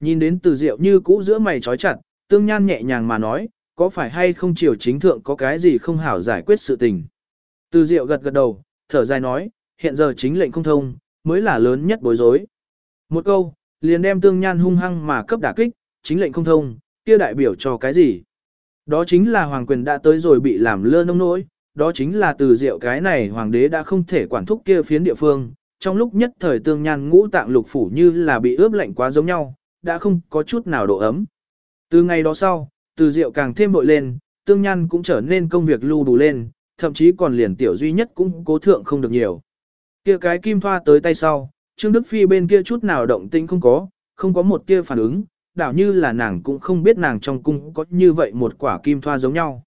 Nhìn đến từ diệu như cũ giữa mày trói chặt, tương nhan nhẹ nhàng mà nói, có phải hay không chiều chính thượng có cái gì không hảo giải quyết sự tình. Từ diệu gật gật đầu, thở dài nói, hiện giờ chính lệnh không thông, mới là lớn nhất bối rối. Một câu, liền đem tương nhan hung hăng mà cấp đả kích, chính lệnh không thông, kia đại biểu cho cái gì? Đó chính là hoàng quyền đã tới rồi bị làm lơ nông nỗi, đó chính là từ diệu cái này hoàng đế đã không thể quản thúc kia phiến địa phương, trong lúc nhất thời tương nhan ngũ tạng lục phủ như là bị ướp lạnh quá giống nhau, đã không có chút nào độ ấm. Từ ngày đó sau, từ rượu càng thêm bội lên, tương nhan cũng trở nên công việc lưu đủ lên, thậm chí còn liền tiểu duy nhất cũng cố thượng không được nhiều. Kia cái kim thoa tới tay sau, Trương Đức Phi bên kia chút nào động tĩnh không có, không có một tia phản ứng, đảo như là nàng cũng không biết nàng trong cung có như vậy một quả kim thoa giống nhau.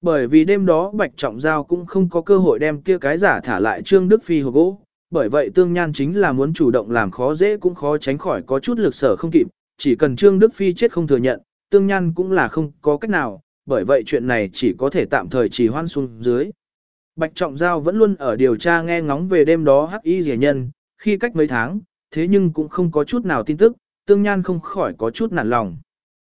Bởi vì đêm đó Bạch Trọng Giao cũng không có cơ hội đem kia cái giả thả lại Trương Đức Phi hồ gỗ, bởi vậy Tương Nhan chính là muốn chủ động làm khó dễ cũng khó tránh khỏi có chút lực sở không kịp, chỉ cần Trương Đức Phi chết không thừa nhận, Tương Nhan cũng là không có cách nào, bởi vậy chuyện này chỉ có thể tạm thời trì hoan xuống dưới. Bạch Trọng Giao vẫn luôn ở điều tra nghe ngóng về đêm đó hắc y rẻ nhân, khi cách mấy tháng, thế nhưng cũng không có chút nào tin tức, Tương Nhan không khỏi có chút nản lòng.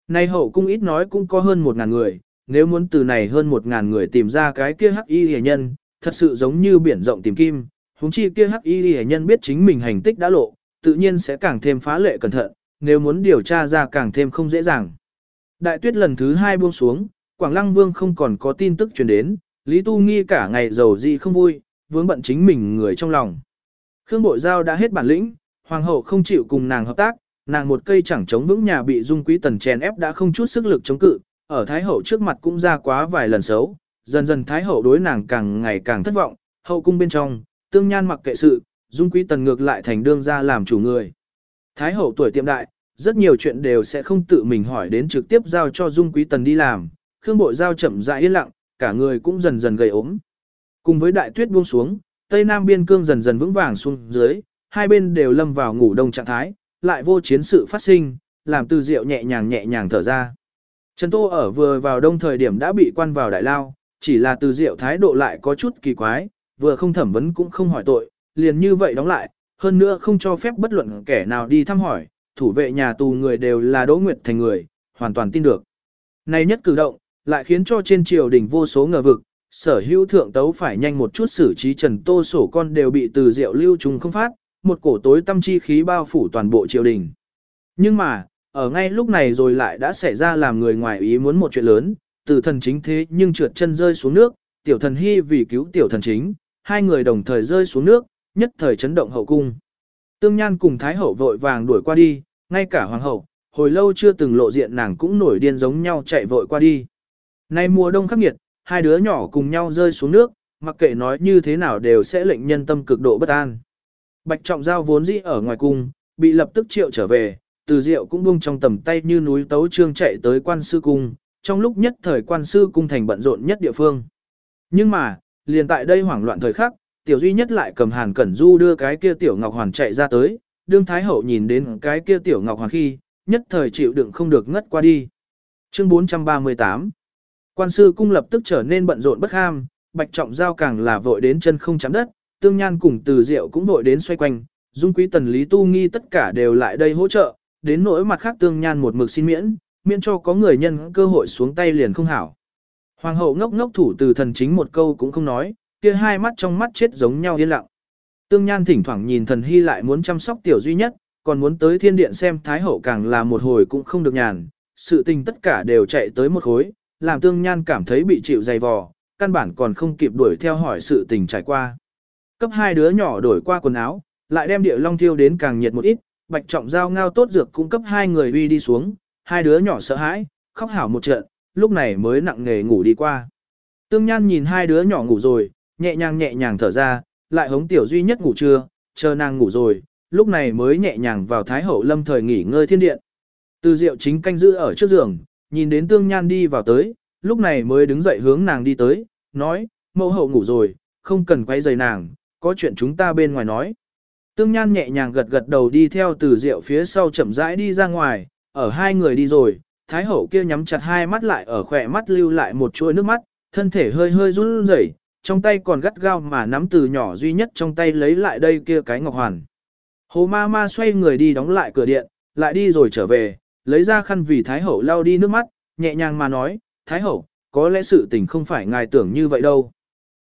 Nay hậu cung ít nói cũng có hơn một ngàn người, nếu muốn từ này hơn một ngàn người tìm ra cái kia hắc y rẻ nhân, thật sự giống như biển rộng tìm kim, huống chi kia hắc y hệ nhân biết chính mình hành tích đã lộ, tự nhiên sẽ càng thêm phá lệ cẩn thận, nếu muốn điều tra ra càng thêm không dễ dàng. Đại tuyết lần thứ hai buông xuống, Quảng Lăng Vương không còn có tin tức truyền đến, Lý Tu Nghi cả ngày giàu gì không vui, vướng bận chính mình người trong lòng. Khương Bội Giao đã hết bản lĩnh, Hoàng hậu không chịu cùng nàng hợp tác, nàng một cây chẳng chống vững nhà bị Dung Quý Tần chèn ép đã không chút sức lực chống cự, ở Thái hậu trước mặt cũng ra quá vài lần xấu, dần dần Thái hậu đối nàng càng ngày càng thất vọng, hậu cung bên trong, tương nhan mặc kệ sự, Dung Quý Tần ngược lại thành đương ra làm chủ người. Thái hậu tuổi tiệm đại, rất nhiều chuyện đều sẽ không tự mình hỏi đến trực tiếp giao cho Dung Quý Tần đi làm, Khương Bội Giao chậm rãi yên lặng, cả người cũng dần dần gầy ốm. Cùng với đại tuyết buông xuống, Tây Nam biên cương dần dần vững vàng xuống dưới, hai bên đều lâm vào ngủ đông trạng thái, lại vô chiến sự phát sinh, làm từ diệu nhẹ nhàng nhẹ nhàng thở ra. Trần Tô ở vừa vào đông thời điểm đã bị quan vào đại lao, chỉ là từ diệu thái độ lại có chút kỳ quái, vừa không thẩm vấn cũng không hỏi tội, liền như vậy đóng lại, hơn nữa không cho phép bất luận kẻ nào đi thăm hỏi, thủ vệ nhà tù người đều là Đỗ Nguyệt Thành người, hoàn toàn tin được. Này nhất cử động, lại khiến cho trên triều đình vô số ngờ vực, sở hữu thượng tấu phải nhanh một chút xử trí Trần Tô sổ con đều bị từ diệu lưu trùng không phát, một cổ tối tâm chi khí bao phủ toàn bộ triều đình. Nhưng mà, ở ngay lúc này rồi lại đã xảy ra làm người ngoài ý muốn một chuyện lớn, từ thần chính thế nhưng trượt chân rơi xuống nước, tiểu thần hy vì cứu tiểu thần chính, hai người đồng thời rơi xuống nước, nhất thời chấn động hậu cung. Tương Nhan cùng Thái Hậu vội vàng đuổi qua đi, ngay cả Hoàng Hậu, hồi lâu chưa từng lộ diện nàng cũng nổi điên giống nhau chạy vội qua đi. Nay mùa đông khắc nghiệt, hai đứa nhỏ cùng nhau rơi xuống nước, mặc kệ nói như thế nào đều sẽ lệnh nhân tâm cực độ bất an. Bạch Trọng Giao vốn dĩ ở ngoài cung, bị lập tức triệu trở về, từ diệu cũng buông trong tầm tay như núi tấu trương chạy tới quan sư cung, trong lúc nhất thời quan sư cung thành bận rộn nhất địa phương. Nhưng mà, liền tại đây hoảng loạn thời khắc, tiểu duy nhất lại cầm hàn cẩn du đưa cái kia tiểu ngọc hoàn chạy ra tới, đương thái hậu nhìn đến cái kia tiểu ngọc hoàn khi, nhất thời chịu đựng không được ngất qua đi. Chương 438 Quan sư cung lập tức trở nên bận rộn bất ham, bạch trọng giao càng là vội đến chân không chạm đất, tương nhan cùng từ diệu cũng vội đến xoay quanh, dung quý tần lý tu nghi tất cả đều lại đây hỗ trợ, đến nỗi mặt khác tương nhan một mực xin miễn, miễn cho có người nhân cơ hội xuống tay liền không hảo. Hoàng hậu ngốc ngốc thủ từ thần chính một câu cũng không nói, kia hai mắt trong mắt chết giống nhau yên lặng. Tương Nhan thỉnh thoảng nhìn thần hy lại muốn chăm sóc tiểu duy nhất, còn muốn tới thiên điện xem thái hậu càng là một hồi cũng không được nhàn, sự tình tất cả đều chạy tới một khối, làm Tương Nhan cảm thấy bị chịu dày vò, căn bản còn không kịp đuổi theo hỏi sự tình trải qua. Cấp hai đứa nhỏ đổi qua quần áo, lại đem địa long thiêu đến càng nhiệt một ít, bạch trọng giao ngao tốt dược cung cấp hai người uy đi xuống, hai đứa nhỏ sợ hãi, khóc hảo một trận, lúc này mới nặng nghề ngủ đi qua. Tương Nhan nhìn hai đứa nhỏ ngủ rồi, nhẹ nhàng nhẹ nhàng thở ra, lại hống tiểu duy nhất ngủ trưa, chờ nàng ngủ rồi, lúc này mới nhẹ nhàng vào Thái Hậu lâm thời nghỉ ngơi thiên điện. Từ Diệu chính canh giữ ở trước giường, nhìn đến Tương Nhan đi vào tới, lúc này mới đứng dậy hướng nàng đi tới, nói, mẫu hậu ngủ rồi, không cần quay giày nàng, có chuyện chúng ta bên ngoài nói. Tương Nhan nhẹ nhàng gật gật đầu đi theo từ Diệu phía sau chậm rãi đi ra ngoài, ở hai người đi rồi, Thái Hậu kia nhắm chặt hai mắt lại ở khỏe mắt lưu lại một chuỗi nước mắt, thân thể hơi hơi run rẩy, trong tay còn gắt gao mà nắm từ nhỏ duy nhất trong tay lấy lại đây kia cái ngọc hoàn. Hồ ma ma xoay người đi đóng lại cửa điện, lại đi rồi trở về, lấy ra khăn vì Thái Hậu lau đi nước mắt, nhẹ nhàng mà nói, Thái Hậu, có lẽ sự tình không phải ngài tưởng như vậy đâu.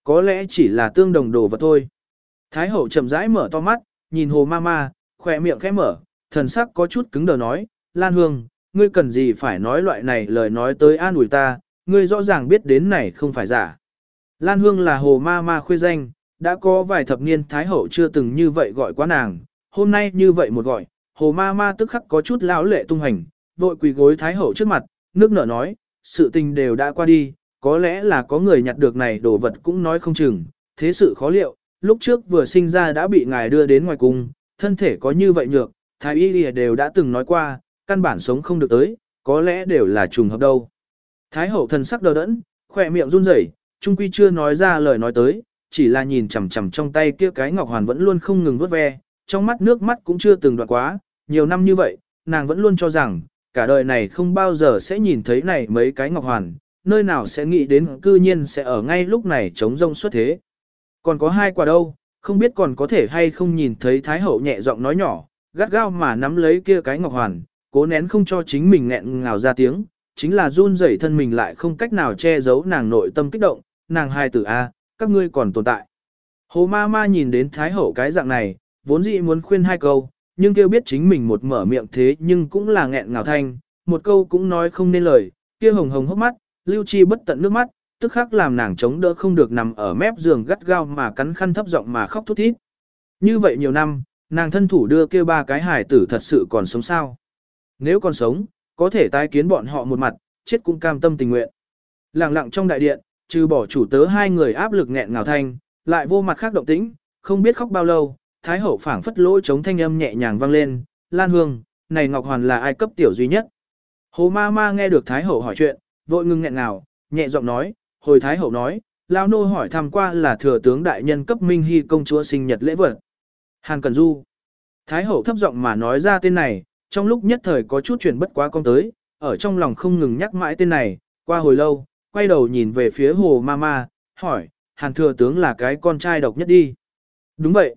Có lẽ chỉ là tương đồng đồ vật thôi. Thái Hậu chậm rãi mở to mắt, nhìn hồ ma ma, khỏe miệng khẽ mở, thần sắc có chút cứng đờ nói, Lan Hương, ngươi cần gì phải nói loại này lời nói tới an ủi ta, ngươi rõ ràng biết đến này không phải giả. Lan Hương là hồ ma ma khuê danh, đã có vài thập niên Thái Hậu chưa từng như vậy gọi quá nàng, hôm nay như vậy một gọi, hồ ma ma tức khắc có chút lão lệ tung hành, vội quỳ gối Thái Hậu trước mặt, nước nở nói, sự tình đều đã qua đi, có lẽ là có người nhặt được này đồ vật cũng nói không chừng, thế sự khó liệu, lúc trước vừa sinh ra đã bị ngài đưa đến ngoài cung, thân thể có như vậy nhược, Thái Y Lìa đều đã từng nói qua, căn bản sống không được tới, có lẽ đều là trùng hợp đâu. Thái hậu thần sắc đờ đẫn, khỏe miệng run rẩy, trung quy chưa nói ra lời nói tới, chỉ là nhìn chằm chằm trong tay kia cái ngọc hoàn vẫn luôn không ngừng vớt ve, trong mắt nước mắt cũng chưa từng đoạn quá, nhiều năm như vậy, nàng vẫn luôn cho rằng, cả đời này không bao giờ sẽ nhìn thấy này mấy cái ngọc hoàn, nơi nào sẽ nghĩ đến cư nhiên sẽ ở ngay lúc này chống rông xuất thế. Còn có hai quả đâu, không biết còn có thể hay không nhìn thấy Thái Hậu nhẹ giọng nói nhỏ, gắt gao mà nắm lấy kia cái ngọc hoàn, cố nén không cho chính mình nghẹn ngào ra tiếng, chính là run rẩy thân mình lại không cách nào che giấu nàng nội tâm kích động, nàng hai tử A, các ngươi còn tồn tại. Hồ ma ma nhìn đến Thái Hậu cái dạng này, vốn dĩ muốn khuyên hai câu, nhưng kêu biết chính mình một mở miệng thế nhưng cũng là nghẹn ngào thanh, một câu cũng nói không nên lời, kia hồng hồng hốc mắt, lưu chi bất tận nước mắt, tức khắc làm nàng chống đỡ không được nằm ở mép giường gắt gao mà cắn khăn thấp giọng mà khóc thút thít. Như vậy nhiều năm, nàng thân thủ đưa kêu ba cái hải tử thật sự còn sống sao. Nếu còn sống, có thể tái kiến bọn họ một mặt, chết cũng cam tâm tình nguyện. Lặng lặng trong đại điện, trừ bỏ chủ tớ hai người áp lực nghẹn ngào thanh, lại vô mặt khác động tĩnh, không biết khóc bao lâu, Thái hậu phảng phất lỗ chống thanh âm nhẹ nhàng vang lên, Lan Hương, này Ngọc Hoàn là ai cấp tiểu duy nhất. Hồ ma ma nghe được Thái hậu hỏi chuyện, vội ngừng nghẹn ngào, nhẹ giọng nói, hồi Thái hậu nói, lão nô hỏi thăm qua là thừa tướng đại nhân cấp Minh Hy công chúa sinh nhật lễ vật. Hàn Cần Du. Thái hậu thấp giọng mà nói ra tên này, trong lúc nhất thời có chút chuyện bất quá con tới, ở trong lòng không ngừng nhắc mãi tên này, qua hồi lâu, quay đầu nhìn về phía hồ mama, hỏi, hàn thừa tướng là cái con trai độc nhất đi. Đúng vậy.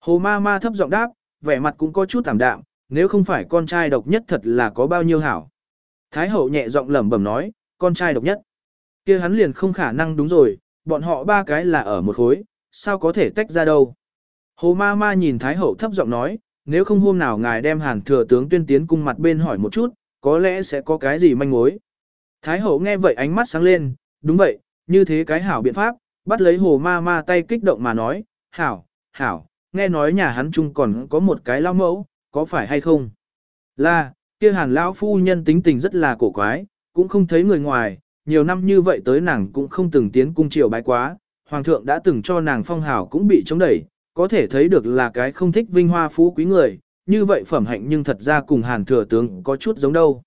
Hồ mama thấp giọng đáp, vẻ mặt cũng có chút tảm đạm, nếu không phải con trai độc nhất thật là có bao nhiêu hảo. Thái hậu nhẹ giọng lẩm bẩm nói, con trai độc nhất. kia hắn liền không khả năng đúng rồi, bọn họ ba cái là ở một khối, sao có thể tách ra đâu. Hồ ma ma nhìn Thái hậu thấp giọng nói, nếu không hôm nào ngài đem hàn thừa tướng tuyên tiến cung mặt bên hỏi một chút, có lẽ sẽ có cái gì manh mối. Thái hậu nghe vậy ánh mắt sáng lên, đúng vậy, như thế cái hảo biện pháp, bắt lấy hồ ma ma tay kích động mà nói, hảo, hảo, nghe nói nhà hắn chung còn có một cái lao mẫu, có phải hay không? Là, kia hàn lão phu nhân tính tình rất là cổ quái, cũng không thấy người ngoài, nhiều năm như vậy tới nàng cũng không từng tiến cung triều bái quá, hoàng thượng đã từng cho nàng phong hảo cũng bị chống đẩy, có thể thấy được là cái không thích vinh hoa phú quý người, như vậy phẩm hạnh nhưng thật ra cùng hàn thừa tướng có chút giống đâu.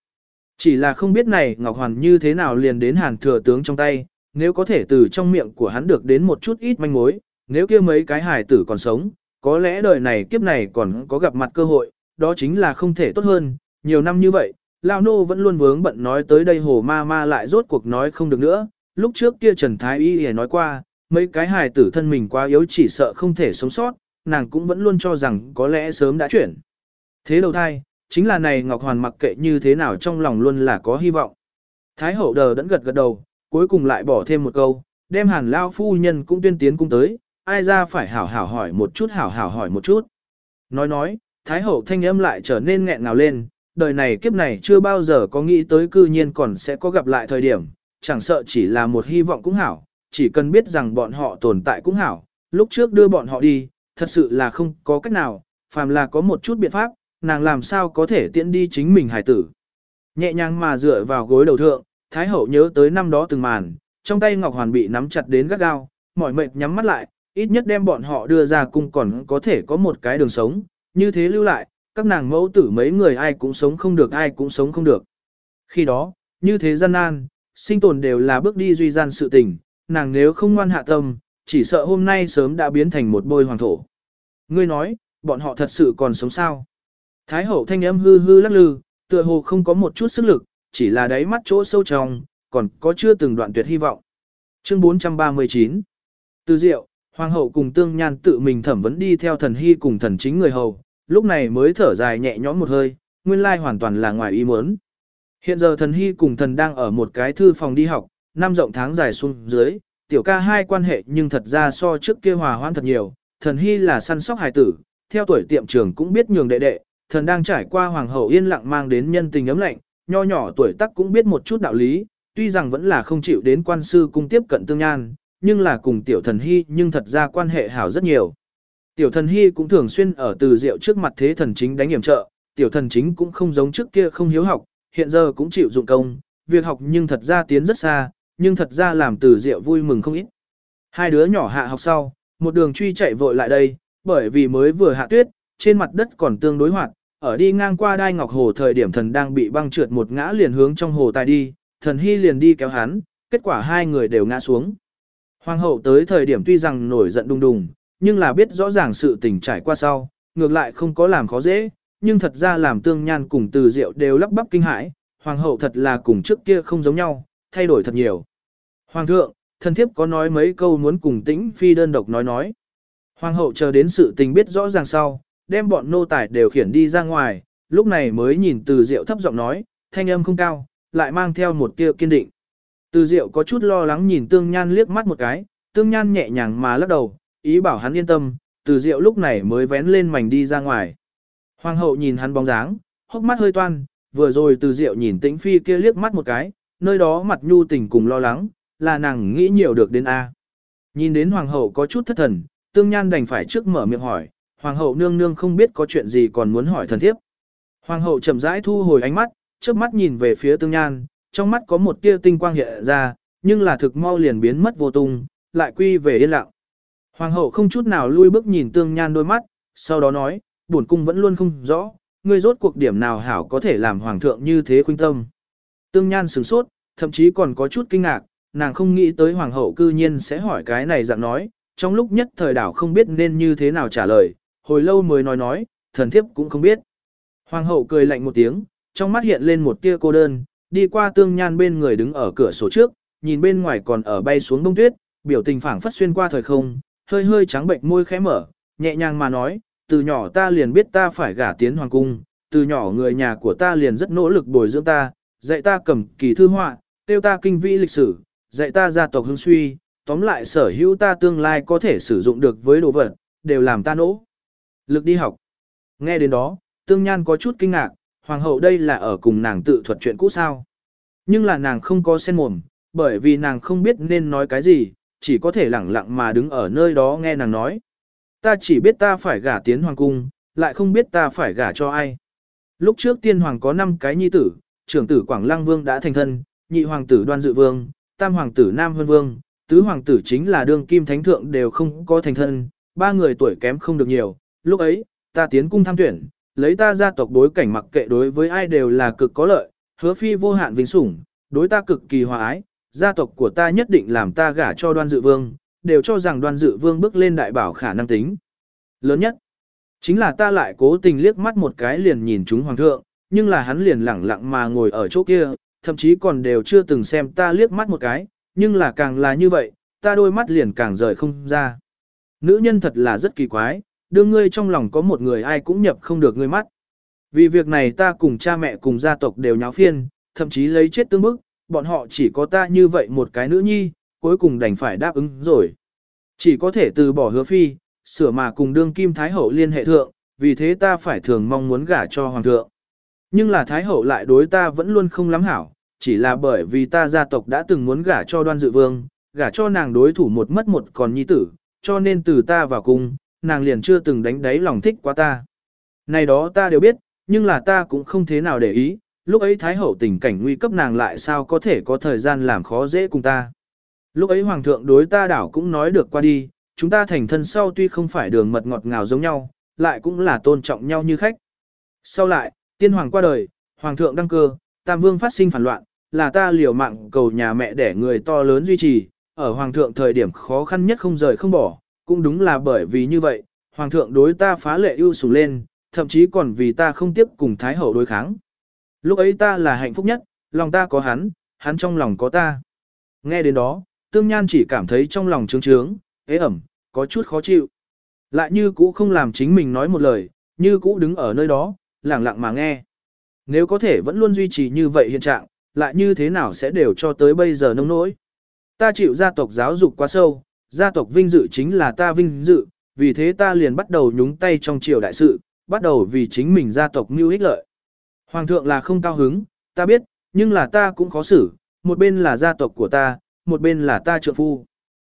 Chỉ là không biết này Ngọc Hoàn như thế nào liền đến hàn thừa tướng trong tay, nếu có thể từ trong miệng của hắn được đến một chút ít manh mối, nếu kia mấy cái hài tử còn sống, có lẽ đời này kiếp này còn có gặp mặt cơ hội, đó chính là không thể tốt hơn, nhiều năm như vậy, Lão Nô vẫn luôn vướng bận nói tới đây hồ ma ma lại rốt cuộc nói không được nữa, lúc trước kia Trần Thái Y hề nói qua, mấy cái hài tử thân mình quá yếu chỉ sợ không thể sống sót, nàng cũng vẫn luôn cho rằng có lẽ sớm đã chuyển. Thế đầu thai, chính là này Ngọc Hoàn mặc kệ như thế nào trong lòng luôn là có hy vọng. Thái hậu đờ đẫn gật gật đầu, cuối cùng lại bỏ thêm một câu, đem hàn lao phu nhân cũng tuyên tiến cung tới, ai ra phải hảo hảo hỏi một chút hảo hảo hỏi một chút. Nói nói, Thái hậu thanh âm lại trở nên nghẹn ngào lên, đời này kiếp này chưa bao giờ có nghĩ tới cư nhiên còn sẽ có gặp lại thời điểm, chẳng sợ chỉ là một hy vọng cũng hảo, chỉ cần biết rằng bọn họ tồn tại cũng hảo, lúc trước đưa bọn họ đi, thật sự là không có cách nào, phàm là có một chút biện pháp, nàng làm sao có thể tiễn đi chính mình hải tử. Nhẹ nhàng mà dựa vào gối đầu thượng, Thái hậu nhớ tới năm đó từng màn, trong tay Ngọc Hoàn bị nắm chặt đến gắt gao, mỏi mệt nhắm mắt lại, ít nhất đem bọn họ đưa ra cung còn có thể có một cái đường sống, như thế lưu lại, các nàng mẫu tử mấy người ai cũng sống không được ai cũng sống không được. Khi đó, như thế gian nan, sinh tồn đều là bước đi duy gian sự tình, nàng nếu không ngoan hạ tâm, chỉ sợ hôm nay sớm đã biến thành một bôi hoàng thổ. Ngươi nói, bọn họ thật sự còn sống sao? Thái hậu thanh âm hư hư lắc lư, tựa hồ không có một chút sức lực, chỉ là đáy mắt chỗ sâu trong, còn có chưa từng đoạn tuyệt hy vọng. Chương 439 Từ diệu, hoàng hậu cùng tương nhan tự mình thẩm vấn đi theo thần hy cùng thần chính người hầu, lúc này mới thở dài nhẹ nhõm một hơi, nguyên lai hoàn toàn là ngoài ý muốn. Hiện giờ thần hy cùng thần đang ở một cái thư phòng đi học, năm rộng tháng dài xuống dưới, tiểu ca hai quan hệ nhưng thật ra so trước kia hòa hoãn thật nhiều, thần hy là săn sóc hài tử, theo tuổi tiệm trường cũng biết nhường đệ đệ, thần đang trải qua hoàng hậu yên lặng mang đến nhân tình ấm lạnh, nho nhỏ tuổi tác cũng biết một chút đạo lý, tuy rằng vẫn là không chịu đến quan sư cung tiếp cận tương nhan, nhưng là cùng tiểu thần hy nhưng thật ra quan hệ hảo rất nhiều. Tiểu thần hy cũng thường xuyên ở từ diệu trước mặt thế thần chính đánh hiểm trợ, tiểu thần chính cũng không giống trước kia không hiếu học, hiện giờ cũng chịu dụng công, việc học nhưng thật ra tiến rất xa, nhưng thật ra làm từ diệu vui mừng không ít. Hai đứa nhỏ hạ học sau, một đường truy chạy vội lại đây, bởi vì mới vừa hạ tuyết, trên mặt đất còn tương đối hoạt, ở đi ngang qua đai ngọc hồ thời điểm thần đang bị băng trượt một ngã liền hướng trong hồ tài đi, thần hy liền đi kéo hắn, kết quả hai người đều ngã xuống. Hoàng hậu tới thời điểm tuy rằng nổi giận đùng đùng, nhưng là biết rõ ràng sự tình trải qua sau, ngược lại không có làm khó dễ, nhưng thật ra làm tương nhan cùng từ diệu đều lắp bắp kinh hãi, hoàng hậu thật là cùng trước kia không giống nhau, thay đổi thật nhiều. Hoàng thượng, thần thiếp có nói mấy câu muốn cùng tĩnh phi đơn độc nói nói. Hoàng hậu chờ đến sự tình biết rõ ràng sau, đem bọn nô tài đều khiển đi ra ngoài, lúc này mới nhìn từ diệu thấp giọng nói, thanh âm không cao, lại mang theo một tia kiên định. Từ diệu có chút lo lắng nhìn tương nhan liếc mắt một cái, tương nhan nhẹ nhàng mà lắc đầu, ý bảo hắn yên tâm, từ diệu lúc này mới vén lên mảnh đi ra ngoài. Hoàng hậu nhìn hắn bóng dáng, hốc mắt hơi toan, vừa rồi từ diệu nhìn tĩnh phi kia liếc mắt một cái, nơi đó mặt nhu tình cùng lo lắng, là nàng nghĩ nhiều được đến A. Nhìn đến hoàng hậu có chút thất thần, tương nhan đành phải trước mở miệng hỏi, hoàng hậu nương nương không biết có chuyện gì còn muốn hỏi thần thiếp. Hoàng hậu chậm rãi thu hồi ánh mắt, trước mắt nhìn về phía tương nhan, trong mắt có một tia tinh quang hiện ra, nhưng là thực mau liền biến mất vô tung, lại quy về yên lặng. Hoàng hậu không chút nào lui bước nhìn tương nhan đôi mắt, sau đó nói, bổn cung vẫn luôn không rõ, ngươi rốt cuộc điểm nào hảo có thể làm hoàng thượng như thế khuynh tâm. Tương nhan sửng sốt, thậm chí còn có chút kinh ngạc, nàng không nghĩ tới hoàng hậu cư nhiên sẽ hỏi cái này dạng nói, trong lúc nhất thời đảo không biết nên như thế nào trả lời, hồi lâu mới nói nói, thần thiếp cũng không biết. Hoàng hậu cười lạnh một tiếng, trong mắt hiện lên một tia cô đơn, đi qua tương nhan bên người đứng ở cửa sổ trước, nhìn bên ngoài còn ở bay xuống bông tuyết, biểu tình phảng phất xuyên qua thời không, hơi hơi trắng bệnh môi khẽ mở, nhẹ nhàng mà nói, từ nhỏ ta liền biết ta phải gả tiến hoàng cung, từ nhỏ người nhà của ta liền rất nỗ lực bồi dưỡng ta, dạy ta cầm kỳ thư họa, tiêu ta kinh vĩ lịch sử, dạy ta gia tộc hương suy, tóm lại sở hữu ta tương lai có thể sử dụng được với đồ vật, đều làm ta nỗ. Lực đi học. Nghe đến đó, tương nhan có chút kinh ngạc, hoàng hậu đây là ở cùng nàng tự thuật chuyện cũ sao. Nhưng là nàng không có sen mồm, bởi vì nàng không biết nên nói cái gì, chỉ có thể lẳng lặng mà đứng ở nơi đó nghe nàng nói. Ta chỉ biết ta phải gả tiến hoàng cung, lại không biết ta phải gả cho ai. Lúc trước tiên hoàng có 5 cái nhi tử, trưởng tử Quảng Lăng Vương đã thành thân, nhị hoàng tử Đoan Dự Vương, tam hoàng tử Nam Hân Vương, tứ hoàng tử chính là đương kim thánh thượng đều không có thành thân, ba người tuổi kém không được nhiều. Lúc ấy, ta tiến cung tham tuyển, lấy ta gia tộc đối cảnh mặc kệ đối với ai đều là cực có lợi, hứa phi vô hạn vinh sủng, đối ta cực kỳ hòa ái, gia tộc của ta nhất định làm ta gả cho đoan dự vương, đều cho rằng đoan dự vương bước lên đại bảo khả năng tính. Lớn nhất, chính là ta lại cố tình liếc mắt một cái liền nhìn chúng hoàng thượng, nhưng là hắn liền lẳng lặng mà ngồi ở chỗ kia, thậm chí còn đều chưa từng xem ta liếc mắt một cái, nhưng là càng là như vậy, ta đôi mắt liền càng rời không ra. Nữ nhân thật là rất kỳ quái, đương ngươi trong lòng có một người ai cũng nhập không được ngươi mắt. Vì việc này ta cùng cha mẹ cùng gia tộc đều nháo phiên, thậm chí lấy chết tương bức, bọn họ chỉ có ta như vậy một cái nữ nhi, cuối cùng đành phải đáp ứng rồi. Chỉ có thể từ bỏ hứa phi, sửa mà cùng đương kim Thái Hậu liên hệ thượng, vì thế ta phải thường mong muốn gả cho Hoàng thượng. Nhưng là Thái Hậu lại đối ta vẫn luôn không lắm hảo, chỉ là bởi vì ta gia tộc đã từng muốn gả cho đoan dự vương, gả cho nàng đối thủ một mất một còn nhi tử, cho nên từ ta vào cung, nàng liền chưa từng đánh đáy lòng thích quá ta. Này đó ta đều biết, nhưng là ta cũng không thế nào để ý, lúc ấy Thái Hậu tình cảnh nguy cấp nàng lại sao có thể có thời gian làm khó dễ cùng ta. Lúc ấy Hoàng thượng đối ta đảo cũng nói được qua đi, chúng ta thành thân sau tuy không phải đường mật ngọt ngào giống nhau, lại cũng là tôn trọng nhau như khách. Sau lại, tiên hoàng qua đời, Hoàng thượng đăng cơ, Tam Vương phát sinh phản loạn, là ta liều mạng cầu nhà mẹ để người to lớn duy trì, ở Hoàng thượng thời điểm khó khăn nhất không rời không bỏ, cũng đúng là bởi vì như vậy, Hoàng thượng đối ta phá lệ ưu sủng lên, thậm chí còn vì ta không tiếp cùng Thái Hậu đối kháng. Lúc ấy ta là hạnh phúc nhất, lòng ta có hắn, hắn trong lòng có ta. Nghe đến đó, tương nhan chỉ cảm thấy trong lòng trướng trướng, ế ẩm, có chút khó chịu. Lại như cũ không làm chính mình nói một lời, như cũ đứng ở nơi đó, lặng lặng mà nghe. Nếu có thể vẫn luôn duy trì như vậy hiện trạng, lại như thế nào sẽ đều cho tới bây giờ nông nỗi. Ta chịu gia tộc giáo dục quá sâu, gia tộc vinh dự chính là ta vinh dự, vì thế ta liền bắt đầu nhúng tay trong triều đại sự, bắt đầu vì chính mình gia tộc mưu ích lợi. Hoàng thượng là không cao hứng, ta biết, nhưng là ta cũng khó xử, một bên là gia tộc của ta, một bên là ta trợ phu.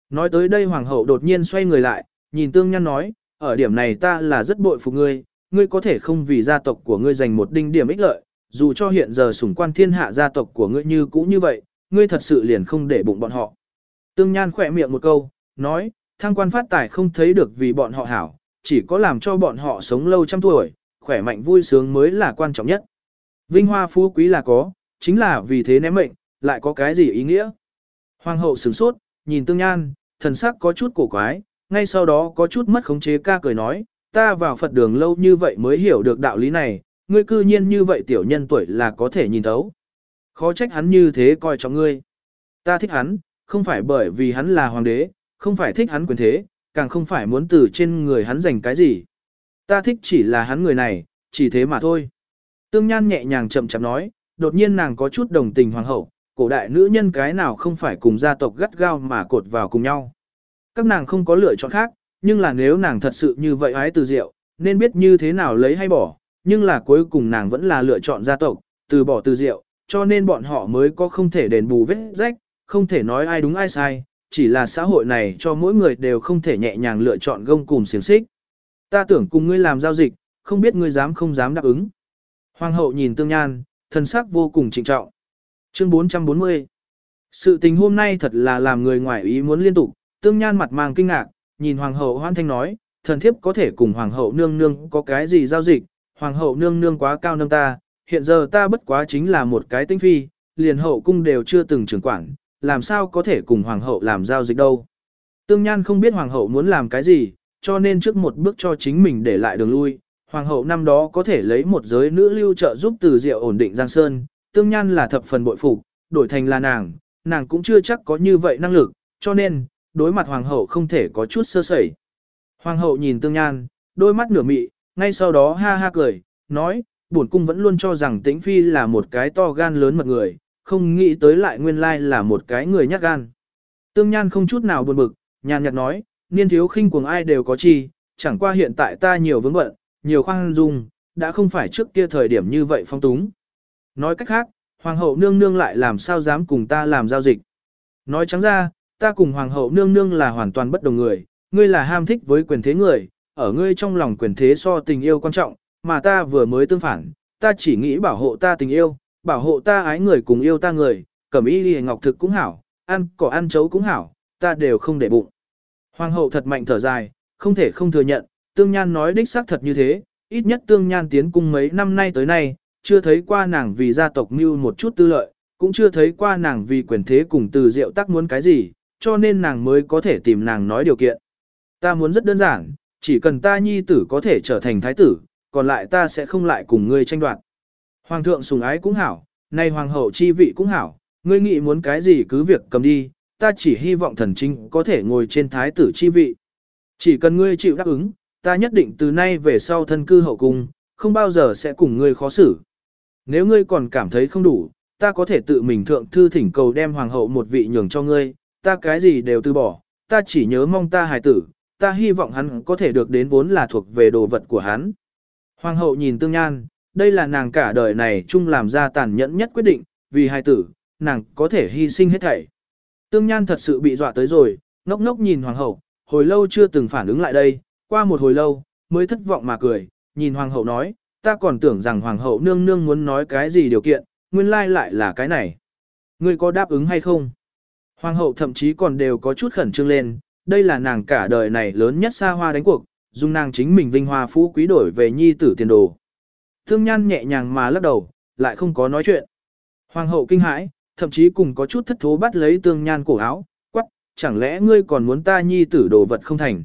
Nói tới đây hoàng hậu đột nhiên xoay người lại, nhìn tương nhăn nói, ở điểm này ta là rất bội phục ngươi, ngươi có thể không vì gia tộc của ngươi dành một đinh điểm ích lợi, dù cho hiện giờ sủng quan thiên hạ gia tộc của ngươi như cũ như vậy, ngươi thật sự liền không để bụng bọn họ. Tương Nhan khỏe miệng một câu, nói, thăng quan phát tài không thấy được vì bọn họ hảo, chỉ có làm cho bọn họ sống lâu trăm tuổi, khỏe mạnh vui sướng mới là quan trọng nhất. Vinh hoa phú quý là có, chính là vì thế ném mệnh, lại có cái gì ý nghĩa. Hoàng hậu sửng sốt, nhìn tương nhan, thần sắc có chút cổ quái, ngay sau đó có chút mất khống chế ca cười nói, ta vào Phật đường lâu như vậy mới hiểu được đạo lý này, ngươi cư nhiên như vậy tiểu nhân tuổi là có thể nhìn thấu. Khó trách hắn như thế coi trọng ngươi. Ta thích hắn, không phải bởi vì hắn là hoàng đế, không phải thích hắn quyền thế, càng không phải muốn từ trên người hắn giành cái gì. Ta thích chỉ là hắn người này, chỉ thế mà thôi. Tương Nhan nhẹ nhàng chậm chậm nói, đột nhiên nàng có chút đồng tình hoàng hậu, cổ đại nữ nhân cái nào không phải cùng gia tộc gắt gao mà cột vào cùng nhau. Các nàng không có lựa chọn khác, nhưng là nếu nàng thật sự như vậy ái từ diệu, nên biết như thế nào lấy hay bỏ, nhưng là cuối cùng nàng vẫn là lựa chọn gia tộc, từ bỏ từ diệu, cho nên bọn họ mới có không thể đền bù vết rách, không thể nói ai đúng ai sai, chỉ là xã hội này cho mỗi người đều không thể nhẹ nhàng lựa chọn gông cùng xiềng xích. Ta tưởng cùng ngươi làm giao dịch, không biết ngươi dám không dám đáp ứng. Hoàng hậu nhìn tương nhan, thân sắc vô cùng trịnh trọng. Chương 440 Sự tình hôm nay thật là làm người ngoài ý muốn liên tục, tương nhan mặt mang kinh ngạc, nhìn hoàng hậu hoan thanh nói, thần thiếp có thể cùng hoàng hậu nương nương có cái gì giao dịch, hoàng hậu nương nương quá cao nâng ta, hiện giờ ta bất quá chính là một cái tinh phi, liền hậu cung đều chưa từng trưởng quản, làm sao có thể cùng hoàng hậu làm giao dịch đâu. Tương Nhan không biết hoàng hậu muốn làm cái gì, cho nên trước một bước cho chính mình để lại đường lui. Hoàng hậu năm đó có thể lấy một giới nữ lưu trợ giúp từ diệu ổn định Giang Sơn, Tương Nhan là thập phần bội phục, đổi thành là nàng, nàng cũng chưa chắc có như vậy năng lực, cho nên, đối mặt hoàng hậu không thể có chút sơ sẩy. Hoàng hậu nhìn Tương Nhan, đôi mắt nửa mị, ngay sau đó ha ha cười, nói, bổn cung vẫn luôn cho rằng Tĩnh Phi là một cái to gan lớn mật người, không nghĩ tới lại nguyên lai là một cái người nhát gan. Tương Nhan không chút nào buồn bực, nhàn nhạt nói, niên thiếu khinh cuồng ai đều có chi, chẳng qua hiện tại ta nhiều vướng bận, nhiều khoan dung, đã không phải trước kia thời điểm như vậy phong túng. Nói cách khác, hoàng hậu nương nương lại làm sao dám cùng ta làm giao dịch. Nói trắng ra, ta cùng hoàng hậu nương nương là hoàn toàn bất đồng người, ngươi là ham thích với quyền thế người, ở ngươi trong lòng quyền thế so tình yêu quan trọng, mà ta vừa mới tương phản, ta chỉ nghĩ bảo hộ ta tình yêu, bảo hộ ta ái người cùng yêu ta người, cẩm y đi ngọc thực cũng hảo, ăn cỏ ăn chấu cũng hảo, ta đều không để bụng. Hoàng hậu thật mạnh thở dài, không thể không thừa nhận, tương nhan nói đích xác thật như thế, ít nhất tương nhan tiến cung mấy năm nay tới nay, chưa thấy qua nàng vì gia tộc mưu một chút tư lợi, cũng chưa thấy qua nàng vì quyền thế cùng từ diệu tác muốn cái gì, cho nên nàng mới có thể tìm nàng nói điều kiện. Ta muốn rất đơn giản, chỉ cần ta nhi tử có thể trở thành thái tử, còn lại ta sẽ không lại cùng ngươi tranh đoạt. Hoàng thượng sùng ái cũng hảo, nay hoàng hậu chi vị cũng hảo, ngươi nghĩ muốn cái gì cứ việc cầm đi, ta chỉ hy vọng thần chính có thể ngồi trên thái tử chi vị. Chỉ cần ngươi chịu đáp ứng, ta nhất định từ nay về sau thân cư hậu cung, không bao giờ sẽ cùng ngươi khó xử. Nếu ngươi còn cảm thấy không đủ, ta có thể tự mình thượng thư thỉnh cầu đem hoàng hậu một vị nhường cho ngươi, ta cái gì đều từ bỏ, ta chỉ nhớ mong ta hài tử, ta hy vọng hắn có thể được đến vốn là thuộc về đồ vật của hắn. Hoàng hậu nhìn tương nhan, đây là nàng cả đời này chung làm ra tàn nhẫn nhất quyết định, vì hài tử, nàng có thể hy sinh hết thảy. Tương Nhan thật sự bị dọa tới rồi, ngốc ngốc nhìn hoàng hậu, hồi lâu chưa từng phản ứng lại đây, qua một hồi lâu, mới thất vọng mà cười, nhìn hoàng hậu nói, ta còn tưởng rằng hoàng hậu nương nương muốn nói cái gì điều kiện, nguyên lai lại là cái này. Ngươi có đáp ứng hay không? Hoàng hậu thậm chí còn đều có chút khẩn trương lên, đây là nàng cả đời này lớn nhất xa hoa đánh cuộc, dùng nàng chính mình vinh hoa phú quý đổi về nhi tử tiền đồ. Thương Nhan nhẹ nhàng mà lắc đầu, lại không có nói chuyện. Hoàng hậu kinh hãi, thậm chí cùng có chút thất thố bắt lấy Tương Nhan cổ áo, quắc, chẳng lẽ ngươi còn muốn ta nhi tử đồ vật không thành.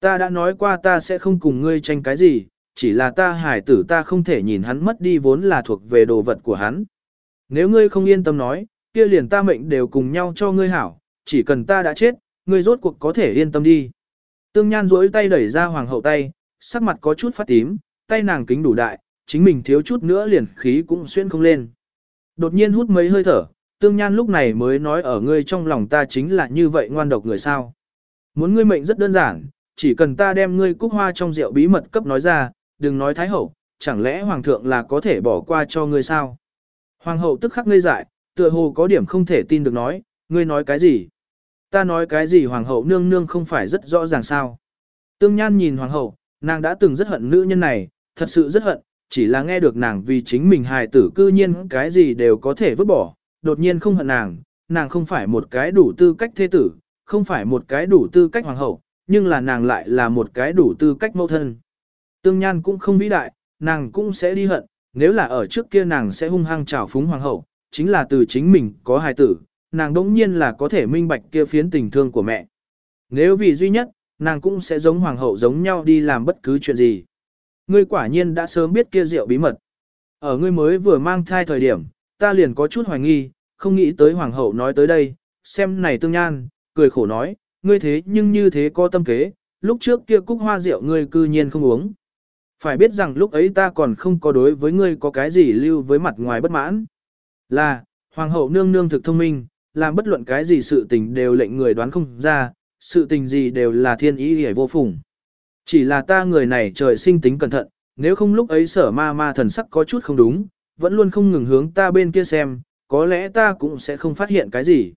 Ta đã nói qua ta sẽ không cùng ngươi tranh cái gì, chỉ là ta hải tử ta không thể nhìn hắn mất đi vốn là thuộc về đồ vật của hắn. Nếu ngươi không yên tâm nói, kia liền ta mệnh đều cùng nhau cho ngươi hảo, chỉ cần ta đã chết, ngươi rốt cuộc có thể yên tâm đi. Tương Nhan duỗi tay đẩy ra hoàng hậu tay, sắc mặt có chút phát tím, tay nàng kính đủ đại, chính mình thiếu chút nữa liền khí cũng xuyên không lên. Đột nhiên hút mấy hơi thở, tương nhan lúc này mới nói ở ngươi trong lòng ta chính là như vậy ngoan độc người sao. Muốn ngươi mệnh rất đơn giản, chỉ cần ta đem ngươi cúc hoa trong rượu bí mật cấp nói ra, đừng nói thái hậu, chẳng lẽ hoàng thượng là có thể bỏ qua cho ngươi sao? Hoàng hậu tức khắc ngây dại, tựa hồ có điểm không thể tin được nói, ngươi nói cái gì? Ta nói cái gì hoàng hậu nương nương không phải rất rõ ràng sao? Tương Nhan nhìn hoàng hậu, nàng đã từng rất hận nữ nhân này, thật sự rất hận, chỉ là nghe được nàng vì chính mình hài tử cư nhiên cái gì đều có thể vứt bỏ, đột nhiên không hận nàng, nàng không phải một cái đủ tư cách thế tử, không phải một cái đủ tư cách hoàng hậu, nhưng là nàng lại là một cái đủ tư cách mẫu thân. Tương Nhan cũng không vĩ đại, nàng cũng sẽ đi hận, nếu là ở trước kia nàng sẽ hung hăng trào phúng hoàng hậu, chính là từ chính mình có hài tử, nàng đỗng nhiên là có thể minh bạch kia phiến tình thương của mẹ. Nếu vì duy nhất, nàng cũng sẽ giống hoàng hậu giống nhau đi làm bất cứ chuyện gì. Ngươi quả nhiên đã sớm biết kia rượu bí mật. Ở ngươi mới vừa mang thai thời điểm, ta liền có chút hoài nghi, không nghĩ tới hoàng hậu nói tới đây, xem này tương nhan, cười khổ nói, ngươi thế nhưng như thế có tâm kế, lúc trước kia cúc hoa rượu ngươi cư nhiên không uống. Phải biết rằng lúc ấy ta còn không có đối với ngươi có cái gì lưu với mặt ngoài bất mãn. Là, hoàng hậu nương nương thực thông minh, làm bất luận cái gì sự tình đều lệnh người đoán không ra, sự tình gì đều là thiên ý hề vô phùng. Chỉ là ta người này trời sinh tính cẩn thận, nếu không lúc ấy sở ma ma thần sắc có chút không đúng, vẫn luôn không ngừng hướng ta bên kia xem, có lẽ ta cũng sẽ không phát hiện cái gì.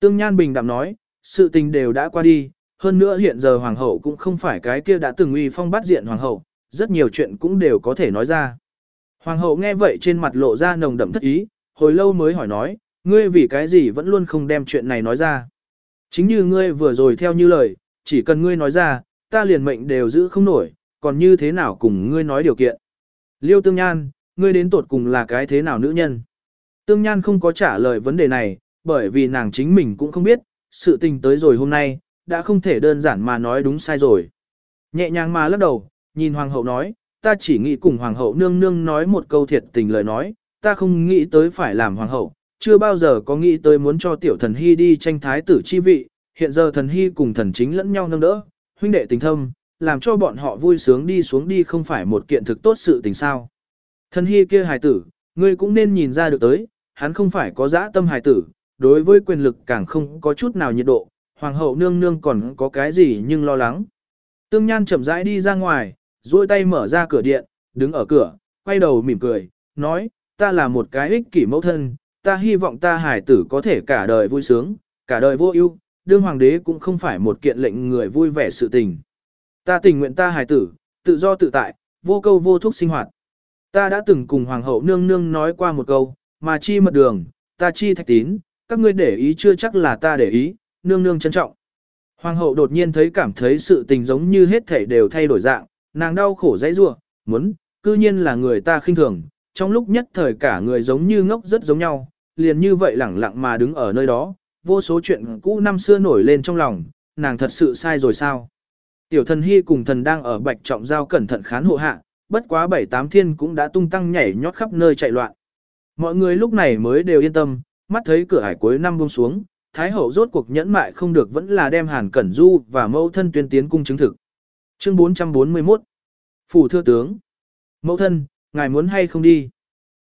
Tương Nhan Bình đạm nói, sự tình đều đã qua đi, hơn nữa hiện giờ hoàng hậu cũng không phải cái kia đã từng uy phong bắt diện hoàng hậu, rất nhiều chuyện cũng đều có thể nói ra. Hoàng hậu nghe vậy trên mặt lộ ra nồng đậm thất ý, hồi lâu mới hỏi nói, ngươi vì cái gì vẫn luôn không đem chuyện này nói ra. Chính như ngươi vừa rồi theo như lời, chỉ cần ngươi nói ra, ta liền mệnh đều giữ không nổi, còn như thế nào cùng ngươi nói điều kiện. Liêu Tương Nhan, ngươi đến tột cùng là cái thế nào nữ nhân? Tương Nhan không có trả lời vấn đề này, bởi vì nàng chính mình cũng không biết, sự tình tới rồi hôm nay, đã không thể đơn giản mà nói đúng sai rồi. Nhẹ nhàng mà lắc đầu, nhìn hoàng hậu nói, ta chỉ nghĩ cùng hoàng hậu nương nương nói một câu thiệt tình lời nói, ta không nghĩ tới phải làm hoàng hậu, chưa bao giờ có nghĩ tới muốn cho tiểu thần hy đi tranh thái tử chi vị, hiện giờ thần hy cùng thần chính lẫn nhau nâng đỡ, huynh đệ tình thâm, làm cho bọn họ vui sướng đi xuống đi không phải một kiện thực tốt sự tình sao. Thần hy kia hài tử, ngươi cũng nên nhìn ra được tới, hắn không phải có dã tâm hài tử, đối với quyền lực càng không có chút nào nhiệt độ, hoàng hậu nương nương còn có cái gì nhưng lo lắng. Tương Nhan chậm rãi đi ra ngoài, duỗi tay mở ra cửa điện, đứng ở cửa, quay đầu mỉm cười, nói, ta là một cái ích kỷ mẫu thân, ta hy vọng ta hải tử có thể cả đời vui sướng, cả đời vô ưu, đương hoàng đế cũng không phải một kiện lệnh người vui vẻ sự tình. Ta tình nguyện ta hải tử, tự do tự tại, vô câu vô thúc sinh hoạt. Ta đã từng cùng hoàng hậu nương nương nói qua một câu, mà chi mật đường, ta chi thạch tín, các ngươi để ý chưa chắc là ta để ý, nương nương trân trọng. Hoàng hậu đột nhiên thấy cảm thấy sự tình giống như hết thảy đều thay đổi dạng, nàng đau khổ dãy rủa, muốn, cư nhiên là người ta khinh thường, trong lúc nhất thời cả người giống như ngốc rất giống nhau, liền như vậy lẳng lặng mà đứng ở nơi đó, vô số chuyện cũ năm xưa nổi lên trong lòng, nàng thật sự sai rồi sao? Tiểu thần hy cùng thần đang ở bạch trọng giao cẩn thận khán hộ hạ, bất quá bảy tám thiên cũng đã tung tăng nhảy nhót khắp nơi chạy loạn. Mọi người lúc này mới đều yên tâm, mắt thấy cửa hải cuối năm buông xuống, Thái hậu rốt cuộc nhẫn mại không được vẫn là đem Hàn Cẩn Du và mẫu thân tuyên tiến cung chứng thực. Chương 441 Phủ thưa tướng Mẫu thân, ngài muốn hay không đi?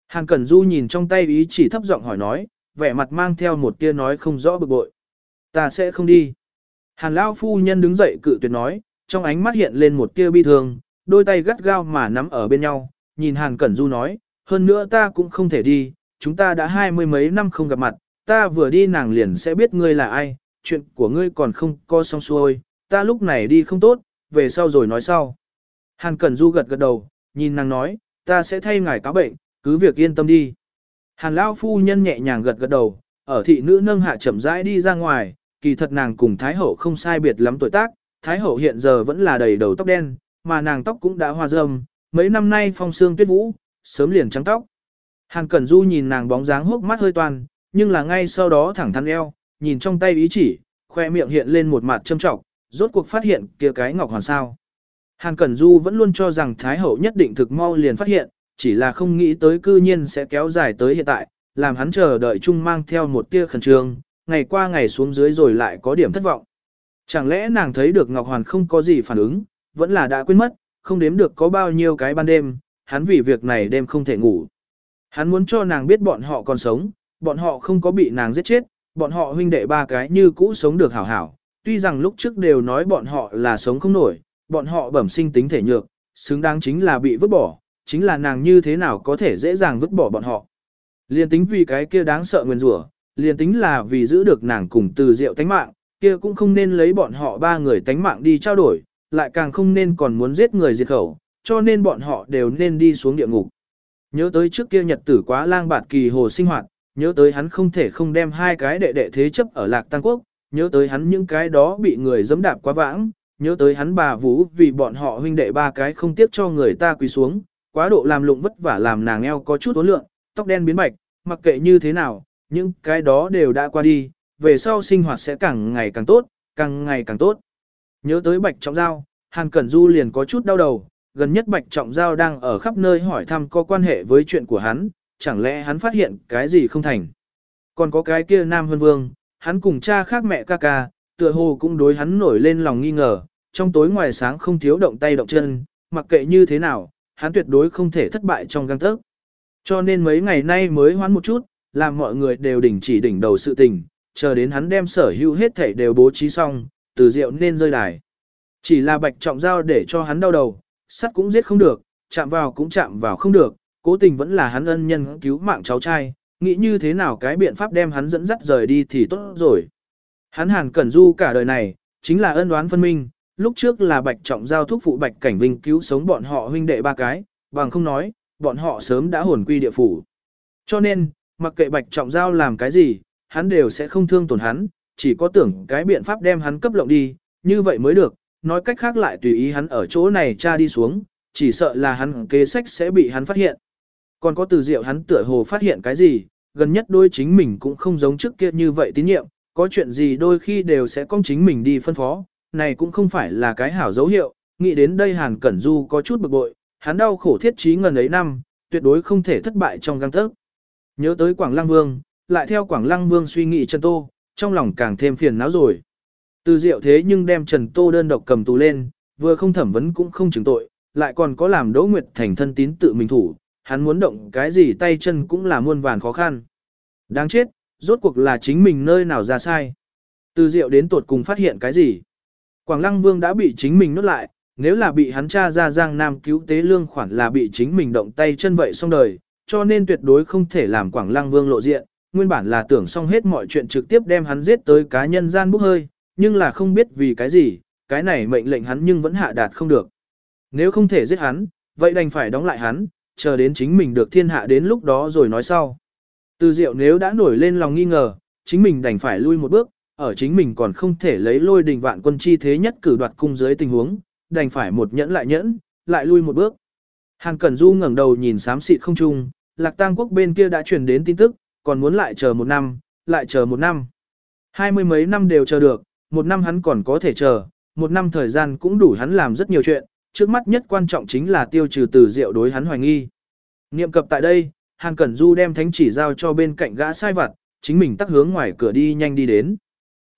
Hàn Cẩn Du nhìn trong tay ý chỉ thấp giọng hỏi nói, vẻ mặt mang theo một tia nói không rõ bực bội. Ta sẽ không đi. Hàn Lao phu nhân đứng dậy cự tuyệt nói, trong ánh mắt hiện lên một tia bi thương, đôi tay gắt gao mà nắm ở bên nhau, nhìn Hàn Cẩn Du nói, hơn nữa ta cũng không thể đi, chúng ta đã hai mươi mấy năm không gặp mặt, ta vừa đi nàng liền sẽ biết ngươi là ai, chuyện của ngươi còn không co xong xuôi, ta lúc này đi không tốt, về sau rồi nói sau. Hàn Cẩn Du gật gật đầu, nhìn nàng nói, ta sẽ thay ngài cáo bệnh, cứ việc yên tâm đi. Hàn Lao phu nhân nhẹ nhàng gật gật đầu, ở thị nữ nâng hạ chậm rãi đi ra ngoài, kỳ thật nàng cùng Thái Hậu không sai biệt lắm tuổi tác, Thái Hậu hiện giờ vẫn là đầy đầu tóc đen, mà nàng tóc cũng đã hoa râm, mấy năm nay phong sương tuyết vũ, sớm liền trắng tóc. Hàn Cẩn Du nhìn nàng bóng dáng hốc mắt hơi toàn, nhưng là ngay sau đó thẳng thắn eo, nhìn trong tay ý chỉ, khoe miệng hiện lên một mặt châm trọng, rốt cuộc phát hiện kia cái ngọc hoàn sao. Hàn Cẩn Du vẫn luôn cho rằng Thái Hậu nhất định thực mau liền phát hiện, chỉ là không nghĩ tới cư nhiên sẽ kéo dài tới hiện tại, làm hắn chờ đợi chung mang theo một tia khẩn trương, ngày qua ngày xuống dưới rồi lại có điểm thất vọng. Chẳng lẽ nàng thấy được Ngọc Hoàn không có gì phản ứng, vẫn là đã quên mất, không đếm được có bao nhiêu cái ban đêm, hắn vì việc này đêm không thể ngủ. Hắn muốn cho nàng biết bọn họ còn sống, bọn họ không có bị nàng giết chết, bọn họ huynh đệ ba cái như cũ sống được hảo hảo. Tuy rằng lúc trước đều nói bọn họ là sống không nổi, bọn họ bẩm sinh tính thể nhược, xứng đáng chính là bị vứt bỏ, chính là nàng như thế nào có thể dễ dàng vứt bỏ bọn họ. Liên tính vì cái kia đáng sợ nguyên rủa, liên tính là vì giữ được nàng cùng từ diệu tánh mạng, kia cũng không nên lấy bọn họ ba người tánh mạng đi trao đổi, lại càng không nên còn muốn giết người diệt khẩu, cho nên bọn họ đều nên đi xuống địa ngục. Nhớ tới trước kia nhật tử quá lang bạt kỳ hồ sinh hoạt, nhớ tới hắn không thể không đem hai cái đệ đệ thế chấp ở lạc tăng quốc, nhớ tới hắn những cái đó bị người dẫm đạp quá vãng, nhớ tới hắn bà vũ vì bọn họ huynh đệ ba cái không tiếc cho người ta quỳ xuống, quá độ làm lụng vất vả làm nàng eo có chút ốn lượng, tóc đen biến bạch, mặc kệ như thế nào, những cái đó đều đã qua đi, về sau sinh hoạt sẽ càng ngày càng tốt, càng ngày càng tốt. Nhớ tới Bạch Trọng Giao, Hàn Cẩn Du liền có chút đau đầu, gần nhất Bạch Trọng Giao đang ở khắp nơi hỏi thăm có quan hệ với chuyện của hắn, chẳng lẽ hắn phát hiện cái gì không thành. Còn có cái kia Nam Hân Vương, hắn cùng cha khác mẹ ca ca, tựa hồ cũng đối hắn nổi lên lòng nghi ngờ, trong tối ngoài sáng không thiếu động tay động chân, mặc kệ như thế nào, hắn tuyệt đối không thể thất bại trong găng tấc. Cho nên mấy ngày nay mới hoán một chút, làm mọi người đều đỉnh chỉ đỉnh đầu sự tình, chờ đến hắn đem sở hữu hết thảy đều bố trí xong, từ rượu nên rơi đài. Chỉ là bạch trọng giao để cho hắn đau đầu, sắt cũng giết không được, chạm vào cũng chạm vào không được, cố tình vẫn là hắn ân nhân cứu mạng cháu trai, nghĩ như thế nào cái biện pháp đem hắn dẫn dắt rời đi thì tốt rồi. Hắn hàn cẩn du cả đời này, chính là ân đoán phân minh, lúc trước là bạch trọng giao thúc phụ bạch cảnh vinh cứu sống bọn họ huynh đệ ba cái, bằng không nói, bọn họ sớm đã hồn quy địa phủ. Cho nên, mặc kệ bạch trọng giao làm cái gì, hắn đều sẽ không thương tổn hắn, chỉ có tưởng cái biện pháp đem hắn cấp lộng đi, như vậy mới được, nói cách khác lại tùy ý hắn ở chỗ này tra đi xuống, chỉ sợ là hắn kế sách sẽ bị hắn phát hiện. Còn có từ diệu hắn tựa hồ phát hiện cái gì, gần nhất đôi chính mình cũng không giống trước kia như vậy tín nhiệm, có chuyện gì đôi khi đều sẽ con chính mình đi phân phó, này cũng không phải là cái hảo dấu hiệu, nghĩ đến đây Hàn Cẩn Du có chút bực bội, hắn đau khổ thiết trí ngần ấy năm, tuyệt đối không thể thất bại trong găng tấc. Nhớ tới Quảng Lăng Vương, lại theo Quảng Lăng Vương suy nghĩ Trần Tô, trong lòng càng thêm phiền não rồi. Từ diệu thế nhưng đem Trần Tô đơn độc cầm tù lên, vừa không thẩm vấn cũng không chứng tội, lại còn có làm Đỗ Nguyệt thành thân tín tự mình thủ, hắn muốn động cái gì tay chân cũng là muôn vàn khó khăn. Đáng chết, rốt cuộc là chính mình nơi nào ra sai. Từ diệu đến tột cùng phát hiện cái gì. Quảng Lăng Vương đã bị chính mình nuốt lại, nếu là bị hắn cha ra Giang Nam cứu tế lương khoản là bị chính mình động tay chân vậy xong đời, cho nên tuyệt đối không thể làm Quảng Lăng Vương lộ diện, nguyên bản là tưởng xong hết mọi chuyện trực tiếp đem hắn giết tới cá nhân gian bốc hơi, nhưng là không biết vì cái gì, cái này mệnh lệnh hắn nhưng vẫn hạ đạt không được. Nếu không thể giết hắn, vậy đành phải đóng lại hắn, chờ đến chính mình được thiên hạ đến lúc đó rồi nói sau. Từ diệu nếu đã nổi lên lòng nghi ngờ, chính mình đành phải lui một bước, ở chính mình còn không thể lấy lôi đình vạn quân chi thế nhất cử đoạt cung dưới tình huống, đành phải một nhẫn lại nhẫn, lại lui một bước. Hàn Cẩn Du ngẩng đầu nhìn xám xịt không trung, Lạc Tang quốc bên kia đã truyền đến tin tức, còn muốn lại chờ một năm, lại chờ một năm. Hai mươi mấy năm đều chờ được, một năm hắn còn có thể chờ, một năm thời gian cũng đủ hắn làm rất nhiều chuyện, trước mắt nhất quan trọng chính là tiêu trừ từ diệu đối hắn hoài nghi. Niệm cập tại đây, Hàn Cẩn Du đem thánh chỉ giao cho bên cạnh gã sai vặt, chính mình tắt hướng ngoài cửa đi nhanh đi đến.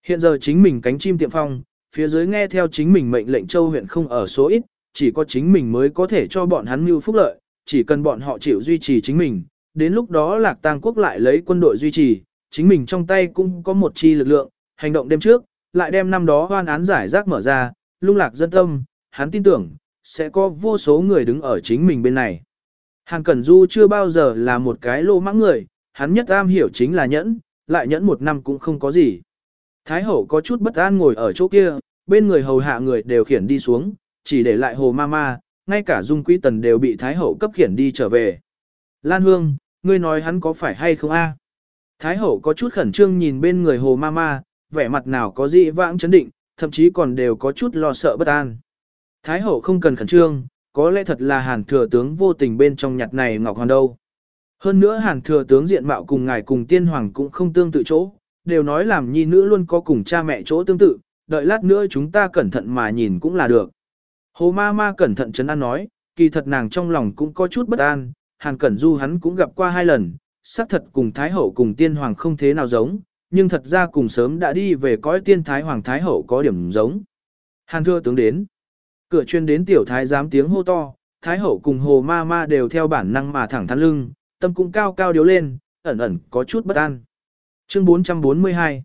Hiện giờ chính mình cánh chim tiệm phong, phía dưới nghe theo chính mình mệnh lệnh châu huyện không ở số ít, chỉ có chính mình mới có thể cho bọn hắn mưu phúc lợi, chỉ cần bọn họ chịu duy trì chính mình, đến lúc đó lạc tang quốc lại lấy quân đội duy trì, chính mình trong tay cũng có một chi lực lượng, hành động đêm trước, lại đem năm đó hoan án giải rác mở ra, lung lạc dân tâm, hắn tin tưởng, sẽ có vô số người đứng ở chính mình bên này. Hàn Cẩn Du chưa bao giờ là một cái lô mãng người, hắn nhất am hiểu chính là nhẫn, lại nhẫn một năm cũng không có gì. Thái hậu có chút bất an ngồi ở chỗ kia, bên người hầu hạ người đều khiển đi xuống, chỉ để lại hồ ma ma, ngay cả dung quý tần đều bị thái hậu cấp khiển đi trở về. Lan Hương, ngươi nói hắn có phải hay không a? Thái hậu có chút khẩn trương nhìn bên người hồ ma ma, vẻ mặt nào có dị vãng chấn định, thậm chí còn đều có chút lo sợ bất an. Thái hậu không cần khẩn trương, có lẽ thật là hàn thừa tướng vô tình bên trong nhặt này ngọc hoàn đâu. Hơn nữa hàn thừa tướng diện mạo cùng ngài cùng tiên hoàng cũng không tương tự chỗ, đều nói làm nhi nữ luôn có cùng cha mẹ chỗ tương tự, đợi lát nữa chúng ta cẩn thận mà nhìn cũng là được. Hồ ma ma cẩn thận chấn an nói, kỳ thật nàng trong lòng cũng có chút bất an, hàn cẩn du hắn cũng gặp qua hai lần, xác thật cùng thái hậu cùng tiên hoàng không thế nào giống, nhưng thật ra cùng sớm đã đi về cõi tiên thái hoàng thái hậu có điểm giống. Hàn thưa tướng đến. Cửa chuyên đến tiểu thái giám tiếng hô to, Thái hậu cùng hồ ma ma đều theo bản năng mà thẳng thắn lưng, tâm cũng cao cao điếu lên, ẩn ẩn có chút bất an. Chương 442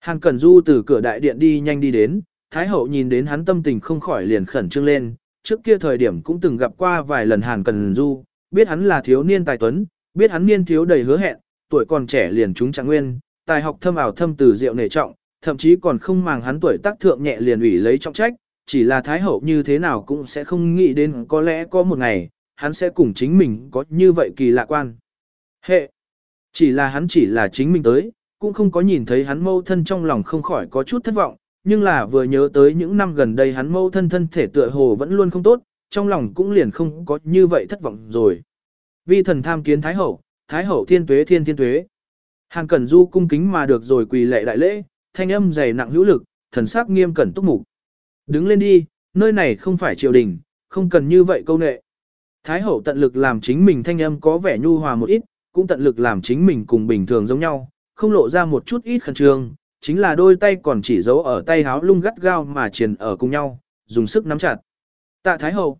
Hàn Cẩn Du từ cửa đại điện đi nhanh đi đến, Thái hậu nhìn đến hắn tâm tình không khỏi liền khẩn trương lên, trước kia thời điểm cũng từng gặp qua vài lần Hàn Cẩn Du, biết hắn là thiếu niên tài tuấn, biết hắn niên thiếu đầy hứa hẹn, tuổi còn trẻ liền chúng trạng nguyên, tài học thâm ảo thâm từ diệu nể trọng, thậm chí còn không màng hắn tuổi tác thượng nhẹ liền ủy lấy trọng trách, chỉ là Thái hậu như thế nào cũng sẽ không nghĩ đến có lẽ có một ngày, hắn sẽ cùng chính mình có như vậy kỳ lạ quan. Hệ! Chỉ là hắn chỉ là chính mình tới, cũng không có nhìn thấy hắn mâu thân trong lòng không khỏi có chút thất vọng, nhưng là vừa nhớ tới những năm gần đây hắn mâu thân thân thể tựa hồ vẫn luôn không tốt, trong lòng cũng liền không có như vậy thất vọng rồi. Vi thần tham kiến Thái Hậu, Thái Hậu thiên tuế thiên thiên tuế. Hàng Cẩn Du cung kính mà được rồi quỳ lệ đại lễ, thanh âm dày nặng hữu lực, thần sắc nghiêm cẩn túc mục. Đứng lên đi, nơi này không phải triều đình, không cần như vậy câu nệ. Thái Hậu tận lực làm chính mình thanh âm có vẻ nhu hòa một ít, cũng tận lực làm chính mình cùng bình thường giống nhau, không lộ ra một chút ít khẩn trương, chính là đôi tay còn chỉ giấu ở tay háo lung gắt gao mà triền ở cùng nhau, dùng sức nắm chặt. Tạ Thái Hậu.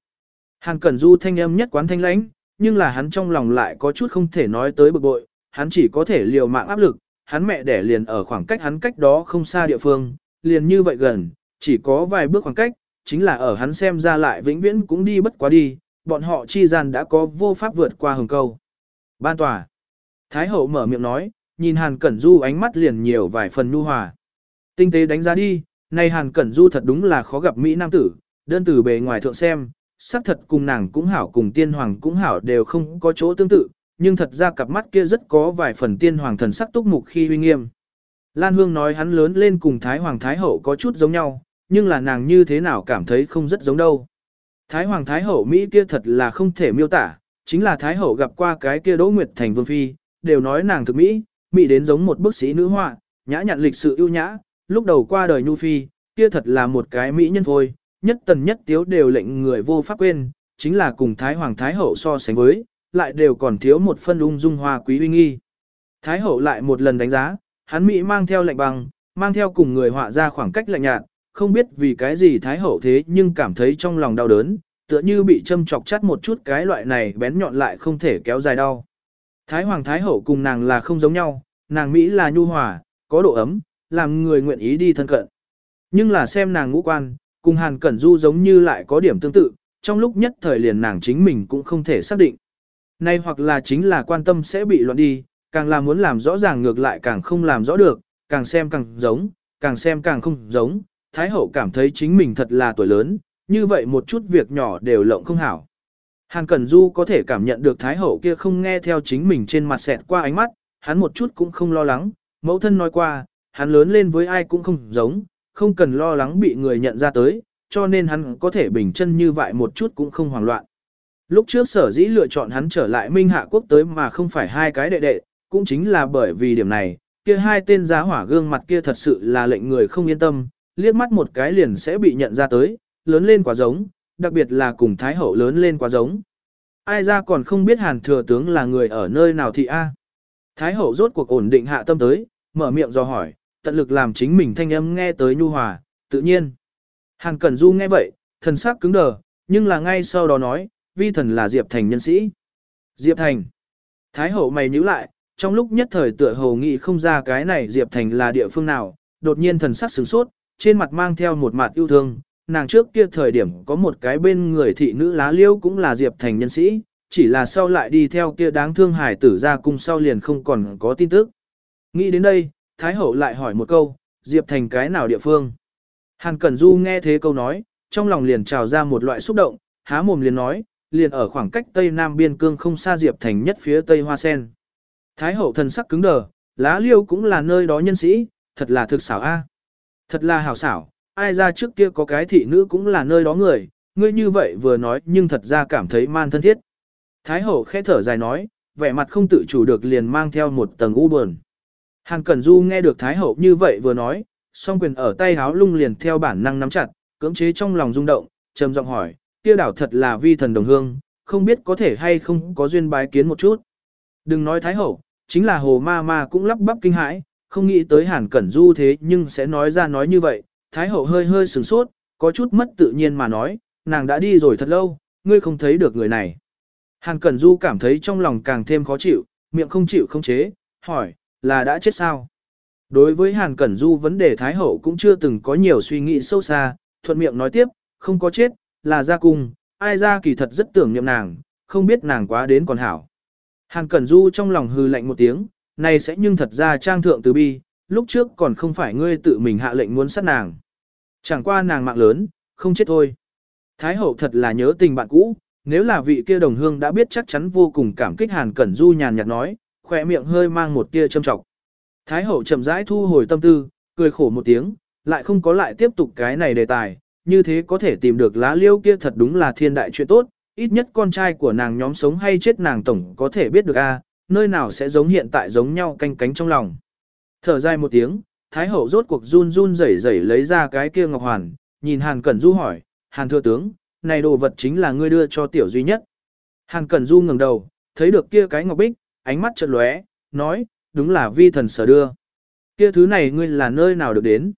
Hàn Cẩn Du thanh âm nhất quán thanh lãnh, nhưng là hắn trong lòng lại có chút không thể nói tới bực bội, hắn chỉ có thể liều mạng áp lực, hắn mẹ đẻ liền ở khoảng cách hắn cách đó không xa địa phương, liền như vậy gần, chỉ có vài bước khoảng cách, chính là ở hắn xem ra lại vĩnh viễn cũng đi bất quá đi, bọn họ chi gian đã có vô pháp vượt qua hừng câu. Ban tòa. Thái hậu mở miệng nói, nhìn Hàn Cẩn Du ánh mắt liền nhiều vài phần nhu hòa. Tinh tế đánh giá đi, này Hàn Cẩn Du thật đúng là khó gặp Mỹ Nam tử, đơn từ bề ngoài thượng xem, xác thật cùng nàng cũng hảo cùng tiên hoàng cũng hảo đều không có chỗ tương tự, nhưng thật ra cặp mắt kia rất có vài phần tiên hoàng thần sắc túc mục khi uy nghiêm. Lan Hương nói hắn lớn lên cùng Thái Hoàng Thái Hậu có chút giống nhau, nhưng là nàng như thế nào cảm thấy không rất giống đâu. Thái Hoàng Thái Hậu Mỹ kia thật là không thể miêu tả, chính là Thái Hậu gặp qua cái kia Đỗ Nguyệt Thành Vương Phi, đều nói nàng thực Mỹ, Mỹ đến giống một bức sĩ nữ họa, nhã nhặn lịch sự ưu nhã, lúc đầu qua đời Nhu Phi, kia thật là một cái Mỹ nhân thôi, nhất tần nhất tiếu đều lệnh người vô pháp quên, chính là cùng Thái Hoàng Thái Hậu so sánh với, lại đều còn thiếu một phân ung dung hoa quý uy nghi. Thái Hậu lại một lần đánh giá, hắn Mỹ mang theo lệnh bằng, mang theo cùng người họa ra khoảng cách lạnh nhạt, không biết vì cái gì Thái Hậu thế nhưng cảm thấy trong lòng đau đớn, tựa như bị châm chọc chắt một chút cái loại này bén nhọn lại không thể kéo dài đau. Thái Hoàng Thái Hậu cùng nàng là không giống nhau, nàng Mỹ là nhu hòa, có độ ấm, làm người nguyện ý đi thân cận. Nhưng là xem nàng ngũ quan, cùng Hàn Cẩn Du giống như lại có điểm tương tự, trong lúc nhất thời liền nàng chính mình cũng không thể xác định. Nay hoặc là chính là quan tâm sẽ bị loạn đi, càng là muốn làm rõ ràng ngược lại càng không làm rõ được, càng xem càng giống, càng xem càng không giống. Thái hậu cảm thấy chính mình thật là tuổi lớn, như vậy một chút việc nhỏ đều lộng không hảo. Hàn Cẩn Du có thể cảm nhận được Thái hậu kia không nghe theo chính mình trên mặt xẹt qua ánh mắt, hắn một chút cũng không lo lắng, mẫu thân nói qua, hắn lớn lên với ai cũng không giống, không cần lo lắng bị người nhận ra tới, cho nên hắn có thể bình chân như vậy một chút cũng không hoảng loạn. Lúc trước sở dĩ lựa chọn hắn trở lại Minh Hạ Quốc tới mà không phải hai cái đệ đệ, cũng chính là bởi vì điểm này, kia hai tên giá hỏa gương mặt kia thật sự là lệnh người không yên tâm, liếc mắt một cái liền sẽ bị nhận ra tới, lớn lên quá giống, đặc biệt là cùng Thái Hậu lớn lên quá giống. Ai ra còn không biết Hàn Thừa Tướng là người ở nơi nào thì a Thái Hậu rốt cuộc ổn định hạ tâm tới, mở miệng do hỏi, tận lực làm chính mình thanh âm nghe tới nhu hòa, tự nhiên. Hàn Cẩn Du nghe vậy, thần sắc cứng đờ, nhưng là ngay sau đó nói, vi thần là Diệp Thành nhân sĩ. Diệp Thành. Thái hậu mày nhíu lại, trong lúc nhất thời tựa hồ nghĩ không ra cái này Diệp Thành là địa phương nào, đột nhiên thần sắc sửng sốt, trên mặt mang theo một mặt yêu thương, nàng trước kia thời điểm có một cái bên người thị nữ lá liêu cũng là Diệp Thành nhân sĩ, chỉ là sau lại đi theo kia đáng thương hải tử ra cung sau liền không còn có tin tức. Nghĩ đến đây, Thái hậu lại hỏi một câu, Diệp Thành cái nào địa phương? Hàn Cẩn Du nghe thế câu nói, trong lòng liền trào ra một loại xúc động, há mồm liền nói, liền ở khoảng cách Tây Nam biên cương không xa Diệp Thành nhất phía Tây Hoa Sen. Thái hậu thần sắc cứng đờ, lá liêu cũng là nơi đó nhân sĩ, thật là thực xảo a, Thật là hảo xảo, ai ra trước kia có cái thị nữ cũng là nơi đó người, ngươi như vậy vừa nói nhưng thật ra cảm thấy man thân thiết. Thái hậu khẽ thở dài nói, vẻ mặt không tự chủ được liền mang theo một tầng u buồn. Hàn Cẩn Du nghe được Thái hậu như vậy vừa nói, song quyền ở tay háo lung liền theo bản năng nắm chặt, cưỡng chế trong lòng rung động, trầm giọng hỏi, kia đảo thật là vi thần đồng hương, không biết có thể hay không có duyên bái kiến một chút. Đừng nói thái hậu, chính là hồ ma ma cũng lắp bắp kinh hãi, không nghĩ tới hàn cẩn du thế nhưng sẽ nói ra nói như vậy, thái hậu hơi hơi sửng sốt, có chút mất tự nhiên mà nói, nàng đã đi rồi thật lâu, ngươi không thấy được người này. Hàn Cẩn Du cảm thấy trong lòng càng thêm khó chịu, miệng không chịu không chế, hỏi, là đã chết sao? Đối với Hàn Cẩn Du vấn đề Thái Hậu cũng chưa từng có nhiều suy nghĩ sâu xa, thuận miệng nói tiếp, không có chết, là ra cung, ai ra kỳ thật rất tưởng niệm nàng, không biết nàng quá đến còn hảo. Hàn Cẩn Du trong lòng hư lạnh một tiếng, này sẽ nhưng thật ra trang thượng từ bi, lúc trước còn không phải ngươi tự mình hạ lệnh muốn sát nàng. Chẳng qua nàng mạng lớn, không chết thôi. Thái hậu thật là nhớ tình bạn cũ, nếu là vị kia đồng hương đã biết chắc chắn vô cùng cảm kích Hàn Cẩn Du nhàn nhạt nói, khỏe miệng hơi mang một tia châm trọng. Thái hậu chậm rãi thu hồi tâm tư, cười khổ một tiếng, lại không có lại tiếp tục cái này đề tài, như thế có thể tìm được lá liêu kia thật đúng là thiên đại chuyện tốt, ít nhất con trai của nàng nhóm sống hay chết nàng tổng có thể biết được a, nơi nào sẽ giống hiện tại giống nhau canh cánh trong lòng. Thở dài một tiếng, Thái hậu rốt cuộc run run rẩy rẩy lấy ra cái kia ngọc hoàn, nhìn Hàn Cẩn Du hỏi, Hàn thừa tướng, này đồ vật chính là ngươi đưa cho tiểu duy nhất. Hàn Cẩn Du ngẩng đầu, thấy được kia cái ngọc bích, ánh mắt chợt lóe, nói, đúng là vi thần sở đưa. Kia thứ này ngươi là nơi nào được đến?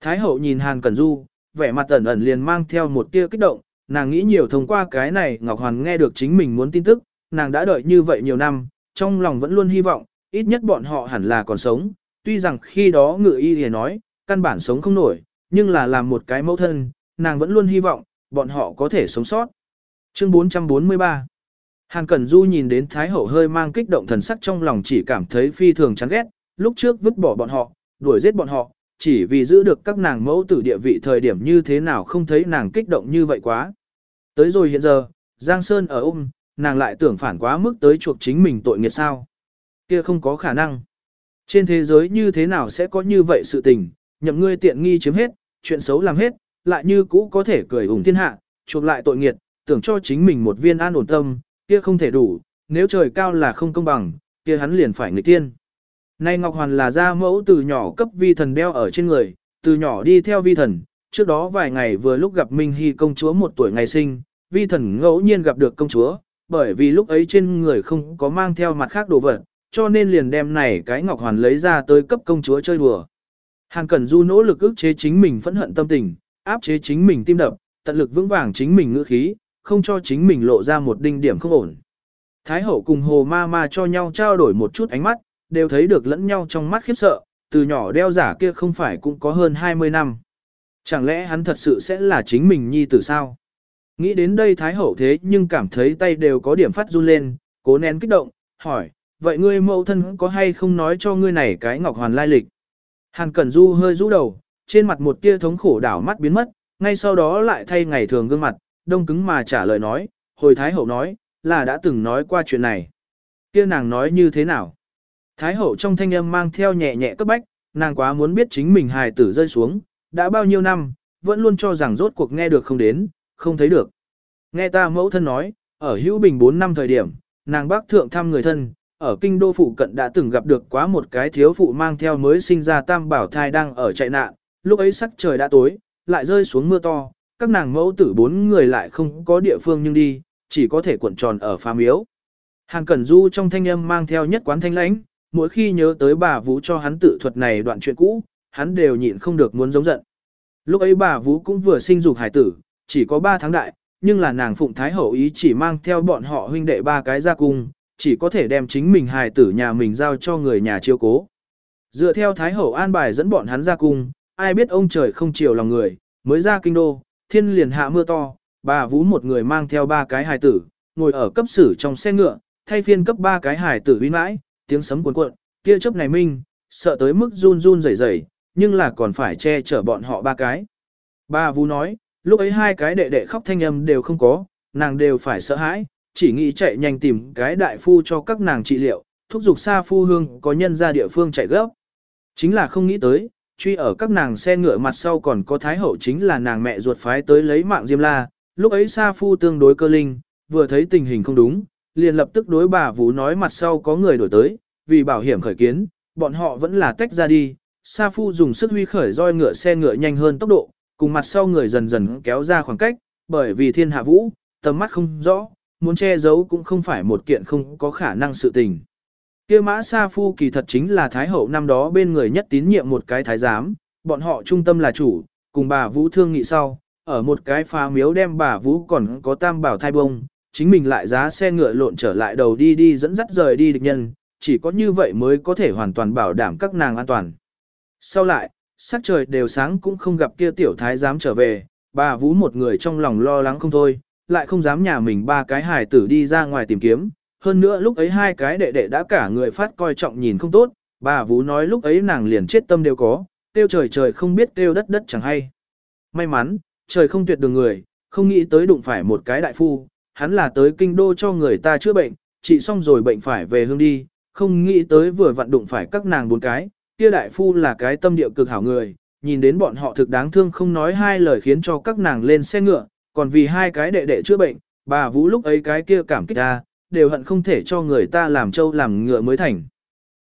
Thái hậu nhìn Hàn Cẩn Du, vẻ mặt ẩn ẩn liền mang theo một tia kích động, nàng nghĩ nhiều thông qua cái này Ngọc Hoàn nghe được chính mình muốn tin tức, nàng đã đợi như vậy nhiều năm, trong lòng vẫn luôn hy vọng, ít nhất bọn họ hẳn là còn sống, tuy rằng khi đó ngự y thì nói, căn bản sống không nổi, nhưng là làm một cái mẫu thân, nàng vẫn luôn hy vọng, bọn họ có thể sống sót. Chương 443 Hàn Cẩn Du nhìn đến Thái Hậu hơi mang kích động thần sắc trong lòng chỉ cảm thấy phi thường chán ghét, lúc trước vứt bỏ bọn họ, đuổi giết bọn họ, chỉ vì giữ được các nàng mẫu tử địa vị thời điểm như thế nào không thấy nàng kích động như vậy quá. Tới rồi hiện giờ, Giang Sơn ở ôm, nàng lại tưởng phản quá mức tới chuộc chính mình tội nghiệt sao. Kia không có khả năng. Trên thế giới như thế nào sẽ có như vậy sự tình, nhậm ngươi tiện nghi chiếm hết, chuyện xấu làm hết, lại như cũ có thể cười ủng thiên hạ, chuộc lại tội nghiệt, tưởng cho chính mình một viên an ổn tâm, kia không thể đủ, nếu trời cao là không công bằng, kia hắn liền phải người tiên. Nay Ngọc Hoàn là gia mẫu từ nhỏ cấp vi thần đeo ở trên người, từ nhỏ đi theo vi thần, trước đó vài ngày vừa lúc gặp Minh Hy công chúa một tuổi ngày sinh, vi thần ngẫu nhiên gặp được công chúa, bởi vì lúc ấy trên người không có mang theo mặt khác đồ vật, cho nên liền đem này cái Ngọc Hoàn lấy ra tới cấp công chúa chơi đùa. Hàn Cẩn Du nỗ lực ức chế chính mình phẫn hận tâm tình, áp chế chính mình tim đập, tận lực vững vàng chính mình ngữ khí, không cho chính mình lộ ra một đinh điểm không ổn. Thái hậu cùng hồ ma ma cho nhau trao đổi một chút ánh mắt, đều thấy được lẫn nhau trong mắt khiếp sợ, từ nhỏ đeo giả kia không phải cũng có hơn 20 năm. Chẳng lẽ hắn thật sự sẽ là chính mình nhi tử sao? Nghĩ đến đây Thái hậu thế nhưng cảm thấy tay đều có điểm phát run lên, cố nén kích động, hỏi, vậy ngươi mẫu thân có hay không nói cho ngươi này cái ngọc hoàn lai lịch? Hàn Cẩn Du hơi rũ đầu, trên mặt một tia thống khổ đảo mắt biến mất, ngay sau đó lại thay ngày thường gương mặt, đông cứng mà trả lời nói, hồi Thái Hậu nói, là đã từng nói qua chuyện này. kia nàng nói như thế nào? Thái Hậu trong thanh âm mang theo nhẹ nhẹ cấp bách, nàng quá muốn biết chính mình hài tử rơi xuống, đã bao nhiêu năm, vẫn luôn cho rằng rốt cuộc nghe được không đến, không thấy được. Nghe ta mẫu thân nói, ở hữu bình 4 năm thời điểm, nàng bác thượng thăm người thân, ở kinh đô phụ cận đã từng gặp được quá một cái thiếu phụ mang theo mới sinh ra tam bảo thai đang ở chạy nạn, lúc ấy sắc trời đã tối, lại rơi xuống mưa to, các nàng mẫu tử bốn người lại không có địa phương nhưng đi, chỉ có thể cuộn tròn ở phá miếu. Hàn Cẩn Du trong thanh âm mang theo nhất quán thanh lãnh, mỗi khi nhớ tới bà Vũ cho hắn tự thuật này đoạn chuyện cũ, hắn đều nhịn không được muốn giống giận. Lúc ấy bà Vũ cũng vừa sinh dục hải tử, chỉ có 3 tháng đại, nhưng là nàng phụng thái hậu ý chỉ mang theo bọn họ huynh đệ ba cái ra cung, chỉ có thể đem chính mình hài tử nhà mình giao cho người nhà chiêu cố. Dựa theo thái hậu an bài dẫn bọn hắn ra cung, ai biết ông trời không chiều lòng người, mới ra kinh đô, thiên liền hạ mưa to, bà vú một người mang theo ba cái hài tử, ngồi ở cấp sử trong xe ngựa, thay phiên cấp ba cái hài tử uy mãi, tiếng sấm cuốn cuộn, kia chớp này minh, sợ tới mức run run rẩy rẩy, nhưng là còn phải che chở bọn họ ba cái. Bà vú nói, lúc ấy hai cái đệ đệ khóc thanh âm đều không có, nàng đều phải sợ hãi, chỉ nghĩ chạy nhanh tìm cái đại phu cho các nàng trị liệu, thúc giục xa phu hương có nhân ra địa phương chạy gấp. Chính là không nghĩ tới, truy ở các nàng xe ngựa mặt sau còn có thái hậu chính là nàng mẹ ruột phái tới lấy mạng Diêm La, lúc ấy Sa Phu tương đối cơ linh, vừa thấy tình hình không đúng, liền lập tức đối bà Vũ nói mặt sau có người đổi tới, vì bảo hiểm khởi kiến, bọn họ vẫn là tách ra đi, Sa Phu dùng sức huy khởi roi ngựa xe ngựa nhanh hơn tốc độ, cùng mặt sau người dần dần kéo ra khoảng cách, bởi vì thiên hạ vũ, tầm mắt không rõ, muốn che giấu cũng không phải một kiện không có khả năng sự tình. Kia mã Sa Phu kỳ thật chính là Thái Hậu năm đó bên người nhất tín nhiệm một cái thái giám, bọn họ trung tâm là chủ, cùng bà Vũ thương nghị sau, ở một cái phá miếu đem bà Vũ còn có tam bảo thai bông, chính mình lại giá xe ngựa lộn trở lại đầu đi đi dẫn dắt rời đi địch nhân, chỉ có như vậy mới có thể hoàn toàn bảo đảm các nàng an toàn. Sau lại, sắc trời đều sáng cũng không gặp kia tiểu thái dám trở về, bà Vũ một người trong lòng lo lắng không thôi, lại không dám nhà mình ba cái hài tử đi ra ngoài tìm kiếm, hơn nữa lúc ấy hai cái đệ đệ đã cả người phát coi trọng nhìn không tốt, bà Vũ nói lúc ấy nàng liền chết tâm đều có, tiêu trời trời không biết tiêu đất đất chẳng hay. May mắn, trời không tuyệt đường người, không nghĩ tới đụng phải một cái đại phu, hắn là tới kinh đô cho người ta chữa bệnh, trị xong rồi bệnh phải về hương đi, không nghĩ tới vừa vặn đụng phải các nàng bốn cái, kia đại phu là cái tâm địa cực hảo người, nhìn đến bọn họ thực đáng thương không nói hai lời khiến cho các nàng lên xe ngựa, còn vì hai cái đệ đệ chữa bệnh, bà Vũ lúc ấy cái kia cảm kích ta, đều hận không thể cho người ta làm trâu làm ngựa mới thành.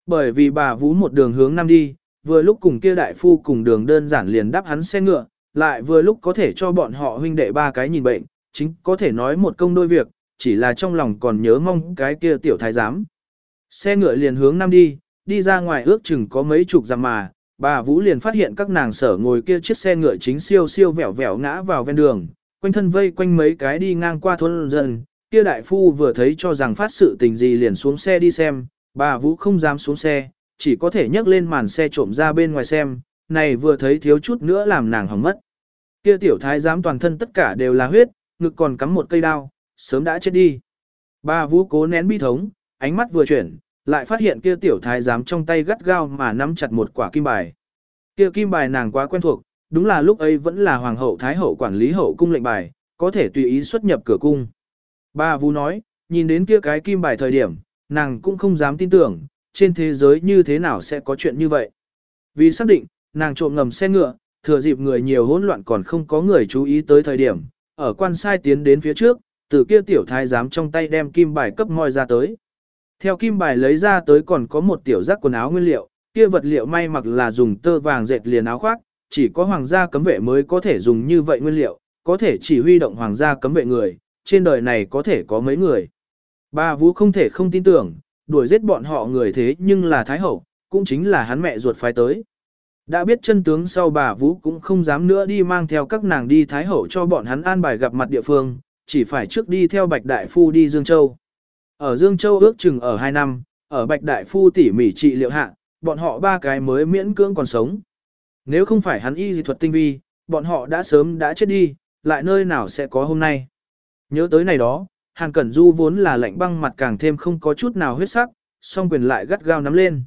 Bởi vì bà Vũ một đường hướng nam đi, vừa lúc cùng kia đại phu cùng đường đơn giản liền đáp hắn xe ngựa, lại vừa lúc có thể cho bọn họ huynh đệ ba cái nhìn bệnh, chính có thể nói một công đôi việc, chỉ là trong lòng còn nhớ mong cái kia tiểu thái giám. Xe ngựa liền hướng nam đi, đi ra ngoài ước chừng có mấy chục dặm mà, bà Vũ liền phát hiện các nàng sở ngồi kia chiếc xe ngựa chính siêu siêu vẻo vẻo ngã vào ven đường, quanh thân vây quanh mấy cái đi ngang qua thôn dân, kia đại phu vừa thấy cho rằng phát sự tình gì liền xuống xe đi xem, bà Vũ không dám xuống xe, chỉ có thể nhấc lên màn xe trộm ra bên ngoài xem, này vừa thấy thiếu chút nữa làm nàng hỏng mất. Kia tiểu thái giám toàn thân tất cả đều là huyết, ngực còn cắm một cây đao, sớm đã chết đi. Bà Vũ cố nén bi thống, ánh mắt vừa chuyển, lại phát hiện kia tiểu thái giám trong tay gắt gao mà nắm chặt một quả kim bài. Kia kim bài nàng quá quen thuộc, đúng là lúc ấy vẫn là hoàng hậu thái hậu quản lý hậu cung lệnh bài, có thể tùy ý xuất nhập cửa cung. Bà Vũ nói, nhìn đến kia cái kim bài thời điểm, nàng cũng không dám tin tưởng, trên thế giới như thế nào sẽ có chuyện như vậy. Vì xác định, nàng trộm ngầm xe ngựa, thừa dịp người nhiều hỗn loạn còn không có người chú ý tới thời điểm, ở quan sai tiến đến phía trước, từ kia tiểu thái giám trong tay đem kim bài cấp moi ra tới. Theo kim bài lấy ra tới còn có một tiểu giác quần áo nguyên liệu, kia vật liệu may mặc là dùng tơ vàng dệt liền áo khoác, chỉ có hoàng gia cấm vệ mới có thể dùng như vậy nguyên liệu, có thể chỉ huy động hoàng gia cấm vệ người, trên đời này có thể có mấy người. Bà Vũ không thể không tin tưởng, đuổi giết bọn họ người thế nhưng là Thái Hậu, cũng chính là hắn mẹ ruột phái tới. Đã biết chân tướng sau bà Vũ cũng không dám nữa đi mang theo các nàng đi Thái Hậu cho bọn hắn an bài gặp mặt địa phương, chỉ phải trước đi theo Bạch Đại Phu đi Dương Châu. Ở Dương Châu ước chừng ở 2 năm, ở Bạch Đại Phu tỉ mỉ trị liệu hạ, bọn họ ba cái mới miễn cưỡng còn sống. Nếu không phải hắn y dị thuật tinh vi, bọn họ đã sớm đã chết đi, lại nơi nào sẽ có hôm nay. Nhớ tới này đó, Hàn Cẩn Du vốn là lạnh băng mặt càng thêm không có chút nào huyết sắc, song quyền lại gắt gao nắm lên.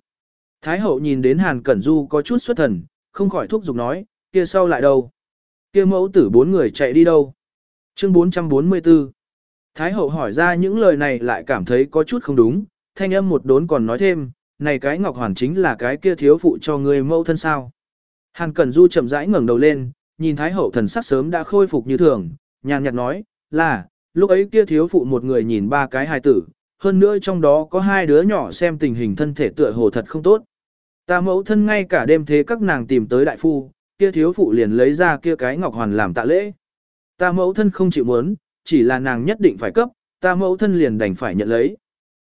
Thái hậu nhìn đến Hàn Cẩn Du có chút xuất thần, không khỏi thúc giục nói, kia sau lại đâu? Kia mẫu tử bốn người chạy đi đâu? Chương 444 Thái hậu hỏi ra những lời này lại cảm thấy có chút không đúng, thanh âm một đốn còn nói thêm, này cái Ngọc Hoàn chính là cái kia thiếu phụ cho người mẫu thân sao. Hàn Cẩn Du chậm rãi ngẩng đầu lên, nhìn Thái hậu thần sắc sớm đã khôi phục như thường, nhàn nhạt nói, là, lúc ấy kia thiếu phụ một người nhìn ba cái hài tử, hơn nữa trong đó có hai đứa nhỏ xem tình hình thân thể tựa hồ thật không tốt. Ta mẫu thân ngay cả đêm thế các nàng tìm tới đại phu, kia thiếu phụ liền lấy ra kia cái ngọc hoàn làm tạ lễ. Ta mẫu thân không chịu muốn, chỉ là nàng nhất định phải cấp, ta mẫu thân liền đành phải nhận lấy.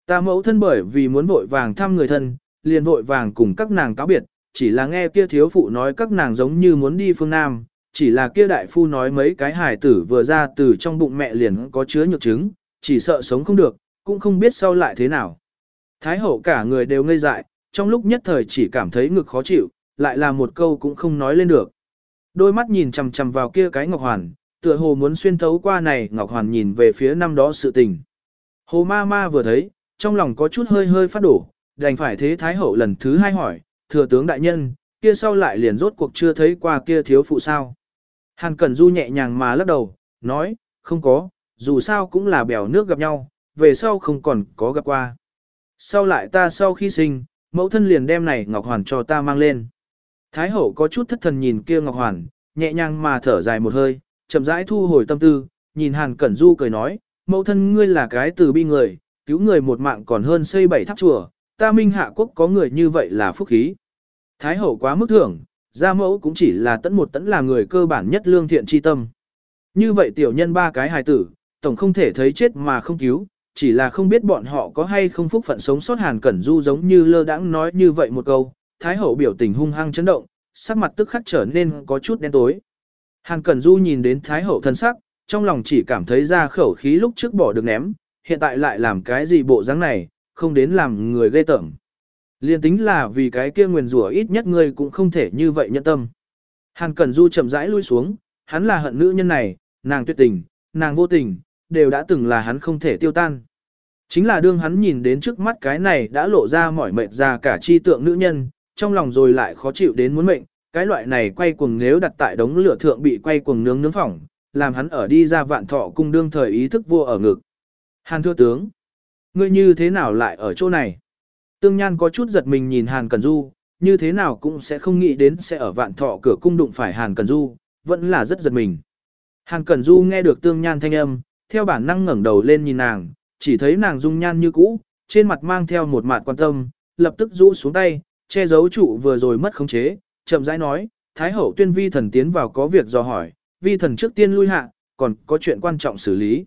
Ta mẫu thân bởi vì muốn vội vàng thăm người thân, liền vội vàng cùng các nàng cáo biệt, chỉ là nghe kia thiếu phụ nói các nàng giống như muốn đi phương Nam, chỉ là kia đại phu nói mấy cái hài tử vừa ra từ trong bụng mẹ liền có chứa nhược chứng, chỉ sợ sống không được, cũng không biết sau lại thế nào. Thái hậu cả người đều ngây dại, trong lúc nhất thời chỉ cảm thấy ngực khó chịu, lại là một câu cũng không nói lên được. Đôi mắt nhìn chằm chằm vào kia cái ngọc hoàn, tựa hồ muốn xuyên thấu qua này ngọc hoàn nhìn về phía năm đó sự tình. Hồ ma ma vừa thấy, trong lòng có chút hơi hơi phát đổ, đành phải thế Thái hậu lần thứ hai hỏi, thừa tướng đại nhân, kia sau lại liền rốt cuộc chưa thấy qua kia thiếu phụ sao. Hàn Cẩn Du nhẹ nhàng mà lắc đầu, nói, không có, dù sao cũng là bèo nước gặp nhau, về sau không còn có gặp qua. Sau lại ta sau khi sinh, mẫu thân liền đem này Ngọc Hoàn cho ta mang lên. Thái hậu có chút thất thần nhìn kia Ngọc Hoàn, nhẹ nhàng mà thở dài một hơi, chậm rãi thu hồi tâm tư, nhìn Hàn Cẩn Du cười nói, mẫu thân ngươi là cái từ bi người, cứu người một mạng còn hơn xây bảy tháp chùa, ta minh hạ quốc có người như vậy là phúc khí. Thái hậu quá mức thưởng, gia mẫu cũng chỉ là tẫn một tẫn là người cơ bản nhất lương thiện chi tâm. Như vậy tiểu nhân ba cái hài tử, tổng không thể thấy chết mà không cứu, chỉ là không biết bọn họ có hay không phúc phận sống sót Hàn Cẩn Du giống như lơ đãng nói như vậy một câu, Thái hậu biểu tình hung hăng chấn động, sắc mặt tức khắc trở nên có chút đen tối. Hàn Cẩn Du nhìn đến Thái Hậu thân sắc, trong lòng chỉ cảm thấy ra khẩu khí lúc trước bỏ được ném, hiện tại lại làm cái gì bộ dáng này, không đến làm người ghê tởm. Liên tính là vì cái kia nguyền rủa ít nhất ngươi cũng không thể như vậy nhận tâm. Hàn Cẩn Du chậm rãi lui xuống, hắn là hận nữ nhân này, nàng tuyệt tình, nàng vô tình, đều đã từng là hắn không thể tiêu tan. Chính là đương hắn nhìn đến trước mắt cái này đã lộ ra mỏi mệt ra cả chi tượng nữ nhân, trong lòng rồi lại khó chịu đến muốn mệnh, cái loại này quay cuồng nếu đặt tại đống lửa thượng bị quay cuồng nướng nướng phỏng, làm hắn ở đi ra vạn thọ cung đương thời ý thức vô ở ngực. Hàn thưa tướng, ngươi như thế nào lại ở chỗ này? Tương Nhan có chút giật mình nhìn Hàn Cần Du, như thế nào cũng sẽ không nghĩ đến sẽ ở vạn thọ cửa cung đụng phải Hàn Cần Du, vẫn là rất giật mình. Hàn Cần Du nghe được Tương Nhan thanh âm, theo bản năng ngẩng đầu lên nhìn nàng, chỉ thấy nàng dung nhan như cũ, trên mặt mang theo một mạt quan tâm, lập tức rũ xuống tay, che giấu trụ vừa rồi mất khống chế, chậm rãi nói, Thái hậu tuyên vi thần tiến vào có việc do hỏi, vi thần trước tiên lui hạ, còn có chuyện quan trọng xử lý.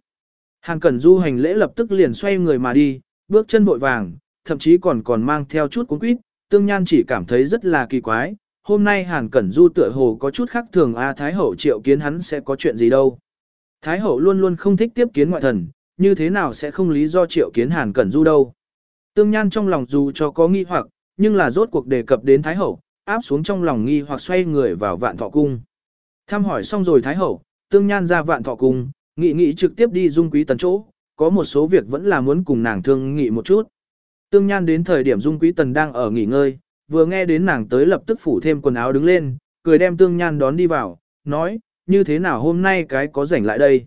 Hàn Cẩn Du hành lễ lập tức liền xoay người mà đi, bước chân vội vàng, thậm chí còn còn mang theo chút cuốn quýt, tương nhan chỉ cảm thấy rất là kỳ quái. Hôm nay Hàn Cẩn Du tựa hồ có chút khác thường a Thái Hậu triệu kiến hắn sẽ có chuyện gì đâu. Thái Hậu luôn luôn không thích tiếp kiến ngoại thần, như thế nào sẽ không lý do triệu kiến Hàn Cẩn Du đâu. Tương Nhan trong lòng dù cho có nghi hoặc, nhưng là rốt cuộc đề cập đến Thái Hậu, áp xuống trong lòng nghi hoặc xoay người vào vạn thọ cung. Thăm hỏi xong rồi Thái Hậu, Tương Nhan ra vạn thọ cung, nghị nghị trực tiếp đi dung quý tần chỗ, có một số việc vẫn là muốn cùng nàng thương nghị một chút. Tương Nhan đến thời điểm dung quý tần đang ở nghỉ ngơi, vừa nghe đến nàng tới lập tức phủ thêm quần áo đứng lên, cười đem Tương Nhan đón đi vào, nói, như thế nào hôm nay cái có rảnh lại đây.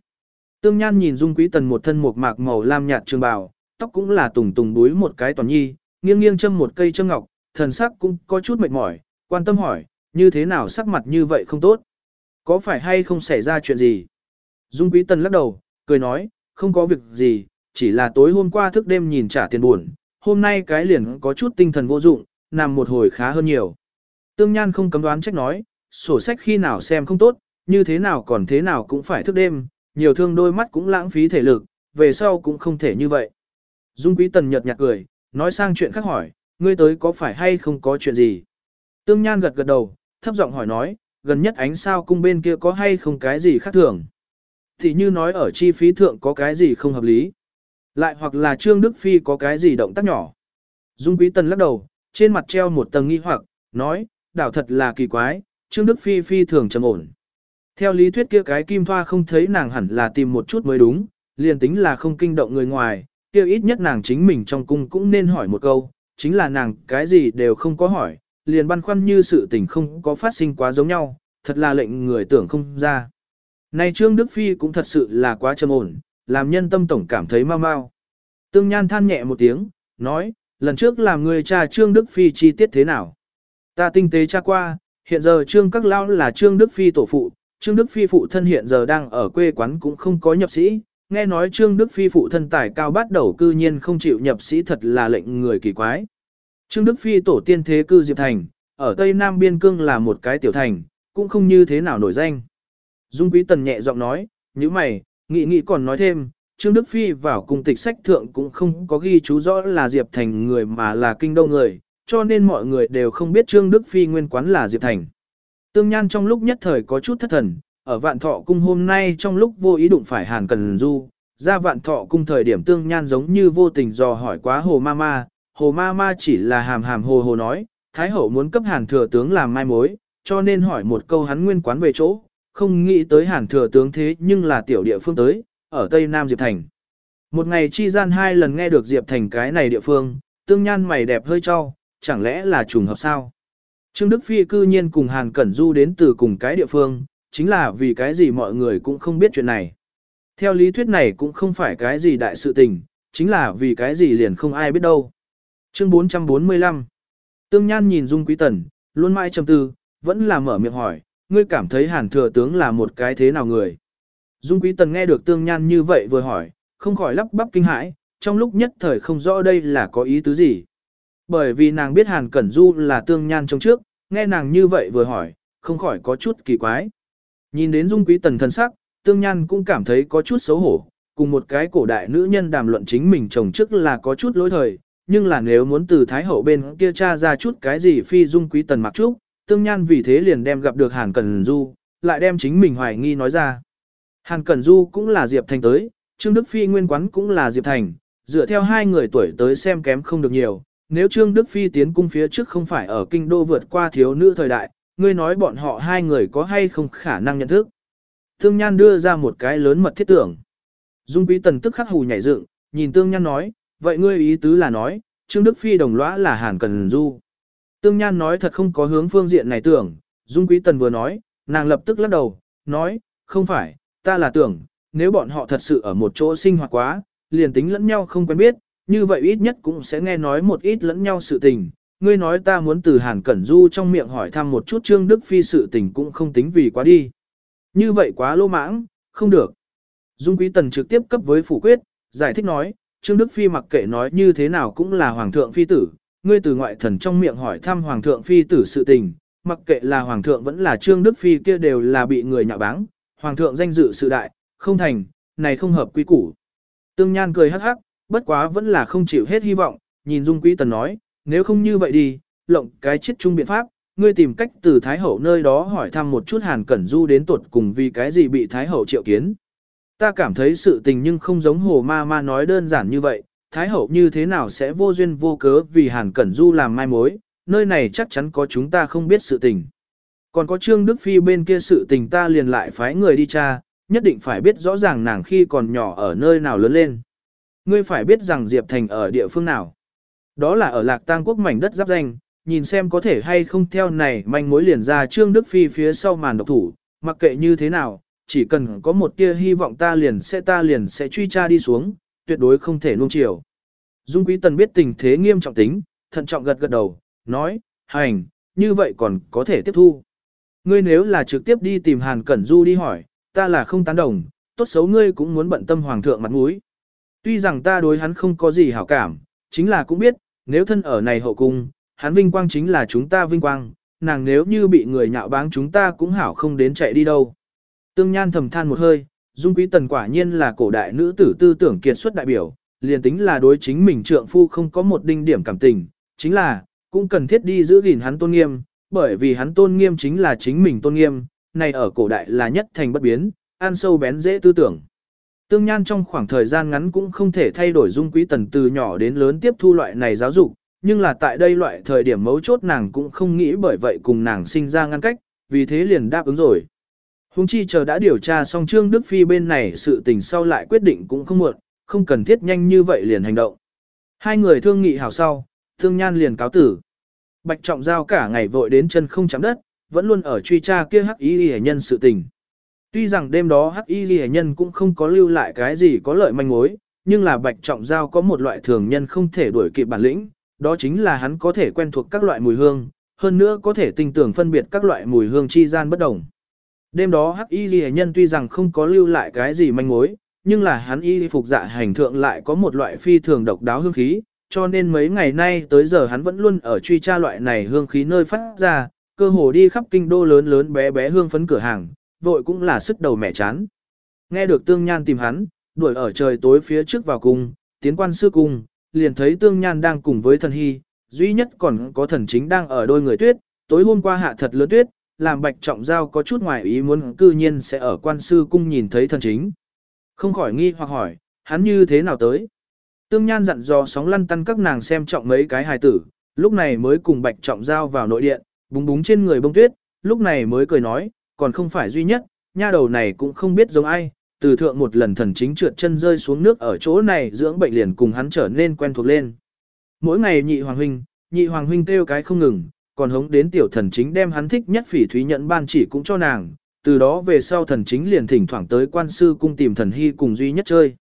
Tương Nhan nhìn Dung Quý Tần một thân một mạc màu lam nhạt trường bào, tóc cũng là tùng tùng đuối một cái toàn nhi, nghiêng nghiêng châm một cây châm ngọc, thần sắc cũng có chút mệt mỏi, quan tâm hỏi, như thế nào sắc mặt như vậy không tốt? Có phải hay không xảy ra chuyện gì? Dung Quý Tần lắc đầu, cười nói, không có việc gì, chỉ là tối hôm qua thức đêm nhìn trả tiền buồn, hôm nay cái liền có chút tinh thần vô dụng, nằm một hồi khá hơn nhiều. Tương Nhan không cấm đoán trách nói, sổ sách khi nào xem không tốt, như thế nào còn thế nào cũng phải thức đêm, nhiều thương đôi mắt cũng lãng phí thể lực, về sau cũng không thể như vậy. Dung Quý Tần nhợt nhạt cười, nói sang chuyện khác hỏi, ngươi tới có phải hay không có chuyện gì? Tương Nhan gật gật đầu, thấp giọng hỏi nói, gần nhất ánh sao cung bên kia có hay không cái gì khác thường? Thì như nói ở chi phí thượng có cái gì không hợp lý? Lại hoặc là Trương Đức Phi có cái gì động tác nhỏ? Dung Quý Tần lắc đầu, trên mặt treo một tầng nghi hoặc, nói, đảo thật là kỳ quái, Trương Đức Phi phi thường trầm ổn. Theo lý thuyết kia cái kim thoa không thấy nàng hẳn là tìm một chút mới đúng, liền tính là không kinh động người ngoài, kia ít nhất nàng chính mình trong cung cũng nên hỏi một câu, chính là nàng cái gì đều không có hỏi, liền băn khoăn như sự tình không có phát sinh quá giống nhau, thật là lệnh người tưởng không ra. Này Trương Đức Phi cũng thật sự là quá trầm ổn, làm nhân tâm tổng cảm thấy mau mau. Tương Nhan than nhẹ một tiếng, nói, lần trước làm người cha Trương Đức Phi chi tiết thế nào? Ta tinh tế tra qua, hiện giờ Trương Các Lao là Trương Đức Phi tổ phụ, Trương Đức Phi phụ thân hiện giờ đang ở quê quán cũng không có nhập sĩ, nghe nói Trương Đức Phi phụ thân tài cao bắt đầu cư nhiên không chịu nhập sĩ thật là lệnh người kỳ quái. Trương Đức Phi tổ tiên thế cư Diệp Thành, ở Tây Nam Biên Cương là một cái tiểu thành, cũng không như thế nào nổi danh. Dung Quý Tần nhẹ giọng nói, như mày, nghị nghị còn nói thêm, Trương Đức Phi vào cung tịch sách thượng cũng không có ghi chú rõ là Diệp Thành người mà là kinh đô người, cho nên mọi người đều không biết Trương Đức Phi nguyên quán là Diệp Thành. Tương Nhan trong lúc nhất thời có chút thất thần, ở vạn thọ cung hôm nay trong lúc vô ý đụng phải Hàn Cần Du, ra vạn thọ cung thời điểm Tương Nhan giống như vô tình dò hỏi quá Hồ Ma Ma, Hồ Ma Ma chỉ là hàm hàm hồ hồ nói, Thái Hậu muốn cấp Hàn Thừa Tướng làm mai mối, cho nên hỏi một câu hắn nguyên quán về chỗ, không nghĩ tới Hàn Thừa Tướng thế nhưng là tiểu địa phương tới, ở Tây Nam Diệp Thành. Một ngày chi gian hai lần nghe được Diệp Thành cái này địa phương, Tương Nhan mày đẹp hơi cho, chẳng lẽ là trùng hợp sao? Trương Đức Phi cư nhiên cùng Hàn Cẩn Du đến từ cùng cái địa phương, chính là vì cái gì mọi người cũng không biết chuyện này. Theo lý thuyết này cũng không phải cái gì đại sự tình, chính là vì cái gì liền không ai biết đâu. Chương 445 Tương Nhan nhìn Dung Quý Tần, luôn mãi trầm tư, vẫn là mở miệng hỏi, ngươi cảm thấy Hàn Thừa Tướng là một cái thế nào người? Dung Quý Tần nghe được Tương Nhan như vậy vừa hỏi, không khỏi lắp bắp kinh hãi, trong lúc nhất thời không rõ đây là có ý tứ gì. Bởi vì nàng biết Hàn Cẩn Du là Tương Nhan trong trước, nghe nàng như vậy vừa hỏi, không khỏi có chút kỳ quái. Nhìn đến dung quý tần thân sắc, tương nhan cũng cảm thấy có chút xấu hổ, cùng một cái cổ đại nữ nhân đàm luận chính mình chồng trước là có chút lỗi thời, nhưng là nếu muốn từ thái hậu bên kia tra ra chút cái gì phi dung quý tần mặc trúc, tương nhan vì thế liền đem gặp được hàn cần du, lại đem chính mình hoài nghi nói ra. Hàn Cẩn Du cũng là Diệp Thành tới, Trương Đức Phi nguyên quán cũng là Diệp Thành, dựa theo hai người tuổi tới xem kém không được nhiều. Nếu Trương Đức Phi tiến cung phía trước không phải ở kinh đô vượt qua thiếu nữ thời đại, ngươi nói bọn họ hai người có hay không khả năng nhận thức. Tương Nhan đưa ra một cái lớn mật thiết tưởng. Dung Quý Tần tức khắc hù nhảy dựng, nhìn Tương Nhan nói, vậy ngươi ý tứ là nói, Trương Đức Phi đồng lõa là Hàn Cần Du. Tương Nhan nói thật không có hướng phương diện này tưởng, Dung Quý Tần vừa nói, nàng lập tức lắc đầu, nói, không phải, ta là tưởng, nếu bọn họ thật sự ở một chỗ sinh hoạt quá, liền tính lẫn nhau không quen biết, như vậy ít nhất cũng sẽ nghe nói một ít lẫn nhau sự tình. Ngươi nói ta muốn từ Hàn Cẩn Du trong miệng hỏi thăm một chút Trương Đức Phi sự tình cũng không tính vì quá đi. Như vậy quá lô mãng, không được. Dung Quý Tần trực tiếp cấp với phủ quyết, giải thích nói, Trương Đức Phi mặc kệ nói như thế nào cũng là Hoàng thượng Phi tử, ngươi từ ngoại thần trong miệng hỏi thăm Hoàng thượng Phi tử sự tình, mặc kệ là Hoàng thượng vẫn là Trương Đức Phi kia đều là bị người nhạo báng, Hoàng thượng danh dự sự đại, không thành, này không hợp quy củ. Tương Nhan cười hắc hắc, bất quá vẫn là không chịu hết hy vọng, nhìn Dung Quý Tần nói, nếu không như vậy đi, lộng cái chết chung biện pháp, ngươi tìm cách từ Thái Hậu nơi đó hỏi thăm một chút Hàn Cẩn Du đến tuột cùng vì cái gì bị Thái Hậu triệu kiến. Ta cảm thấy sự tình nhưng không giống hồ ma ma nói đơn giản như vậy, Thái Hậu như thế nào sẽ vô duyên vô cớ vì Hàn Cẩn Du làm mai mối, nơi này chắc chắn có chúng ta không biết sự tình. Còn có Trương Đức Phi bên kia sự tình ta liền lại phái người đi tra, nhất định phải biết rõ ràng nàng khi còn nhỏ ở nơi nào lớn lên. Ngươi phải biết rằng Diệp Thành ở địa phương nào. Đó là ở Lạc Tang quốc mảnh đất giáp danh, nhìn xem có thể hay không theo này manh mối liền ra Trương Đức Phi phía sau màn độc thủ, mặc kệ như thế nào, chỉ cần có một tia hy vọng ta liền sẽ ta liền sẽ truy tra đi xuống, tuyệt đối không thể nuông chiều. Dung Quý Tần biết tình thế nghiêm trọng tính, thận trọng gật gật đầu, nói, hành, như vậy còn có thể tiếp thu. Ngươi nếu là trực tiếp đi tìm Hàn Cẩn Du đi hỏi, ta là không tán đồng, tốt xấu ngươi cũng muốn bận tâm hoàng thượng mặt mũi. Tuy rằng ta đối hắn không có gì hảo cảm, chính là cũng biết, nếu thân ở này hậu cung, hắn vinh quang chính là chúng ta vinh quang, nàng nếu như bị người nhạo báng chúng ta cũng hảo không đến chạy đi đâu. Tương Nhan thầm than một hơi, Dung Quý Tần quả nhiên là cổ đại nữ tử tư tưởng kiệt xuất đại biểu, liền tính là đối chính mình trượng phu không có một đinh điểm cảm tình, chính là, cũng cần thiết đi giữ gìn hắn tôn nghiêm, bởi vì hắn tôn nghiêm chính là chính mình tôn nghiêm, này ở cổ đại là nhất thành bất biến, ăn sâu bén dễ tư tưởng. Tương Nhan trong khoảng thời gian ngắn cũng không thể thay đổi Dung Quý Tần từ nhỏ đến lớn tiếp thu loại này giáo dục, nhưng là tại đây loại thời điểm mấu chốt nàng cũng không nghĩ bởi vậy cùng nàng sinh ra ngăn cách, vì thế liền đáp ứng rồi. Hùng chi chờ đã điều tra xong Trương Đức Phi bên này sự tình sau lại quyết định cũng không muộn, không cần thiết nhanh như vậy liền hành động. Hai người thương nghị hảo sau, thương nhan liền cáo tử. Bạch trọng giao cả ngày vội đến chân không chạm đất, vẫn luôn ở truy tra kia hắc y hệ nhân sự tình. Tuy rằng đêm đó hắc y hệ nhân cũng không có lưu lại cái gì có lợi manh mối, nhưng là bạch trọng giao có một loại thường nhân không thể đuổi kịp bản lĩnh, đó chính là hắn có thể quen thuộc các loại mùi hương, hơn nữa có thể tinh tưởng phân biệt các loại mùi hương chi gian bất đồng. Đêm đó hắc y ghi nhân tuy rằng không có lưu lại cái gì manh mối, nhưng là hắn y phục dạ hành thượng lại có một loại phi thường độc đáo hương khí, cho nên mấy ngày nay tới giờ hắn vẫn luôn ở truy tra loại này hương khí nơi phát ra, cơ hồ đi khắp kinh đô lớn lớn bé bé hương phấn cửa hàng, vội cũng là sức đầu mẹ chán. Nghe được tương nhan tìm hắn, đuổi ở trời tối phía trước vào cung, tiến quan sư cung, liền thấy tương nhan đang cùng với thần hy, duy nhất còn có thần chính đang ở đôi người tuyết, tối hôm qua hạ thật lớn tuyết, làm bạch trọng giao có chút ngoài ý muốn cư nhiên sẽ ở quan sư cung nhìn thấy thần chính. Không khỏi nghi hoặc hỏi, hắn như thế nào tới? Tương Nhan dặn dò sóng lăn tăn các nàng xem trọng mấy cái hài tử, lúc này mới cùng bạch trọng giao vào nội điện, búng búng trên người bông tuyết, lúc này mới cười nói, còn không phải duy nhất, nha đầu này cũng không biết giống ai, từ thượng một lần thần chính trượt chân rơi xuống nước ở chỗ này dưỡng bệnh liền cùng hắn trở nên quen thuộc lên. Mỗi ngày nhị hoàng huynh, nhị hoàng huynh kêu cái không ngừng, còn hống đến tiểu thần chính đem hắn thích nhất phỉ thúy nhận ban chỉ cũng cho nàng, từ đó về sau thần chính liền thỉnh thoảng tới quan sư cung tìm thần hy cùng duy nhất chơi.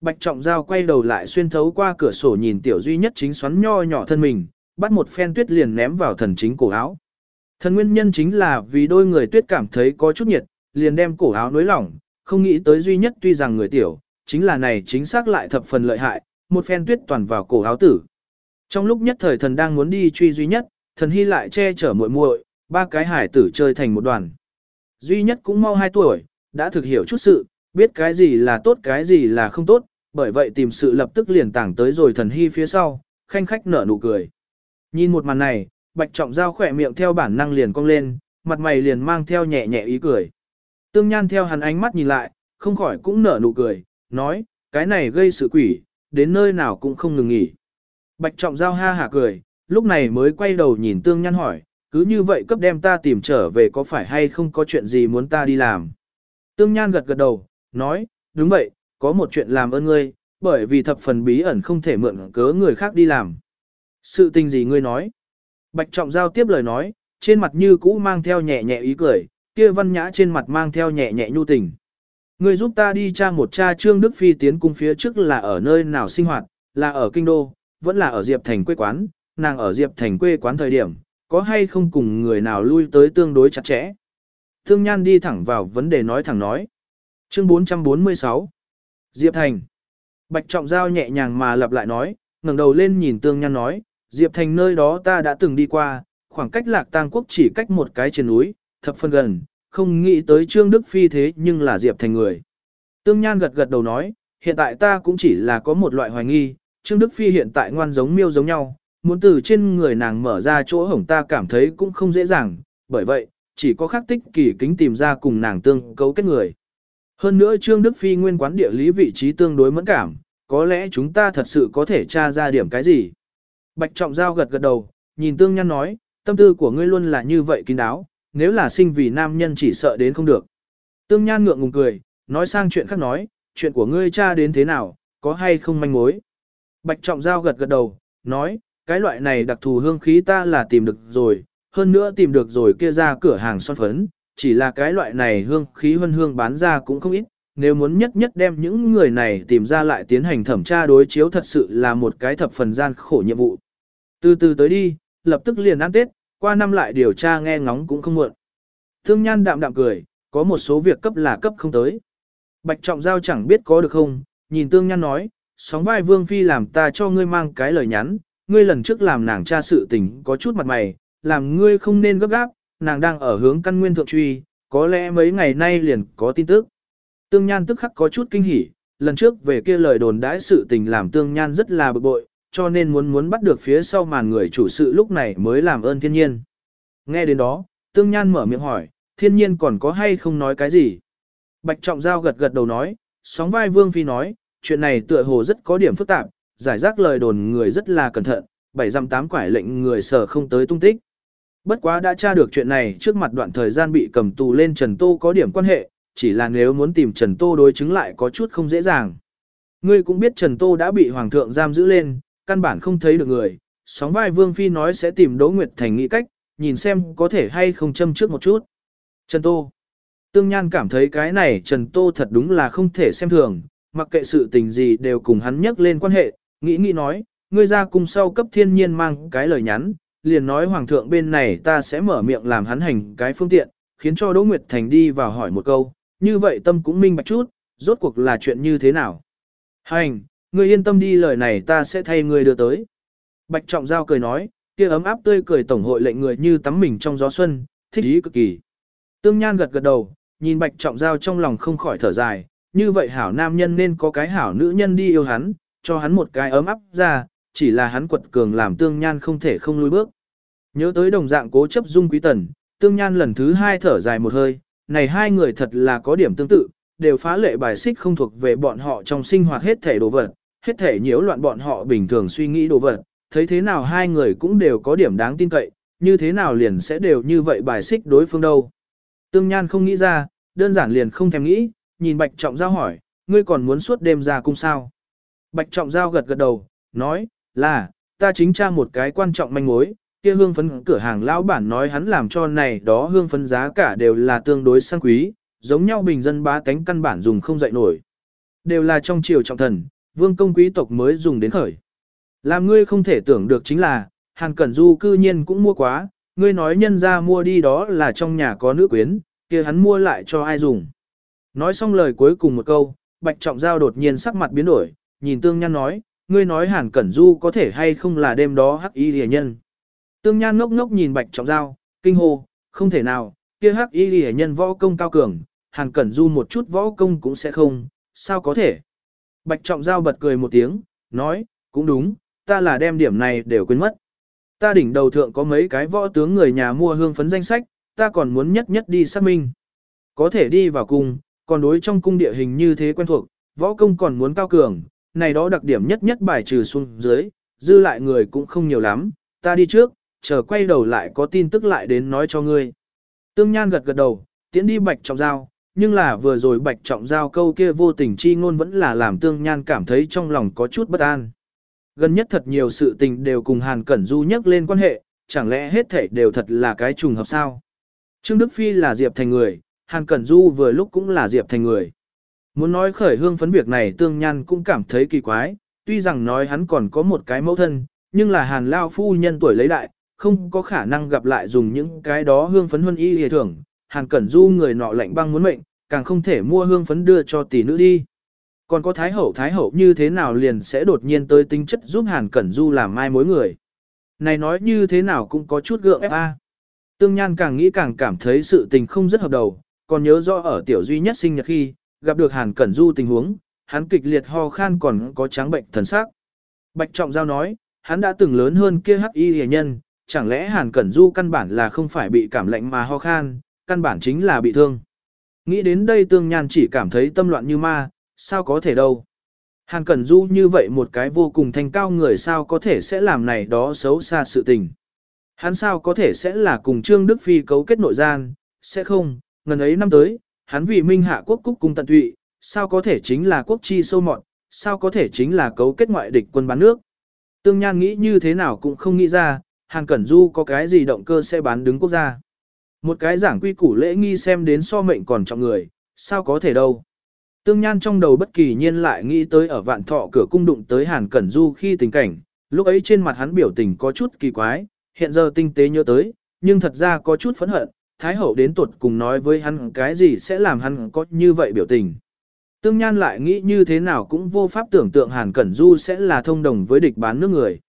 Bạch trọng giao quay đầu lại xuyên thấu qua cửa sổ nhìn tiểu duy nhất chính xoắn nho nhỏ thân mình, bắt một phen tuyết liền ném vào thần chính cổ áo. Thần nguyên nhân chính là vì đôi người tuyết cảm thấy có chút nhiệt, liền đem cổ áo nối lỏng, không nghĩ tới duy nhất tuy rằng người tiểu, chính là này chính xác lại thập phần lợi hại, một phen tuyết toàn vào cổ áo tử. Trong lúc nhất thời thần đang muốn đi truy duy nhất, thần hy lại che chở muội muội, ba cái hải tử chơi thành một đoàn. Duy nhất cũng mau 2 tuổi, đã thực hiểu chút sự, biết cái gì là tốt cái gì là không tốt, bởi vậy tìm sự lập tức liền tảng tới rồi thần hy phía sau, khanh khách nở nụ cười. Nhìn một màn này, bạch trọng giao khỏe miệng theo bản năng liền cong lên, mặt mày liền mang theo nhẹ nhẹ ý cười. Tương Nhan theo hắn ánh mắt nhìn lại, không khỏi cũng nở nụ cười, nói, cái này gây sự quỷ, đến nơi nào cũng không ngừng nghỉ. Bạch Trọng Giao ha hả cười, lúc này mới quay đầu nhìn Tương Nhan hỏi, cứ như vậy cấp đem ta tìm trở về có phải hay không có chuyện gì muốn ta đi làm. Tương Nhan gật gật đầu, nói, đúng vậy, có một chuyện làm ơn ngươi, bởi vì thập phần bí ẩn không thể mượn cớ người khác đi làm. Sự tình gì ngươi nói? Bạch Trọng Giao tiếp lời nói, trên mặt như cũ mang theo nhẹ nhẹ ý cười, kia văn nhã trên mặt mang theo nhẹ nhẹ nhu tình. Ngươi giúp ta đi tra một cha Trương Đức Phi tiến cung phía trước là ở nơi nào sinh hoạt, là ở Kinh Đô, vẫn là ở Diệp Thành quê quán, nàng ở Diệp Thành quê quán thời điểm, có hay không cùng người nào lui tới tương đối chặt chẽ. Thương Nhan đi thẳng vào vấn đề nói thẳng nói. Chương 446 Diệp Thành Bạch Trọng Giao nhẹ nhàng mà lặp lại nói, ngẩng đầu lên nhìn Tương Nhan nói, Diệp Thành nơi đó ta đã từng đi qua, khoảng cách lạc tang quốc chỉ cách một cái trên núi, thập phân gần, không nghĩ tới Trương Đức Phi thế nhưng là Diệp Thành người. Tương Nhan gật gật đầu nói, hiện tại ta cũng chỉ là có một loại hoài nghi, Trương Đức Phi hiện tại ngoan giống miêu giống nhau, muốn từ trên người nàng mở ra chỗ hổng ta cảm thấy cũng không dễ dàng, bởi vậy, chỉ có khắc tích kỳ kính tìm ra cùng nàng tương cấu kết người. Hơn nữa Trương Đức Phi nguyên quán địa lý vị trí tương đối mẫn cảm, có lẽ chúng ta thật sự có thể tra ra điểm cái gì. Bạch Trọng Giao gật gật đầu, nhìn Tương Nhan nói, tâm tư của ngươi luôn là như vậy kín đáo, nếu là sinh vì nam nhân chỉ sợ đến không được. Tương Nhan ngượng ngùng cười, nói sang chuyện khác nói, chuyện của ngươi cha đến thế nào, có hay không manh mối. Bạch Trọng Giao gật gật đầu, nói, cái loại này đặc thù hương khí ta là tìm được rồi, hơn nữa tìm được rồi kia ra cửa hàng son phấn, chỉ là cái loại này hương khí hương hương bán ra cũng không ít, nếu muốn nhất nhất đem những người này tìm ra lại tiến hành thẩm tra đối chiếu thật sự là một cái thập phần gian khổ nhiệm vụ. Từ từ tới đi, lập tức liền ăn Tết, qua năm lại điều tra nghe ngóng cũng không muộn. Thương Nhan đạm đạm cười, có một số việc cấp là cấp không tới. Bạch Trọng Giao chẳng biết có được không, nhìn Tương Nhan nói, sóng vai Vương Phi làm ta cho ngươi mang cái lời nhắn, ngươi lần trước làm nàng tra sự tình có chút mặt mày, làm ngươi không nên gấp gáp, nàng đang ở hướng căn nguyên thượng truy, có lẽ mấy ngày nay liền có tin tức. Tương Nhan tức khắc có chút kinh hỉ, lần trước về kia lời đồn đãi sự tình làm Tương Nhan rất là bực bội, cho nên muốn muốn bắt được phía sau màn người chủ sự lúc này mới làm ơn thiên nhiên. Nghe đến đó, Tương Nhan mở miệng hỏi, thiên nhiên còn có hay không nói cái gì? Bạch Trọng Giao gật gật đầu nói, sóng vai Vương Phi nói, chuyện này tựa hồ rất có điểm phức tạp, giải rác lời đồn người rất là cẩn thận, bảy dăm tám quải lệnh người sở không tới tung tích. Bất quá đã tra được chuyện này trước mặt đoạn thời gian bị cầm tù lên Trần Tô có điểm quan hệ, chỉ là nếu muốn tìm Trần Tô đối chứng lại có chút không dễ dàng. Ngươi cũng biết Trần Tô đã bị Hoàng thượng giam giữ lên, căn bản không thấy được người, sóng vai Vương Phi nói sẽ tìm Đỗ Nguyệt Thành nghĩ cách, nhìn xem có thể hay không châm trước một chút. Trần Tô Tương Nhan cảm thấy cái này Trần Tô thật đúng là không thể xem thường, mặc kệ sự tình gì đều cùng hắn nhắc lên quan hệ, nghĩ nghĩ nói, ngươi ra cùng sau cấp thiên nhiên mang cái lời nhắn, liền nói Hoàng thượng bên này ta sẽ mở miệng làm hắn hành cái phương tiện, khiến cho Đỗ Nguyệt Thành đi vào hỏi một câu, như vậy tâm cũng minh bạch chút, rốt cuộc là chuyện như thế nào. Hành, ngươi yên tâm đi lời này ta sẽ thay ngươi đưa tới. Bạch Trọng Giao cười nói, kia ấm áp tươi cười tổng hội lệnh người như tắm mình trong gió xuân, thích ý cực kỳ. Tương Nhan gật gật đầu, nhìn Bạch Trọng Giao trong lòng không khỏi thở dài, như vậy hảo nam nhân nên có cái hảo nữ nhân đi yêu hắn, cho hắn một cái ấm áp ra, chỉ là hắn quật cường làm Tương Nhan không thể không lùi bước. Nhớ tới đồng dạng cố chấp dung quý tần, Tương Nhan lần thứ hai thở dài một hơi, này hai người thật là có điểm tương tự, đều phá lệ bài xích không thuộc về bọn họ trong sinh hoạt hết thể đồ vật, hết thể nhiễu loạn bọn họ bình thường suy nghĩ đồ vật, thấy thế nào hai người cũng đều có điểm đáng tin cậy, như thế nào liền sẽ đều như vậy bài xích đối phương đâu. Tương Nhan không nghĩ ra, đơn giản liền không thèm nghĩ, nhìn Bạch Trọng Giao hỏi, ngươi còn muốn suốt đêm ra cung sao? Bạch Trọng Giao gật gật đầu, nói, là, ta chính tra một cái quan trọng manh mối, kia hương phấn cửa hàng lão bản nói hắn làm cho này đó hương phấn giá cả đều là tương đối sang quý, giống nhau bình dân bá tánh căn bản dùng không dậy nổi. Đều là trong triều trọng thần, vương công quý tộc mới dùng đến khởi. Làm ngươi không thể tưởng được chính là, Hàn Cẩn Du cư nhiên cũng mua quá, ngươi nói nhân ra mua đi đó là trong nhà có nữ quyến, kia hắn mua lại cho ai dùng. Nói xong lời cuối cùng một câu, Bạch Trọng Giao đột nhiên sắc mặt biến đổi, nhìn Tương Nhan nói, ngươi nói Hàn Cẩn Du có thể hay không là đêm đó hắc y rìa nhân. Tương Nhan ngốc ngốc nhìn Bạch Trọng Giao, kinh hô, không thể nào, kia hắc y rìa nhân võ công cao cường, Hàn Cẩn Du một chút võ công cũng sẽ không, sao có thể. Bạch Trọng Giao bật cười một tiếng, nói, cũng đúng, ta là đem điểm này đều quên mất. Ta đỉnh đầu thượng có mấy cái võ tướng người nhà mua hương phấn danh sách, ta còn muốn nhất nhất đi xác minh. Có thể đi vào cung, còn đối trong cung địa hình như thế quen thuộc, võ công còn muốn cao cường, này đó đặc điểm nhất nhất bài trừ xuống dưới, dư lại người cũng không nhiều lắm, ta đi trước, chờ quay đầu lại có tin tức lại đến nói cho ngươi. Tương Nhan gật gật đầu, tiễn đi bạch trọng giao, nhưng là vừa rồi bạch trọng giao câu kia vô tình chi ngôn vẫn là làm Tương Nhan cảm thấy trong lòng có chút bất an. Gần nhất thật nhiều sự tình đều cùng Hàn Cẩn Du nhắc lên quan hệ, chẳng lẽ hết thảy đều thật là cái trùng hợp sao? Trương Đức Phi là Diệp Thành người, Hàn Cẩn Du vừa lúc cũng là Diệp Thành người. Muốn nói khởi hương phấn việc này Tương Nhan cũng cảm thấy kỳ quái, tuy rằng nói hắn còn có một cái mẫu thân, nhưng là Hàn Lao Phu nhân tuổi lấy đại, không có khả năng gặp lại dùng những cái đó hương phấn huân y hề thưởng. Hàn Cẩn Du người nọ lạnh băng muốn mệnh, càng không thể mua hương phấn đưa cho tỷ nữ đi. Còn có Thái Hậu Thái Hậu như thế nào liền sẽ đột nhiên tới tính chất giúp Hàn Cẩn Du làm mai mối người. Này nói như thế nào cũng có chút gượng ép a. Tương Nhan càng nghĩ càng cảm thấy sự tình không rất hợp đầu, còn nhớ rõ ở tiểu duy nhất sinh nhật khi, gặp được Hàn Cẩn Du tình huống, hắn kịch liệt ho khan còn có tráng bệnh thần sắc. Bạch Trọng Giao nói, hắn đã từng lớn hơn kia hắc y hề nhân, chẳng lẽ Hàn Cẩn Du căn bản là không phải bị cảm lạnh mà ho khan, căn bản chính là bị thương. Nghĩ đến đây tương nhan chỉ cảm thấy tâm loạn như ma, sao có thể đâu. Hàn Cẩn Du như vậy một cái vô cùng thanh cao người sao có thể sẽ làm này đó xấu xa sự tình. Hắn sao có thể sẽ là cùng Trương Đức Phi cấu kết nội gian, sẽ không, ngần ấy năm tới, hắn vì minh hạ quốc cúc cung tận tụy, sao có thể chính là quốc chi sâu mọn, sao có thể chính là cấu kết ngoại địch quân bán nước. Tương Nhan nghĩ như thế nào cũng không nghĩ ra, Hàn Cẩn Du có cái gì động cơ sẽ bán đứng quốc gia. Một cái giảng quy củ lễ nghi xem đến so mệnh còn trọng người, sao có thể đâu. Tương Nhan trong đầu bất kỳ nhiên lại nghĩ tới ở vạn thọ cửa cung đụng tới Hàn Cẩn Du khi tình cảnh, lúc ấy trên mặt hắn biểu tình có chút kỳ quái, hiện giờ tinh tế nhớ tới, nhưng thật ra có chút phẫn hận, Thái Hậu đến tuột cùng nói với hắn cái gì sẽ làm hắn có như vậy biểu tình. Tương Nhan lại nghĩ như thế nào cũng vô pháp tưởng tượng Hàn Cẩn Du sẽ là thông đồng với địch bán nước người.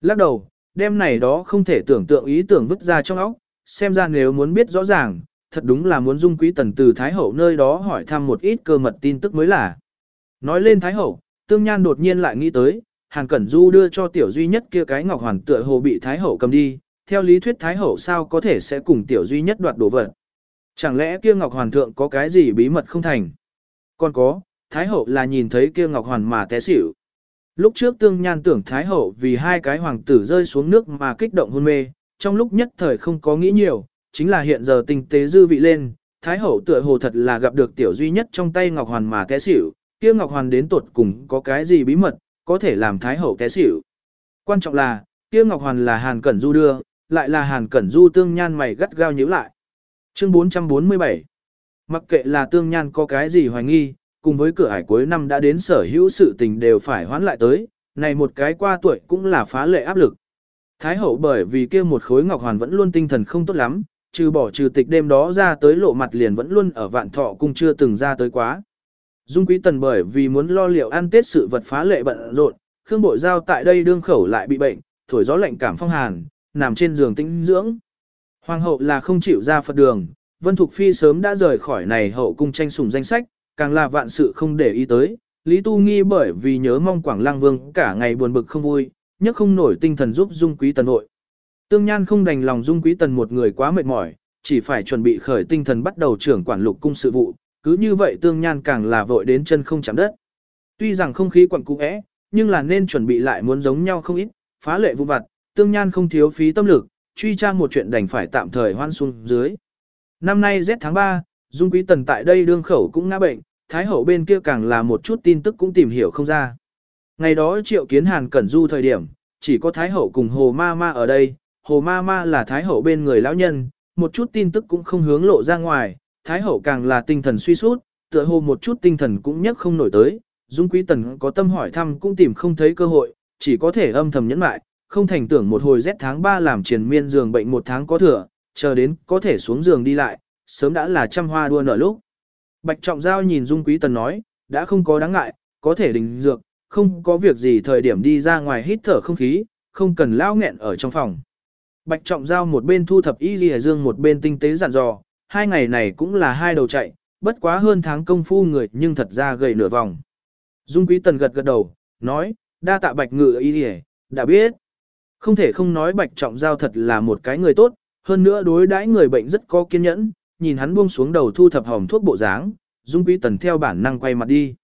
Lắc đầu, đêm này đó không thể tưởng tượng ý tưởng vứt ra trong óc, xem ra nếu muốn biết rõ ràng, thật đúng là muốn dung quý tần từ Thái Hậu nơi đó hỏi thăm một ít cơ mật tin tức mới là. Nói lên Thái Hậu, Tương Nhan đột nhiên lại nghĩ tới, Hàn Cẩn Du đưa cho tiểu duy nhất kia cái ngọc hoàn tựa hồ bị Thái Hậu cầm đi, theo lý thuyết Thái Hậu sao có thể sẽ cùng tiểu duy nhất đoạt đồ vật. Chẳng lẽ kia ngọc hoàn thượng có cái gì bí mật không thành? Còn có, Thái Hậu là nhìn thấy kia ngọc hoàn mà té xỉu. Lúc trước Tương Nhan tưởng Thái Hậu vì hai cái hoàng tử rơi xuống nước mà kích động hôn mê, trong lúc nhất thời không có nghĩ nhiều, chính là hiện giờ tình tế dư vị lên, Thái Hậu tựa hồ thật là gặp được tiểu duy nhất trong tay Ngọc Hoàn mà té xỉu, kia Ngọc Hoàn đến tuột cùng có cái gì bí mật, có thể làm Thái Hậu té xỉu. Quan trọng là, kia Ngọc Hoàn là Hàn Cẩn Du đưa, lại là Hàn Cẩn Du tương nhan mày gắt gao nhíu lại. Chương 447 Mặc kệ là tương nhan có cái gì hoài nghi, cùng với cửa ải cuối năm đã đến sở hữu sự tình đều phải hoán lại tới, này một cái qua tuổi cũng là phá lệ áp lực. Thái hậu bởi vì kia một khối ngọc hoàn vẫn luôn tinh thần không tốt lắm, trừ bỏ trừ tịch đêm đó ra tới lộ mặt liền vẫn luôn ở vạn thọ cung chưa từng ra tới quá. Dung quý tần bởi vì muốn lo liệu ăn tết sự vật phá lệ bận rộn, Khương Bội Giao tại đây đương khẩu lại bị bệnh, thổi gió lạnh cảm phong hàn, nằm trên giường tĩnh dưỡng. Hoàng hậu là không chịu ra Phật đường, Vân Thục Phi sớm đã rời khỏi này hậu cung tranh sủng danh sách, càng là vạn sự không để ý tới. Lý Tu Nghi bởi vì nhớ mong Quảng Lang Vương cả ngày buồn bực không vui, nhất không nổi tinh thần giúp Dung Quý Tần nội. Tương Nhan không đành lòng Dung Quý Tần một người quá mệt mỏi, chỉ phải chuẩn bị khởi tinh thần bắt đầu trưởng quản lục cung sự vụ, cứ như vậy Tương Nhan càng là vội đến chân không chạm đất. Tuy rằng không khí quặn cũ é, nhưng là nên chuẩn bị lại muốn giống nhau không ít, phá lệ vụ vặt, Tương Nhan không thiếu phí tâm lực, truy tra một chuyện đành phải tạm thời hoan xuống dưới. Năm nay Z tháng 3, Dung Quý Tần tại đây đương khẩu cũng ngã bệnh, Thái Hậu bên kia càng là một chút tin tức cũng tìm hiểu không ra. Ngày đó triệu kiến Hàn Cẩn Du thời điểm, chỉ có Thái Hậu cùng Hồ Ma Ma ở đây, Hồ Ma Ma là Thái Hậu bên người lão nhân, một chút tin tức cũng không hướng lộ ra ngoài, Thái Hậu càng là tinh thần suy sút, tựa hồ một chút tinh thần cũng nhất không nổi tới, Dung Quý Tần có tâm hỏi thăm cũng tìm không thấy cơ hội, chỉ có thể âm thầm nhẫn lại, không thành tưởng một hồi rét tháng 3 làm triền miên giường bệnh một tháng có thừa, chờ đến có thể xuống giường đi lại, sớm đã là trăm hoa đua nở lúc. Bạch Trọng Giao nhìn Dung Quý Tần nói, đã không có đáng ngại, có thể đình dược, không có việc gì thời điểm đi ra ngoài hít thở không khí, không cần lao nghẹn ở trong phòng. Bạch Trọng Giao một bên thu thập y ghi dương một bên tinh tế dặn dò, hai ngày này cũng là hai đầu chạy, bất quá hơn tháng công phu người nhưng thật ra gầy nửa vòng. Dung Quý Tần gật gật đầu, nói, đa tạ Bạch Ngự y ghi đã biết. Không thể không nói Bạch Trọng Giao thật là một cái người tốt, hơn nữa đối đãi người bệnh rất có kiên nhẫn, nhìn hắn buông xuống đầu thu thập hòm thuốc bộ dáng, Dung Quý Tần theo bản năng quay mặt đi.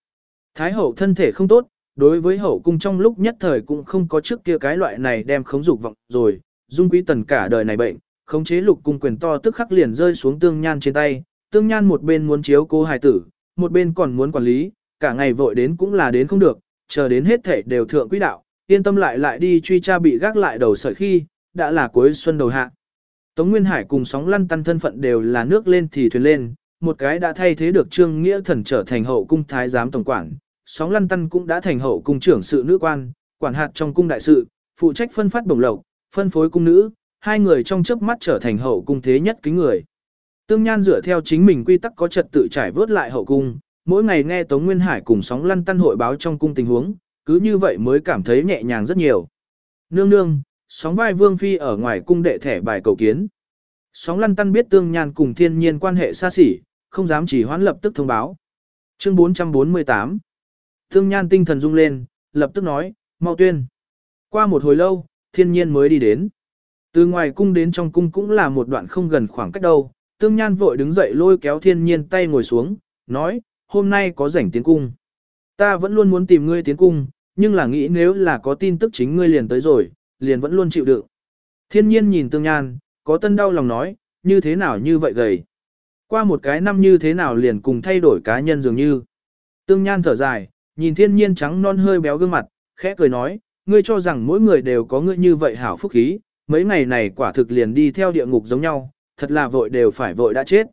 Thái hậu thân thể không tốt, đối với hậu cung trong lúc nhất thời cũng không có trước kia cái loại này đem khống dục vọng rồi, Dung Quý Tần cả đời này bệnh, khống chế lục cung quyền to tức khắc liền rơi xuống tương nhan trên tay, tương nhan một bên muốn chiếu cô hài tử, một bên còn muốn quản lý, cả ngày vội đến cũng là đến không được, chờ đến hết thể đều thượng quý đạo, yên tâm lại lại đi truy tra bị gác lại đầu sợi khi, đã là cuối xuân đầu hạ. Tống Nguyên Hải cùng sóng lăn tăn thân phận đều là nước lên thì thuyền lên, một cái đã thay thế được Trương Nghĩa Thần trở thành hậu cung thái giám tổng quản, sóng lăn tăn cũng đã thành hậu cung trưởng sự nữ quan, quản hạt trong cung đại sự, phụ trách phân phát bổng lộc, phân phối cung nữ, hai người trong chớp mắt trở thành hậu cung thế nhất kính người. Tương Nhan dựa theo chính mình quy tắc có trật tự trải vớt lại hậu cung, mỗi ngày nghe Tống Nguyên Hải cùng sóng lăn tăn hội báo trong cung tình huống, cứ như vậy mới cảm thấy nhẹ nhàng rất nhiều. Nương nương, sóng vai vương phi ở ngoài cung đệ thẻ bài cầu kiến. Sóng lăn tăn biết tương nhan cùng thiên nhiên quan hệ xa xỉ, không dám chỉ hoãn lập tức thông báo. Chương 448 Tương nhan tinh thần rung lên, lập tức nói, mau tuyên. Qua một hồi lâu, thiên nhiên mới đi đến. Từ ngoài cung đến trong cung cũng là một đoạn không gần khoảng cách đâu, tương nhan vội đứng dậy lôi kéo thiên nhiên tay ngồi xuống, nói, hôm nay có rảnh tiến cung. Ta vẫn luôn muốn tìm ngươi tiến cung, nhưng là nghĩ nếu là có tin tức chính ngươi liền tới rồi, liền vẫn luôn chịu đựng. Thiên nhiên nhìn tương nhan, có tân đau lòng nói, như thế nào như vậy gầy. Qua một cái năm như thế nào liền cùng thay đổi cá nhân dường như. Tương nhan thở dài, nhìn thiên nhiên trắng non hơi béo gương mặt, khẽ cười nói, ngươi cho rằng mỗi người đều có ngươi như vậy hảo phúc khí, mấy ngày này quả thực liền đi theo địa ngục giống nhau, thật là vội đều phải vội đã chết.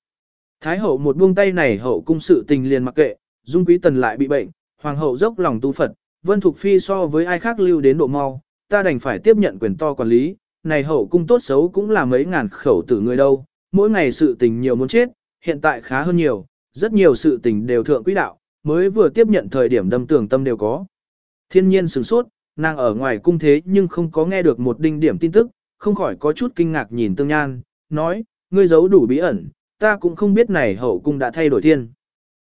Thái hậu một buông tay này hậu cung sự tình liền mặc kệ, dung quý tần lại bị bệnh, hoàng hậu dốc lòng tu Phật, vân thục phi so với ai khác lưu đến độ mau, ta đành phải tiếp nhận quyền to quản lý, này hậu cung tốt xấu cũng là mấy ngàn khẩu tử người đâu, mỗi ngày sự tình nhiều muốn chết, hiện tại khá hơn nhiều, rất nhiều sự tình đều thượng quỹ đạo, mới vừa tiếp nhận thời điểm đâm tưởng tâm đều có. Thiên nhiên sửng sốt, nàng ở ngoài cung thế nhưng không có nghe được một đinh điểm tin tức, không khỏi có chút kinh ngạc nhìn tương nhan, nói, ngươi giấu đủ bí ẩn, ta cũng không biết này hậu cung đã thay đổi thiên.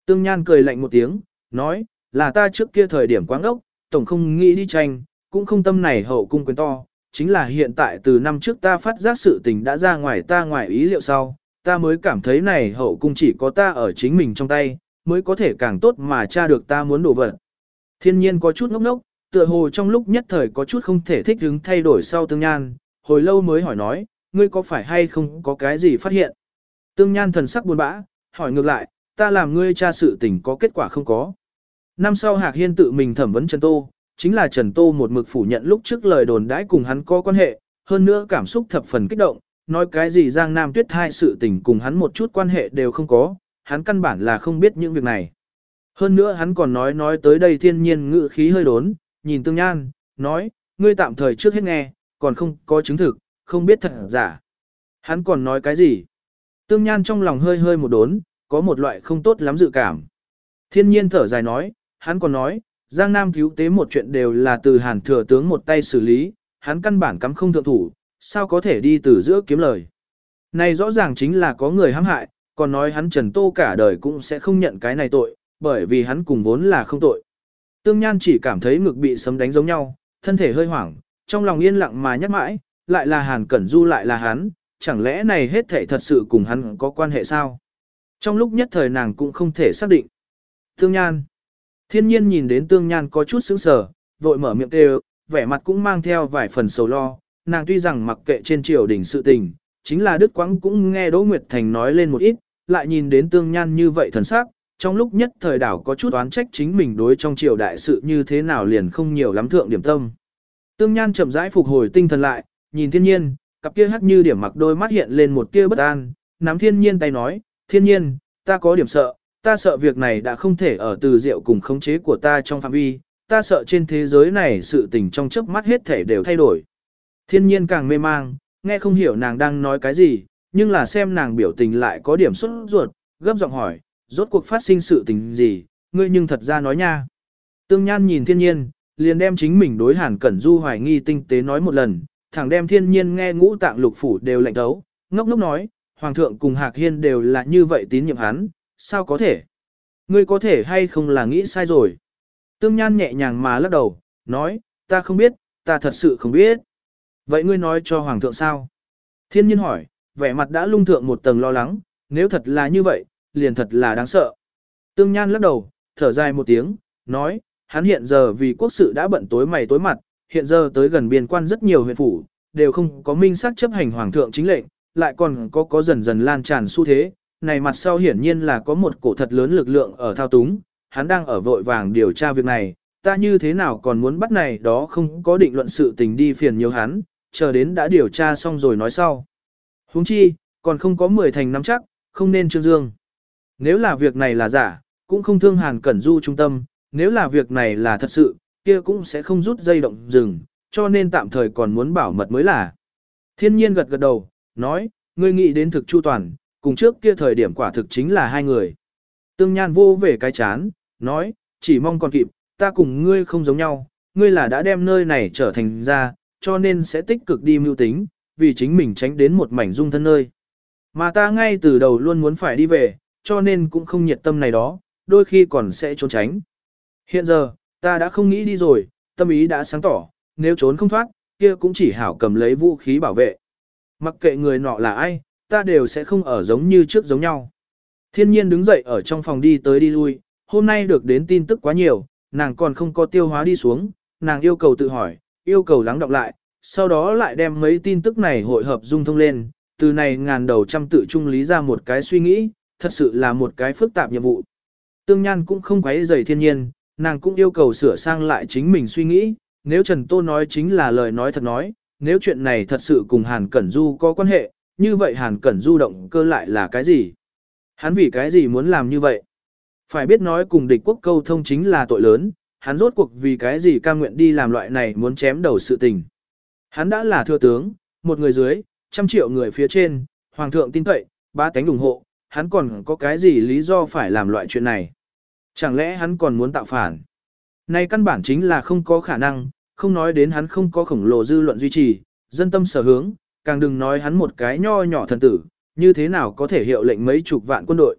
Tương nhan cười lạnh một tiếng, nói, là ta trước kia thời điểm quáng ốc, tổng không nghĩ đi tranh, cũng không tâm này hậu cung quyền to, chính là hiện tại từ năm trước ta phát giác sự tình đã ra ngoài ta ngoài ý liệu sau, ta mới cảm thấy này hậu cung chỉ có ta ở chính mình trong tay, mới có thể càng tốt mà tra được ta muốn đổ vật. Thiên nhiên có chút ngốc ngốc, tựa hồ trong lúc nhất thời có chút không thể thích ứng thay đổi sau tương nhan, hồi lâu mới hỏi nói, ngươi có phải hay không có cái gì phát hiện. Tương nhan thần sắc buồn bã, hỏi ngược lại, ta làm ngươi tra sự tình có kết quả không có. Năm sau Hạc Hiên tự mình thẩm vấn Trần Tô, chính là Trần Tô một mực phủ nhận lúc trước lời đồn đãi cùng hắn có quan hệ, hơn nữa cảm xúc thập phần kích động, nói cái gì Giang Nam Tuyết hai sự tình cùng hắn một chút quan hệ đều không có, hắn căn bản là không biết những việc này. Hơn nữa hắn còn nói nói tới đây thiên nhiên ngự khí hơi đốn, nhìn tương nhan, nói, ngươi tạm thời trước hết nghe, còn không có chứng thực, không biết thật giả. Hắn còn nói cái gì? Tương nhan trong lòng hơi hơi một đốn, có một loại không tốt lắm dự cảm. Thiên nhiên thở dài nói, hắn còn nói, Giang Nam cứu tế một chuyện đều là từ hàn thừa tướng một tay xử lý, hắn căn bản cắm không thượng thủ, sao có thể đi từ giữa kiếm lời. Này rõ ràng chính là có người hãm hại, còn nói hắn Trần Tô cả đời cũng sẽ không nhận cái này tội, bởi vì hắn cùng vốn là không tội. Tương Nhan chỉ cảm thấy ngực bị sấm đánh giống nhau, thân thể hơi hoảng, trong lòng yên lặng mà nhắc mãi, lại là Hàn Cẩn Du lại là hắn, chẳng lẽ này hết thể thật sự cùng hắn có quan hệ sao? Trong lúc nhất thời nàng cũng không thể xác định. Tương Nhan Thiên nhiên nhìn đến Tương Nhan có chút sững sờ, vội mở miệng kêu, vẻ mặt cũng mang theo vài phần sầu lo, nàng tuy rằng mặc kệ trên triều đình sự tình, chính là Đức Quang cũng nghe Đỗ Nguyệt Thành nói lên một ít, lại nhìn đến Tương Nhan như vậy thần sắc, trong lúc nhất thời đảo có chút oán trách chính mình đối trong triều đại sự như thế nào liền không nhiều lắm thượng điểm tâm. Tương Nhan chậm rãi phục hồi tinh thần lại, nhìn thiên nhiên, cặp kia hắt như điểm mặc đôi mắt hiện lên một tia bất an, nắm thiên nhiên tay nói, thiên nhiên, ta có điểm sợ, ta sợ việc này đã không thể ở từ diệu cùng khống chế của ta trong phạm vi, ta sợ trên thế giới này sự tình trong chớp mắt hết thể đều thay đổi. Thiên nhiên càng mê mang, nghe không hiểu nàng đang nói cái gì, nhưng là xem nàng biểu tình lại có điểm xuất ruột, gấp giọng hỏi, rốt cuộc phát sinh sự tình gì, ngươi nhưng thật ra nói nha. Tương Nhan nhìn thiên nhiên, liền đem chính mình đối hàn cẩn du hoài nghi tinh tế nói một lần, thẳng đem thiên nhiên nghe ngũ tạng lục phủ đều lạnh thấu, ngốc ngốc nói, hoàng thượng cùng hạc hiên đều là như vậy tín nhiệm hắn, sao có thể? Ngươi có thể hay không là nghĩ sai rồi? Tương Nhan nhẹ nhàng mà lắc đầu, nói, ta không biết, ta thật sự không biết. Vậy ngươi nói cho hoàng thượng sao? Thiên nhiên hỏi, vẻ mặt đã lung thượng một tầng lo lắng, nếu thật là như vậy, liền thật là đáng sợ. Tương Nhan lắc đầu, thở dài một tiếng, nói, hắn hiện giờ vì quốc sự đã bận tối mày tối mặt, hiện giờ tới gần biên quan rất nhiều huyện phủ, đều không có minh xác chấp hành hoàng thượng chính lệnh, lại còn có có dần dần lan tràn xu thế, này mặt sau hiển nhiên là có một cổ thật lớn lực lượng ở thao túng, hắn đang ở vội vàng điều tra việc này, ta như thế nào còn muốn bắt này đó không có định luận sự tình đi phiền nhiều hắn, chờ đến đã điều tra xong rồi nói sau. Huống chi, còn không có 10 thành nắm chắc, không nên trương dương. Nếu là việc này là giả, cũng không thương hàn cẩn du trung tâm, nếu là việc này là thật sự, kia cũng sẽ không rút dây động rừng, cho nên tạm thời còn muốn bảo mật mới là. Thiên nhiên gật gật đầu, nói, ngươi nghĩ đến thực chu toàn, cùng trước kia thời điểm quả thực chính là hai người. Tương Nhan vô về cái chán, nói, chỉ mong còn kịp, ta cùng ngươi không giống nhau, ngươi là đã đem nơi này trở thành ra, cho nên sẽ tích cực đi mưu tính, vì chính mình tránh đến một mảnh dung thân nơi. Mà ta ngay từ đầu luôn muốn phải đi về, cho nên cũng không nhiệt tâm này đó, đôi khi còn sẽ trốn tránh. Hiện giờ, ta đã không nghĩ đi rồi, tâm ý đã sáng tỏ, nếu trốn không thoát, kia cũng chỉ hảo cầm lấy vũ khí bảo vệ. Mặc kệ người nọ là ai, ta đều sẽ không ở giống như trước giống nhau. Thiên nhiên đứng dậy ở trong phòng đi tới đi lui, hôm nay được đến tin tức quá nhiều, nàng còn không có tiêu hóa đi xuống, nàng yêu cầu tự hỏi, yêu cầu lắng đọng lại, sau đó lại đem mấy tin tức này hội hợp dung thông lên, từ này ngàn đầu trăm tự trung lý ra một cái suy nghĩ, thật sự là một cái phức tạp nhiệm vụ. Tương Nhan cũng không quấy rầy thiên nhiên, nàng cũng yêu cầu sửa sang lại chính mình suy nghĩ, nếu Trần Tô nói chính là lời nói thật nói, nếu chuyện này thật sự cùng Hàn Cẩn Du có quan hệ, như vậy Hàn Cẩn Du động cơ lại là cái gì? Hắn vì cái gì muốn làm như vậy? Phải biết nói cùng địch quốc câu thông chính là tội lớn, hắn rốt cuộc vì cái gì cam nguyện đi làm loại này muốn chém đầu sự tình. Hắn đã là thừa tướng, một người dưới, trăm triệu người phía trên, hoàng thượng tin cậy, ba cánh ủng hộ, hắn còn có cái gì lý do phải làm loại chuyện này. Chẳng lẽ hắn còn muốn tạo phản? Này căn bản chính là không có khả năng, không nói đến hắn không có khổng lồ dư luận duy trì, dân tâm sở hướng, càng đừng nói hắn một cái nho nhỏ thần tử, như thế nào có thể hiệu lệnh mấy chục vạn quân đội.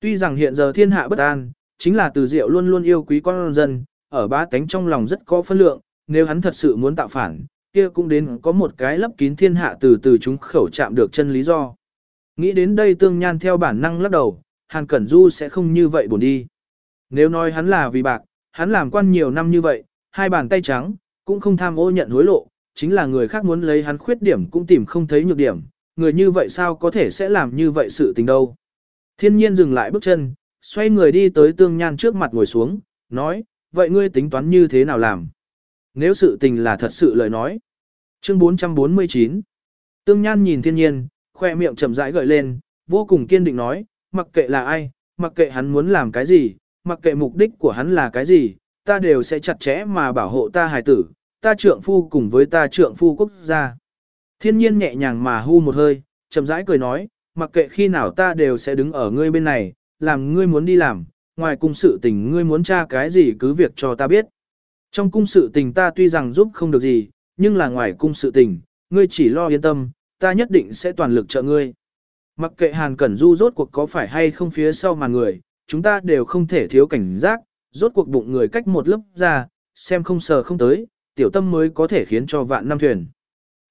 Tuy rằng hiện giờ thiên hạ bất an, chính là từ diệu luôn luôn yêu quý con dân, ở ba tánh trong lòng rất có phân lượng, nếu hắn thật sự muốn tạo phản, kia cũng đến có một cái lấp kín thiên hạ từ từ chúng khẩu chạm được chân lý do. Nghĩ đến đây tương nhan theo bản năng lắc đầu, Hàn Cẩn Du sẽ không như vậy buồn đi. Nếu nói hắn là vì bạc, hắn làm quan nhiều năm như vậy, hai bàn tay trắng, cũng không tham ô nhận hối lộ, chính là người khác muốn lấy hắn khuyết điểm cũng tìm không thấy nhược điểm, người như vậy sao có thể sẽ làm như vậy sự tình đâu. Thiên nhiên dừng lại bước chân, xoay người đi tới tương nhan trước mặt ngồi xuống, nói, vậy ngươi tính toán như thế nào làm? Nếu sự tình là thật sự lời nói. Chương 449 Tương nhan nhìn thiên nhiên, khoe miệng chậm rãi gợi lên, vô cùng kiên định nói, mặc kệ là ai, mặc kệ hắn muốn làm cái gì, mặc kệ mục đích của hắn là cái gì, ta đều sẽ chặt chẽ mà bảo hộ ta hài tử, ta trượng phu cùng với ta trượng phu quốc gia. Thiên nhiên nhẹ nhàng mà hu một hơi, chậm rãi cười nói, mặc kệ khi nào ta đều sẽ đứng ở ngươi bên này, làm ngươi muốn đi làm, ngoài cung sự tình ngươi muốn tra cái gì cứ việc cho ta biết. Trong cung sự tình ta tuy rằng giúp không được gì, nhưng là ngoài cung sự tình, ngươi chỉ lo yên tâm, ta nhất định sẽ toàn lực trợ ngươi. Mặc kệ Hàn Cẩn Du rốt cuộc có phải hay không phía sau mà người, chúng ta đều không thể thiếu cảnh giác, rốt cuộc bụng người cách một lớp ra, xem không sờ không tới, tiểu tâm mới có thể khiến cho vạn năm thuyền.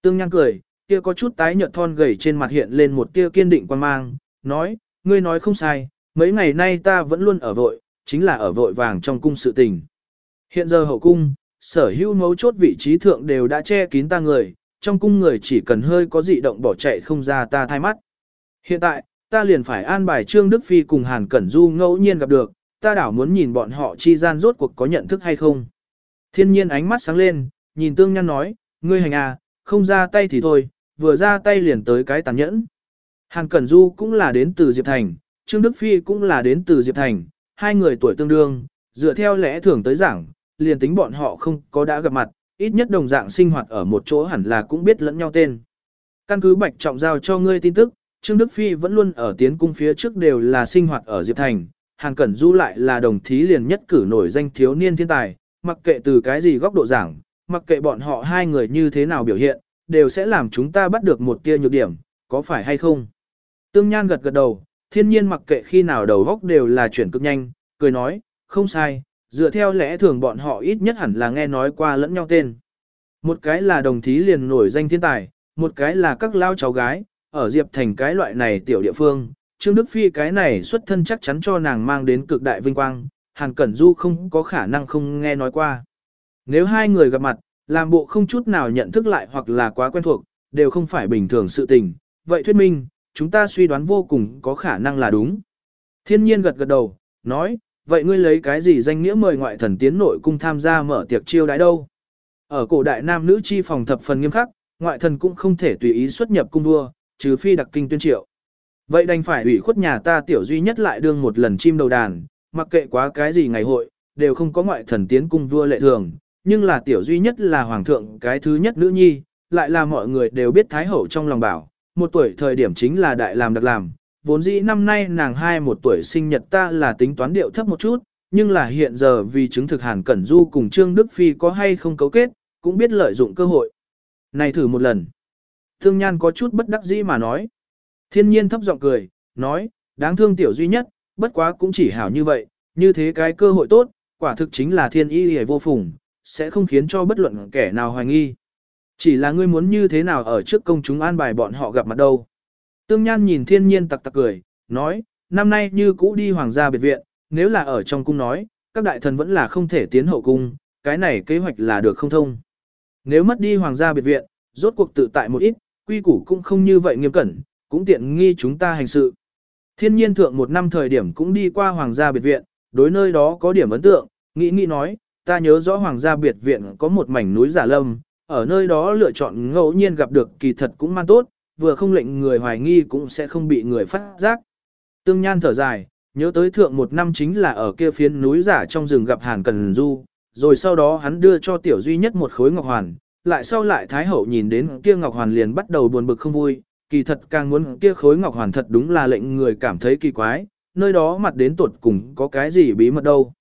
Tương Nhan cười, kia có chút tái nhợt thon gầy trên mặt hiện lên một tia kiên định quan mang, nói, ngươi nói không sai, mấy ngày nay ta vẫn luôn ở vội, chính là ở vội vàng trong cung sự tình. Hiện giờ hậu cung, sở hữu mấu chốt vị trí thượng đều đã che kín ta người, trong cung người chỉ cần hơi có dị động bỏ chạy không ra ta thay mắt. Hiện tại, ta liền phải an bài Trương Đức Phi cùng Hàn Cẩn Du ngẫu nhiên gặp được, ta đảo muốn nhìn bọn họ chi gian rốt cuộc có nhận thức hay không. Thiên nhiên ánh mắt sáng lên, nhìn tương nhăn nói, ngươi hành à, không ra tay thì thôi, vừa ra tay liền tới cái tàn nhẫn. Hàn Cẩn Du cũng là đến từ Diệp Thành, Trương Đức Phi cũng là đến từ Diệp Thành, hai người tuổi tương đương, dựa theo lẽ thường tới giảng, liền tính bọn họ không có đã gặp mặt, ít nhất đồng dạng sinh hoạt ở một chỗ hẳn là cũng biết lẫn nhau tên. Căn cứ Bạch Trọng giao cho ngươi tin tức, Trương Đức Phi vẫn luôn ở tiến cung phía trước đều là sinh hoạt ở Diệp Thành, Hàn Cẩn Du lại là đồng thí liền nhất cử nổi danh thiếu niên thiên tài, mặc kệ từ cái gì góc độ giảng, mặc kệ bọn họ hai người như thế nào biểu hiện, đều sẽ làm chúng ta bắt được một tia nhược điểm, có phải hay không? Tương Nhan gật gật đầu, thiên nhiên mặc kệ khi nào đầu góc đều là chuyển cực nhanh, cười nói, không sai, dựa theo lẽ thường bọn họ ít nhất hẳn là nghe nói qua lẫn nhau tên. Một cái là đồng thí liền nổi danh thiên tài, một cái là các lao cháu gái, ở Diệp Thành cái loại này tiểu địa phương, Trương Đức Phi cái này xuất thân chắc chắn cho nàng mang đến cực đại vinh quang, Hàn Cẩn Du không có khả năng không nghe nói qua. Nếu hai người gặp mặt, làm bộ không chút nào nhận thức lại hoặc là quá quen thuộc, đều không phải bình thường sự tình, vậy thuyết minh, chúng ta suy đoán vô cùng có khả năng là đúng. Thiên nhiên gật gật đầu, nói, vậy ngươi lấy cái gì danh nghĩa mời ngoại thần tiến nội cung tham gia mở tiệc chiêu đãi đâu? Ở cổ đại nam nữ chi phòng thập phần nghiêm khắc, ngoại thần cũng không thể tùy ý xuất nhập cung vua, trừ phi đặc kinh tuyên triệu. Vậy đành phải ủy khuất nhà ta tiểu duy nhất lại đương một lần chim đầu đàn, mặc kệ quá cái gì ngày hội, đều không có ngoại thần tiến cung vua lệ thường, nhưng là tiểu duy nhất là hoàng thượng cái thứ nhất nữ nhi, lại là mọi người đều biết thái hậu trong lòng bảo, một tuổi thời điểm chính là đại làm đặc làm, vốn dĩ năm nay nàng hai một tuổi sinh nhật ta là tính toán điệu thấp một chút, nhưng là hiện giờ vì chứng thực Hàn Cẩn Du cùng Trương Đức Phi có hay không cấu kết, cũng biết lợi dụng cơ hội. Này thử một lần. Thương Nhan có chút bất đắc dĩ mà nói. Thiên nhiên thấp giọng cười, nói, đáng thương tiểu duy nhất, bất quá cũng chỉ hảo như vậy, như thế cái cơ hội tốt, quả thực chính là thiên y hề vô phùng, sẽ không khiến cho bất luận kẻ nào hoài nghi. Chỉ là ngươi muốn như thế nào ở trước công chúng an bài bọn họ gặp mặt đâu. Tương Nhan nhìn thiên nhiên tặc tặc cười, nói, năm nay như cũ đi hoàng gia biệt viện, nếu là ở trong cung nói, các đại thần vẫn là không thể tiến hậu cung, cái này kế hoạch là được không thông. Nếu mất đi hoàng gia biệt viện, rốt cuộc tự tại một ít, quy củ cũng không như vậy nghiêm cẩn, cũng tiện nghi chúng ta hành sự. Thiên nhiên thượng một năm thời điểm cũng đi qua hoàng gia biệt viện, đối nơi đó có điểm ấn tượng, nghĩ nghĩ nói, ta nhớ rõ hoàng gia biệt viện có một mảnh núi giả lâm, ở nơi đó lựa chọn ngẫu nhiên gặp được kỳ thật cũng man tốt, vừa không lệnh người hoài nghi cũng sẽ không bị người phát giác. Tương Nhan thở dài, nhớ tới thượng một năm chính là ở kia phiến núi giả trong rừng gặp Hàn Cần Du, rồi sau đó hắn đưa cho tiểu duy nhất một khối ngọc hoàn, lại sau lại Thái Hậu nhìn đến kia ngọc hoàn liền bắt đầu buồn bực không vui, kỳ thật càng muốn kia khối ngọc hoàn thật đúng là lệnh người cảm thấy kỳ quái, nơi đó mặt đến tuột cùng có cái gì bí mật đâu.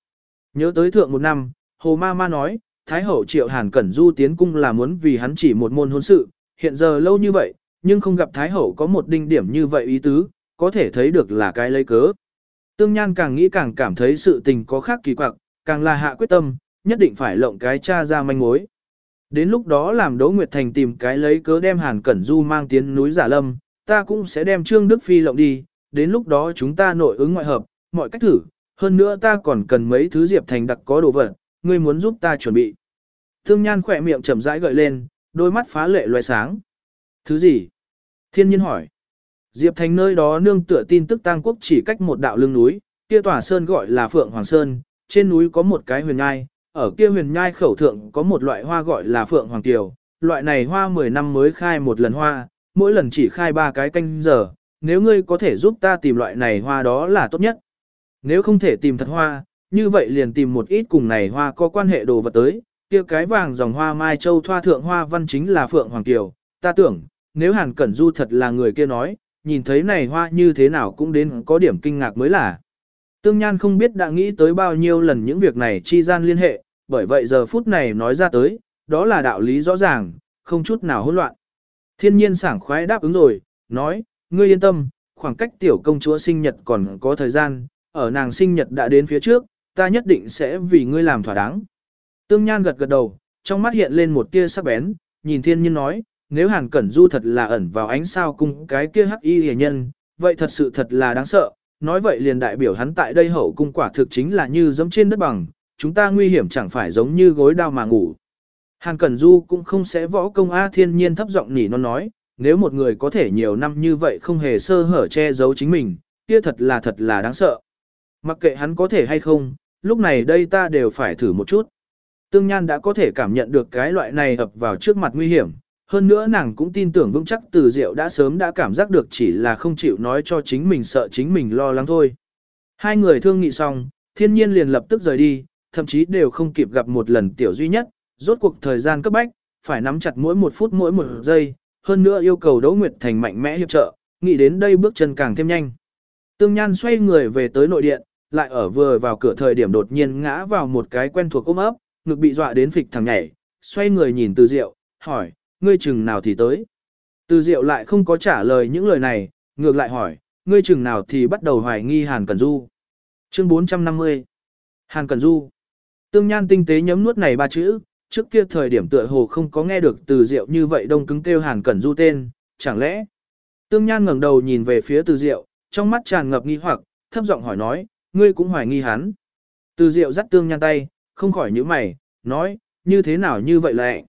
Nhớ tới thượng một năm, Hồ Ma Ma nói, Thái Hậu triệu Hàn Cẩn Du tiến cung là muốn vì hắn chỉ một môn hôn sự, hiện giờ lâu như vậy, nhưng không gặp Thái Hậu có một đinh điểm như vậy ý tứ, có thể thấy được là cái lấy cớ. Tương Nhan càng nghĩ càng cảm thấy sự tình có khác kỳ quặc, càng là hạ quyết tâm, nhất định phải lộng cái cha ra manh mối. Đến lúc đó làm Đỗ Nguyệt Thành tìm cái lấy cớ đem Hàn Cẩn Du mang tiến núi Giả Lâm, ta cũng sẽ đem Trương Đức Phi lộng đi, đến lúc đó chúng ta nội ứng ngoại hợp, mọi cách thử, hơn nữa ta còn cần mấy thứ Diệp Thành đặc có đồ vật, ngươi muốn giúp ta chuẩn bị. Thương Nhan khỏe miệng chậm rãi gợi lên, đôi mắt phá lệ loài sáng. Thứ gì? Thiên nhiên hỏi. Diệp Thành nơi đó nương tựa tin tức Tăng quốc chỉ cách một đạo lưng núi, kia tòa sơn gọi là Phượng Hoàng Sơn, trên núi có một cái huyền ngai ở kia huyền nhai khẩu thượng có một loại hoa gọi là Phượng Hoàng tiểu, loại này hoa 10 năm mới khai một lần hoa, mỗi lần chỉ khai ba cái canh giờ, nếu ngươi có thể giúp ta tìm loại này hoa đó là tốt nhất. Nếu không thể tìm thật hoa, như vậy liền tìm một ít cùng này hoa có quan hệ đồ vật tới, kia cái vàng dòng hoa mai châu thoa thượng hoa văn chính là Phượng Hoàng tiểu, ta tưởng, nếu Hàn Cẩn Du thật là người kia nói, nhìn thấy này hoa như thế nào cũng đến có điểm kinh ngạc mới là. Tương Nhan không biết đã nghĩ tới bao nhiêu lần những việc này chi gian liên hệ, bởi vậy giờ phút này nói ra tới, đó là đạo lý rõ ràng, không chút nào hỗn loạn. Thiên nhiên sảng khoái đáp ứng rồi, nói, ngươi yên tâm, khoảng cách tiểu công chúa sinh nhật còn có thời gian, ở nàng sinh nhật đã đến phía trước, ta nhất định sẽ vì ngươi làm thỏa đáng. Tương Nhan gật gật đầu, trong mắt hiện lên một tia sắc bén, nhìn thiên nhiên nói, nếu Hàn Cẩn Du thật là ẩn vào ánh sao cung cái kia hắc y hề nhân, vậy thật sự thật là đáng sợ, nói vậy liền đại biểu hắn tại đây hậu cung quả thực chính là như giống trên đất bằng, chúng ta nguy hiểm chẳng phải giống như gối đao mà ngủ. Hàn Cẩn Du cũng không sẽ võ công A thiên nhiên thấp giọng nỉ non nói, nếu một người có thể nhiều năm như vậy không hề sơ hở che giấu chính mình, kia thật là thật là đáng sợ. Mặc kệ hắn có thể hay không, lúc này đây ta đều phải thử một chút. Tương Nhan đã có thể cảm nhận được cái loại này ập vào trước mặt nguy hiểm, hơn nữa nàng cũng tin tưởng vững chắc từ diệu đã sớm đã cảm giác được chỉ là không chịu nói cho chính mình sợ chính mình lo lắng thôi. Hai người thương nghị xong, thiên nhiên liền lập tức rời đi, thậm chí đều không kịp gặp một lần tiểu duy nhất, rốt cuộc thời gian cấp bách, phải nắm chặt mỗi một phút mỗi một giây, hơn nữa yêu cầu Đỗ Nguyệt Thành mạnh mẽ hiệp trợ, nghĩ đến đây bước chân càng thêm nhanh. Tương Nhan xoay người về tới nội điện, lại ở vừa vào cửa thời điểm đột nhiên ngã vào một cái quen thuộc ôm ấp, ngực bị dọa đến phịch thẳng nhảy, xoay người nhìn Từ Diệu, hỏi, ngươi chừng nào thì tới. Từ Diệu lại không có trả lời những lời này, ngược lại hỏi, ngươi chừng nào thì bắt đầu hoài nghi Hàn Cẩn Du. Chương 450 Hàn Cẩn Du Tương Nhan tinh tế nhấm nuốt này ba chữ, trước kia thời điểm tựa hồ không có nghe được từ Diệu như vậy đông cứng kêu Hàn Cẩn Du tên, chẳng lẽ Tương Nhan ngẩng đầu nhìn về phía Từ Diệu, trong mắt tràn ngập nghi hoặc, thấp giọng hỏi nói, ngươi cũng hoài nghi hắn. Từ Diệu dắt Tương Nhan tay, không khỏi nhíu mày, nói, như thế nào như vậy lệ.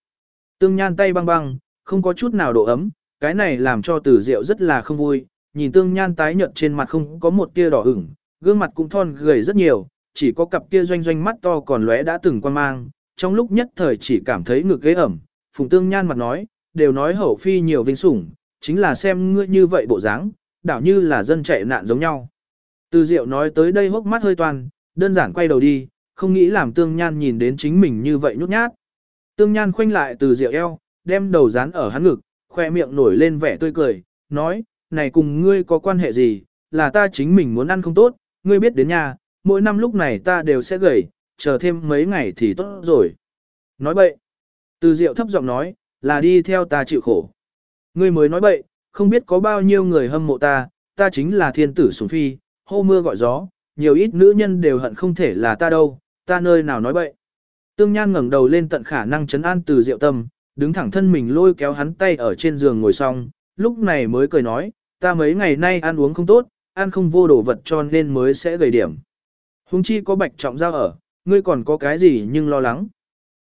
Tương Nhan tay băng băng, không có chút nào độ ấm, cái này làm cho Tử Diệu rất là không vui, nhìn Tương Nhan tái nhợt trên mặt không có một tia đỏ ửng, gương mặt cũng thon gầy rất nhiều, chỉ có cặp kia doanh doanh mắt to còn lóe đã từng quan mang, trong lúc nhất thời chỉ cảm thấy ngực ghế ẩm, Phùng Tương Nhan mặt nói, đều nói hậu phi nhiều vinh sủng, chính là xem ngươi như vậy bộ dáng, đảo như là dân chạy nạn giống nhau. Từ Diệu nói tới đây hốc mắt hơi toàn, đơn giản quay đầu đi, không nghĩ làm Tương Nhan nhìn đến chính mình như vậy nhút nhát. Tương Nhan khoanh lại từ rượu eo, đem đầu dán ở hắn ngực, khoe miệng nổi lên vẻ tươi cười, nói, này cùng ngươi có quan hệ gì, là ta chính mình muốn ăn không tốt, ngươi biết đến nhà, mỗi năm lúc này ta đều sẽ gầy, chờ thêm mấy ngày thì tốt rồi. Nói bậy. Từ Diệu thấp giọng nói, là đi theo ta chịu khổ. Ngươi mới nói bậy, không biết có bao nhiêu người hâm mộ ta, ta chính là thiên tử sủng phi, hô mưa gọi gió, nhiều ít nữ nhân đều hận không thể là ta đâu, ta nơi nào nói bậy. Tương Nhan ngẩng đầu lên tận khả năng chấn an từ Diệu tâm, đứng thẳng thân mình lôi kéo hắn tay ở trên giường ngồi xong, lúc này mới cười nói, ta mấy ngày nay ăn uống không tốt, ăn không vô đồ vật cho nên mới sẽ gầy điểm. Hùng chi có bạch trọng giao ở, ngươi còn có cái gì nhưng lo lắng.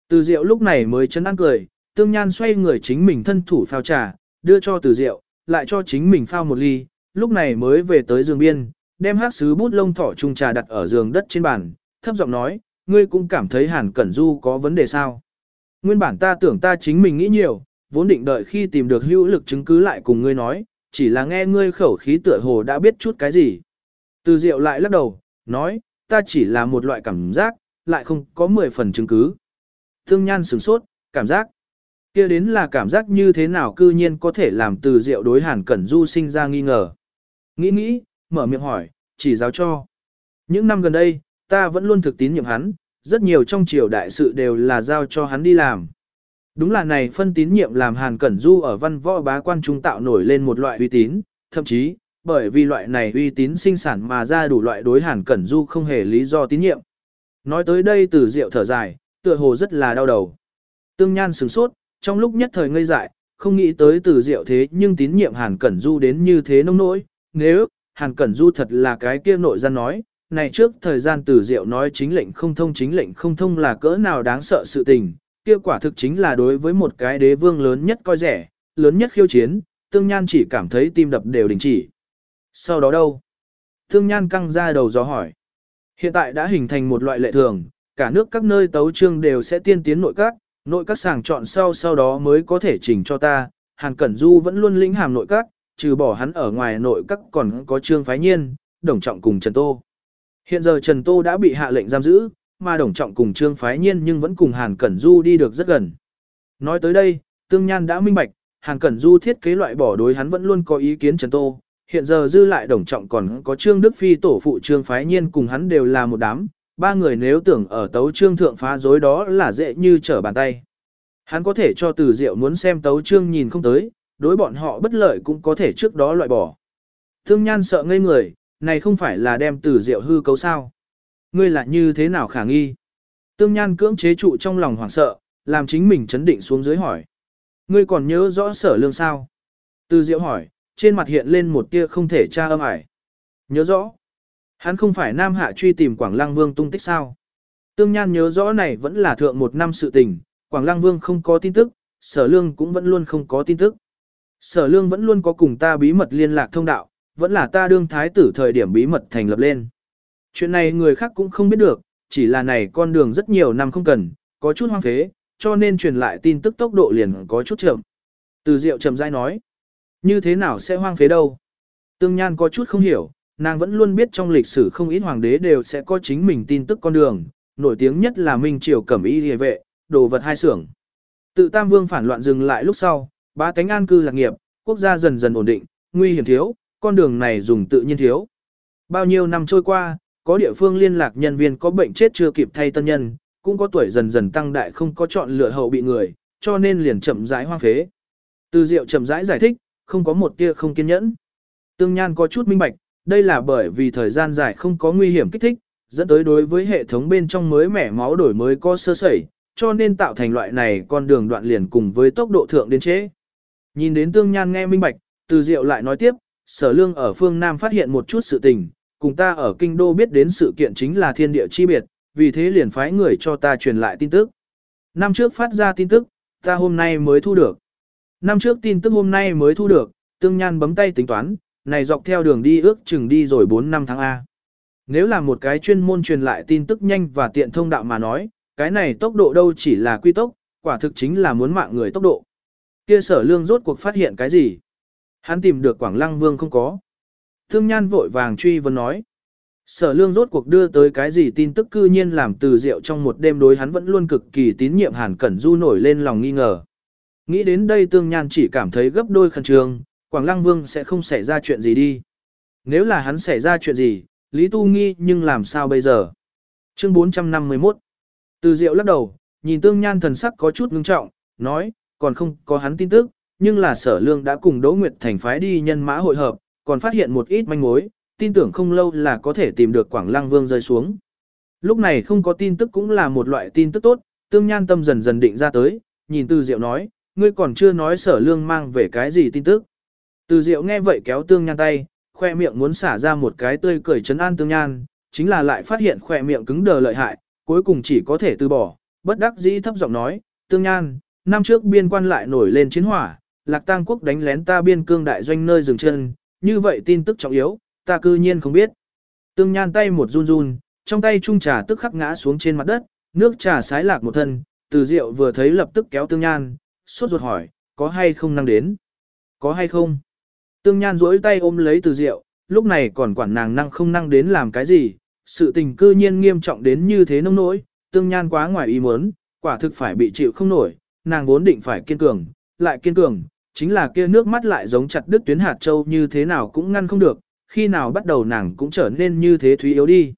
Từ Diệu lúc này mới chấn an cười, tương nhan xoay người chính mình thân thủ phao trà, đưa cho từ Diệu, lại cho chính mình phao một ly, lúc này mới về tới giường biên, đem hát sứ bút lông thỏ chung trà đặt ở giường đất trên bàn, thấp giọng nói, ngươi cũng cảm thấy Hàn Cẩn Du có vấn đề sao. Nguyên bản ta tưởng ta chính mình nghĩ nhiều, vốn định đợi khi tìm được hữu lực chứng cứ lại cùng ngươi nói, chỉ là nghe ngươi khẩu khí tựa hồ đã biết chút cái gì. Từ Diệu lại lắc đầu, nói, ta chỉ là một loại cảm giác, lại không có 10 phần chứng cứ. Thương nhan sửng sốt, cảm giác. kia đến là cảm giác như thế nào cư nhiên có thể làm từ Diệu đối Hàn Cẩn Du sinh ra nghi ngờ. Nghĩ nghĩ, mở miệng hỏi, chỉ giáo cho. Những năm gần đây, ta vẫn luôn thực tín nhiệm hắn, rất nhiều trong triều đại sự đều là giao cho hắn đi làm. Đúng là này phân tín nhiệm làm Hàn Cẩn Du ở văn võ bá quan trung tạo nổi lên một loại uy tín, thậm chí, bởi vì loại này uy tín sinh sản mà ra đủ loại đối Hàn Cẩn Du không hề lý do tín nhiệm. Nói tới đây từ rượu thở dài, tựa hồ rất là đau đầu. Tương Nhan sửng sốt, trong lúc nhất thời ngây dại, không nghĩ tới từ rượu thế nhưng tín nhiệm Hàn Cẩn Du đến như thế nông nỗi, nếu Hàn Cẩn Du thật là cái kia nội gian nói, này trước thời gian từ diệu nói chính lệnh không thông chính lệnh không thông là cỡ nào đáng sợ sự tình, kia quả thực chính là đối với một cái đế vương lớn nhất coi rẻ, lớn nhất khiêu chiến, tương nhan chỉ cảm thấy tim đập đều đình chỉ. Sau đó đâu? Tương nhan căng ra đầu gió hỏi. Hiện tại đã hình thành một loại lệ thường, cả nước các nơi tấu trương đều sẽ tiên tiến nội các, nội các sàng chọn sau sau đó mới có thể chỉnh cho ta. Hàn Cẩn Du vẫn luôn lĩnh hàm nội các, trừ bỏ hắn ở ngoài nội các còn có Trương Phái Nhiên, Đồng Trọng cùng Trần Tô. Hiện giờ Trần Tô đã bị hạ lệnh giam giữ, mà Đồng Trọng cùng Trương Phái Nhiên nhưng vẫn cùng Hàn Cẩn Du đi được rất gần. Nói tới đây, Tương Nhan đã minh bạch, Hàn Cẩn Du thiết kế loại bỏ đối hắn vẫn luôn có ý kiến Trần Tô. Hiện giờ dư lại Đồng Trọng còn có Trương Đức Phi tổ phụ Trương Phái Nhiên cùng hắn đều là một đám, ba người nếu tưởng ở tấu trương thượng phá dối đó là dễ như trở bàn tay. Hắn có thể cho từ diệu muốn xem tấu trương nhìn không tới, đối bọn họ bất lợi cũng có thể trước đó loại bỏ. Thương nhan sợ ngây người, này không phải là đem từ diệu hư cấu sao. Ngươi là như thế nào khả nghi? Tương nhan cưỡng chế trụ trong lòng hoảng sợ, làm chính mình chấn định xuống dưới hỏi. Ngươi còn nhớ rõ sở lương sao? Từ diệu hỏi, trên mặt hiện lên một tia không thể tra âm ải. Nhớ rõ. Hắn không phải nam hạ truy tìm Quảng Lăng Vương tung tích sao? Tương Nhan nhớ rõ này vẫn là thượng một năm sự tình, Quảng Lăng Vương không có tin tức, Sở Lương cũng vẫn luôn không có tin tức. Sở Lương vẫn luôn có cùng ta bí mật liên lạc thông đạo, vẫn là ta đương thái tử thời điểm bí mật thành lập lên. Chuyện này người khác cũng không biết được, chỉ là này con đường rất nhiều năm không cần, có chút hoang phế, cho nên truyền lại tin tức tốc độ liền có chút chậm. Từ Diệu trầm rãi nói, như thế nào sẽ hoang phế đâu? Tương Nhan có chút không hiểu, nàng vẫn luôn biết trong lịch sử không ít hoàng đế đều sẽ có chính mình tin tức con đường, nổi tiếng nhất là Minh Triều Cẩm Y Liề Vệ, đồ vật hai xưởng. Tự Tam Vương phản loạn dừng lại lúc sau, ba cánh an cư lạc nghiệp, quốc gia dần dần ổn định, nguy hiểm thiếu, con đường này dùng tự nhiên thiếu. Bao nhiêu năm trôi qua, có địa phương liên lạc nhân viên có bệnh chết chưa kịp thay tân nhân, cũng có tuổi dần dần tăng đại không có chọn lựa hậu bị người, cho nên liền chậm rãi hoang phế. Từ Diệu chậm rãi giải thích, không có một tia không kiên nhẫn. Tương Nhan có chút minh bạch, đây là bởi vì thời gian dài không có nguy hiểm kích thích, dẫn tới đối với hệ thống bên trong mới mẻ máu đổi mới có sơ sẩy, cho nên tạo thành loại này con đường đoạn liền cùng với tốc độ thượng đến chế. Nhìn đến tương nhan nghe minh bạch, từ diệu lại nói tiếp, sở lương ở phương Nam phát hiện một chút sự tình, cùng ta ở kinh đô biết đến sự kiện chính là thiên địa chi biệt, vì thế liền phái người cho ta truyền lại tin tức. Năm trước phát ra tin tức, ta hôm nay mới thu được. Năm trước tin tức hôm nay mới thu được, tương nhan bấm tay tính toán, này dọc theo đường đi ước chừng đi rồi 4 năm tháng A. Nếu là một cái chuyên môn truyền lại tin tức nhanh và tiện thông đạo mà nói, cái này tốc độ đâu chỉ là quy tốc, quả thực chính là muốn mạng người tốc độ. Kia sở lương rốt cuộc phát hiện cái gì? Hắn tìm được Quảng Lăng Vương không có. Thương Nhan vội vàng truy vấn nói. Sở lương rốt cuộc đưa tới cái gì tin tức cư nhiên làm từ rượu trong một đêm đối hắn vẫn luôn cực kỳ tín nhiệm Hàn Cẩn Du nổi lên lòng nghi ngờ. Nghĩ đến đây Tương Nhan chỉ cảm thấy gấp đôi khẩn trương, Quảng Lăng Vương sẽ không xảy ra chuyện gì đi. Nếu là hắn xảy ra chuyện gì, Lý Tu nghi nhưng làm sao bây giờ? Chương 451 Từ Diệu lắc đầu, nhìn Tương Nhan thần sắc có chút ngưng trọng, nói, còn không có hắn tin tức, nhưng là sở lương đã cùng Đỗ Nguyệt Thành phái đi nhân mã hội hợp, còn phát hiện một ít manh mối, tin tưởng không lâu là có thể tìm được Quảng Lăng Vương rơi xuống. Lúc này không có tin tức cũng là một loại tin tức tốt, Tương Nhan tâm dần dần định ra tới, nhìn Từ Diệu nói, ngươi còn chưa nói sở lương mang về cái gì tin tức. Từ Diệu nghe vậy kéo Tương Nhan tay, khoe miệng muốn xả ra một cái tươi cười chấn an Tương Nhan, chính là lại phát hiện khoe miệng cứng đờ lợi hại, cuối cùng chỉ có thể từ bỏ, bất đắc dĩ thấp giọng nói, Tương Nhan, năm trước biên quan lại nổi lên chiến hỏa, Lạc Tang quốc đánh lén ta biên cương đại doanh nơi dừng chân, như vậy tin tức trọng yếu, ta cư nhiên không biết. Tương Nhan tay một run run, trong tay chung trà tức khắc ngã xuống trên mặt đất, nước trà sái lạc một thân, từ rượu vừa thấy lập tức kéo Tương Nhan, sốt ruột hỏi, có hay không năng đến? Có hay không? Tương Nhan duỗi tay ôm lấy từ rượu, lúc này còn quản nàng năng không năng đến làm cái gì, sự tình cư nhiên nghiêm trọng đến như thế nông nỗi, Tương Nhan quá ngoài ý muốn, quả thực phải bị chịu không nổi, nàng vốn định phải kiên cường, lại kiên cường, chính là kia nước mắt lại giống chặt đứt tuyến hạt châu như thế nào cũng ngăn không được, khi nào bắt đầu nàng cũng trở nên như thế thúy yếu đi.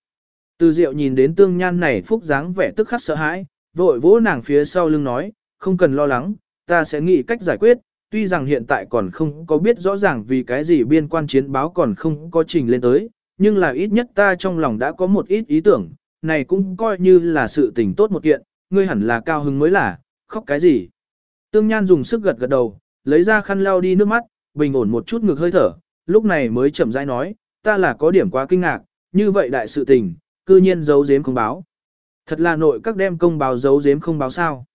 Từ Diệu nhìn đến tương nhan này phúc dáng vẻ tức khắc sợ hãi, vội vỗ nàng phía sau lưng nói, không cần lo lắng, ta sẽ nghĩ cách giải quyết, tuy rằng hiện tại còn không có biết rõ ràng vì cái gì biên quan chiến báo còn không có trình lên tới, nhưng là ít nhất ta trong lòng đã có một ít ý tưởng, này cũng coi như là sự tình tốt một kiện, ngươi hẳn là cao hứng mới là, khóc cái gì. Tương Nhan dùng sức gật gật đầu, lấy ra khăn lau đi nước mắt, bình ổn một chút ngực hơi thở, lúc này mới chậm rãi nói, ta là có điểm quá kinh ngạc, như vậy đại sự tình, cư nhiên giấu giếm không báo. Thật là nội các đem công báo giấu giếm không báo sao.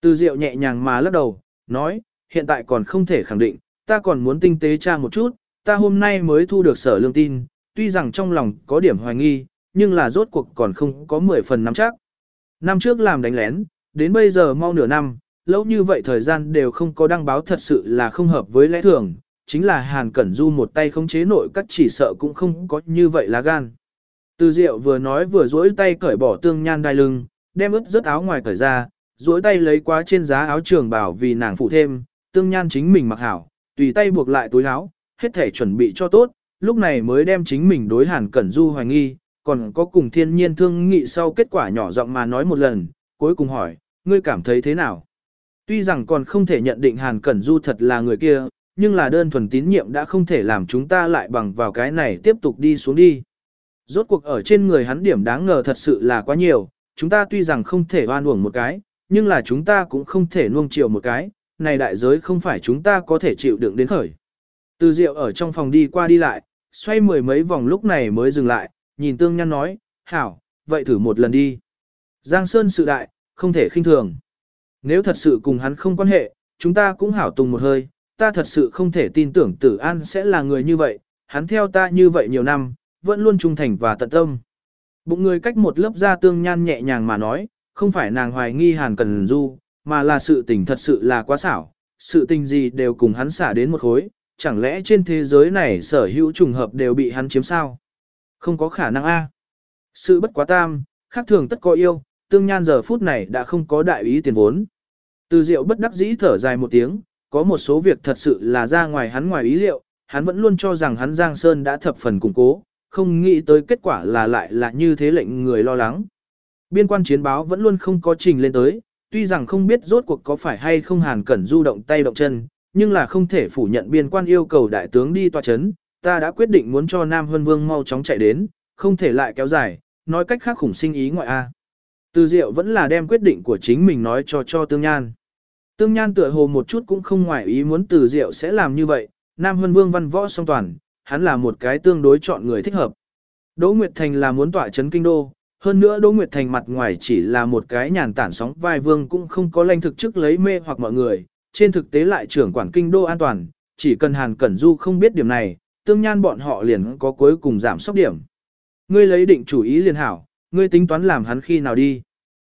Từ Diệu nhẹ nhàng mà lắc đầu, nói, hiện tại còn không thể khẳng định, ta còn muốn tinh tế tra một chút, ta hôm nay mới thu được sở lương tin, tuy rằng trong lòng có điểm hoài nghi, nhưng là rốt cuộc còn không có 10 phần nắm chắc. Năm trước làm đánh lén, đến bây giờ mau nửa năm, lâu như vậy thời gian đều không có đăng báo thật sự là không hợp với lẽ thường, chính là Hàn Cẩn Du một tay khống chế nội các chỉ sợ cũng không có như vậy là gan. Từ Diệu vừa nói vừa duỗi tay cởi bỏ tương nhan đai lưng, đem ướt rớt áo ngoài cởi ra, duỗi tay lấy quá trên giá áo trường bảo vì nàng phụ thêm, tương nhan chính mình mặc hảo, tùy tay buộc lại túi áo, hết thể chuẩn bị cho tốt, lúc này mới đem chính mình đối Hàn Cẩn Du hoài nghi, còn có cùng thiên nhiên thương nghị sau kết quả nhỏ giọng mà nói một lần, cuối cùng hỏi, ngươi cảm thấy thế nào? Tuy rằng còn không thể nhận định Hàn Cẩn Du thật là người kia, nhưng là đơn thuần tín nhiệm đã không thể làm chúng ta lại bằng vào cái này tiếp tục đi xuống đi. Rốt cuộc ở trên người hắn điểm đáng ngờ thật sự là quá nhiều, chúng ta tuy rằng không thể oan uổng một cái, nhưng là chúng ta cũng không thể nuông chiều một cái, này đại giới không phải chúng ta có thể chịu đựng đến khởi. Từ Diệu ở trong phòng đi qua đi lại, xoay mười mấy vòng lúc này mới dừng lại, nhìn Tương Nhan nói, hảo, vậy thử một lần đi. Giang Sơn sự đại, không thể khinh thường. Nếu thật sự cùng hắn không quan hệ, chúng ta cũng hảo tùng một hơi, ta thật sự không thể tin tưởng tử an sẽ là người như vậy, hắn theo ta như vậy nhiều năm, vẫn luôn trung thành và tận tâm. Bụng người cách một lớp da tương nhan nhẹ nhàng mà nói, không phải nàng hoài nghi hàn cần du, mà là sự tình thật sự là quá xảo, sự tình gì đều cùng hắn xả đến một khối, chẳng lẽ trên thế giới này sở hữu trùng hợp đều bị hắn chiếm sao? Không có khả năng a. Sự bất quá tam, khác thường tất có yêu, tương nhan giờ phút này đã không có đại ý tiền vốn. Từ diệu bất đắc dĩ thở dài một tiếng, có một số việc thật sự là ra ngoài hắn ngoài ý liệu, hắn vẫn luôn cho rằng hắn Giang Sơn đã thập phần củng cố, không nghĩ tới kết quả là lại là như thế lệnh người lo lắng. Biên quan chiến báo vẫn luôn không có trình lên tới, tuy rằng không biết rốt cuộc có phải hay không hàn cẩn du động tay động chân, nhưng là không thể phủ nhận biên quan yêu cầu đại tướng đi tòa chấn, ta đã quyết định muốn cho Nam Hân Vương mau chóng chạy đến, không thể lại kéo dài, nói cách khác khủng sinh ý ngoại A. Từ Diệu vẫn là đem quyết định của chính mình nói cho cho Tương Nhan. Tương Nhan tựa hồ một chút cũng không ngoài ý muốn Từ Diệu sẽ làm như vậy, Nam Hân Vương văn võ song toàn, hắn là một cái tương đối chọn người thích hợp. Đỗ Nguyệt Thành là muốn tỏa chấn kinh đô, hơn nữa Đỗ Nguyệt Thành mặt ngoài chỉ là một cái nhàn tản sóng vai vương cũng không có lanh thực chức lấy mê hoặc mọi người, trên thực tế lại trưởng quản kinh đô an toàn, chỉ cần Hàn Cẩn Du không biết điểm này, tương nhan bọn họ liền có cuối cùng giảm sóc điểm. Ngươi lấy định chủ ý liền hảo, ngươi tính toán làm hắn khi nào đi.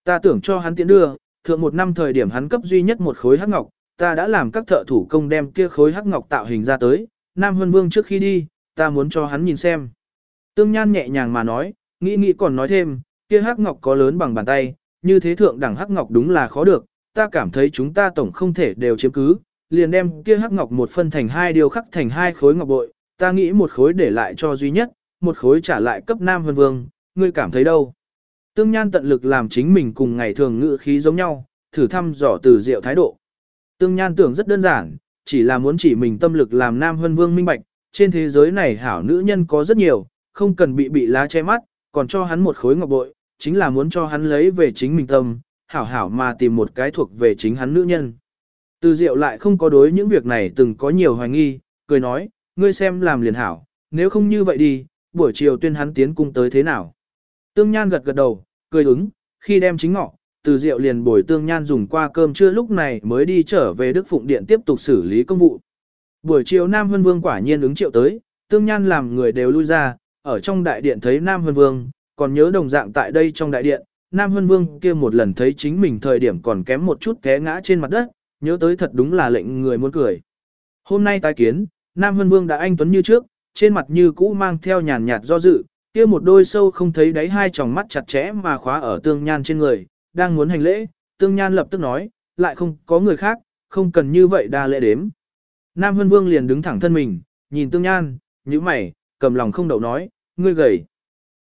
Ta tưởng cho hắn tiện đưa, thượng một năm thời điểm hắn cấp duy nhất một khối hắc ngọc, ta đã làm các thợ thủ công đem kia khối hắc ngọc tạo hình ra tới, Nam Hân Vương trước khi đi, ta muốn cho hắn nhìn xem. Tương Nhan nhẹ nhàng mà nói, nghĩ nghĩ còn nói thêm, kia hắc ngọc có lớn bằng bàn tay, như thế thượng đẳng hắc ngọc đúng là khó được, ta cảm thấy chúng ta tổng không thể đều chiếm cứ, liền đem kia hắc ngọc một phân thành hai điều khắc thành hai khối ngọc bội, ta nghĩ một khối để lại cho duy nhất, một khối trả lại cấp Nam Hân Vương, ngươi cảm thấy đâu? Tương Nhan tận lực làm chính mình cùng ngày thường ngự khí giống nhau, thử thăm dò từ diệu thái độ. Tương Nhan tưởng rất đơn giản, chỉ là muốn chỉ mình tâm lực làm Nam Hân Vương minh bạch, trên thế giới này hảo nữ nhân có rất nhiều, không cần bị bị lá che mắt, còn cho hắn một khối ngọc bội, chính là muốn cho hắn lấy về chính mình tâm, hảo hảo mà tìm một cái thuộc về chính hắn nữ nhân. Từ Diệu lại không có đối những việc này từng có nhiều hoài nghi, cười nói, ngươi xem làm liền hảo, nếu không như vậy đi, buổi chiều tuyên hắn tiến cung tới thế nào. Tương Nhan gật gật đầu, cười ứng, khi đem chính ngọ, từ Diệu liền bồi Tương Nhan dùng qua cơm trưa lúc này mới đi trở về Đức Phụng Điện tiếp tục xử lý công vụ. Buổi chiều Nam Hân Vương quả nhiên ứng triệu tới, Tương Nhan làm người đều lui ra, ở trong đại điện thấy Nam Hân Vương, còn nhớ đồng dạng tại đây trong đại điện, Nam Hân Vương kia một lần thấy chính mình thời điểm còn kém một chút té ngã trên mặt đất, nhớ tới thật đúng là lệnh người muốn cười. Hôm nay tái kiến, Nam Hân Vương đã anh tuấn như trước, trên mặt như cũ mang theo nhàn nhạt do dự, kia một đôi sâu không thấy đáy hai tròng mắt chặt chẽ mà khóa ở tương nhan trên người, đang muốn hành lễ, tương nhan lập tức nói, lại không có người khác, không cần như vậy đa lễ đếm. Nam Hân Vương liền đứng thẳng thân mình, nhìn tương nhan, như mày, cầm lòng không đậu nói, ngươi gầy.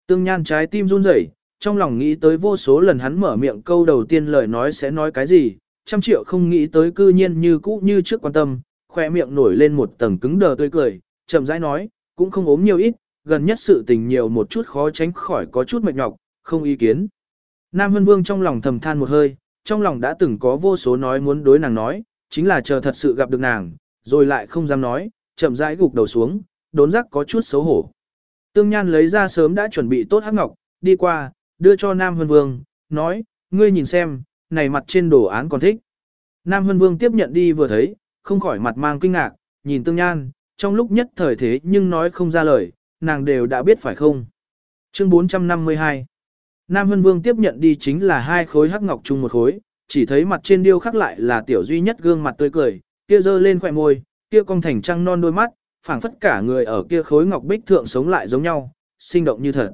Tương nhan trái tim run rẩy, trong lòng nghĩ tới vô số lần hắn mở miệng câu đầu tiên lời nói sẽ nói cái gì, trăm triệu không nghĩ tới cư nhiên như cũ như trước quan tâm, khoe miệng nổi lên một tầng cứng đờ tươi cười, chậm rãi nói, cũng không ốm nhiều ít, gần nhất sự tình nhiều một chút khó tránh khỏi có chút mệt nhọc, không ý kiến. Nam Hân Vương trong lòng thầm than một hơi, trong lòng đã từng có vô số nói muốn đối nàng nói, chính là chờ thật sự gặp được nàng, rồi lại không dám nói, chậm rãi gục đầu xuống, đốn giác có chút xấu hổ. Tương Nhan lấy ra sớm đã chuẩn bị tốt hắc ngọc, đi qua, đưa cho Nam Hân Vương, nói, ngươi nhìn xem, này mặt trên đồ án còn thích. Nam Hân Vương tiếp nhận đi vừa thấy, không khỏi mặt mang kinh ngạc, nhìn Tương Nhan, trong lúc nhất thời thế nhưng nói không ra lời, nàng đều đã biết phải không. Chương 452 Nam Hân Vương tiếp nhận đi chính là hai khối hắc ngọc chung một khối, chỉ thấy mặt trên điêu khắc lại là tiểu duy nhất gương mặt tươi cười, kia dơ lên khỏe môi, kia cong thành trăng non đôi mắt, phảng phất cả người ở kia khối ngọc bích thượng sống lại giống nhau, sinh động như thật.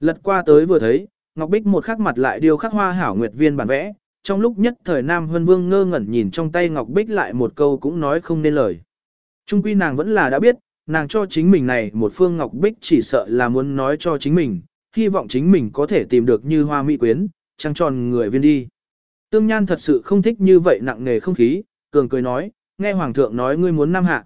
Lật qua tới vừa thấy, ngọc bích một khắc mặt lại điêu khắc hoa hảo nguyệt viên bản vẽ, trong lúc nhất thời Nam Hân Vương ngơ ngẩn nhìn trong tay ngọc bích lại một câu cũng nói không nên lời. Trung quy nàng vẫn là đã biết, nàng cho chính mình này một phương ngọc bích chỉ sợ là muốn nói cho chính mình, hy vọng chính mình có thể tìm được như hoa mỹ quyến, trăng tròn người viên đi. Tương Nhan thật sự không thích như vậy nặng nề không khí, cường cười nói, nghe Hoàng thượng nói ngươi muốn nam hạ.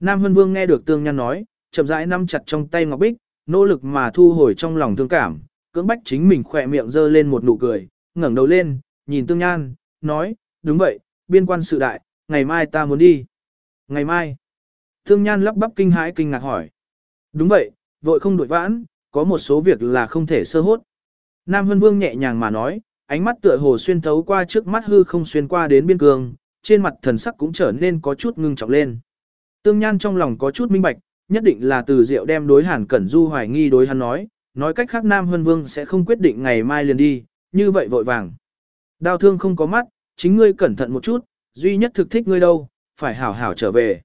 Nam Hân Vương nghe được Tương Nhan nói, chậm rãi nắm chặt trong tay ngọc bích, nỗ lực mà thu hồi trong lòng thương cảm, cưỡng bách chính mình khỏe miệng dơ lên một nụ cười, ngẩng đầu lên, nhìn Tương Nhan, nói, đúng vậy, biên quan sự đại, ngày mai ta muốn đi. Ngày mai, Thương Nhan lắp bắp kinh hãi kinh ngạc hỏi. Đúng vậy, vội không đổi vãn, có một số việc là không thể sơ hốt. Nam Hân Vương nhẹ nhàng mà nói, ánh mắt tựa hồ xuyên thấu qua trước mắt hư không xuyên qua đến biên cương, trên mặt thần sắc cũng trở nên có chút ngưng trọng lên. Tương Nhan trong lòng có chút minh bạch, nhất định là từ diệu đem đối Hàn Cẩn Du hoài nghi đối hắn nói, nói cách khác Nam Hân Vương sẽ không quyết định ngày mai liền đi, như vậy vội vàng. Đao thương không có mắt, chính ngươi cẩn thận một chút, duy nhất thực thích ngươi đâu, phải hảo hảo trở về.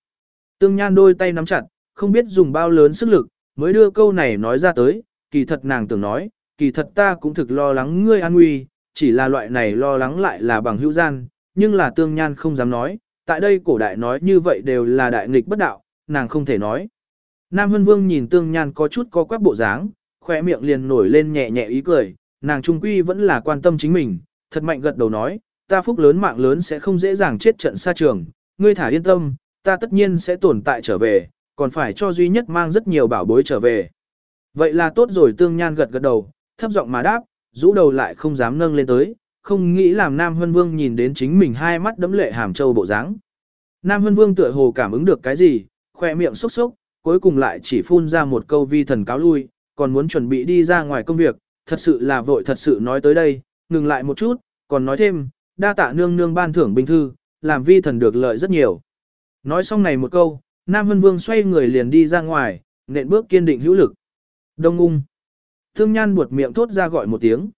Tương Nhan đôi tay nắm chặt, không biết dùng bao lớn sức lực, mới đưa câu này nói ra tới, kỳ thật nàng tưởng nói, kỳ thật ta cũng thực lo lắng ngươi an nguy, chỉ là loại này lo lắng lại là bằng hữu gian, nhưng là Tương Nhan không dám nói, tại đây cổ đại nói như vậy đều là đại nghịch bất đạo, nàng không thể nói. Nam Hân Vương nhìn Tương Nhan có chút có quắc bộ dáng, khỏe miệng liền nổi lên nhẹ nhẹ ý cười, nàng trung quy vẫn là quan tâm chính mình, thật mạnh gật đầu nói, ta phúc lớn mạng lớn sẽ không dễ dàng chết trận xa trường, ngươi thả yên tâm, ta tất nhiên sẽ tồn tại trở về, còn phải cho duy nhất mang rất nhiều bảo bối trở về. Vậy là tốt rồi tương nhan gật gật đầu, thấp giọng mà đáp, rũ đầu lại không dám nâng lên tới, không nghĩ làm Nam Hân Vương nhìn đến chính mình hai mắt đấm lệ hàm châu bộ dáng. Nam Hân Vương tựa hồ cảm ứng được cái gì, khoe miệng sốc sốc, cuối cùng lại chỉ phun ra một câu vi thần cáo lui, còn muốn chuẩn bị đi ra ngoài công việc, thật sự là vội thật sự nói tới đây, ngừng lại một chút, còn nói thêm, đa tạ nương nương ban thưởng bình thư, làm vi thần được lợi rất nhiều. Nói xong này một câu, Nam Hân Vương xoay người liền đi ra ngoài, nện bước kiên định hữu lực. Đông ung. Thương Nhan buột miệng thốt ra gọi một tiếng.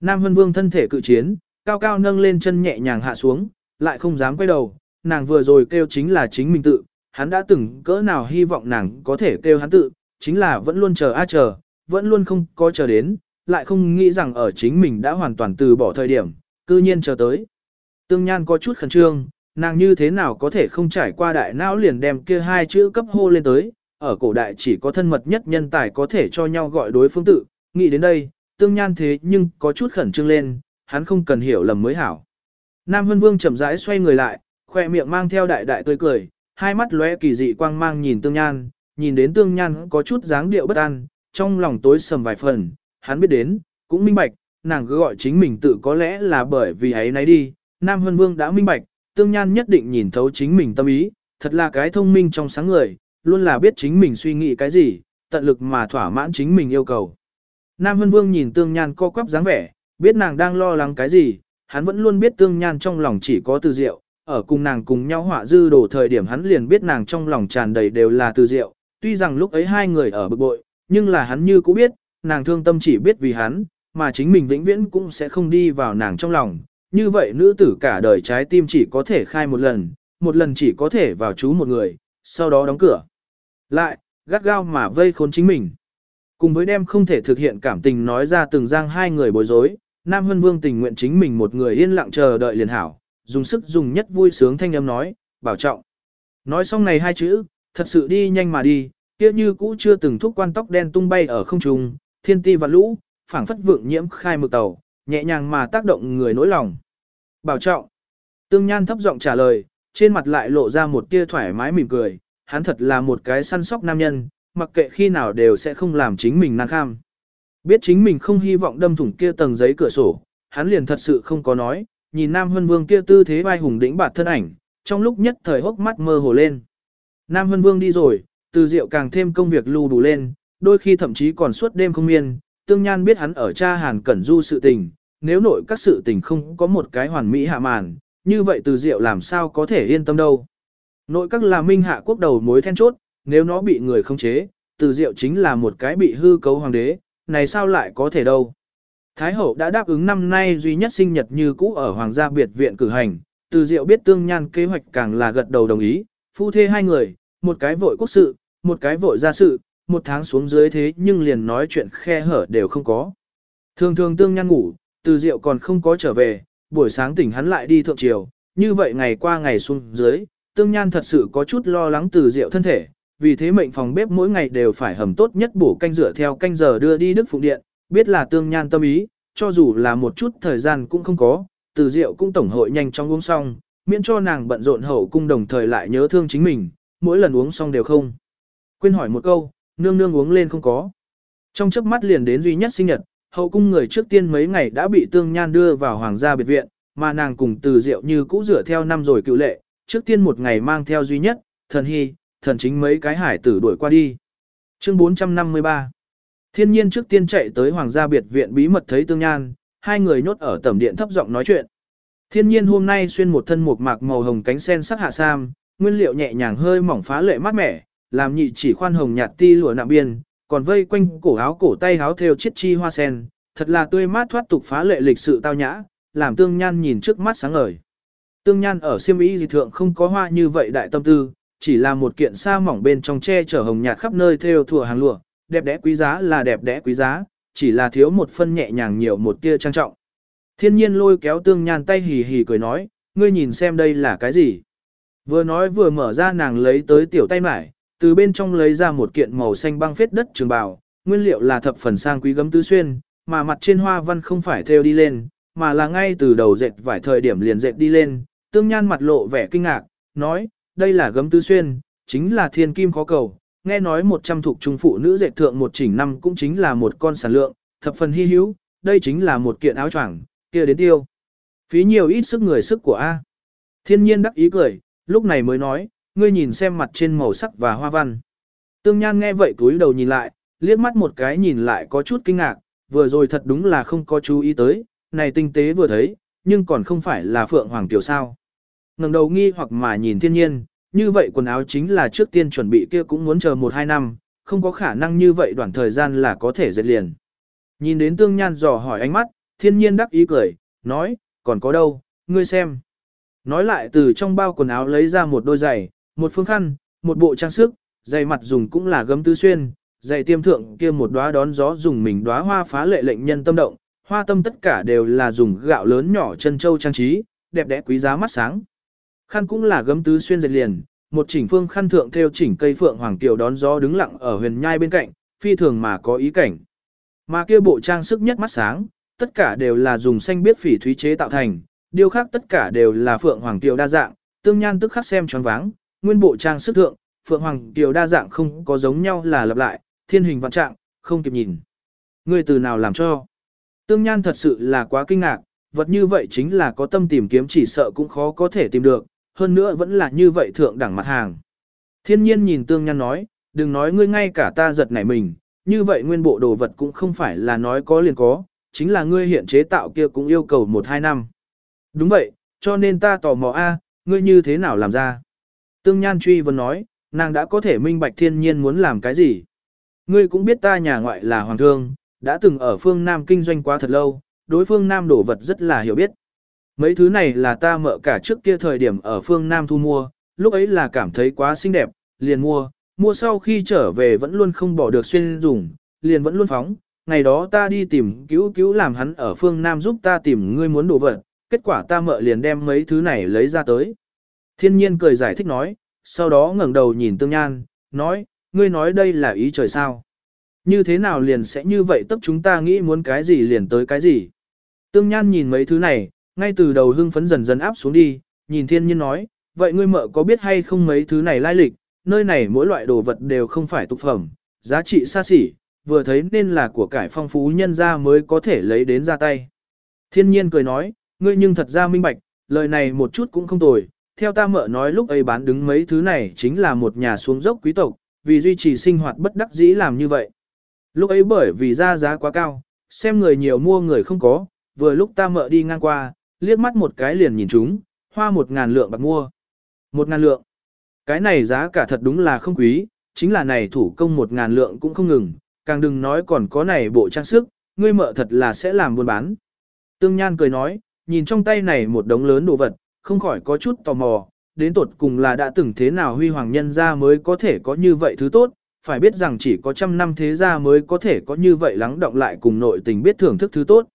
Nam Hân Vương thân thể cự chiến, cao cao nâng lên chân nhẹ nhàng hạ xuống, lại không dám quay đầu, nàng vừa rồi kêu chính là chính mình tự, hắn đã từng cỡ nào hy vọng nàng có thể kêu hắn tự, chính là vẫn luôn chờ a chờ, vẫn luôn không có chờ đến, lại không nghĩ rằng ở chính mình đã hoàn toàn từ bỏ thời điểm, cư nhiên chờ tới. Tương Nhan có chút khẩn trương, nàng như thế nào có thể không trải qua đại não liền đem kia hai chữ cấp hô lên tới, ở cổ đại chỉ có thân mật nhất nhân tài có thể cho nhau gọi đối phương tự, nghĩ đến đây, Tương Nhan thế nhưng có chút khẩn trương lên, hắn không cần hiểu lầm mới hảo. Nam Hân Vương chậm rãi xoay người lại, khoe miệng mang theo đại đại tươi cười, hai mắt lóe kỳ dị quang mang nhìn Tương Nhan, nhìn đến Tương Nhan có chút dáng điệu bất an, trong lòng tối sầm vài phần, hắn biết đến, cũng minh bạch, nàng cứ gọi chính mình tự có lẽ là bởi vì ấy nấy đi, Nam Hân Vương đã minh bạch, Tương Nhan nhất định nhìn thấu chính mình tâm ý, thật là cái thông minh trong sáng người, luôn là biết chính mình suy nghĩ cái gì, tận lực mà thỏa mãn chính mình yêu cầu. Nam Hân Vương nhìn Tương Nhan co quắp dáng vẻ, biết nàng đang lo lắng cái gì, hắn vẫn luôn biết Tương Nhan trong lòng chỉ có từ diệu, ở cùng nàng cùng nhau họa dư đổ thời điểm hắn liền biết nàng trong lòng tràn đầy đều là từ diệu, tuy rằng lúc ấy hai người ở bực bội, nhưng là hắn như cũng biết, nàng thương tâm chỉ biết vì hắn, mà chính mình vĩnh viễn cũng sẽ không đi vào nàng trong lòng. Như vậy nữ tử cả đời trái tim chỉ có thể khai một lần, một lần chỉ có thể vào chú một người, sau đó đóng cửa. Lại, gắt gao mà vây khốn chính mình. Cùng với đem không thể thực hiện cảm tình nói ra từng giang hai người bối rối, Nam Hân Vương tình nguyện chính mình một người yên lặng chờ đợi liền hảo, dùng sức dùng nhất vui sướng thanh âm nói, bảo trọng. Nói xong này hai chữ, thật sự đi nhanh mà đi, kia như cũ chưa từng thúc quan tóc đen tung bay ở không trung, thiên ti và lũ, phảng phất vượng nhiễm khai mực tàu, nhẹ nhàng mà tác động người nỗi lòng. Bảo trọng. Tương Nhan thấp giọng trả lời, trên mặt lại lộ ra một tia thoải mái mỉm cười, hắn thật là một cái săn sóc nam nhân, mặc kệ khi nào đều sẽ không làm chính mình năng kham. Biết chính mình không hy vọng đâm thủng kia tầng giấy cửa sổ, hắn liền thật sự không có nói, nhìn Nam Hân Vương kia tư thế vai hùng đỉnh bạt thân ảnh, trong lúc nhất thời hốc mắt mơ hồ lên. Nam Hân Vương đi rồi, từ rượu càng thêm công việc lưu đủ lên, đôi khi thậm chí còn suốt đêm không miên, tương nhan biết hắn ở cha Hàn Cẩn Du sự tình, nếu nội các sự tình không có một cái hoàn mỹ hạ màn, như vậy từ diệu làm sao có thể yên tâm đâu. Nội các là minh hạ quốc đầu mối then chốt, nếu nó bị người không chế, từ diệu chính là một cái bị hư cấu hoàng đế, này sao lại có thể đâu. Thái hậu đã đáp ứng năm nay duy nhất sinh nhật như cũ ở hoàng gia biệt viện cử hành, từ diệu biết tương nhan kế hoạch càng là gật đầu đồng ý, phu thê hai người, một cái vội quốc sự, một cái vội gia sự, một tháng xuống dưới thế nhưng liền nói chuyện khe hở đều không có. Thường thường tương nhan ngủ, từ rượu còn không có trở về, buổi sáng tỉnh hắn lại đi thượng triều, như vậy ngày qua ngày xuống dưới, tương nhan thật sự có chút lo lắng từ rượu thân thể, vì thế mệnh phòng bếp mỗi ngày đều phải hầm tốt nhất bổ canh rửa theo canh giờ đưa đi Đức Phụng Điện, biết là tương nhan tâm ý, cho dù là một chút thời gian cũng không có, từ rượu cũng tổng hội nhanh trong uống xong, miễn cho nàng bận rộn hậu cung đồng thời lại nhớ thương chính mình, mỗi lần uống xong đều không. Quên hỏi một câu, nương nương uống lên không có. Trong chớp mắt liền đến duy nhất sinh nhật, hậu cung người trước tiên mấy ngày đã bị tương nhan đưa vào hoàng gia biệt viện, mà nàng cùng từ diệu như cũ rửa theo năm rồi cựu lệ, trước tiên một ngày mang theo duy nhất, thần hy, thần chính mấy cái hải tử đuổi qua đi. Chương 453 Thiên nhiên trước tiên chạy tới hoàng gia biệt viện bí mật thấy tương nhan, hai người nhốt ở tẩm điện thấp giọng nói chuyện. Thiên nhiên hôm nay xuyên một thân một mạc màu hồng cánh sen sắc hạ sam, nguyên liệu nhẹ nhàng hơi mỏng phá lệ mát mẻ, làm nhị chỉ khoan hồng nhạt ti lụa nạm biên, còn vây quanh cổ áo cổ tay áo theo chiết chi hoa sen, thật là tươi mát thoát tục phá lệ lịch sự tao nhã, làm tương nhan nhìn trước mắt sáng ngời. Tương nhan ở siêm ý dị thượng không có hoa như vậy đại tâm tư, chỉ là một kiện sa mỏng bên trong che chở hồng nhạt khắp nơi theo thùa hàng lụa, đẹp đẽ quý giá là đẹp đẽ quý giá, chỉ là thiếu một phân nhẹ nhàng nhiều một tia trang trọng. Thiên nhiên lôi kéo tương nhan tay hì hì cười nói, ngươi nhìn xem đây là cái gì. Vừa nói vừa mở ra nàng lấy tới tiểu tay mải, từ bên trong lấy ra một kiện màu xanh băng phết đất trường bào, nguyên liệu là thập phần sang quý gấm tứ xuyên, mà mặt trên hoa văn không phải theo đi lên, mà là ngay từ đầu dệt vải thời điểm liền dệt đi lên, tương nhan mặt lộ vẻ kinh ngạc, nói, đây là gấm tứ xuyên, chính là thiên kim khó cầu, nghe nói một trăm thuộc trung phụ nữ dệt thượng một chỉnh năm cũng chính là một con sản lượng, thập phần hy hữu, đây chính là một kiện áo choàng, kia đến tiêu. Phí nhiều ít sức người sức của A. Thiên nhiên đắc ý cười, lúc này mới nói, ngươi nhìn xem mặt trên màu sắc và hoa văn. Tương Nhan nghe vậy túi đầu nhìn lại, liếc mắt một cái nhìn lại có chút kinh ngạc, vừa rồi thật đúng là không có chú ý tới, này tinh tế vừa thấy, nhưng còn không phải là Phượng Hoàng Tiểu sao. ngẩng đầu nghi hoặc mà nhìn thiên nhiên, như vậy quần áo chính là trước tiên chuẩn bị kia cũng muốn chờ 1-2 năm, không có khả năng như vậy đoạn thời gian là có thể dệt liền. Nhìn đến tương nhan dò hỏi ánh mắt, thiên nhiên đắc ý cười, nói, còn có đâu, ngươi xem. Nói lại từ trong bao quần áo lấy ra một đôi giày, một phương khăn, một bộ trang sức, giày mặt dùng cũng là gấm tứ xuyên, giày tiêm thượng kia một đóa đón gió dùng mình đóa hoa phá lệ lệnh nhân tâm động, hoa tâm tất cả đều là dùng gạo lớn nhỏ chân châu trang trí, đẹp đẽ quý giá mắt sáng. Khăn cũng là gấm tứ xuyên dệt liền, một chỉnh phương khăn thượng theo chỉnh cây phượng hoàng kiều đón gió đứng lặng ở huyền nhai bên cạnh, phi thường mà có ý cảnh. Mà kia bộ trang sức nhất mắt sáng, tất cả đều là dùng xanh biết phỉ thúy chế tạo thành, điều khác tất cả đều là phượng hoàng kiều đa dạng, tương nhan tức khắc xem choáng váng, nguyên bộ trang sức thượng, phượng hoàng kiều đa dạng không có giống nhau là lặp lại, thiên hình vạn trạng, không kịp nhìn. Người từ nào làm cho? Tương nhan thật sự là quá kinh ngạc, vật như vậy chính là có tâm tìm kiếm chỉ sợ cũng khó có thể tìm được, hơn nữa vẫn là như vậy thượng đẳng mặt hàng. Thiên nhiên nhìn tương nhan nói, đừng nói ngươi ngay cả ta giật nảy mình, như vậy nguyên bộ đồ vật cũng không phải là nói có liền có, chính là ngươi hiện chế tạo kia cũng yêu cầu 1-2 năm. Đúng vậy, cho nên ta tò mò a, ngươi như thế nào làm ra. Tương Nhan truy vấn nói, nàng đã có thể minh bạch thiên nhiên muốn làm cái gì. Ngươi cũng biết ta nhà ngoại là hoàng thương, đã từng ở phương Nam kinh doanh quá thật lâu, đối phương Nam đổ vật rất là hiểu biết. Mấy thứ này là ta mợ cả trước kia thời điểm ở phương Nam thu mua, lúc ấy là cảm thấy quá xinh đẹp, liền mua, mua sau khi trở về vẫn luôn không bỏ được xuyên dùng, liền vẫn luôn phóng. Ngày đó ta đi tìm cứu cứu làm hắn ở phương Nam giúp ta tìm ngươi muốn đồ vật, kết quả ta mợ liền đem mấy thứ này lấy ra tới. Thiên nhiên cười giải thích nói, sau đó ngẩng đầu nhìn tương nhan, nói, ngươi nói đây là ý trời sao. Như thế nào liền sẽ như vậy tức chúng ta nghĩ muốn cái gì liền tới cái gì. Tương nhan nhìn mấy thứ này, ngay từ đầu hưng phấn dần dần áp xuống đi, nhìn thiên nhiên nói, vậy ngươi mợ có biết hay không mấy thứ này lai lịch, nơi này mỗi loại đồ vật đều không phải tục phẩm, giá trị xa xỉ, vừa thấy nên là của cải phong phú nhân ra mới có thể lấy đến ra tay. Thiên nhiên cười nói, ngươi nhưng thật ra minh bạch, lời này một chút cũng không tồi, theo ta mợ nói lúc ấy bán đứng mấy thứ này chính là một nhà xuống dốc quý tộc, vì duy trì sinh hoạt bất đắc dĩ làm như vậy. Lúc ấy bởi vì ra giá quá cao, xem người nhiều mua người không có, vừa lúc ta mợ đi ngang qua, liếc mắt một cái liền nhìn chúng, hoa một ngàn lượng bạc mua. Một ngàn lượng. Cái này giá cả thật đúng là không quý, chính là này thủ công một ngàn lượng cũng không ngừng, càng đừng nói còn có này bộ trang sức, ngươi mợ thật là sẽ làm buôn bán. Tương Nhan cười nói, nhìn trong tay này một đống lớn đồ vật, không khỏi có chút tò mò, đến tột cùng là đã từng thế nào huy hoàng nhân gia mới có thể có như vậy thứ tốt, phải biết rằng chỉ có trăm năm thế gia mới có thể có như vậy lắng động lại cùng nội tình biết thưởng thức thứ tốt.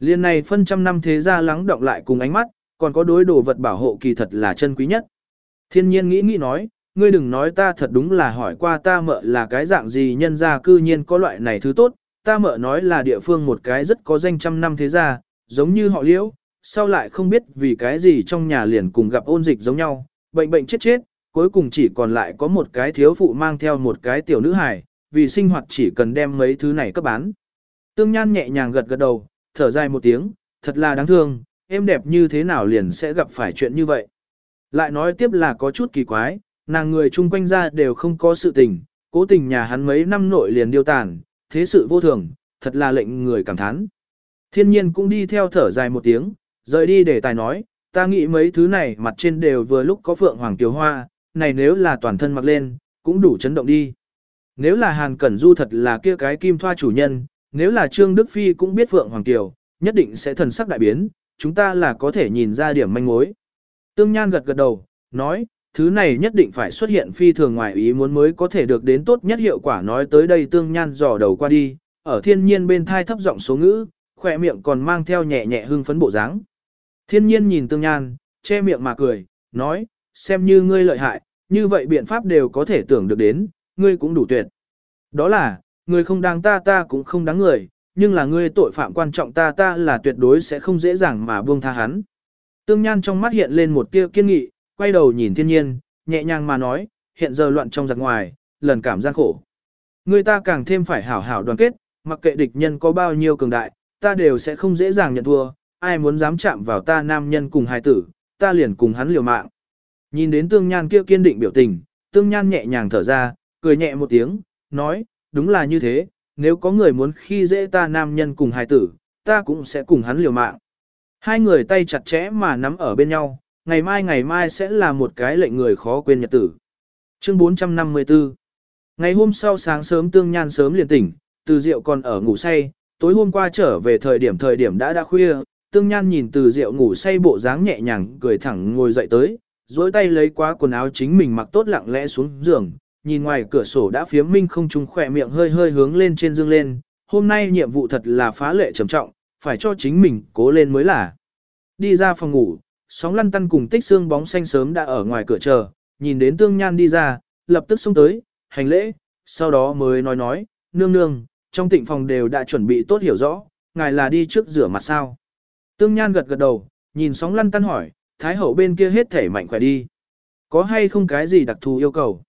Liên này phân trăm năm thế gia lắng động lại cùng ánh mắt, còn có đối đồ vật bảo hộ kỳ thật là chân quý nhất. Thiên nhiên nghĩ nghĩ nói, ngươi đừng nói ta thật đúng là hỏi qua ta mợ là cái dạng gì nhân gia cư nhiên có loại này thứ tốt, ta mợ nói là địa phương một cái rất có danh trăm năm thế gia, giống như họ liễu, sau lại không biết vì cái gì trong nhà liền cùng gặp ôn dịch giống nhau, bệnh bệnh chết chết, cuối cùng chỉ còn lại có một cái thiếu phụ mang theo một cái tiểu nữ hài, vì sinh hoạt chỉ cần đem mấy thứ này cấp bán. Tương Nhan nhẹ nhàng gật gật đầu, thở dài một tiếng, thật là đáng thương, em đẹp như thế nào liền sẽ gặp phải chuyện như vậy. Lại nói tiếp là có chút kỳ quái, nàng người chung quanh ra đều không có sự tình, cố tình nhà hắn mấy năm nội liền điêu tàn, thế sự vô thường, thật là lệnh người cảm thán. Thiên nhiên cũng đi theo thở dài một tiếng, rời đi để tài nói, ta nghĩ mấy thứ này mặt trên đều vừa lúc có phượng hoàng tiểu hoa, này nếu là toàn thân mặc lên, cũng đủ chấn động đi. Nếu là Hàn Cẩn Du thật là kia cái kim thoa chủ nhân, nếu là Trương Đức Phi cũng biết Phượng Hoàng Kiều, nhất định sẽ thần sắc đại biến, chúng ta là có thể nhìn ra điểm manh mối. Tương Nhan gật gật đầu, nói, thứ này nhất định phải xuất hiện phi thường ngoài ý muốn mới có thể được đến tốt nhất hiệu quả nói tới đây Tương Nhan dò đầu qua đi, ở thiên nhiên bên thai thấp giọng số ngữ, khỏe miệng còn mang theo nhẹ nhẹ hưng phấn bộ dáng. Thiên nhiên nhìn Tương Nhan, che miệng mà cười, nói, xem như ngươi lợi hại, như vậy biện pháp đều có thể tưởng được đến, ngươi cũng đủ tuyệt. Đó là, ngươi không đáng ta ta cũng không đáng người, nhưng là ngươi tội phạm quan trọng ta ta là tuyệt đối sẽ không dễ dàng mà buông tha hắn. Tương Nhan trong mắt hiện lên một tia kiên nghị, quay đầu nhìn thiên nhiên, nhẹ nhàng mà nói, hiện giờ loạn trong giặc ngoài, lần cảm gian khổ. Người ta càng thêm phải hảo hảo đoàn kết, mặc kệ địch nhân có bao nhiêu cường đại, ta đều sẽ không dễ dàng nhận thua, ai muốn dám chạm vào ta nam nhân cùng hài tử, ta liền cùng hắn liều mạng. Nhìn đến tương nhan kia kiên định biểu tình, tương nhan nhẹ nhàng thở ra, cười nhẹ một tiếng, nói, đúng là như thế, nếu có người muốn khi dễ ta nam nhân cùng hài tử, ta cũng sẽ cùng hắn liều mạng. Hai người tay chặt chẽ mà nắm ở bên nhau, ngày mai ngày mai sẽ là một cái lệnh người khó quên nhật tử. Chương 454 Ngày hôm sau sáng sớm tương nhan sớm liền tỉnh, từ rượu còn ở ngủ say, tối hôm qua trở về thời điểm thời điểm đã đã khuya, tương nhan nhìn từ diệu ngủ say bộ dáng nhẹ nhàng cười thẳng ngồi dậy tới, dối tay lấy quá quần áo chính mình mặc tốt lặng lẽ xuống giường, nhìn ngoài cửa sổ đã phiếm minh không trùng khỏe miệng hơi hơi hướng lên trên dương lên, hôm nay nhiệm vụ thật là phá lệ trầm trọng, phải cho chính mình cố lên mới là. Đi ra phòng ngủ, sóng lăn tăn cùng tích xương bóng xanh sớm đã ở ngoài cửa chờ, nhìn đến tương nhan đi ra, lập tức xông tới, hành lễ, sau đó mới nói nói, nương nương, trong tịnh phòng đều đã chuẩn bị tốt hiểu rõ, ngài là đi trước rửa mặt sao. Tương nhan gật gật đầu, nhìn sóng lăn tăn hỏi, thái hậu bên kia hết thể mạnh khỏe đi. Có hay không cái gì đặc thù yêu cầu?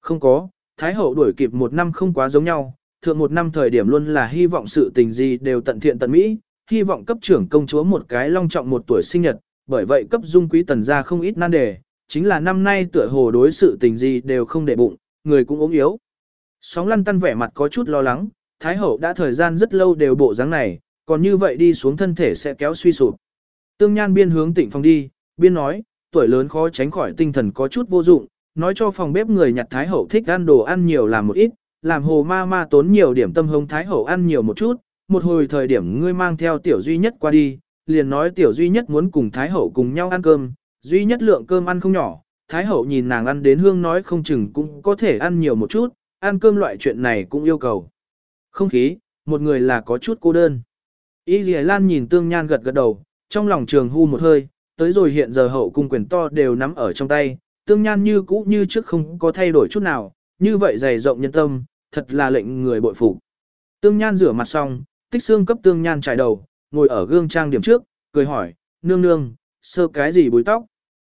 Không có, thái hậu đuổi kịp một năm không quá giống nhau, thượng một năm thời điểm luôn là hy vọng sự tình gì đều tận thiện tận mỹ, hy vọng cấp trưởng công chúa một cái long trọng một tuổi sinh nhật, bởi vậy cấp dung quý tần ra không ít nan đề, chính là năm nay tựa hồ đối sự tình gì đều không để bụng, người cũng ốm yếu. Sóng lăn tăn vẻ mặt có chút lo lắng, Thái hậu đã thời gian rất lâu đều bộ dáng này, còn như vậy đi xuống thân thể sẽ kéo suy sụp. Tương Nhan biên hướng tịnh phòng đi, biên nói, tuổi lớn khó tránh khỏi tinh thần có chút vô dụng, nói cho phòng bếp người nhặt Thái hậu thích ăn đồ ăn nhiều làm một ít, làm hồ ma ma tốn nhiều điểm tâm hông Thái hậu ăn nhiều một chút, một hồi thời điểm ngươi mang theo tiểu duy nhất qua đi, liền nói tiểu duy nhất muốn cùng Thái hậu cùng nhau ăn cơm, duy nhất lượng cơm ăn không nhỏ, Thái hậu nhìn nàng ăn đến hương nói không chừng cũng có thể ăn nhiều một chút, ăn cơm loại chuyện này cũng yêu cầu. Không khí, một người là có chút cô đơn. Y Dì Lan nhìn tương nhan gật gật đầu, trong lòng trường hu một hơi, tới rồi hiện giờ hậu cung quyền to đều nắm ở trong tay, tương nhan như cũ như trước không có thay đổi chút nào, như vậy dày rộng nhân tâm, thật là lệnh người bội phục. Tương nhan rửa mặt xong, tích xương cấp tương nhan trải đầu, ngồi ở gương trang điểm trước, cười hỏi, nương nương, sơ cái gì búi tóc?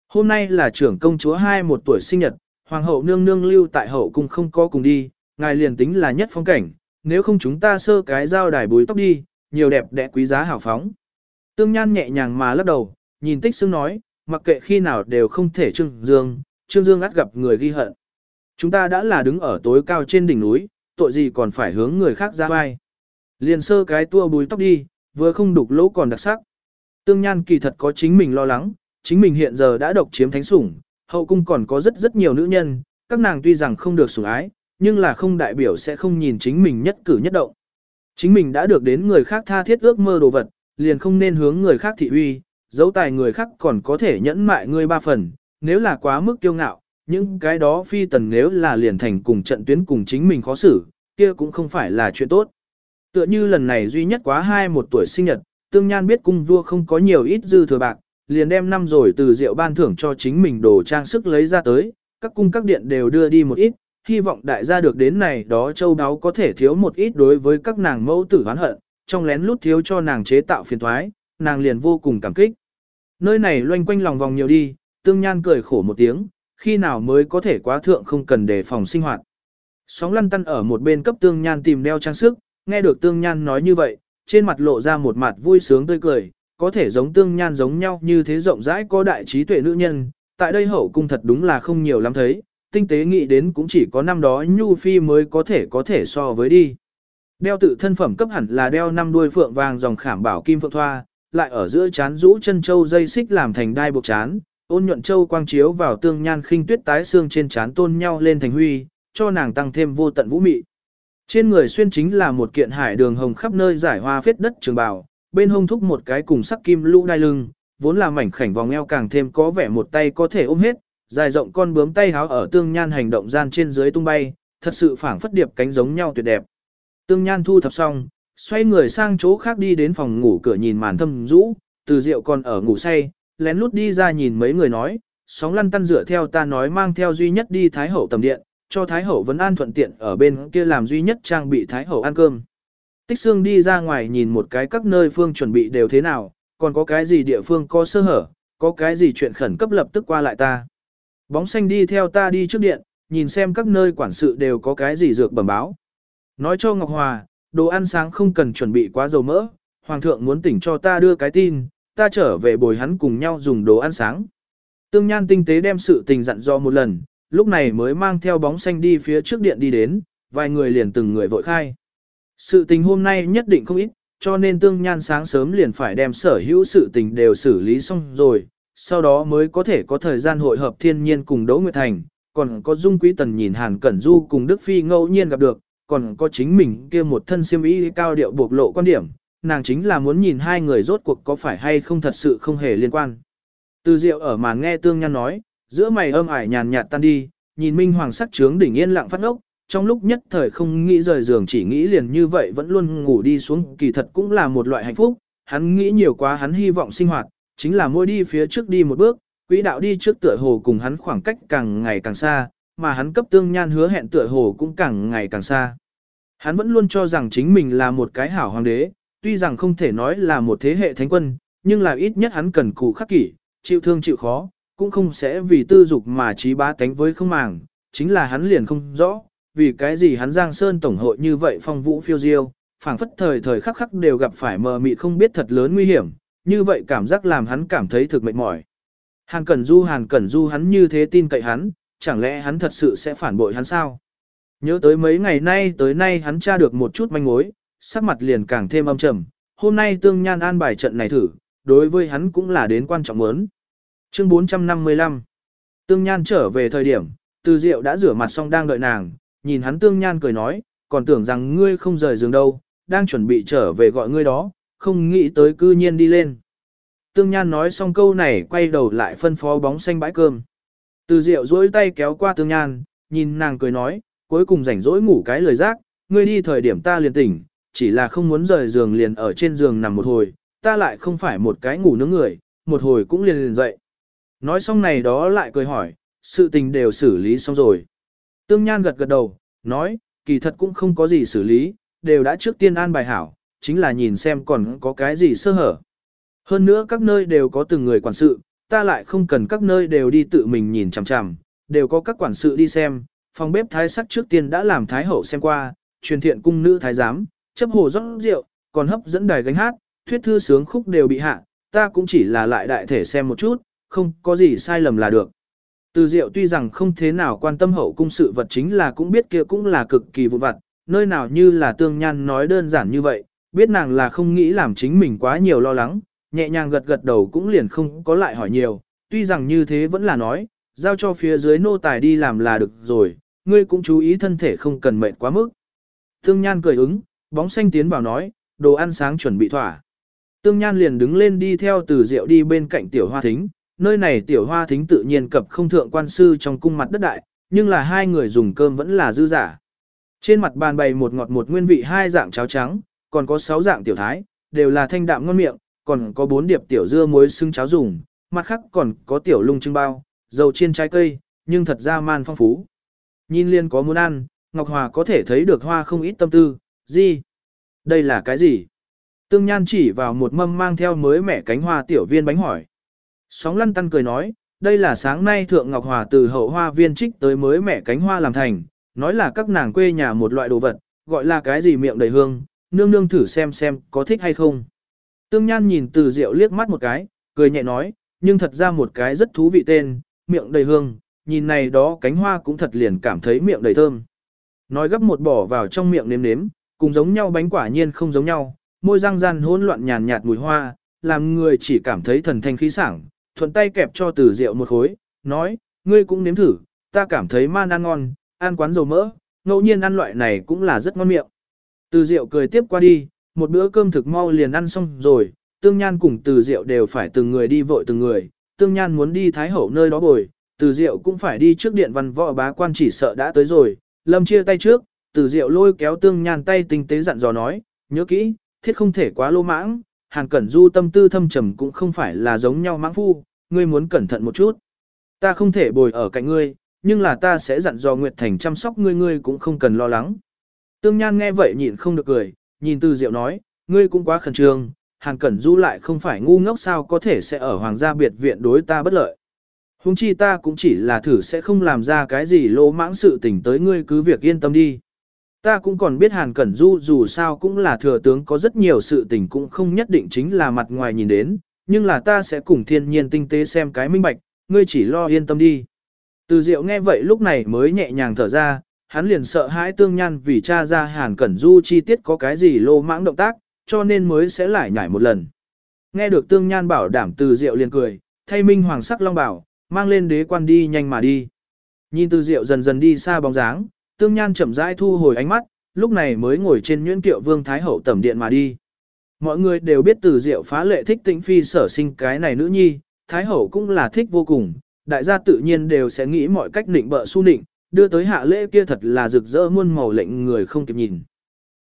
Hôm nay là trưởng công chúa hai một tuổi sinh nhật, hoàng hậu nương nương lưu tại hậu cung không có cùng đi, ngài liền tính là nhất phong cảnh, nếu không chúng ta sơ cái dao đài búi tóc đi, nhiều đẹp đẽ quý giá hào phóng. Tương Nhan nhẹ nhàng mà lắc đầu, nhìn Tích Sương nói, mặc kệ khi nào đều không thể Trương Dương, Trương Dương ắt gặp người ghi hận. Chúng ta đã là đứng ở tối cao trên đỉnh núi, tội gì còn phải hướng người khác ra vai. Liền sơ cái tua búi tóc đi, vừa không đục lỗ còn đặc sắc. Tương Nhan kỳ thật có chính mình lo lắng, chính mình hiện giờ đã độc chiếm thánh sủng, hậu cung còn có rất rất nhiều nữ nhân, các nàng tuy rằng không được sủng ái, nhưng là không đại biểu sẽ không nhìn chính mình nhất cử nhất động. Chính mình đã được đến người khác tha thiết ước mơ đồ vật, liền không nên hướng người khác thị uy, dấu tài người khác còn có thể nhẫn mại ngươi ba phần, nếu là quá mức kiêu ngạo, những cái đó phi tần nếu là liền thành cùng trận tuyến cùng chính mình khó xử, kia cũng không phải là chuyện tốt. Tựa như lần này duy nhất quá hai một tuổi sinh nhật, tương nhan biết cung vua không có nhiều ít dư thừa bạc, liền đem năm rồi từ rượu ban thưởng cho chính mình đồ trang sức lấy ra tới, các cung các điện đều đưa đi một ít, hy vọng đại gia được đến này đó châu đáo có thể thiếu một ít đối với các nàng mẫu tử oán hận, trong lén lút thiếu cho nàng chế tạo phiền thoái, nàng liền vô cùng cảm kích. Nơi này loanh quanh lòng vòng nhiều đi, tương nhan cười khổ một tiếng, khi nào mới có thể quá thượng không cần đề phòng sinh hoạt. Sóng lăn tăn ở một bên cấp tương nhan tìm đeo trang sức, nghe được tương nhan nói như vậy, trên mặt lộ ra một mặt vui sướng tươi cười, có thể giống tương nhan giống nhau như thế rộng rãi có đại trí tuệ nữ nhân, tại đây hậu cung thật đúng là không nhiều lắm thấy, tinh tế nghĩ đến cũng chỉ có năm đó Nhu Phi mới có thể có thể so với đi. Đeo tự thân phẩm cấp hẳn là đeo năm đuôi phượng vàng dòng khảm bảo kim phượng thoa, lại ở giữa chán rũ chân châu dây xích làm thành đai buộc chán, ôn nhuận châu quang chiếu vào tương nhan khinh tuyết tái xương trên chán tôn nhau lên thành huy, cho nàng tăng thêm vô tận vũ mị. Trên người xuyên chính là một kiện hải đường hồng khắp nơi giải hoa phết đất trường bào, bên hông thúc một cái cùng sắc kim lũ đai lưng, vốn là mảnh khảnh vòng eo càng thêm có vẻ một tay có thể ôm hết, dài rộng con bướm tay háo ở tương nhan hành động gian trên dưới tung bay, thật sự phảng phất điệp cánh giống nhau tuyệt đẹp. Tương nhan thu thập xong, xoay người sang chỗ khác đi đến phòng ngủ cửa nhìn màn thâm rũ, từ rượu còn ở ngủ say, lén lút đi ra nhìn mấy người nói, sóng lăn tăn dựa theo ta nói mang theo duy nhất đi Thái Hậu tầm điện, cho Thái Hậu vẫn an thuận tiện ở bên kia làm duy nhất trang bị Thái Hậu ăn cơm. Tích xương đi ra ngoài nhìn một cái các nơi phương chuẩn bị đều thế nào, còn có cái gì địa phương có sơ hở, có cái gì chuyện khẩn cấp lập tức qua lại ta. Bóng xanh đi theo ta đi trước điện, nhìn xem các nơi quản sự đều có cái gì dược bẩm báo. Nói cho Ngọc Hòa, đồ ăn sáng không cần chuẩn bị quá dầu mỡ, Hoàng thượng muốn tỉnh cho ta đưa cái tin, ta trở về bồi hắn cùng nhau dùng đồ ăn sáng. Tương Nhan tinh tế đem sự tình dặn dò một lần, lúc này mới mang theo bóng xanh đi phía trước điện đi đến, vài người liền từng người vội khai. Sự tình hôm nay nhất định không ít, cho nên Tương Nhan sáng sớm liền phải đem sở hữu sự tình đều xử lý xong rồi, sau đó mới có thể có thời gian hội hợp thiên nhiên cùng Đỗ Nguyệt Thành, còn có Dung Quý Tần nhìn Hàn Cẩn Du cùng Đức Phi ngẫu nhiên gặp được, còn có chính mình kia một thân siêm ý cao điệu bộc lộ quan điểm, nàng chính là muốn nhìn hai người rốt cuộc có phải hay không thật sự không hề liên quan. Từ Diệu ở màn nghe Tương Nhan nói, giữa mày âm ải nhàn nhạt tan đi, nhìn Minh Hoàng sắc trướng đỉnh yên lặng phát ngốc, trong lúc nhất thời không nghĩ rời giường chỉ nghĩ liền như vậy vẫn luôn ngủ đi xuống, kỳ thật cũng là một loại hạnh phúc, hắn nghĩ nhiều quá hắn hy vọng sinh hoạt, chính là mỗi đi phía trước đi một bước, quỹ đạo đi trước tựa hồ cùng hắn khoảng cách càng ngày càng xa, mà hắn cấp tương nhan hứa hẹn tựa hồ cũng càng ngày càng xa. Hắn vẫn luôn cho rằng chính mình là một cái hảo hoàng đế, tuy rằng không thể nói là một thế hệ thánh quân, nhưng là ít nhất hắn cần cù khắc kỷ, chịu thương chịu khó, cũng không sẽ vì tư dục mà trí bá tánh với không màng, chính là hắn liền không rõ, vì cái gì hắn Giang Sơn Tổng hội như vậy phong vũ phiêu diêu, phảng phất thời thời khắc khắc đều gặp phải mờ mịt không biết thật lớn nguy hiểm, như vậy cảm giác làm hắn cảm thấy thực mệt mỏi. Hàn Cẩn Du Hàn Cẩn Du hắn như thế tin cậy hắn, chẳng lẽ hắn thật sự sẽ phản bội hắn sao? Nhớ tới mấy ngày nay tới nay hắn tra được một chút manh mối, sắc mặt liền càng thêm âm trầm, hôm nay tương nhan an bài trận này thử, đối với hắn cũng là đến quan trọng muốn. Chương 455 Tương nhan trở về thời điểm, từ diệu đã rửa mặt xong đang đợi nàng, nhìn hắn tương nhan cười nói, còn tưởng rằng ngươi không rời giường đâu, đang chuẩn bị trở về gọi ngươi đó, không nghĩ tới cư nhiên đi lên. Tương Nhan nói xong câu này quay đầu lại phân phó bóng xanh bãi cơm. Từ Diệu duỗi tay kéo qua Tương Nhan, nhìn nàng cười nói, cuối cùng rảnh rỗi ngủ cái lời giác, ngươi đi thời điểm ta liền tỉnh, chỉ là không muốn rời giường liền ở trên giường nằm một hồi, ta lại không phải một cái ngủ nướng người, một hồi cũng liền liền dậy. Nói xong này đó lại cười hỏi, sự tình đều xử lý xong rồi. Tương Nhan gật gật đầu, nói, kỳ thật cũng không có gì xử lý, đều đã trước tiên an bài hảo, chính là nhìn xem còn có cái gì sơ hở. Hơn nữa các nơi đều có từng người quản sự, ta lại không cần các nơi đều đi tự mình nhìn chằm chằm, đều có các quản sự đi xem, phòng bếp thái sắc trước tiên đã làm thái hậu xem qua, truyền thiện cung nữ thái giám, chấp hồ rót rượu, còn hấp dẫn đài gánh hát, thuyết thư sướng khúc đều bị hạ, ta cũng chỉ là lại đại thể xem một chút, không có gì sai lầm là được. Từ Diệu tuy rằng không thế nào quan tâm hậu cung sự vật chính là cũng biết kia cũng là cực kỳ vụ vặt, nơi nào như là tương nhan nói đơn giản như vậy, biết nàng là không nghĩ làm chính mình quá nhiều lo lắng, nhẹ nhàng gật gật đầu cũng liền không có lại hỏi nhiều, tuy rằng như thế vẫn là nói, giao cho phía dưới nô tài đi làm là được rồi, ngươi cũng chú ý thân thể không cần mệt quá mức. Tương Nhan cười ứng, bóng xanh tiến vào nói, đồ ăn sáng chuẩn bị thỏa. Tương Nhan liền đứng lên đi theo từ rượu đi bên cạnh tiểu hoa thính, nơi này tiểu hoa thính tự nhiên cập không thượng quan sư trong cung mặt đất đại, nhưng là hai người dùng cơm vẫn là dư giả. Trên mặt bàn bày một ngọt một nguyên vị hai dạng cháo trắng, còn có sáu dạng tiểu thái, đều là thanh đạm ngon miệng, còn có bốn điệp tiểu dưa muối xưng cháo dùng, mặt khác còn có tiểu lung trưng bao, dầu chiên trái cây, nhưng thật ra man phong phú. Nhìn liên có muốn ăn, Ngọc Hòa có thể thấy được hoa không ít tâm tư, gì? Đây là cái gì? Tương Nhan chỉ vào một mâm mang theo mới mẻ cánh hoa tiểu viên bánh hỏi. Sóng lăn tăn cười nói, đây là sáng nay Thượng Ngọc Hòa từ hậu hoa viên trích tới mới mẻ cánh hoa làm thành, nói là các nàng quê nhà một loại đồ vật, gọi là cái gì miệng đầy hương, nương nương thử xem xem có thích hay không. Tương Nhan nhìn từ rượu liếc mắt một cái, cười nhẹ nói, nhưng thật ra một cái rất thú vị tên, miệng đầy hương, nhìn này đó cánh hoa cũng thật liền cảm thấy miệng đầy thơm. Nói gấp một bỏ vào trong miệng nếm nếm, cùng giống nhau bánh quả nhiên không giống nhau, môi răng răn hỗn loạn nhàn nhạt mùi hoa, làm người chỉ cảm thấy thần thanh khí sảng, thuận tay kẹp cho từ rượu một khối, nói, ngươi cũng nếm thử, ta cảm thấy man ăn ngon, ăn quán dầu mỡ, ngẫu nhiên ăn loại này cũng là rất ngon miệng. Từ Diệu cười tiếp qua đi, một bữa cơm thực mau liền ăn xong rồi, tương nhan cùng từ Diệu đều phải từng người đi vội từng người, tương nhan muốn đi thái hậu nơi đó bồi, từ Diệu cũng phải đi trước điện văn võ bá quan chỉ sợ đã tới rồi, lâm chia tay trước, từ Diệu lôi kéo tương nhan tay tinh tế dặn dò nói, nhớ kỹ, thiết không thể quá lô mãng, hàng cẩn du tâm tư thâm trầm cũng không phải là giống nhau mãng phu, ngươi muốn cẩn thận một chút. Ta không thể bồi ở cạnh ngươi, nhưng là ta sẽ dặn dò Nguyệt Thành chăm sóc ngươi ngươi cũng không cần lo lắng. Tương Nhan nghe vậy nhịn không được cười, nhìn Từ Diệu nói, ngươi cũng quá khẩn trương, Hàn Cẩn Du lại không phải ngu ngốc sao có thể sẽ ở hoàng gia biệt viện đối ta bất lợi. Hùng chi ta cũng chỉ là thử sẽ không làm ra cái gì lỗ mãng sự tình tới ngươi cứ việc yên tâm đi. Ta cũng còn biết Hàn Cẩn Du dù sao cũng là thừa tướng có rất nhiều sự tình cũng không nhất định chính là mặt ngoài nhìn đến, nhưng là ta sẽ cùng thiên nhiên tinh tế xem cái minh bạch, ngươi chỉ lo yên tâm đi. Từ Diệu nghe vậy lúc này mới nhẹ nhàng thở ra, hắn liền sợ hãi tương nhan vì cha ra Hàn Cẩn Du chi tiết có cái gì lô mãng động tác, cho nên mới sẽ lại nhảy một lần. Nghe được tương nhan bảo đảm từ Diệu liền cười, thay minh hoàng sắc long bảo, mang lên đế quan đi nhanh mà đi. Nhìn từ Diệu dần dần đi xa bóng dáng, tương nhan chậm rãi thu hồi ánh mắt, lúc này mới ngồi trên nhuyễn kiệu vương thái hậu tẩm điện mà đi. Mọi người đều biết từ Diệu phá lệ thích tĩnh phi sở sinh cái này nữ nhi, thái hậu cũng là thích vô cùng, đại gia tự nhiên đều sẽ nghĩ mọi cách định bợ su nịnh, đưa tới hạ lễ kia thật là rực rỡ muôn màu lệnh người không kịp nhìn.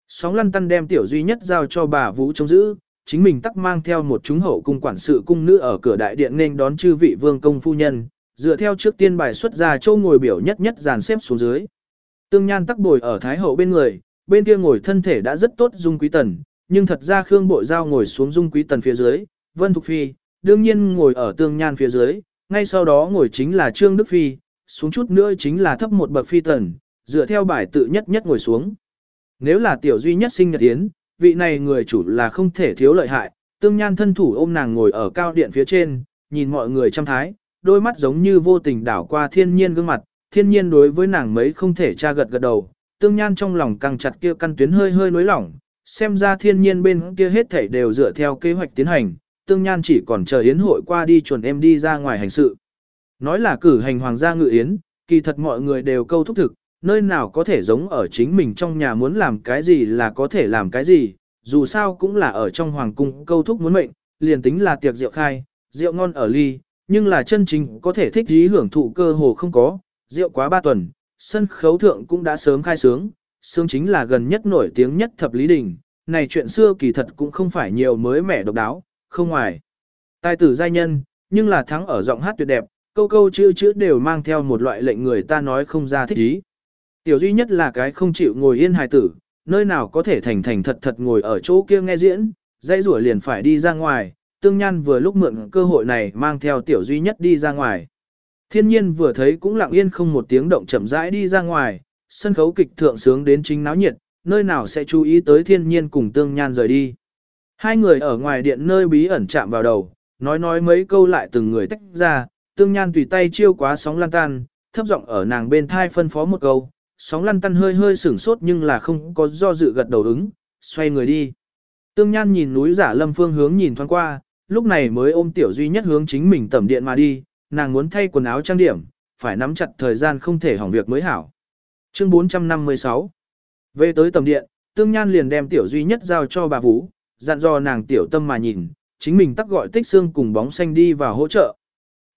Sóng lăn tăn đem tiểu duy nhất giao cho bà Vũ trông giữ, chính mình tắc mang theo một chúng hậu cung quản sự cung nữ ở cửa đại điện nên đón chư vị vương công phu nhân, dựa theo trước tiên bài xuất ra châu ngồi biểu nhất nhất dàn xếp xuống dưới. Tương Nhan tắc bồi ở Thái Hậu bên người, bên kia ngồi thân thể đã rất tốt Dung Quý Tần, nhưng thật ra Khương Bội Giao ngồi xuống Dung Quý Tần phía dưới, Vân Thục Phi, đương nhiên ngồi ở Tương Nhan phía dưới, ngay sau đó ngồi chính là Trương Đức Phi, xuống chút nữa chính là thấp một bậc Phi Tần, dựa theo bài tự nhất nhất ngồi xuống. Nếu là tiểu duy nhất sinh nhật tiến, vị này người chủ là không thể thiếu lợi hại, Tương Nhan thân thủ ôm nàng ngồi ở cao điện phía trên, nhìn mọi người chăm thái, đôi mắt giống như vô tình đảo qua thiên nhiên gương mặt, thiên nhiên đối với nàng mấy không thể tra gật gật đầu, tương nhan trong lòng căng chặt kia căn tuyến hơi hơi nối lỏng, xem ra thiên nhiên bên kia hết thảy đều dựa theo kế hoạch tiến hành, tương nhan chỉ còn chờ yến hội qua đi chuẩn em đi ra ngoài hành sự. Nói là cử hành hoàng gia ngự yến, kỳ thật mọi người đều câu thúc thực, nơi nào có thể giống ở chính mình trong nhà muốn làm cái gì là có thể làm cái gì, dù sao cũng là ở trong hoàng cung câu thúc muốn mệnh, liền tính là tiệc rượu khai, rượu ngon ở ly, nhưng là chân chính có thể thích ý hưởng thụ cơ hồ không có, rượu quá ba tuần, sân khấu thượng cũng đã sớm khai sướng, sướng chính là gần nhất nổi tiếng nhất thập lý đình, này chuyện xưa kỳ thật cũng không phải nhiều mới mẻ độc đáo, không ngoài. Tài tử giai nhân, nhưng là thắng ở giọng hát tuyệt đẹp, câu câu chữ chữ đều mang theo một loại lệnh người ta nói không ra thích ý. Tiểu duy nhất là cái không chịu ngồi yên hài tử, nơi nào có thể thành thành thật thật ngồi ở chỗ kia nghe diễn, dãy rủa liền phải đi ra ngoài, tương nhan vừa lúc mượn cơ hội này mang theo tiểu duy nhất đi ra ngoài. Thiên nhiên vừa thấy cũng lặng yên không một tiếng động chậm rãi đi ra ngoài, sân khấu kịch thượng sướng đến chính náo nhiệt, nơi nào sẽ chú ý tới thiên nhiên cùng tương nhan rời đi. Hai người ở ngoài điện nơi bí ẩn chạm vào đầu, nói nói mấy câu lại từng người tách ra, tương nhan tùy tay chiêu quá sóng lan tan, thấp giọng ở nàng bên thai phân phó một câu, sóng lăn tăn hơi hơi sửng sốt nhưng là không có do dự gật đầu ứng, xoay người đi. Tương Nhan nhìn núi giả lâm phương hướng nhìn thoáng qua, lúc này mới ôm tiểu duy nhất hướng chính mình tẩm điện mà đi, nàng muốn thay quần áo trang điểm, phải nắm chặt thời gian không thể hỏng việc mới hảo. Chương 456 Về tới tầm điện, Tương Nhan liền đem tiểu duy nhất giao cho bà Vũ, dặn dò nàng tiểu tâm mà nhìn, chính mình tắc gọi tích xương cùng bóng xanh đi vào hỗ trợ.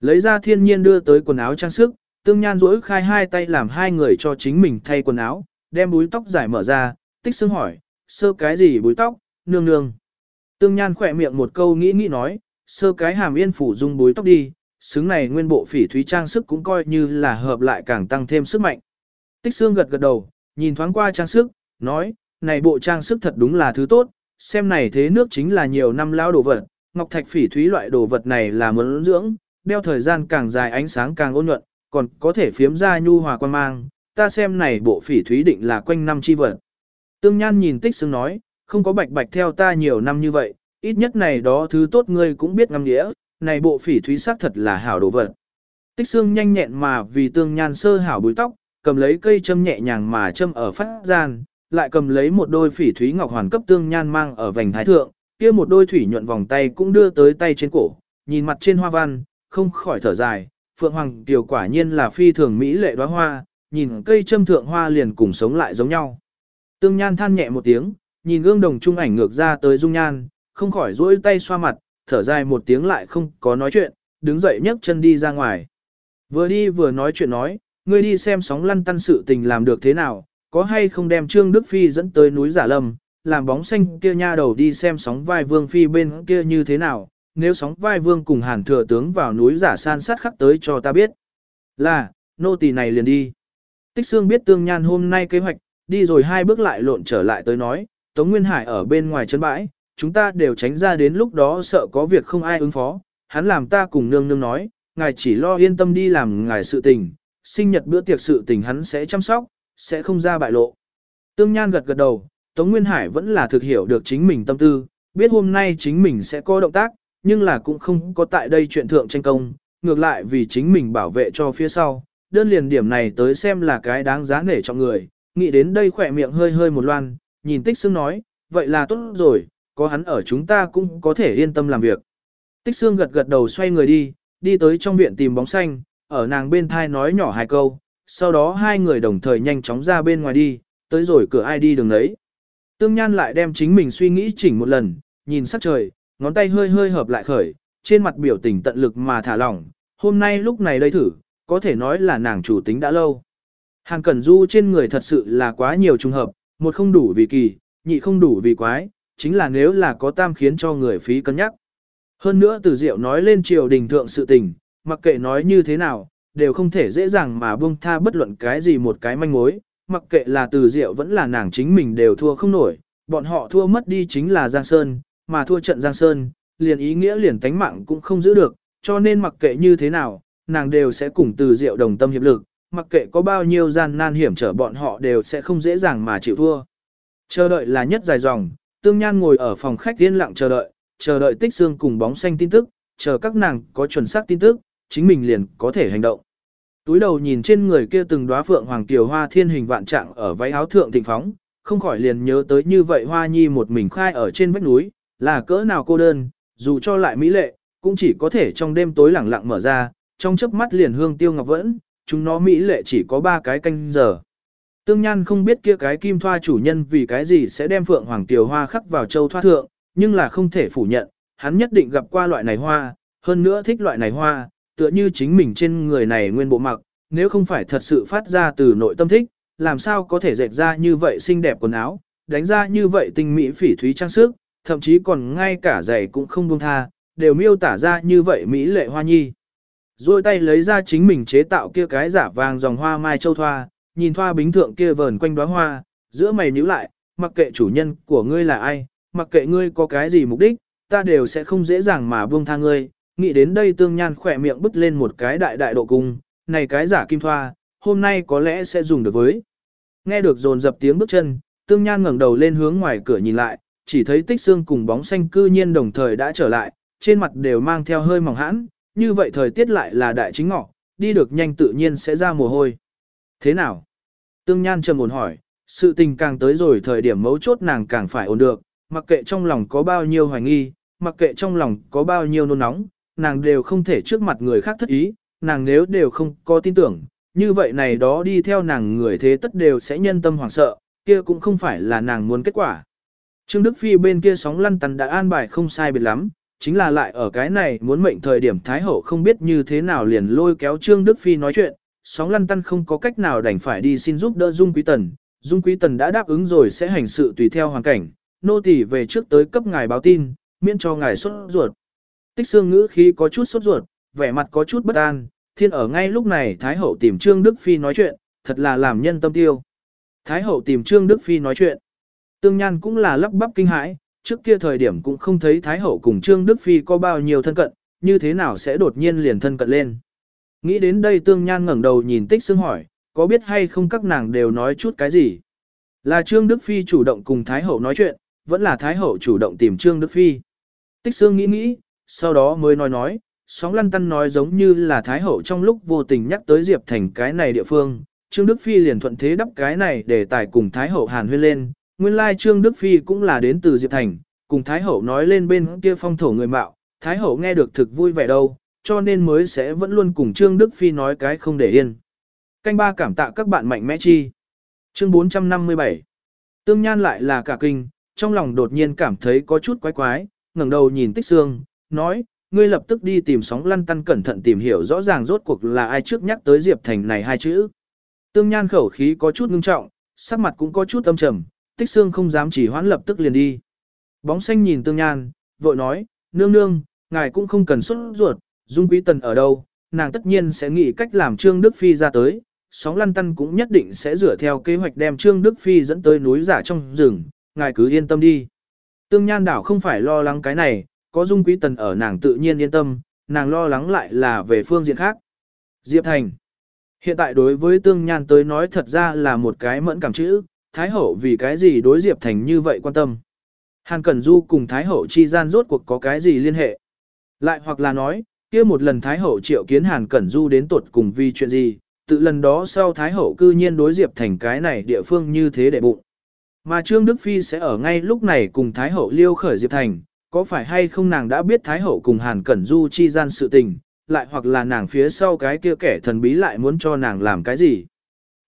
Lấy ra thiên nhiên đưa tới quần áo trang sức, Tương Nhan rỗi khai hai tay làm hai người cho chính mình thay quần áo, đem búi tóc giải mở ra, tích xương hỏi, sơ cái gì búi tóc, nương nương. Tương Nhan khỏe miệng một câu nghĩ nghĩ nói, sơ cái hàm yên phủ dung búi tóc đi, xứng này nguyên bộ phỉ thúy trang sức cũng coi như là hợp lại càng tăng thêm sức mạnh. Tích xương gật gật đầu, nhìn thoáng qua trang sức, nói, này bộ trang sức thật đúng là thứ tốt, xem này thế nước chính là nhiều năm lao đồ vật, ngọc thạch phỉ thúy loại đồ vật này là muốn dưỡng, đeo thời gian càng dài ánh sáng càng ôn nhuận, còn có thể phiếm ra nhu hòa quan mang, ta xem này bộ phỉ thúy định là quanh năm chi vật. Tương Nhan nhìn tích xương nói, không có bạch bạch theo ta nhiều năm như vậy, ít nhất này đó thứ tốt ngươi cũng biết ngắm nghĩa, này bộ phỉ thúy sắc thật là hảo đồ vật. Tích xương nhanh nhẹn mà vì tương nhan sơ hảo búi tóc, cầm lấy cây châm nhẹ nhàng mà châm ở phát gian, lại cầm lấy một đôi phỉ thúy ngọc hoàn cấp tương nhan mang ở vành thái thượng, kia một đôi thủy nhuận vòng tay cũng đưa tới tay trên cổ, nhìn mặt trên hoa văn, không khỏi thở dài, phượng hoàng tiểu quả nhiên là phi thường mỹ lệ đóa hoa, nhìn cây châm thượng hoa liền cùng sống lại giống nhau. Tương nhan than nhẹ một tiếng, nhìn gương đồng trung ảnh ngược ra tới dung nhan, không khỏi duỗi tay xoa mặt, thở dài một tiếng lại không có nói chuyện, đứng dậy nhấc chân đi ra ngoài. Vừa đi vừa nói chuyện nói, ngươi đi xem sóng lăn tăn sự tình làm được thế nào, có hay không đem Trương Đức Phi dẫn tới núi Giả Lâm, làm bóng xanh kia nha đầu đi xem sóng vai vương phi bên kia như thế nào, nếu sóng vai vương cùng hàn thừa tướng vào núi giả san sát khắc tới cho ta biết. Là, nô tỳ này liền đi. Tích xương biết tương nhan hôm nay kế hoạch, đi rồi hai bước lại lộn trở lại tới nói, Tống Nguyên Hải ở bên ngoài chân bãi, chúng ta đều tránh ra đến lúc đó sợ có việc không ai ứng phó, hắn làm ta cùng nương nương nói, ngài chỉ lo yên tâm đi làm ngài sự tình, sinh nhật bữa tiệc sự tình hắn sẽ chăm sóc, sẽ không ra bại lộ. Tương Nhan gật gật đầu, Tống Nguyên Hải vẫn là thực hiểu được chính mình tâm tư, biết hôm nay chính mình sẽ có động tác, nhưng là cũng không có tại đây chuyện thượng tranh công, ngược lại vì chính mình bảo vệ cho phía sau, đơn liền điểm này tới xem là cái đáng giá nể cho người, nghĩ đến đây khỏe miệng hơi hơi một loan, nhìn tích xương nói, vậy là tốt rồi, có hắn ở chúng ta cũng có thể yên tâm làm việc. Tích xương gật gật đầu xoay người đi, đi tới trong viện tìm bóng xanh, ở nàng bên thai nói nhỏ hai câu, sau đó hai người đồng thời nhanh chóng ra bên ngoài đi, tới rồi cửa ai đi đường đấy. Tương Nhan lại đem chính mình suy nghĩ chỉnh một lần, nhìn sắc trời, ngón tay hơi hơi hợp lại khởi, trên mặt biểu tình tận lực mà thả lỏng, hôm nay lúc này đây thử, có thể nói là nàng chủ tính đã lâu. Hàng Cẩn Du trên người thật sự là quá nhiều trùng hợp, một không đủ vì kỳ, nhị không đủ vì quái, chính là nếu là có tam khiến cho người phí cân nhắc. Hơn nữa từ diệu nói lên triều đình thượng sự tình, mặc kệ nói như thế nào, đều không thể dễ dàng mà buông tha bất luận cái gì một cái manh mối, mặc kệ là từ diệu vẫn là nàng chính mình đều thua không nổi, bọn họ thua mất đi chính là Giang Sơn, mà thua trận Giang Sơn, liền ý nghĩa liền tánh mạng cũng không giữ được, cho nên mặc kệ như thế nào, nàng đều sẽ cùng từ diệu đồng tâm hiệp lực, mặc kệ có bao nhiêu gian nan hiểm trở bọn họ đều sẽ không dễ dàng mà chịu thua. Chờ đợi là nhất dài dòng, tương nhan ngồi ở phòng khách yên lặng chờ đợi, chờ đợi tích xương cùng bóng xanh tin tức, chờ các nàng có chuẩn xác tin tức, chính mình liền có thể hành động. Túi đầu nhìn trên người kia từng đóa phượng hoàng tiểu hoa thiên hình vạn trạng ở váy áo thượng thịnh phóng, không khỏi liền nhớ tới như vậy hoa nhi một mình khai ở trên vách núi, là cỡ nào cô đơn, dù cho lại mỹ lệ, cũng chỉ có thể trong đêm tối lẳng lặng mở ra, trong chớp mắt liền hương tiêu ngọc vẫn, chúng nó mỹ lệ chỉ có ba cái canh giờ. Tương Nhan không biết kia cái kim thoa chủ nhân vì cái gì sẽ đem phượng hoàng tiểu hoa khắc vào châu thoa thượng, nhưng là không thể phủ nhận, hắn nhất định gặp qua loại này hoa, hơn nữa thích loại này hoa, tựa như chính mình trên người này nguyên bộ mặc, nếu không phải thật sự phát ra từ nội tâm thích, làm sao có thể dệt ra như vậy xinh đẹp quần áo, đánh ra như vậy tinh mỹ phỉ thúy trang sức, thậm chí còn ngay cả giày cũng không buông tha, đều miêu tả ra như vậy mỹ lệ hoa nhi. Rồi tay lấy ra chính mình chế tạo kia cái giả vàng dòng hoa mai châu thoa, nhìn thoa bính thượng kia vờn quanh đóa hoa, giữa mày nhíu lại, mặc kệ chủ nhân của ngươi là ai, mặc kệ ngươi có cái gì mục đích, ta đều sẽ không dễ dàng mà buông tha ngươi. Nghĩ đến đây tương nhan khỏe miệng bứt lên một cái đại đại độ cung, này cái giả kim thoa, hôm nay có lẽ sẽ dùng được với. Nghe được dồn dập tiếng bước chân, tương nhan ngẩng đầu lên hướng ngoài cửa nhìn lại, chỉ thấy tích xương cùng bóng xanh cư nhiên đồng thời đã trở lại, trên mặt đều mang theo hơi mỏng hãn, như vậy thời tiết lại là đại chính ngọ, đi được nhanh tự nhiên sẽ ra mồ hôi. Thế nào? Tương Nhan trầm ổn hỏi, sự tình càng tới rồi thời điểm mấu chốt nàng càng phải ổn được, mặc kệ trong lòng có bao nhiêu hoài nghi, mặc kệ trong lòng có bao nhiêu nôn nóng, nàng đều không thể trước mặt người khác thất ý, nàng nếu đều không có tin tưởng, như vậy này đó đi theo nàng người thế tất đều sẽ nhân tâm hoảng sợ, kia cũng không phải là nàng muốn kết quả. Trương Đức Phi bên kia sóng lăn tăn đã an bài không sai biệt lắm, chính là lại ở cái này muốn mệnh thời điểm Thái Hậu không biết như thế nào liền lôi kéo Trương Đức Phi nói chuyện, sóng lăn tăn không có cách nào đành phải đi xin giúp đỡ Dung Quý Tần. Dung Quý Tần đã đáp ứng rồi sẽ hành sự tùy theo hoàn cảnh, nô tỳ về trước tới cấp ngài báo tin, miễn cho ngài sốt ruột. Tích xương ngữ khí có chút sốt ruột, vẻ mặt có chút bất an, thiên ở ngay lúc này Thái Hậu tìm Trương Đức Phi nói chuyện, thật là làm nhân tâm tiêu. Thái Hậu tìm Trương Đức Phi nói chuyện. Tương Nhan cũng là lắp bắp kinh hãi, trước kia thời điểm cũng không thấy Thái Hậu cùng Trương Đức Phi có bao nhiêu thân cận, như thế nào sẽ đột nhiên liền thân cận lên. Nghĩ đến đây Tương Nhan ngẩng đầu nhìn Tích Sương hỏi, có biết hay không các nàng đều nói chút cái gì? Là Trương Đức Phi chủ động cùng Thái Hậu nói chuyện, vẫn là Thái Hậu chủ động tìm Trương Đức Phi. Tích Sương nghĩ nghĩ, sau đó mới nói nói, sóng lăn tăn nói giống như là Thái Hậu trong lúc vô tình nhắc tới Diệp Thành cái này địa phương. Trương Đức Phi liền thuận thế đắp cái này để tài cùng Thái Hậu hàn huyên lên, nguyên lai Trương Đức Phi cũng là đến từ Diệp Thành, cùng Thái Hậu nói lên bên kia phong thổ người mạo, Thái Hậu nghe được thực vui vẻ đâu, cho nên mới sẽ vẫn luôn cùng Trương Đức Phi nói cái không để yên. Canh ba cảm tạ các bạn mạnh mẽ chi. Chương 457 Tương Nhan lại là cả kinh, trong lòng đột nhiên cảm thấy có chút quái quái, ngẩng đầu nhìn Tích Sương, nói, ngươi lập tức đi tìm sóng lăn tăn cẩn thận tìm hiểu rõ ràng rốt cuộc là ai trước nhắc tới Diệp Thành này hai chữ. Tương Nhan khẩu khí có chút ngưng trọng, sắc mặt cũng có chút âm trầm, Tích xương không dám chỉ hoãn lập tức liền đi. Bóng xanh nhìn Tương Nhan, vội nói, nương nương, ngài cũng không cần xuất ruột, Dung Quý Tần ở đâu, nàng tất nhiên sẽ nghĩ cách làm Trương Đức Phi ra tới, sóng lăn tăn cũng nhất định sẽ dựa theo kế hoạch đem Trương Đức Phi dẫn tới núi giả trong rừng, ngài cứ yên tâm đi. Tương Nhan đảo không phải lo lắng cái này, có Dung Quý Tần ở nàng tự nhiên yên tâm, nàng lo lắng lại là về phương diện khác. Diệp Thành Hiện tại đối với Tương Nhan tới nói thật ra là một cái mẫn cảm chữ, Thái Hậu vì cái gì đối Diệp Thành như vậy quan tâm. Hàn Cẩn Du cùng Thái Hậu chi gian rốt cuộc có cái gì liên hệ. Lại hoặc là nói, kia một lần Thái Hậu triệu kiến Hàn Cẩn Du đến tuột cùng vì chuyện gì, tự lần đó sau Thái Hậu cư nhiên đối Diệp Thành cái này địa phương như thế để bụng. Mà Trương Đức Phi sẽ ở ngay lúc này cùng Thái Hậu liêu khởi Diệp Thành, có phải hay không nàng đã biết Thái Hậu cùng Hàn Cẩn Du chi gian sự tình, lại hoặc là nàng phía sau cái kia kẻ thần bí lại muốn cho nàng làm cái gì.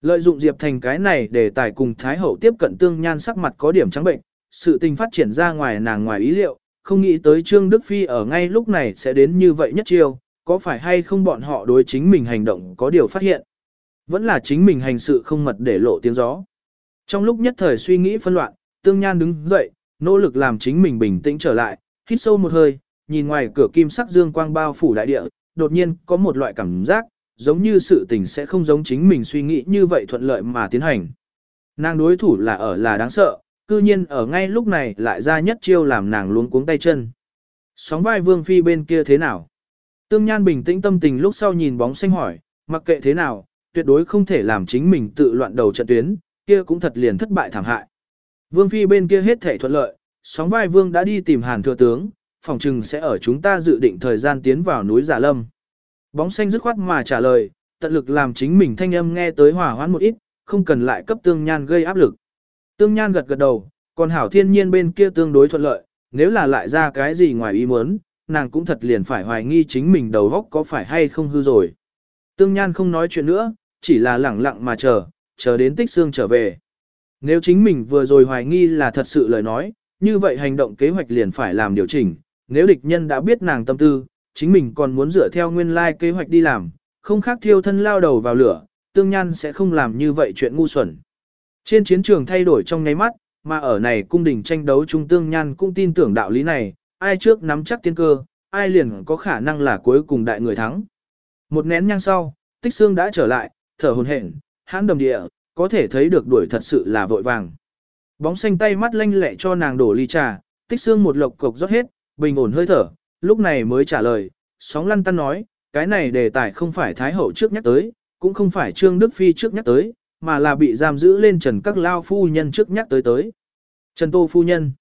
Lợi dụng Diệp Thành cái này để tài cùng Thái Hậu tiếp cận tương nhan sắc mặt có điểm trắng bệnh, sự tình phát triển ra ngoài nàng ngoài ý liệu, không nghĩ tới Trương Đức Phi ở ngay lúc này sẽ đến như vậy nhất chiêu, có phải hay không bọn họ đối chính mình hành động có điều phát hiện. Vẫn là chính mình hành sự không mật để lộ tiếng gió. Trong lúc nhất thời suy nghĩ phân loạn, tương nhan đứng dậy, nỗ lực làm chính mình bình tĩnh trở lại, hít sâu một hơi, nhìn ngoài cửa kim sắc dương quang bao phủ đại địa, đột nhiên có một loại cảm giác, giống như sự tình sẽ không giống chính mình suy nghĩ như vậy thuận lợi mà tiến hành. Nàng đối thủ là ở là đáng sợ, cư nhiên ở ngay lúc này lại ra nhất chiêu làm nàng luống cuống tay chân. Sóng vai vương phi bên kia thế nào? Tương Nhan bình tĩnh tâm tình lúc sau nhìn bóng xanh hỏi, mặc kệ thế nào, tuyệt đối không thể làm chính mình tự loạn đầu trận tuyến, kia cũng thật liền thất bại thảm hại. Vương phi bên kia hết thể thuận lợi, sóng vai vương đã đi tìm hàn thừa tướng, phòng trừng sẽ ở chúng ta dự định thời gian tiến vào núi Giả Lâm. Bóng xanh dứt khoát mà trả lời, tận lực làm chính mình thanh âm nghe tới hòa hoãn một ít, không cần lại cấp tương nhan gây áp lực. Tương nhan gật gật đầu, còn hảo thiên nhiên bên kia tương đối thuận lợi, nếu là lại ra cái gì ngoài ý muốn, nàng cũng thật liền phải hoài nghi chính mình đầu óc có phải hay không hư rồi. Tương nhan không nói chuyện nữa, chỉ là lẳng lặng mà chờ, chờ đến tích xương trở về. Nếu chính mình vừa rồi hoài nghi là thật sự lời nói, như vậy hành động kế hoạch liền phải làm điều chỉnh, nếu địch nhân đã biết nàng tâm tư, chính mình còn muốn dựa theo nguyên lai kế hoạch đi làm, không khác thiêu thân lao đầu vào lửa, tương nhan sẽ không làm như vậy chuyện ngu xuẩn. Trên chiến trường thay đổi trong nháy mắt, mà ở này cung đình tranh đấu trung tương nhan cũng tin tưởng đạo lý này, ai trước nắm chắc tiên cơ, ai liền có khả năng là cuối cùng đại người thắng. Một nén nhang sau, tích xương đã trở lại, thở hồn hển, hãn đầm địa, có thể thấy được đuổi thật sự là vội vàng. Bóng xanh tay mắt lanh lẹ cho nàng đổ ly trà, tích xương một lộc cục rót hết, bình ổn hơi thở, lúc này mới trả lời, sóng lăn tăn nói, cái này đề tài không phải Thái Hậu trước nhắc tới, cũng không phải Trương Đức Phi trước nhắc tới, mà là bị giam giữ lên trần các lao phu nhân trước nhắc tới tới. Trần Tô phu nhân.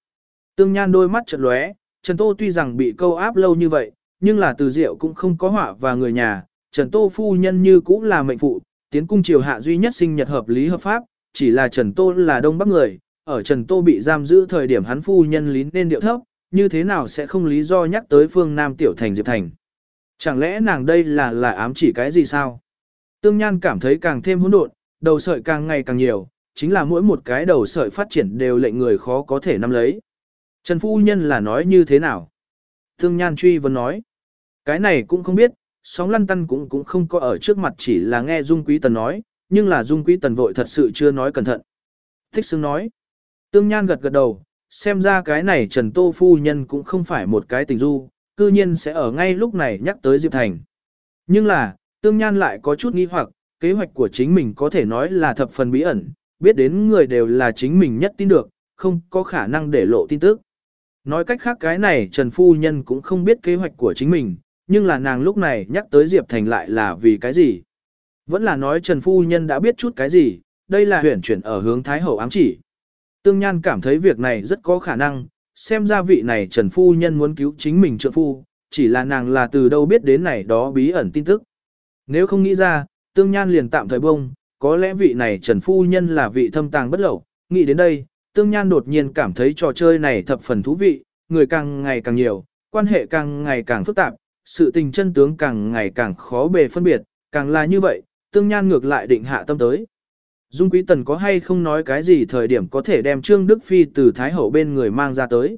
Tương Nhan đôi mắt chợt lóe, Trần Tô tuy rằng bị câu áp lâu như vậy, nhưng là từ diệu cũng không có họa và người nhà, Trần Tô phu nhân như cũng là mệnh phụ, tiến cung triều hạ duy nhất sinh nhật hợp lý hợp pháp, chỉ là Trần Tô là đông bắc người, ở Trần Tô bị giam giữ thời điểm hắn phu nhân lín nên điệu thấp, như thế nào sẽ không lý do nhắc tới phương Nam tiểu thành Diệp Thành. Chẳng lẽ nàng đây là là ám chỉ cái gì sao? Tương Nhan cảm thấy càng thêm hỗn độn, đầu sợi càng ngày càng nhiều, chính là mỗi một cái đầu sợi phát triển đều lệnh người khó có thể nắm lấy. Trần Phu Nhân là nói như thế nào? Tương Nhan truy vấn nói. Cái này cũng không biết, sóng lăn tăn cũng cũng không có ở trước mặt chỉ là nghe Dung Quý Tần nói, nhưng là Dung Quý Tần vội thật sự chưa nói cẩn thận. Thích Sương nói. Tương Nhan gật gật đầu, xem ra cái này Trần Tô Phu Nhân cũng không phải một cái tình du, cư nhiên sẽ ở ngay lúc này nhắc tới Diệp Thành. Nhưng là, Tương Nhan lại có chút nghi hoặc, kế hoạch của chính mình có thể nói là thập phần bí ẩn, biết đến người đều là chính mình nhất tin được, không có khả năng để lộ tin tức. Nói cách khác cái này Trần Phu Nhân cũng không biết kế hoạch của chính mình, nhưng là nàng lúc này nhắc tới Diệp Thành lại là vì cái gì? Vẫn là nói Trần Phu Nhân đã biết chút cái gì, đây là huyển chuyển ở hướng Thái Hậu ám chỉ. Tương Nhan cảm thấy việc này rất có khả năng, xem ra vị này Trần Phu Nhân muốn cứu chính mình trợ phu, chỉ là nàng là từ đâu biết đến này đó bí ẩn tin tức. Nếu không nghĩ ra, Tương Nhan liền tạm thời bông, có lẽ vị này Trần Phu Nhân là vị thâm tàng bất lậu, nghĩ đến đây, Tương Nhan đột nhiên cảm thấy trò chơi này thập phần thú vị, người càng ngày càng nhiều, quan hệ càng ngày càng phức tạp, sự tình chân tướng càng ngày càng khó bề phân biệt, càng là như vậy, Tương Nhan ngược lại định hạ tâm tới. Dung Quý Tần có hay không nói cái gì thời điểm có thể đem Trương Đức Phi từ Thái Hậu bên người mang ra tới.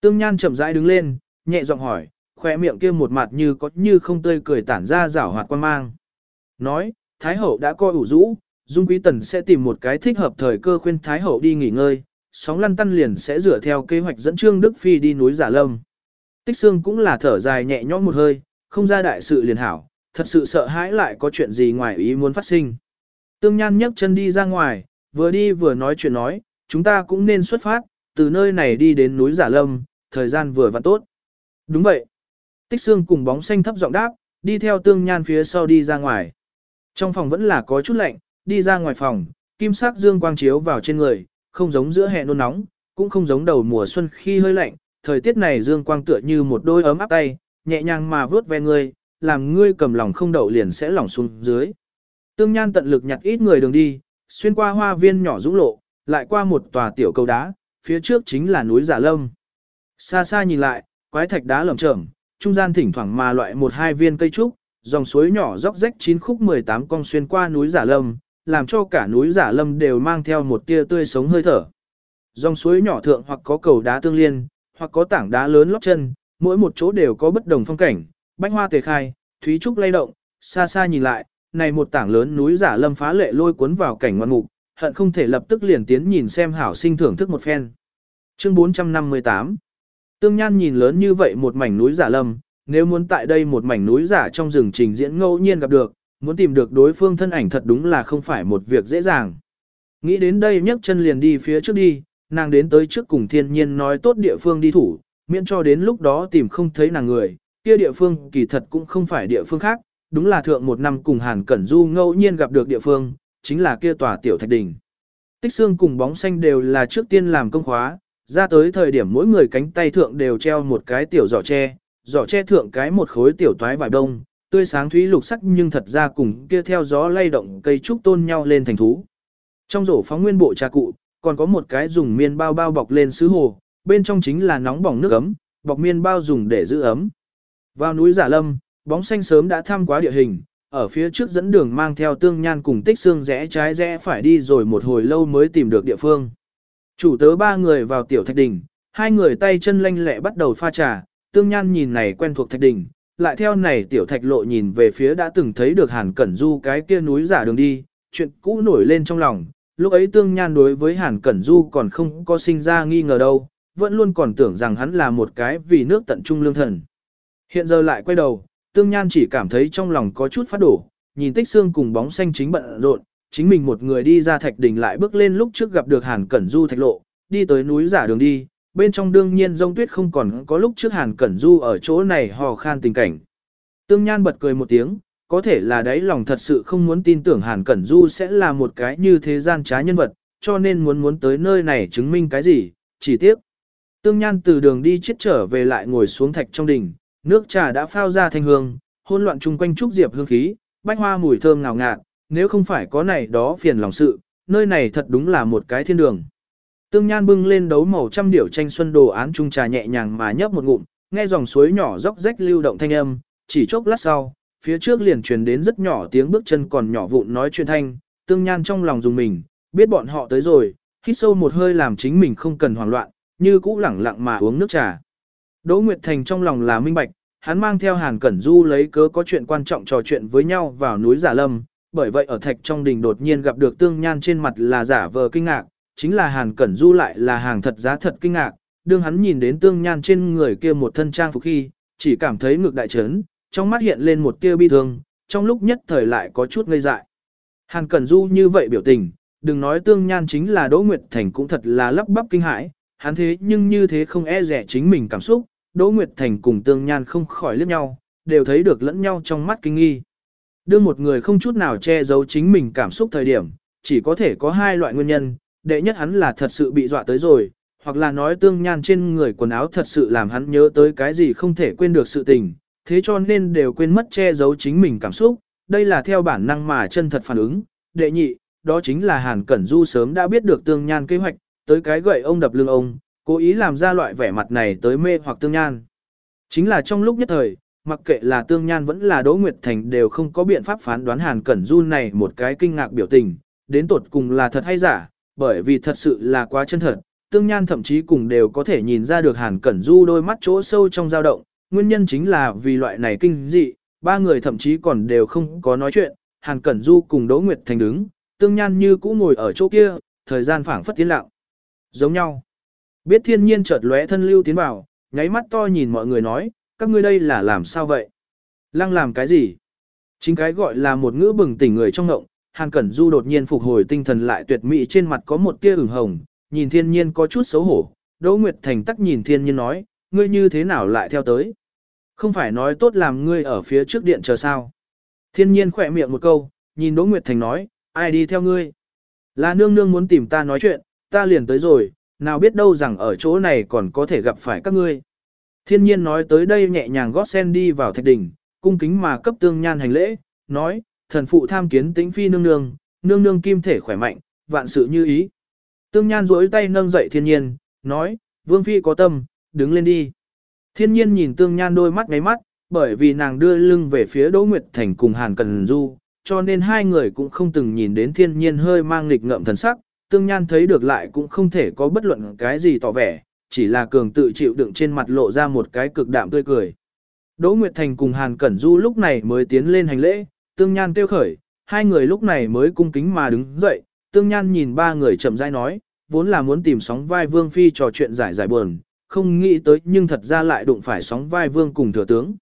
Tương Nhan chậm rãi đứng lên, nhẹ giọng hỏi, khỏe miệng kia một mặt như có như không tươi cười tản ra rảo hoạt quan mang. Nói, Thái Hậu đã coi ủ rũ, Dung Quý Tần sẽ tìm một cái thích hợp thời cơ khuyên Thái Hậu đi nghỉ ngơi, sóng lăn tăn liền sẽ dựa theo kế hoạch dẫn Trương Đức Phi đi núi Giả Lâm. Tích Sương cũng là thở dài nhẹ nhõm một hơi, không ra đại sự liền hảo, thật sự sợ hãi lại có chuyện gì ngoài ý muốn phát sinh. Tương Nhan nhấc chân đi ra ngoài, vừa đi vừa nói chuyện nói, chúng ta cũng nên xuất phát, từ nơi này đi đến núi Giả Lâm, thời gian vừa vặn tốt. Đúng vậy. Tích Sương cùng bóng xanh thấp giọng đáp, đi theo Tương Nhan phía sau đi ra ngoài. Trong phòng vẫn là có chút lạnh, đi ra ngoài phòng, kim sắc dương quang chiếu vào trên người, không giống giữa hè nôn nóng, cũng không giống đầu mùa xuân khi hơi lạnh, thời tiết này dương quang tựa như một đôi ấm áp tay, nhẹ nhàng mà vớt ve ngươi, làm ngươi cầm lòng không đậu liền sẽ lỏng xuống dưới. Tương Nhan tận lực nhặt ít người đường đi, xuyên qua hoa viên nhỏ dũng lộ, lại qua một tòa tiểu cầu đá, phía trước chính là núi Giả Lâm. Xa xa nhìn lại, quái thạch đá lởm chởm, trung gian thỉnh thoảng mà loại một hai viên cây trúc, dòng suối nhỏ róc rách chín khúc 18 con xuyên qua núi Giả Lâm, làm cho cả núi Giả Lâm đều mang theo một tia tươi sống hơi thở. Dòng suối nhỏ thượng hoặc có cầu đá tương liên, hoặc có tảng đá lớn lót chân, mỗi một chỗ đều có bất đồng phong cảnh, bánh hoa tề khai, thúy trúc lay động, xa xa nhìn lại, này một tảng lớn núi Giả Lâm phá lệ lôi cuốn vào cảnh ngoan mục, hận không thể lập tức liền tiến nhìn xem hảo sinh thưởng thức một phen. Chương 458 Tương Nhan nhìn lớn như vậy một mảnh núi giả lâm, nếu muốn tại đây một mảnh núi giả trong rừng trình diễn ngẫu nhiên gặp được, muốn tìm được đối phương thân ảnh thật đúng là không phải một việc dễ dàng. Nghĩ đến đây nhấc chân liền đi phía trước đi, nàng đến tới trước cùng thiên nhiên nói tốt địa phương đi thủ, miễn cho đến lúc đó tìm không thấy nàng người, kia địa phương kỳ thật cũng không phải địa phương khác, đúng là thượng một năm cùng Hàn Cẩn Du ngẫu nhiên gặp được địa phương, chính là kia tòa tiểu thạch đỉnh. Tích xương cùng bóng xanh đều là trước tiên làm công khóa, ra tới thời điểm mỗi người cánh tay thượng đều treo một cái tiểu giỏ tre, giỏ tre thượng cái một khối tiểu toái vải đông, tươi sáng thúy lục sắc nhưng thật ra cùng kia theo gió lay động cây trúc tôn nhau lên thành thú. Trong rổ phóng nguyên bộ trà cụ, còn có một cái dùng miên bao bao bọc lên sứ hồ, bên trong chính là nóng bỏng nước ấm, bọc miên bao dùng để giữ ấm. Vào núi Giả Lâm, bóng xanh sớm đã thăm quá địa hình, ở phía trước dẫn đường mang theo tương nhan cùng tích xương rẽ trái rẽ phải đi rồi một hồi lâu mới tìm được địa phương. Chủ tớ ba người vào tiểu thạch đỉnh, hai người tay chân lanh lẹ bắt đầu pha trà, tương nhan nhìn này quen thuộc thạch đỉnh, lại theo này tiểu thạch lộ nhìn về phía đã từng thấy được Hàn Cẩn Du cái kia núi giả đường đi, chuyện cũ nổi lên trong lòng, lúc ấy tương nhan đối với Hàn Cẩn Du còn không có sinh ra nghi ngờ đâu, vẫn luôn còn tưởng rằng hắn là một cái vì nước tận trung lương thần. Hiện giờ lại quay đầu, tương nhan chỉ cảm thấy trong lòng có chút phát đổ, nhìn tích xương cùng bóng xanh chính bận rộn, chính mình một người đi ra thạch đỉnh lại bước lên lúc trước gặp được Hàn Cẩn Du thạch lộ, đi tới núi giả đường đi, bên trong đương nhiên rông tuyết không còn có lúc trước Hàn Cẩn Du ở chỗ này hò khan tình cảnh. Tương Nhan bật cười một tiếng, có thể là đấy lòng thật sự không muốn tin tưởng Hàn Cẩn Du sẽ là một cái như thế gian trá nhân vật, cho nên muốn muốn tới nơi này chứng minh cái gì, chỉ tiếc. Tương Nhan từ đường đi chết trở về lại ngồi xuống thạch trong đỉnh, nước trà đã phao ra thanh hương, hôn loạn chung quanh trúc diệp hương khí, bách hoa mùi thơm ngào ngạt, nếu không phải có này đó phiền lòng sự, nơi này thật đúng là một cái thiên đường. Tương Nhan bưng lên đấu màu trăm điểu tranh xuân đồ án trung trà nhẹ nhàng mà nhấp một ngụm, nghe dòng suối nhỏ róc rách lưu động thanh âm, chỉ chốc lát sau, phía trước liền truyền đến rất nhỏ tiếng bước chân còn nhỏ vụn nói chuyện thanh, Tương Nhan trong lòng dùng mình, biết bọn họ tới rồi, hít sâu một hơi làm chính mình không cần hoảng loạn, như cũ lẳng lặng mà uống nước trà. Đỗ Nguyệt Thành trong lòng là minh bạch, hắn mang theo Hàn Cẩn Du lấy cớ có chuyện quan trọng trò chuyện với nhau vào núi Giả Lâm, bởi vậy ở thạch trong đình đột nhiên gặp được tương nhan trên mặt là giả vờ kinh ngạc, chính là Hàn Cẩn Du lại là hàng thật giá thật kinh ngạc, đương hắn nhìn đến tương nhan trên người kia một thân trang phục khi, chỉ cảm thấy ngực đại chấn, trong mắt hiện lên một tia bi thương, trong lúc nhất thời lại có chút ngây dại. Hàn Cẩn Du như vậy biểu tình, đừng nói tương nhan chính là Đỗ Nguyệt Thành cũng thật là lắp bắp kinh hãi, hắn thế nhưng như thế không e rẻ chính mình cảm xúc, Đỗ Nguyệt Thành cùng tương nhan không khỏi liếc nhau, đều thấy được lẫn nhau trong mắt kinh nghi. Đưa một người không chút nào che giấu chính mình cảm xúc thời điểm, chỉ có thể có hai loại nguyên nhân, đệ nhất hắn là thật sự bị dọa tới rồi, hoặc là nói tương nhan trên người quần áo thật sự làm hắn nhớ tới cái gì không thể quên được sự tình, thế cho nên đều quên mất che giấu chính mình cảm xúc, đây là theo bản năng mà chân thật phản ứng. Đệ nhị, đó chính là Hàn Cẩn Du sớm đã biết được tương nhan kế hoạch, tới cái gậy ông đập lưng ông, cố ý làm ra loại vẻ mặt này tới mê hoặc tương nhan. Chính là trong lúc nhất thời, mặc kệ là Tương Nhan vẫn là Đỗ Nguyệt Thành đều không có biện pháp phán đoán Hàn Cẩn Du này một cái kinh ngạc biểu tình, đến tột cùng là thật hay giả, bởi vì thật sự là quá chân thật. Tương Nhan thậm chí cùng đều có thể nhìn ra được Hàn Cẩn Du đôi mắt chỗ sâu trong dao động, nguyên nhân chính là vì loại này kinh dị, ba người thậm chí còn đều không có nói chuyện, Hàn Cẩn Du cùng Đỗ Nguyệt Thành đứng, Tương Nhan như cũ ngồi ở chỗ kia, thời gian phảng phất tiến lặng. Giống nhau. Biết thiên nhiên chợt lóe thân lưu tiến vào, nháy mắt to nhìn mọi người nói, các ngươi đây là làm sao vậy? Lăng làm cái gì? Chính cái gọi là một ngữ bừng tỉnh người trong ngộng, Hàn Cẩn Du đột nhiên phục hồi tinh thần lại tuyệt mỹ trên mặt có một tia ửng hồng, nhìn thiên nhiên có chút xấu hổ. Đỗ Nguyệt Thành tắc nhìn thiên nhiên nói, ngươi như thế nào lại theo tới? Không phải nói tốt làm ngươi ở phía trước điện chờ sao? Thiên nhiên khỏe miệng một câu, nhìn Đỗ Nguyệt Thành nói, ai đi theo ngươi? Là nương nương muốn tìm ta nói chuyện, ta liền tới rồi, nào biết đâu rằng ở chỗ này còn có thể gặp phải các ngươi. Thiên nhiên nói tới đây nhẹ nhàng gót sen đi vào thạch đỉnh, cung kính mà cấp tương nhan hành lễ, nói, thần phụ tham kiến tĩnh phi nương nương, nương nương kim thể khỏe mạnh, vạn sự như ý. Tương nhan duỗi tay nâng dậy thiên nhiên, nói, vương phi có tâm, đứng lên đi. Thiên nhiên nhìn tương nhan đôi mắt ngáy mắt, bởi vì nàng đưa lưng về phía Đỗ Nguyệt Thành cùng Hàn Cần Du, cho nên hai người cũng không từng nhìn đến thiên nhiên hơi mang nghịch ngợm thần sắc, tương nhan thấy được lại cũng không thể có bất luận cái gì tỏ vẻ, chỉ là cường tự chịu đựng trên mặt lộ ra một cái cực đạm tươi cười. Đỗ Nguyệt Thành cùng Hàn Cẩn Du lúc này mới tiến lên hành lễ, tương nhan tiêu khởi, hai người lúc này mới cung kính mà đứng dậy, tương nhan nhìn ba người chậm rãi nói, vốn là muốn tìm sóng vai Vương Phi trò chuyện giải giải buồn, không nghĩ tới nhưng thật ra lại đụng phải sóng vai Vương cùng thừa tướng.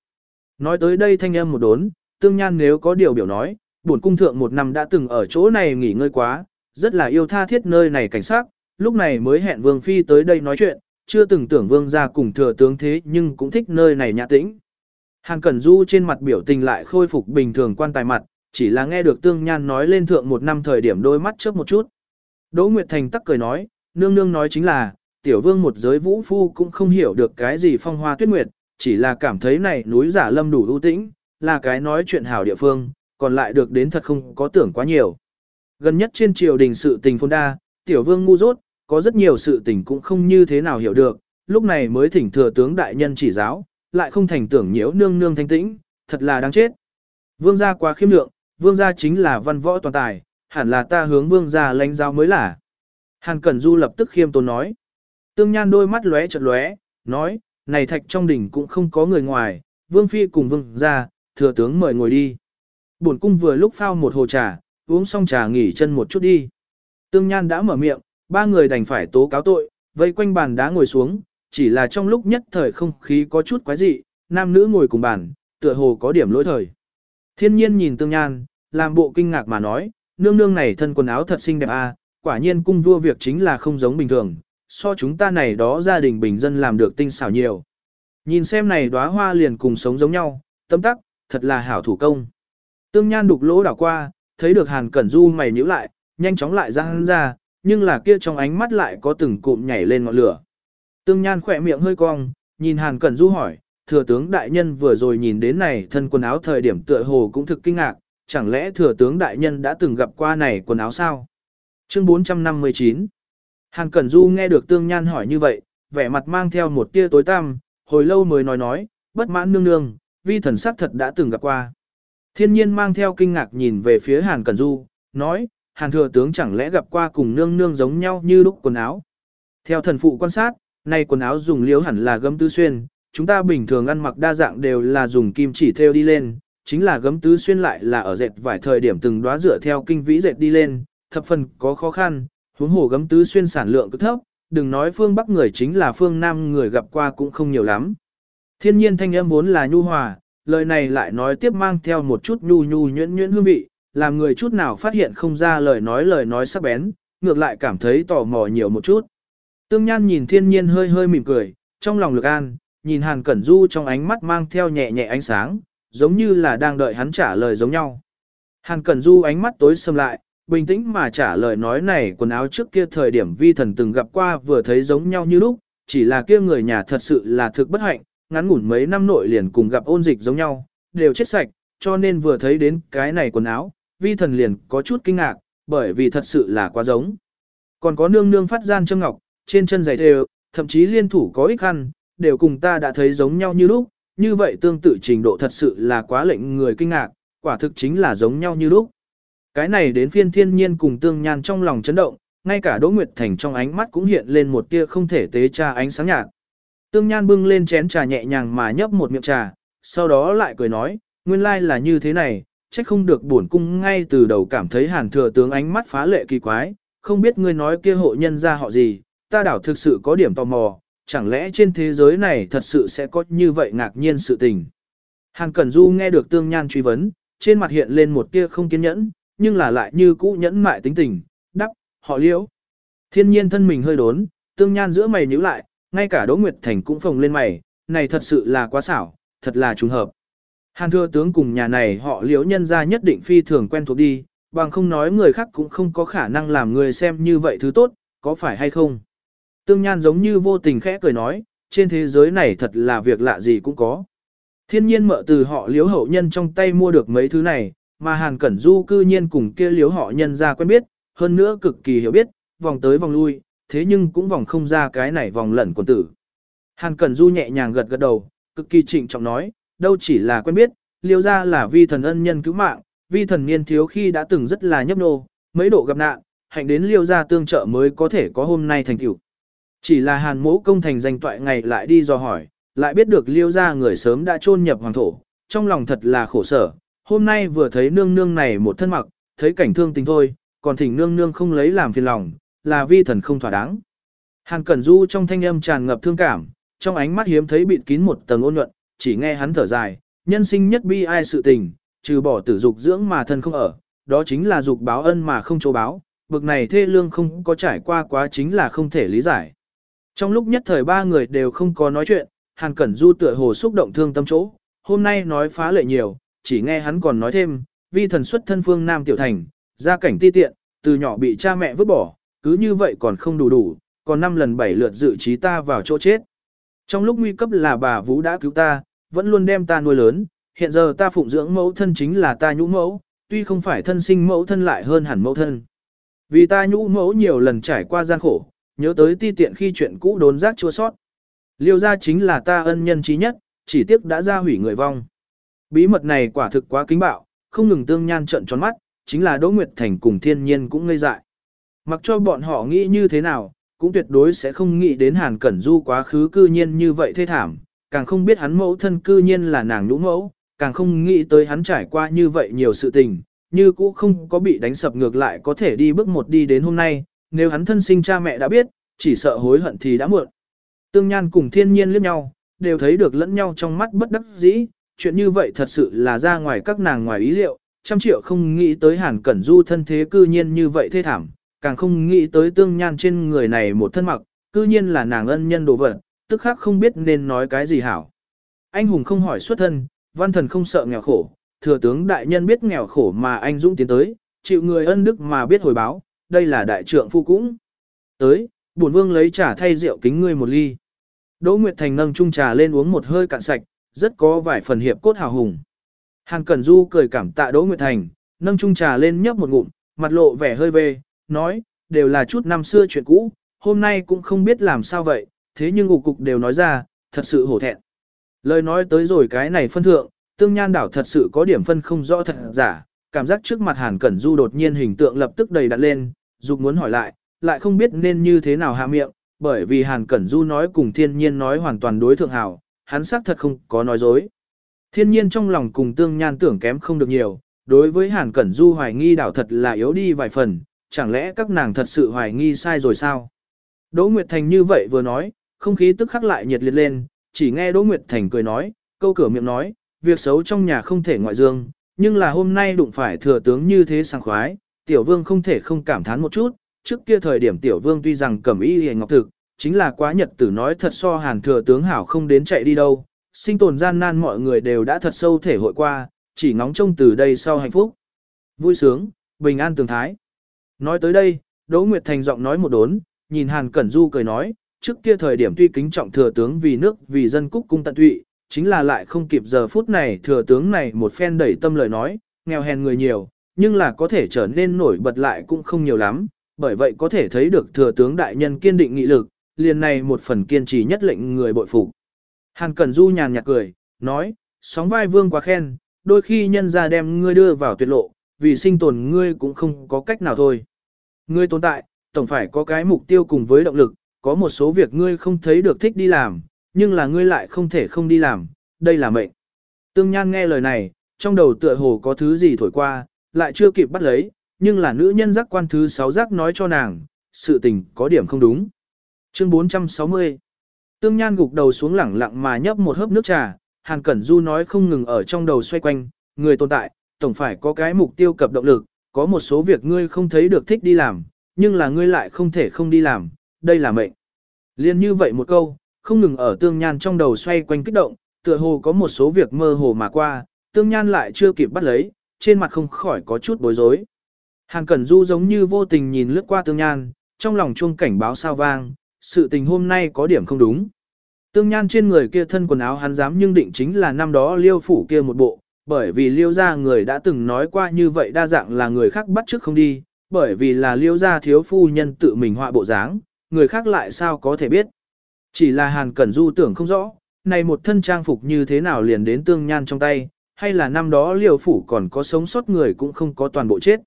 Nói tới đây thanh âm một đốn, tương nhan nếu có điều biểu nói, buồn cung thượng một năm đã từng ở chỗ này nghỉ ngơi quá, rất là yêu tha thiết nơi này cảnh sát, lúc này mới hẹn Vương Phi tới đây nói chuyện, chưa từng tưởng Vương ra cùng thừa tướng thế nhưng cũng thích nơi này nhã tĩnh. Hàn Cẩn Du trên mặt biểu tình lại khôi phục bình thường quan tài mặt, chỉ là nghe được Tương Nhan nói lên thượng một năm thời điểm đôi mắt chớp một chút. Đỗ Nguyệt Thành tắc cười nói, nương nương nói chính là, tiểu vương một giới vũ phu cũng không hiểu được cái gì phong hoa tuyết nguyệt, chỉ là cảm thấy này núi giả lâm đủ ưu tĩnh, là cái nói chuyện hảo địa phương, còn lại được đến thật không có tưởng quá nhiều. Gần nhất trên triều đình sự tình phôn đa, tiểu vương ngu dốt, có rất nhiều sự tình cũng không như thế nào hiểu được, lúc này mới thỉnh thừa tướng đại nhân chỉ giáo, lại không thành tưởng nhiễu nương nương thanh tĩnh, thật là đáng chết. Vương gia quá khiêm lượng, vương gia chính là văn võ toàn tài, hẳn là ta hướng vương gia lãnh giáo mới là. Hàn Cẩn Du lập tức khiêm tốn nói. Tương Nhan đôi mắt lóe chợt lóe, nói, này thạch trong đỉnh cũng không có người ngoài, vương phi cùng vương gia, thừa tướng mời ngồi đi. Bổn cung vừa lúc phao một hồ trà, uống xong trà nghỉ chân một chút đi. Tương Nhan đã mở miệng, ba người đành phải tố cáo tội, vây quanh bàn đá ngồi xuống, chỉ là trong lúc nhất thời không khí có chút quái dị, nam nữ ngồi cùng bàn, tựa hồ có điểm lỗi thời. Thiên nhiên nhìn Tương Nhan, làm bộ kinh ngạc mà nói, nương nương này thân quần áo thật xinh đẹp a, à, quả nhiên cung vua việc chính là không giống bình thường, so chúng ta này đó gia đình bình dân làm được tinh xảo nhiều. Nhìn xem này đóa hoa liền cùng sống giống nhau, tâm tắc, thật là hảo thủ công. Tương Nhan đục lỗ đảo qua, thấy được Hàn Cẩn Du mày nhíu lại, nhanh chóng lại ra hắn ra, nhưng là kia trong ánh mắt lại có từng cụm nhảy lên ngọn lửa. Tương Nhan khỏe miệng hơi cong, nhìn Hàn Cẩn Du hỏi, thừa tướng đại nhân vừa rồi nhìn đến này thân quần áo thời điểm tựa hồ cũng thực kinh ngạc, chẳng lẽ thừa tướng đại nhân đã từng gặp qua này quần áo sao? Chương 459 Hàn Cẩn Du nghe được Tương Nhan hỏi như vậy, vẻ mặt mang theo một tia tối tăm, hồi lâu mới nói nói, bất mãn nương nương, vi thần sắc thật đã từng gặp qua. Thiên nhiên mang theo kinh ngạc nhìn về phía Hàn Cẩn Du, nói, Hàn thừa tướng chẳng lẽ gặp qua cùng nương nương giống nhau như lúc quần áo. Theo thần phụ quan sát, này quần áo dùng liếu hẳn là gấm tứ xuyên, chúng ta bình thường ăn mặc đa dạng đều là dùng kim chỉ theo đi lên, chính là gấm tứ xuyên lại là ở dệt vải thời điểm từng đóa dựa theo kinh vĩ dệt đi lên, thập phần có khó khăn, huống hồ gấm tứ xuyên sản lượng cứ thấp, đừng nói phương Bắc người chính là phương Nam người gặp qua cũng không nhiều lắm. Thiên nhiên thanh âm vốn là nhu hòa, lời này lại nói tiếp mang theo một chút nhu nhu nhuyễn nhuyễn hương vị, làm người chút nào phát hiện không ra lời nói lời nói sắc bén, ngược lại cảm thấy tò mò nhiều một chút. Tương Nhan nhìn thiên nhiên hơi hơi mỉm cười, trong lòng lực an, nhìn Hàn Cẩn Du trong ánh mắt mang theo nhẹ nhẹ ánh sáng, giống như là đang đợi hắn trả lời giống nhau. Hàn Cẩn Du ánh mắt tối sầm lại, bình tĩnh mà trả lời nói này quần áo trước kia thời điểm vi thần từng gặp qua vừa thấy giống nhau như lúc, chỉ là kia người nhà thật sự là thực bất hạnh, ngắn ngủn mấy năm nội liền cùng gặp ôn dịch giống nhau, đều chết sạch, cho nên vừa thấy đến cái này quần áo, vi thần liền có chút kinh ngạc, bởi vì thật sự là quá giống. Còn có nương nương phát gian châm ngọc, trên chân giày đều, thậm chí liên thủ có ích khăn, đều cùng ta đã thấy giống nhau như lúc, như vậy tương tự trình độ thật sự là quá lệnh người kinh ngạc, quả thực chính là giống nhau như lúc. Cái này đến phiên thiên nhiên cùng tương nhan trong lòng chấn động, ngay cả Đỗ Nguyệt Thành trong ánh mắt cũng hiện lên một tia không thể tế tra ánh sáng nhạt. Tương nhan bưng lên chén trà nhẹ nhàng mà nhấp một miệng trà, sau đó lại cười nói, nguyên lai là như thế này, trách không được bổn cung ngay từ đầu cảm thấy hàn thừa tướng ánh mắt phá lệ kỳ quái, không biết ngươi nói kia hộ nhân ra họ gì, ta đảo thực sự có điểm tò mò, chẳng lẽ trên thế giới này thật sự sẽ có như vậy ngạc nhiên sự tình. Hàn Cẩn Du nghe được tương nhan truy vấn, trên mặt hiện lên một tia không kiên nhẫn, nhưng là lại như cũ nhẫn mại tính tình, đắp, họ liễu. Thiên nhiên thân mình hơi đốn, tương nhan giữa mày nhíu lại, ngay cả Đỗ Nguyệt Thành cũng phồng lên mày, này thật sự là quá xảo, thật là trùng hợp. Hàn thưa tướng cùng nhà này họ liễu nhân ra nhất định phi thường quen thuộc đi, bằng không nói người khác cũng không có khả năng làm người xem như vậy thứ tốt, có phải hay không? Tương Nhan giống như vô tình khẽ cười nói, trên thế giới này thật là việc lạ gì cũng có. Thiên nhiên mợ từ họ liếu hậu nhân trong tay mua được mấy thứ này, mà Hàn Cẩn Du cư nhiên cùng kia liếu họ nhân ra quen biết, hơn nữa cực kỳ hiểu biết, vòng tới vòng lui, thế nhưng cũng vòng không ra cái này vòng lẩn quần tử. Hàn Cẩn Du nhẹ nhàng gật gật đầu, cực kỳ trịnh trọng nói, đâu chỉ là quen biết, liêu ra là vi thần ân nhân cứu mạng, vi thần niên thiếu khi đã từng rất là nhấp nô, mấy độ gặp nạn, hạnh đến liêu ra tương trợ mới có thể có hôm nay thành tựu. Chỉ là hàn mẫu công thành danh toại ngày lại đi dò hỏi, lại biết được liêu ra người sớm đã chôn nhập hoàng thổ, trong lòng thật là khổ sở, hôm nay vừa thấy nương nương này một thân mặc, thấy cảnh thương tình thôi, còn thỉnh nương nương không lấy làm phiền lòng, là vi thần không thỏa đáng. Hàn Cẩn Du trong thanh âm tràn ngập thương cảm, trong ánh mắt hiếm thấy bịt kín một tầng ôn nhuận, chỉ nghe hắn thở dài, nhân sinh nhất bi ai sự tình, trừ bỏ tử dục dưỡng mà thân không ở, đó chính là dục báo ân mà không chỗ báo, bực này thê lương không có trải qua quá chính là không thể lý giải. Trong lúc nhất thời ba người đều không có nói chuyện, Hàn Cẩn Du tựa hồ xúc động thương tâm chỗ, hôm nay nói phá lệ nhiều, chỉ nghe hắn còn nói thêm, vi thần xuất thân phương Nam Tiểu Thành, gia cảnh ti tiện, từ nhỏ bị cha mẹ vứt bỏ, cứ như vậy còn không đủ đủ, còn năm lần bảy lượt dự trí ta vào chỗ chết. Trong lúc nguy cấp là bà Vũ đã cứu ta, vẫn luôn đem ta nuôi lớn, hiện giờ ta phụng dưỡng mẫu thân chính là ta nhũ mẫu, tuy không phải thân sinh mẫu thân lại hơn hẳn mẫu thân. Vì ta nhũ mẫu nhiều lần trải qua gian khổ, nhớ tới ti tiện khi chuyện cũ đốn giác chua sót. Liêu gia chính là ta ân nhân trí nhất, chỉ tiếc đã ra hủy người vong. Bí mật này quả thực quá kính bạo, không ngừng tương nhan trận tròn mắt, chính là Đỗ Nguyệt Thành cùng thiên nhiên cũng ngây dại. Mặc cho bọn họ nghĩ như thế nào, cũng tuyệt đối sẽ không nghĩ đến Hàn Cẩn Du quá khứ cư nhiên như vậy thê thảm, càng không biết hắn mẫu thân cư nhiên là nàng nhũ mẫu, càng không nghĩ tới hắn trải qua như vậy nhiều sự tình, như cũ không có bị đánh sập ngược lại có thể đi bước một đi đến hôm nay, nếu hắn thân sinh cha mẹ đã biết, chỉ sợ hối hận thì đã muộn. Tương Nhan cùng thiên nhiên liếc nhau, đều thấy được lẫn nhau trong mắt bất đắc dĩ, chuyện như vậy thật sự là ra ngoài các nàng ngoài ý liệu, trăm triệu không nghĩ tới Hàn Cẩn Du thân thế cư nhiên như vậy thê thảm, càng không nghĩ tới Tương Nhan trên người này một thân mặc, cư nhiên là nàng ân nhân đồ vật, tức khác không biết nên nói cái gì hảo. Anh hùng không hỏi xuất thân, văn thần không sợ nghèo khổ, thừa tướng đại nhân biết nghèo khổ mà anh dũng tiến tới, chịu người ân đức mà biết hồi báo, đây là đại trượng phu cũng. Tới, bổn vương lấy trà thay rượu kính ngươi một ly. Đỗ Nguyệt Thành nâng chung trà lên uống một hơi cạn sạch, rất có vài phần hiệp cốt hào hùng. Hàng Cẩn Du cười cảm tạ Đỗ Nguyệt Thành, nâng chung trà lên nhấp một ngụm, mặt lộ vẻ hơi về, nói, đều là chút năm xưa chuyện cũ, hôm nay cũng không biết làm sao vậy, thế nhưng ngục cục đều nói ra, thật sự hổ thẹn. Lời nói tới rồi cái này phân thượng, tương nhan đảo thật sự có điểm phân không rõ thật giả, cảm giác trước mặt Hàn Cẩn Du đột nhiên hình tượng lập tức đầy đặn lên, dục muốn hỏi lại, lại không biết nên như thế nào hạ miệng, bởi vì Hàn Cẩn Du nói cùng thiên nhiên nói hoàn toàn đối thượng hảo, hắn xác thật không có nói dối. Thiên nhiên trong lòng cùng tương nhan tưởng kém không được nhiều, đối với Hàn Cẩn Du hoài nghi đảo thật là yếu đi vài phần, chẳng lẽ các nàng thật sự hoài nghi sai rồi sao? Đỗ Nguyệt Thành như vậy vừa nói, không khí tức khắc lại nhiệt liệt lên, chỉ nghe Đỗ Nguyệt Thành cười nói, câu cửa miệng nói, việc xấu trong nhà không thể ngoại dương, nhưng là hôm nay đụng phải thừa tướng như thế sảng khoái, tiểu vương không thể không cảm thán một chút, trước kia thời điểm tiểu vương tuy rằng cẩm y hề ngọc thực, chính là quá nhật tử nói thật so hàn thừa tướng hảo không đến chạy đi đâu, sinh tồn gian nan mọi người đều đã thật sâu thể hội qua, chỉ ngóng trông từ đây sau hạnh phúc. Vui sướng, bình an tường thái. Nói tới đây, Đỗ Nguyệt Thành giọng nói một đốn, nhìn Hàn Cẩn Du cười nói, trước kia thời điểm tuy kính trọng thừa tướng vì nước vì dân cúc cung tận tụy, chính là lại không kịp giờ phút này thừa tướng này một phen đẩy tâm lời nói, nghèo hèn người nhiều, nhưng là có thể trở nên nổi bật lại cũng không nhiều lắm, bởi vậy có thể thấy được thừa tướng đại nhân kiên định nghị lực, liền này một phần kiên trì nhất lệnh người bội phục. Hàn Cẩn Du nhàn nhạt cười, nói, sóng vai vương quá khen, đôi khi nhân ra đem ngươi đưa vào tuyệt lộ, vì sinh tồn ngươi cũng không có cách nào thôi. Ngươi tồn tại, tổng phải có cái mục tiêu cùng với động lực, có một số việc ngươi không thấy được thích đi làm, nhưng là ngươi lại không thể không đi làm, đây là mệnh. Tương Nhan nghe lời này, trong đầu tựa hồ có thứ gì thổi qua, lại chưa kịp bắt lấy, nhưng là nữ nhân giác quan thứ 6 giác nói cho nàng, sự tình có điểm không đúng. Chương 460 Tương Nhan gục đầu xuống lẳng lặng mà nhấp một hớp nước trà, Hàn Cẩn Du nói không ngừng ở trong đầu xoay quanh, người tồn tại, tổng phải có cái mục tiêu cập động lực, có một số việc ngươi không thấy được thích đi làm, nhưng là ngươi lại không thể không đi làm, đây là mệnh. Liên như vậy một câu, không ngừng ở tương nhan trong đầu xoay quanh kích động, tựa hồ có một số việc mơ hồ mà qua, tương nhan lại chưa kịp bắt lấy, trên mặt không khỏi có chút bối rối. hàng Cẩn Du giống như vô tình nhìn lướt qua tương nhan, trong lòng chuông cảnh báo sao vang, sự tình hôm nay có điểm không đúng. Tương nhan trên người kia thân quần áo hắn dám nhưng định chính là năm đó liêu phủ kia một bộ, bởi vì liêu gia người đã từng nói qua như vậy đa dạng là người khác bắt trước không đi, bởi vì là liêu gia thiếu phu nhân tự mình họa bộ dáng, người khác lại sao có thể biết. Chỉ là Hàn Cẩn Du tưởng không rõ, này một thân trang phục như thế nào liền đến tương nhan trong tay, hay là năm đó liêu phủ còn có sống sót người cũng không có toàn bộ chết.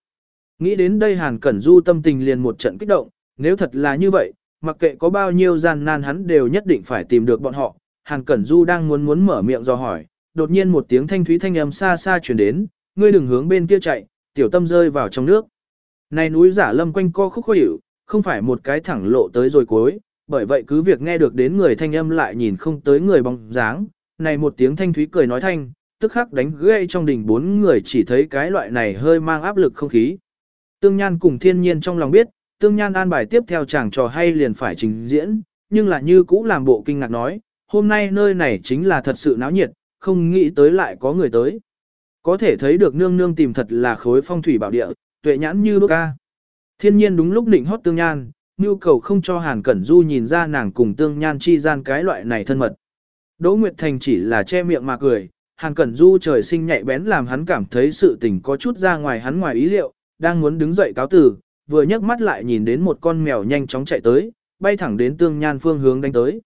Nghĩ đến đây Hàn Cẩn Du tâm tình liền một trận kích động, nếu thật là như vậy, mặc kệ có bao nhiêu gian nan hắn đều nhất định phải tìm được bọn họ. Hàn Cẩn Du đang muốn muốn mở miệng do hỏi, đột nhiên một tiếng thanh thúy thanh âm xa xa truyền đến, ngươi đừng hướng bên kia chạy, tiểu tâm rơi vào trong nước. Này núi giả lâm quanh co khúc khó hiểu, không phải một cái thẳng lộ tới rồi cuối, bởi vậy cứ việc nghe được đến người thanh âm lại nhìn không tới người bóng dáng, này một tiếng thanh thúy cười nói thanh, tức khắc đánh gây trong đỉnh bốn người chỉ thấy cái loại này hơi mang áp lực không khí. Tương Nhan cùng thiên nhiên trong lòng biết, Tương Nhan an bài tiếp theo chàng trò hay liền phải trình diễn, nhưng là như cũ làm bộ kinh ngạc nói, hôm nay nơi này chính là thật sự náo nhiệt, không nghĩ tới lại có người tới. Có thể thấy được nương nương tìm thật là khối phong thủy bảo địa, tuệ nhãn như bức ca. Thiên nhiên đúng lúc định hót Tương Nhan, nhu cầu không cho Hàn Cẩn Du nhìn ra nàng cùng Tương Nhan chi gian cái loại này thân mật. Đỗ Nguyệt Thành chỉ là che miệng mà cười, Hàn Cẩn Du trời sinh nhạy bén làm hắn cảm thấy sự tình có chút ra ngoài hắn ngoài ý liệu, đang muốn đứng dậy cáo từ, vừa nhấc mắt lại nhìn đến một con mèo nhanh chóng chạy tới, bay thẳng đến tương nhan phương hướng đánh tới.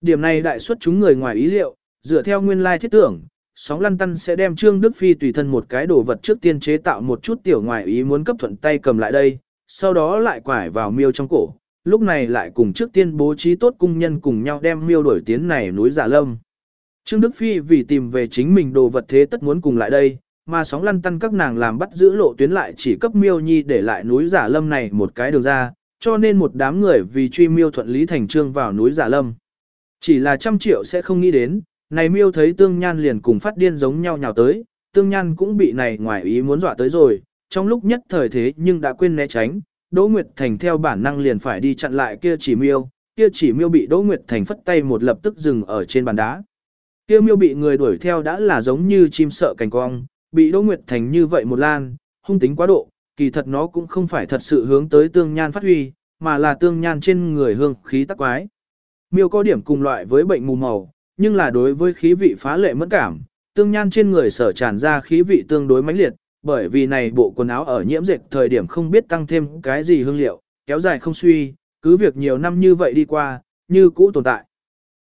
Điểm này đại suất chúng người ngoài ý liệu, dựa theo nguyên lai thiết tưởng, sóng lăn tăn sẽ đem Trương Đức Phi tùy thân một cái đồ vật trước tiên chế tạo một chút tiểu ngoại ý muốn cấp thuận tay cầm lại đây, sau đó lại quải vào miêu trong cổ, lúc này lại cùng trước tiên bố trí tốt cung nhân cùng nhau đem miêu đổi tiến này núi giả lâm. Trương Đức Phi vì tìm về chính mình đồ vật thế tất muốn cùng lại đây, mà sóng lăn tăn các nàng làm bắt giữ lộ tuyến lại chỉ cấp miêu nhi để lại núi giả lâm này một cái đường ra, cho nên một đám người vì truy miêu thuận lý thành trương vào núi giả lâm. Chỉ là trăm triệu sẽ không nghĩ đến, này miêu thấy tương nhan liền cùng phát điên giống nhau nhào tới, tương nhan cũng bị này ngoài ý muốn dọa tới rồi, trong lúc nhất thời thế nhưng đã quên né tránh, Đỗ Nguyệt Thành theo bản năng liền phải đi chặn lại kia chỉ miêu, kia chỉ miêu bị Đỗ Nguyệt Thành phất tay một lập tức dừng ở trên bàn đá. Kia miêu bị người đuổi theo đã là giống như chim sợ cành cong, bị Đỗ Nguyệt Thành như vậy một lan, hung tính quá độ, kỳ thật nó cũng không phải thật sự hướng tới tương nhan phát huy, mà là tương nhan trên người hương khí tắc quái. Miêu có điểm cùng loại với bệnh mù màu, nhưng là đối với khí vị phá lệ mẫn cảm, tương nhan trên người sở tràn ra khí vị tương đối mãnh liệt, bởi vì này bộ quần áo ở nhiễm dệt thời điểm không biết tăng thêm cái gì hương liệu, kéo dài không suy, cứ việc nhiều năm như vậy đi qua, như cũ tồn tại.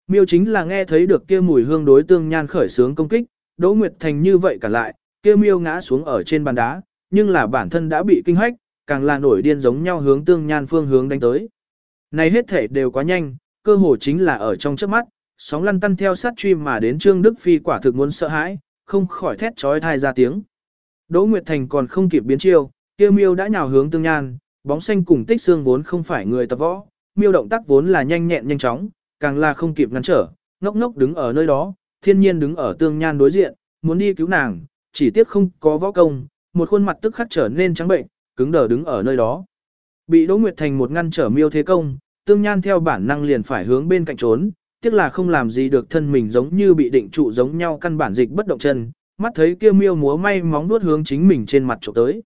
Miêu chính là nghe thấy được kia mùi hương đối tương nhan khởi sướng công kích, Đỗ Nguyệt Thành như vậy cả lại, kia miêu ngã xuống ở trên bàn đá, nhưng là bản thân đã bị kinh hách, càng là nổi điên giống nhau hướng tương nhan phương hướng đánh tới. Này hết thể đều quá nhanh, cơ hồ chính là ở trong trước mắt, sóng lăn tăn theo sát truy mà đến Trương Đức Phi quả thực muốn sợ hãi, không khỏi thét trói thai ra tiếng. Đỗ Nguyệt Thành còn không kịp biến chiêu, kia miêu đã nhào hướng tương nhan, bóng xanh cùng tích xương vốn không phải người tập võ, miêu động tác vốn là nhanh nhẹn nhanh chóng, càng là không kịp ngăn trở, ngốc ngốc đứng ở nơi đó, thiên nhiên đứng ở tương nhan đối diện, muốn đi cứu nàng, chỉ tiếc không có võ công, một khuôn mặt tức khắc trở nên trắng bệnh, cứng đờ đứng ở nơi đó. Bị Đỗ Nguyệt Thành một ngăn trở miêu thế công, tương nhan theo bản năng liền phải hướng bên cạnh trốn, tiếc là không làm gì được thân mình giống như bị định trụ giống nhau căn bản dịch bất động chân, mắt thấy kia miêu múa may móng nuốt hướng chính mình trên mặt chụp tới.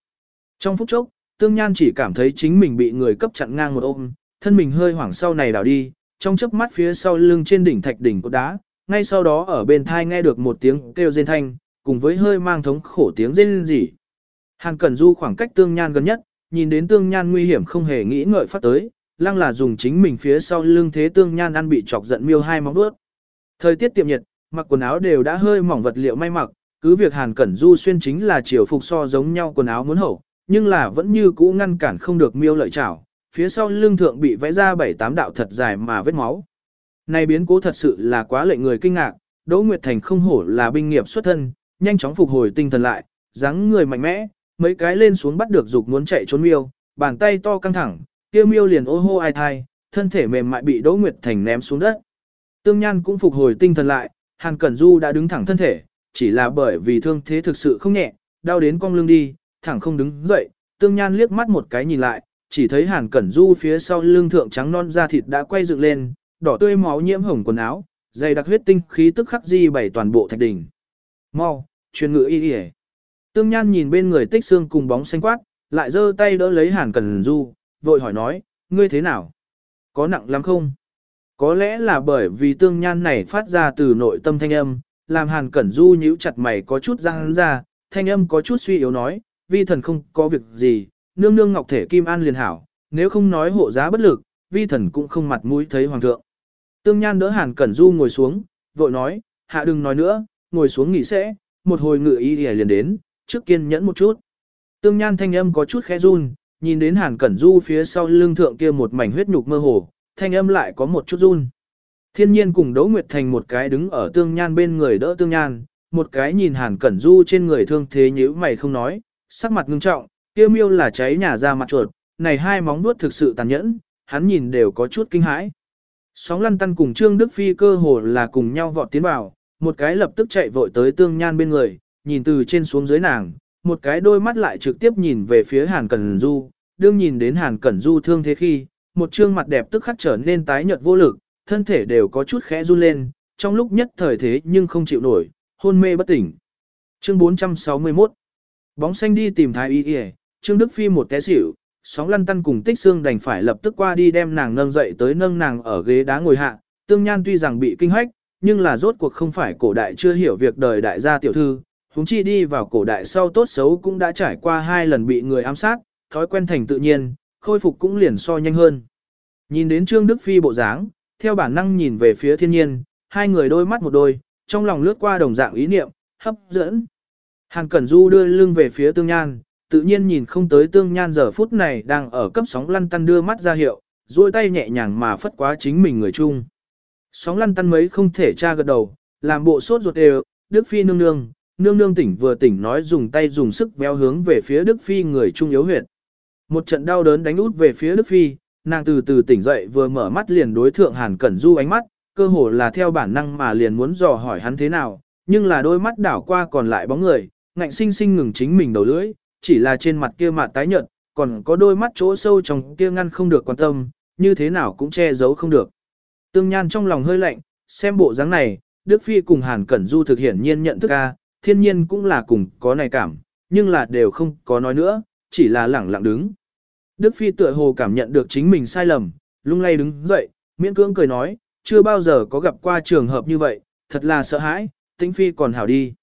Trong phút chốc, tương nhan chỉ cảm thấy chính mình bị người cấp chặn ngang một ôm, thân mình hơi hoảng sau này đảo đi, trong chớp mắt phía sau lưng trên đỉnh thạch đỉnh của đá, ngay sau đó ở bên thai nghe được một tiếng kêu rên thanh, cùng với hơi mang thống khổ tiếng rên rỉ. hàng Cẩn Du khoảng cách tương nhan gần nhất, nhìn đến tương nhan nguy hiểm không hề nghĩ ngợi phát tới, lăng là dùng chính mình phía sau lưng thế tương nhan ăn bị chọc giận miêu hai móng đuốt. Thời tiết tiệm nhiệt, mặc quần áo đều đã hơi mỏng vật liệu may mặc, cứ việc Hàn Cẩn Du xuyên chính là chiều phục so giống nhau quần áo muốn hậu, nhưng là vẫn như cũ ngăn cản không được miêu lợi chảo, phía sau lưng thượng bị vẽ ra bảy tám đạo thật dài mà vết máu. Này biến cố thật sự là quá lệnh người kinh ngạc, Đỗ Nguyệt Thành không hổ là binh nghiệp xuất thân, nhanh chóng phục hồi tinh thần lại, dáng người mạnh mẽ, mấy cái lên xuống bắt được dục muốn chạy trốn miêu, bàn tay to căng thẳng, kia miêu liền ô hô ai thai, thân thể mềm mại bị Đỗ Nguyệt Thành ném xuống đất. Tương Nhan cũng phục hồi tinh thần lại, Hàn Cẩn Du đã đứng thẳng thân thể, chỉ là bởi vì thương thế thực sự không nhẹ, đau đến cong lưng đi, thẳng không đứng dậy, Tương Nhan liếc mắt một cái nhìn lại, chỉ thấy Hàn Cẩn Du phía sau lưng thượng trắng non da thịt đã quay dựng lên, đỏ tươi máu nhiễm hồng quần áo, dày đặc huyết tinh khí tức khắc di bảy toàn bộ thạch đỉnh. Mau, truyền ngữ y y Tương Nhan nhìn bên người tích xương cùng bóng xanh quát, lại giơ tay đỡ lấy Hàn Cẩn Du, vội hỏi nói, ngươi thế nào? Có nặng lắm không? Có lẽ là bởi vì tương nhan này phát ra từ nội tâm thanh âm, làm Hàn Cẩn Du nhíu chặt mày có chút răng ra, thanh âm có chút suy yếu nói, vi thần không có việc gì, nương nương ngọc thể kim an liền hảo, nếu không nói hộ giá bất lực, vi thần cũng không mặt mũi thấy hoàng thượng. Tương Nhan đỡ Hàn Cẩn Du ngồi xuống, vội nói, hạ đừng nói nữa, ngồi xuống nghỉ sẽ, một hồi ngự y liền đến, trước kiên nhẫn một chút. Tương Nhan thanh âm có chút khẽ run, nhìn đến Hàn Cẩn Du phía sau lưng thượng kia một mảnh huyết nhục mơ hồ, thanh âm lại có một chút run. Thiên nhiên cùng Đỗ Nguyệt Thành một cái đứng ở Tương Nhan bên người đỡ Tương Nhan, một cái nhìn Hàn Cẩn Du trên người thương thế nhíu mày không nói, sắc mặt ngưng trọng, kia miêu là cháy nhà ra mặt chuột, này hai móng vuốt thực sự tàn nhẫn, hắn nhìn đều có chút kinh hãi. Sóng lăn tăn cùng Trương Đức Phi cơ hồ là cùng nhau vọt tiến vào, một cái lập tức chạy vội tới tương nhan bên người, nhìn từ trên xuống dưới nàng, một cái đôi mắt lại trực tiếp nhìn về phía Hàn Cẩn Du, đương nhìn đến Hàn Cẩn Du thương thế khi, một trương mặt đẹp tức khắc trở nên tái nhợt vô lực, thân thể đều có chút khẽ run lên, trong lúc nhất thời thế nhưng không chịu nổi, hôn mê bất tỉnh. Chương 461 Bóng xanh đi tìm thái y y, Trương Đức Phi một té xỉu, sóng lăn tăn cùng tích xương đành phải lập tức qua đi đem nàng nâng dậy tới nâng nàng ở ghế đá ngồi hạ. Tương Nhan tuy rằng bị kinh hách, nhưng là rốt cuộc không phải cổ đại chưa hiểu việc đời đại gia tiểu thư, huống chi đi vào cổ đại sau tốt xấu cũng đã trải qua hai lần bị người ám sát, thói quen thành tự nhiên, khôi phục cũng liền so nhanh hơn. Nhìn đến Trương Đức Phi bộ dáng, theo bản năng nhìn về phía thiên nhiên, hai người đôi mắt một đôi, trong lòng lướt qua đồng dạng ý niệm, hấp dẫn. Hàn Cẩn Du đưa lưng về phía Tương Nhan, tự nhiên nhìn không tới tương nhan giờ phút này đang ở cấp sóng lăn tăn đưa mắt ra hiệu, duỗi tay nhẹ nhàng mà phất quá chính mình người chung. Sóng lăn tăn mấy không thể tra gật đầu, làm bộ sốt ruột đều, Đức Phi nương nương, nương nương tỉnh vừa tỉnh nói dùng tay dùng sức véo hướng về phía Đức Phi người trung yếu huyệt. Một trận đau đớn đánh út về phía Đức Phi, nàng từ từ tỉnh dậy vừa mở mắt liền đối thượng Hàn Cẩn Du ánh mắt, cơ hồ là theo bản năng mà liền muốn dò hỏi hắn thế nào, nhưng là đôi mắt đảo qua còn lại bóng người, ngạnh sinh sinh ngừng chính mình đầu lưỡi, chỉ là trên mặt kia mặt tái nhợt, còn có đôi mắt chỗ sâu trong kia ngăn không được quan tâm, như thế nào cũng che giấu không được. Tương Nhan trong lòng hơi lạnh, xem bộ dáng này, Đức Phi cùng Hàn Cẩn Du thực hiện nhiên nhận thức a, thiên nhiên cũng là cùng có này cảm, nhưng là đều không có nói nữa, chỉ là lẳng lặng đứng. Đức Phi tựa hồ cảm nhận được chính mình sai lầm, lung lay đứng dậy, miễn cưỡng cười nói, chưa bao giờ có gặp qua trường hợp như vậy, thật là sợ hãi, tĩnh Phi còn hảo đi.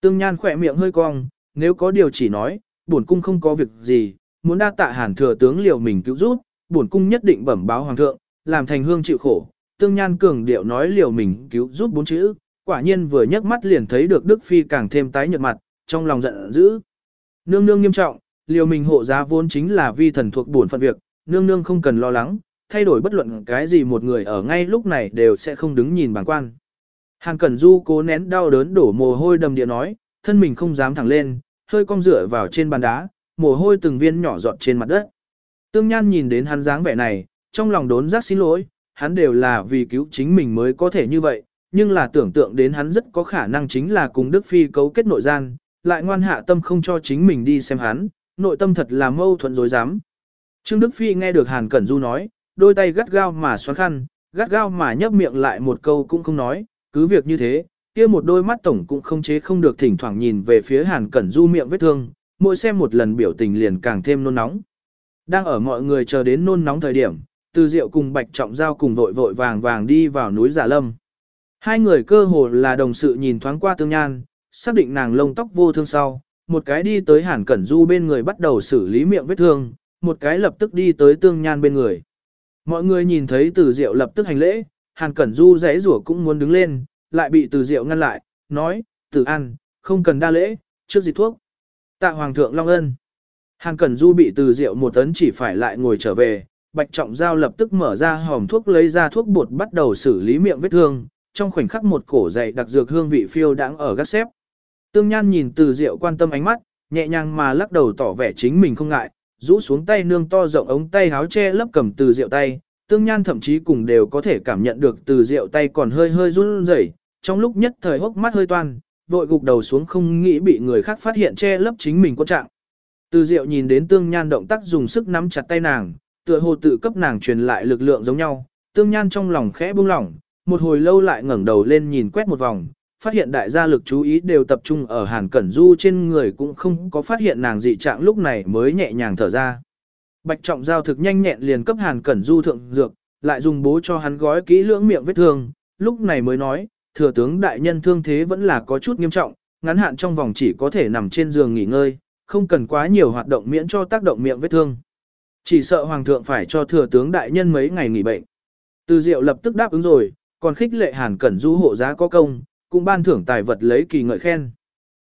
Tương Nhan khỏe miệng hơi cong, nếu có điều chỉ nói, bổn cung không có việc gì, muốn đa tạ hàn thừa tướng liều mình cứu giúp, bổn cung nhất định bẩm báo hoàng thượng, làm thành hương chịu khổ. Tương Nhan cường điệu nói liều mình cứu giúp bốn chữ, quả nhiên vừa nhấc mắt liền thấy được Đức Phi càng thêm tái nhợt mặt, trong lòng giận dữ. Nương nương nghiêm trọng, liều mình hộ giá vốn chính là vi thần thuộc bổn phận việc, nương nương không cần lo lắng, thay đổi bất luận cái gì một người ở ngay lúc này đều sẽ không đứng nhìn bàng quan. Hàn Cẩn Du cố nén đau đớn đổ mồ hôi đầm địa nói, thân mình không dám thẳng lên, hơi cong dựa vào trên bàn đá, mồ hôi từng viên nhỏ giọt trên mặt đất. Tương Nhan nhìn đến hắn dáng vẻ này, trong lòng đốn giác xin lỗi, hắn đều là vì cứu chính mình mới có thể như vậy, nhưng là tưởng tượng đến hắn rất có khả năng chính là cùng Đức Phi cấu kết nội gian, lại ngoan hạ tâm không cho chính mình đi xem hắn, nội tâm thật là mâu thuẫn dối dám. Trương Đức Phi nghe được Hàn Cẩn Du nói, đôi tay gắt gao mà xoắn khăn, gắt gao mà nhấp miệng lại một câu cũng không nói, cứ việc như thế, kia một đôi mắt tổng cũng không chế không được thỉnh thoảng nhìn về phía Hàn Cẩn Du miệng vết thương, mỗi xem một lần biểu tình liền càng thêm nôn nóng. Đang ở mọi người chờ đến nôn nóng thời điểm, Từ Diệu cùng Bạch Trọng Giao cùng vội vội vàng vàng đi vào núi Giả Lâm. Hai người cơ hồ là đồng sự nhìn thoáng qua tương nhan, xác định nàng lông tóc vô thương sau, một cái đi tới Hàn Cẩn Du bên người bắt đầu xử lý miệng vết thương, một cái lập tức đi tới tương nhan bên người. Mọi người nhìn thấy Từ Diệu lập tức hành lễ, Hàn Cẩn Du rẽ rủa cũng muốn đứng lên, lại bị từ diệu ngăn lại, nói, tử ăn, không cần đa lễ, trước dịch thuốc. Tạ Hoàng thượng Long Ân. Hàn Cẩn Du bị từ diệu một tấn chỉ phải lại ngồi trở về, Bạch Trọng Giao lập tức mở ra hòm thuốc lấy ra thuốc bột bắt đầu xử lý miệng vết thương, trong khoảnh khắc một cổ dày đặc dược hương vị phiêu đang ở gác xếp. Tương Nhan nhìn từ diệu quan tâm ánh mắt, nhẹ nhàng mà lắc đầu tỏ vẻ chính mình không ngại, rũ xuống tay nương to rộng ống tay háo che lấp cầm từ diệu tay, Tương Nhan thậm chí cùng đều có thể cảm nhận được từ diệu tay còn hơi hơi run rẩy, trong lúc nhất thời hốc mắt hơi toan, vội gục đầu xuống không nghĩ bị người khác phát hiện che lấp chính mình có trạng. Từ Diệu nhìn đến Tương Nhan động tác dùng sức nắm chặt tay nàng, tựa hồ tự cấp nàng truyền lại lực lượng giống nhau, Tương Nhan trong lòng khẽ buông lỏng, một hồi lâu lại ngẩng đầu lên nhìn quét một vòng, phát hiện đại gia lực chú ý đều tập trung ở Hàn Cẩn Du trên người cũng không có phát hiện nàng dị trạng lúc này mới nhẹ nhàng thở ra. Bạch Trọng Giao thực nhanh nhẹn liền cấp Hàn Cẩn Du thượng dược, lại dùng bố cho hắn gói kỹ lưỡng miệng vết thương, lúc này mới nói, thừa tướng đại nhân thương thế vẫn là có chút nghiêm trọng, ngắn hạn trong vòng chỉ có thể nằm trên giường nghỉ ngơi, không cần quá nhiều hoạt động miễn cho tác động miệng vết thương. Chỉ sợ hoàng thượng phải cho thừa tướng đại nhân mấy ngày nghỉ bệnh. Từ Diệu lập tức đáp ứng rồi, còn khích lệ Hàn Cẩn Du hộ giá có công, cũng ban thưởng tài vật lấy kỳ ngợi khen.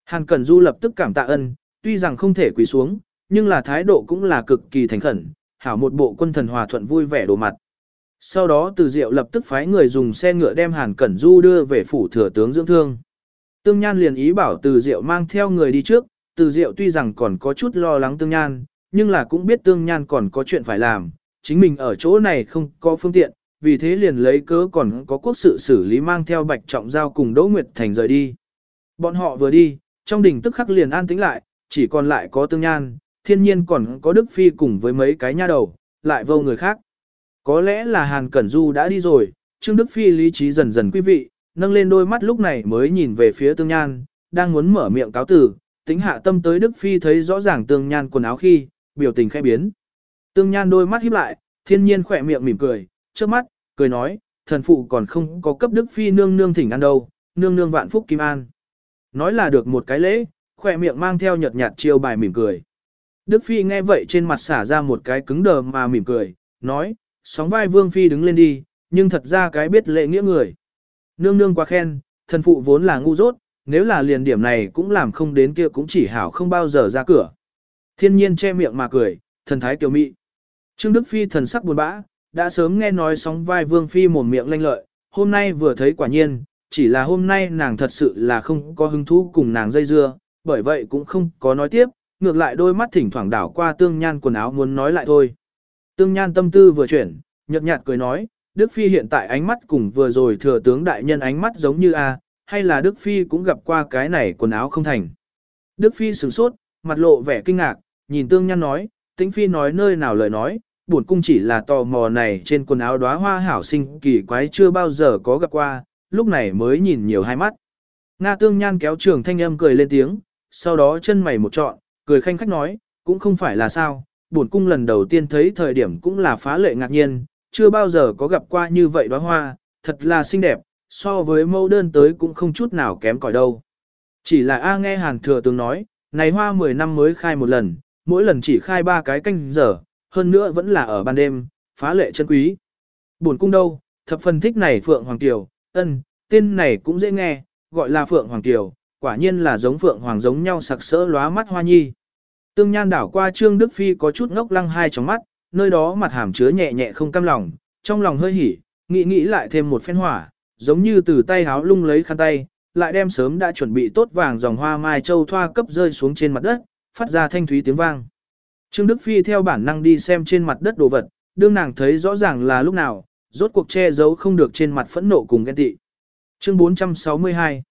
Hàn Cẩn Du lập tức cảm tạ ân, tuy rằng không thể quỳ xuống, nhưng là thái độ cũng là cực kỳ thành khẩn, hảo một bộ quân thần hòa thuận vui vẻ đồ mặt. Sau đó Từ Diệu lập tức phái người dùng xe ngựa đem Hàn Cẩn Du đưa về phủ thừa tướng dưỡng thương. Tương Nhan liền ý bảo Từ Diệu mang theo người đi trước, Từ Diệu tuy rằng còn có chút lo lắng Tương Nhan, nhưng là cũng biết Tương Nhan còn có chuyện phải làm, chính mình ở chỗ này không có phương tiện, vì thế liền lấy cớ còn có quốc sự xử lý mang theo Bạch Trọng Giao cùng Đỗ Nguyệt Thành rời đi. Bọn họ vừa đi, trong đình tức khắc liền an tĩnh lại, chỉ còn lại có Tương Nhan, thiên nhiên còn có Đức Phi cùng với mấy cái nha đầu, lại vô người khác. Có lẽ là Hàn Cẩn Du đã đi rồi, Trương Đức Phi lý trí dần dần quý vị, nâng lên đôi mắt lúc này mới nhìn về phía Tương Nhan, đang muốn mở miệng cáo tử, tính hạ tâm tới Đức Phi thấy rõ ràng Tương Nhan quần áo khi, biểu tình khẽ biến. Tương Nhan đôi mắt híp lại, thiên nhiên khỏe miệng mỉm cười, trước mắt, cười nói, thần phụ còn không có cấp Đức Phi nương nương thỉnh ăn đâu, nương nương vạn phúc kim an. Nói là được một cái lễ, khỏe miệng mang theo nhợt nhạt chiêu bài mỉm cười. Đức Phi nghe vậy trên mặt xả ra một cái cứng đờ mà mỉm cười, nói, sóng vai Vương Phi đứng lên đi, nhưng thật ra cái biết lễ nghĩa người. Nương nương quá khen, thần phụ vốn là ngu dốt, nếu là liền điểm này cũng làm không đến kia cũng chỉ hảo không bao giờ ra cửa. Thiên nhiên che miệng mà cười, thần thái kiều mị. Trương Đức Phi thần sắc buồn bã, đã sớm nghe nói sóng vai Vương Phi mồm miệng lanh lợi, hôm nay vừa thấy quả nhiên, chỉ là hôm nay nàng thật sự là không có hứng thú cùng nàng dây dưa, bởi vậy cũng không có nói tiếp, ngược lại đôi mắt thỉnh thoảng đảo qua tương nhan quần áo muốn nói lại thôi. Tương nhan tâm tư vừa chuyển, nhợt nhạt cười nói, Đức Phi hiện tại ánh mắt cùng vừa rồi thừa tướng đại nhân ánh mắt giống như A, hay là Đức Phi cũng gặp qua cái này quần áo không thành. Đức Phi sửng sốt, mặt lộ vẻ kinh ngạc, nhìn tương nhan nói, tĩnh Phi nói nơi nào lời nói, buồn cung chỉ là tò mò này trên quần áo đóa hoa hảo sinh kỳ quái chưa bao giờ có gặp qua, lúc này mới nhìn nhiều hai mắt. Nga tương nhan kéo trường thanh âm cười lên tiếng, sau đó chân mày một trọn, cười khanh khách nói, cũng không phải là sao, bổn cung lần đầu tiên thấy thời điểm cũng là phá lệ ngạc nhiên, chưa bao giờ có gặp qua như vậy đóa hoa, thật là xinh đẹp, so với mẫu đơn tới cũng không chút nào kém cỏi đâu. Chỉ là A nghe hàn thừa tướng nói, này hoa 10 năm mới khai một lần, mỗi lần chỉ khai ba cái canh giờ, hơn nữa vẫn là ở ban đêm, phá lệ chân quý. buồn cung đâu, thập phần thích này Phượng Hoàng Kiều, ân, tên này cũng dễ nghe, gọi là Phượng Hoàng Kiều, quả nhiên là giống Phượng Hoàng giống nhau sặc sỡ lóa mắt hoa nhi. Tương Nhan đảo qua Trương Đức Phi có chút ngốc lăng hai trong mắt, nơi đó mặt hàm chứa nhẹ nhẹ không cam lòng, trong lòng hơi hỉ, nghĩ nghĩ lại thêm một phen hỏa, giống như từ tay háo lung lấy khăn tay, lại đem sớm đã chuẩn bị tốt vàng dòng hoa mai châu thoa cấp rơi xuống trên mặt đất, phát ra thanh thúy tiếng vang. Trương Đức Phi theo bản năng đi xem trên mặt đất đồ vật, đương nàng thấy rõ ràng là lúc nào, rốt cuộc che giấu không được trên mặt phẫn nộ cùng ghen tị. Chương 462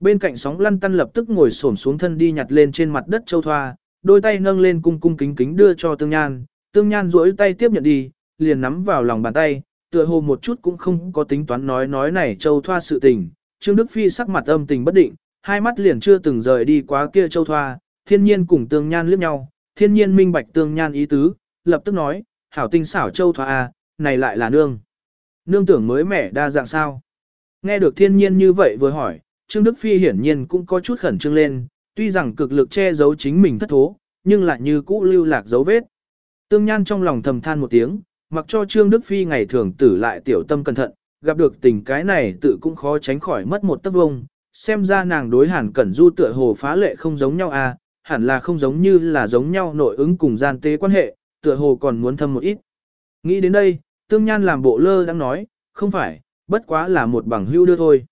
Bên cạnh sóng lăn tăn lập tức ngồi xổm xuống thân đi nhặt lên trên mặt đất châu thoa, đôi tay nâng lên cung cung kính kính đưa cho tương nhan, tương nhan duỗi tay tiếp nhận đi, liền nắm vào lòng bàn tay, tựa hồ một chút cũng không có tính toán nói nói này châu thoa sự tình. Trương Đức Phi sắc mặt âm tình bất định, hai mắt liền chưa từng rời đi quá kia châu thoa, thiên nhiên cùng tương nhan liếc nhau, thiên nhiên minh bạch tương nhan ý tứ, lập tức nói, hảo tinh xảo châu thoa a, này lại là nương. Nương tưởng mới mẻ đa dạng sao. Nghe được thiên nhiên như vậy vừa hỏi, Trương Đức Phi hiển nhiên cũng có chút khẩn trương lên, tuy rằng cực lực che giấu chính mình thất thố, nhưng lại như cũ lưu lạc dấu vết. Tương Nhan trong lòng thầm than một tiếng, mặc cho Trương Đức Phi ngày thường tử lại tiểu tâm cẩn thận, gặp được tình cái này tự cũng khó tránh khỏi mất một tấc vông, xem ra nàng đối hàn cẩn du tựa hồ phá lệ không giống nhau à, hẳn là không giống như là giống nhau nội ứng cùng gian tế quan hệ, tựa hồ còn muốn thâm một ít. Nghĩ đến đây, Tương Nhan làm bộ lơ đang nói, không phải, bất quá là một bằng hưu đưa thôi.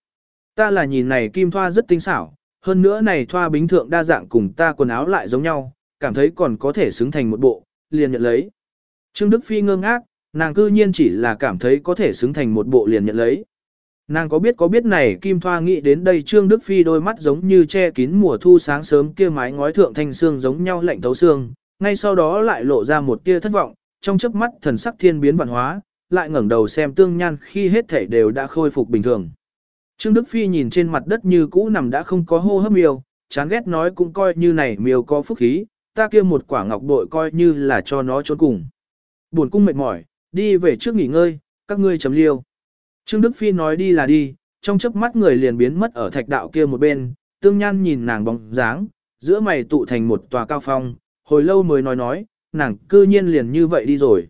Ta là nhìn này kim thoa rất tinh xảo, hơn nữa này thoa bính thượng đa dạng cùng ta quần áo lại giống nhau, cảm thấy còn có thể xứng thành một bộ, liền nhận lấy. Trương Đức Phi ngơ ngác, nàng cư nhiên chỉ là cảm thấy có thể xứng thành một bộ liền nhận lấy. Nàng có biết có biết này Kim Thoa nghĩ đến đây Trương Đức Phi đôi mắt giống như che kín mùa thu sáng sớm kia mái ngói thượng thanh xương giống nhau lạnh thấu xương, ngay sau đó lại lộ ra một tia thất vọng, trong chớp mắt thần sắc thiên biến vạn hóa, lại ngẩng đầu xem tương nhan khi hết thể đều đã khôi phục bình thường. Trương Đức Phi nhìn trên mặt đất như cũ nằm đã không có hô hấp miêu, chán ghét nói cũng coi như này miêu có phúc khí, ta kia một quả ngọc bội coi như là cho nó trốn cùng. Buồn cung mệt mỏi, đi về trước nghỉ ngơi, các ngươi chấm liêu. Trương Đức Phi nói đi là đi, trong chớp mắt người liền biến mất ở thạch đạo kia một bên, tương nhan nhìn nàng bóng dáng, giữa mày tụ thành một tòa cao phong, hồi lâu mới nói nói, nàng cư nhiên liền như vậy đi rồi.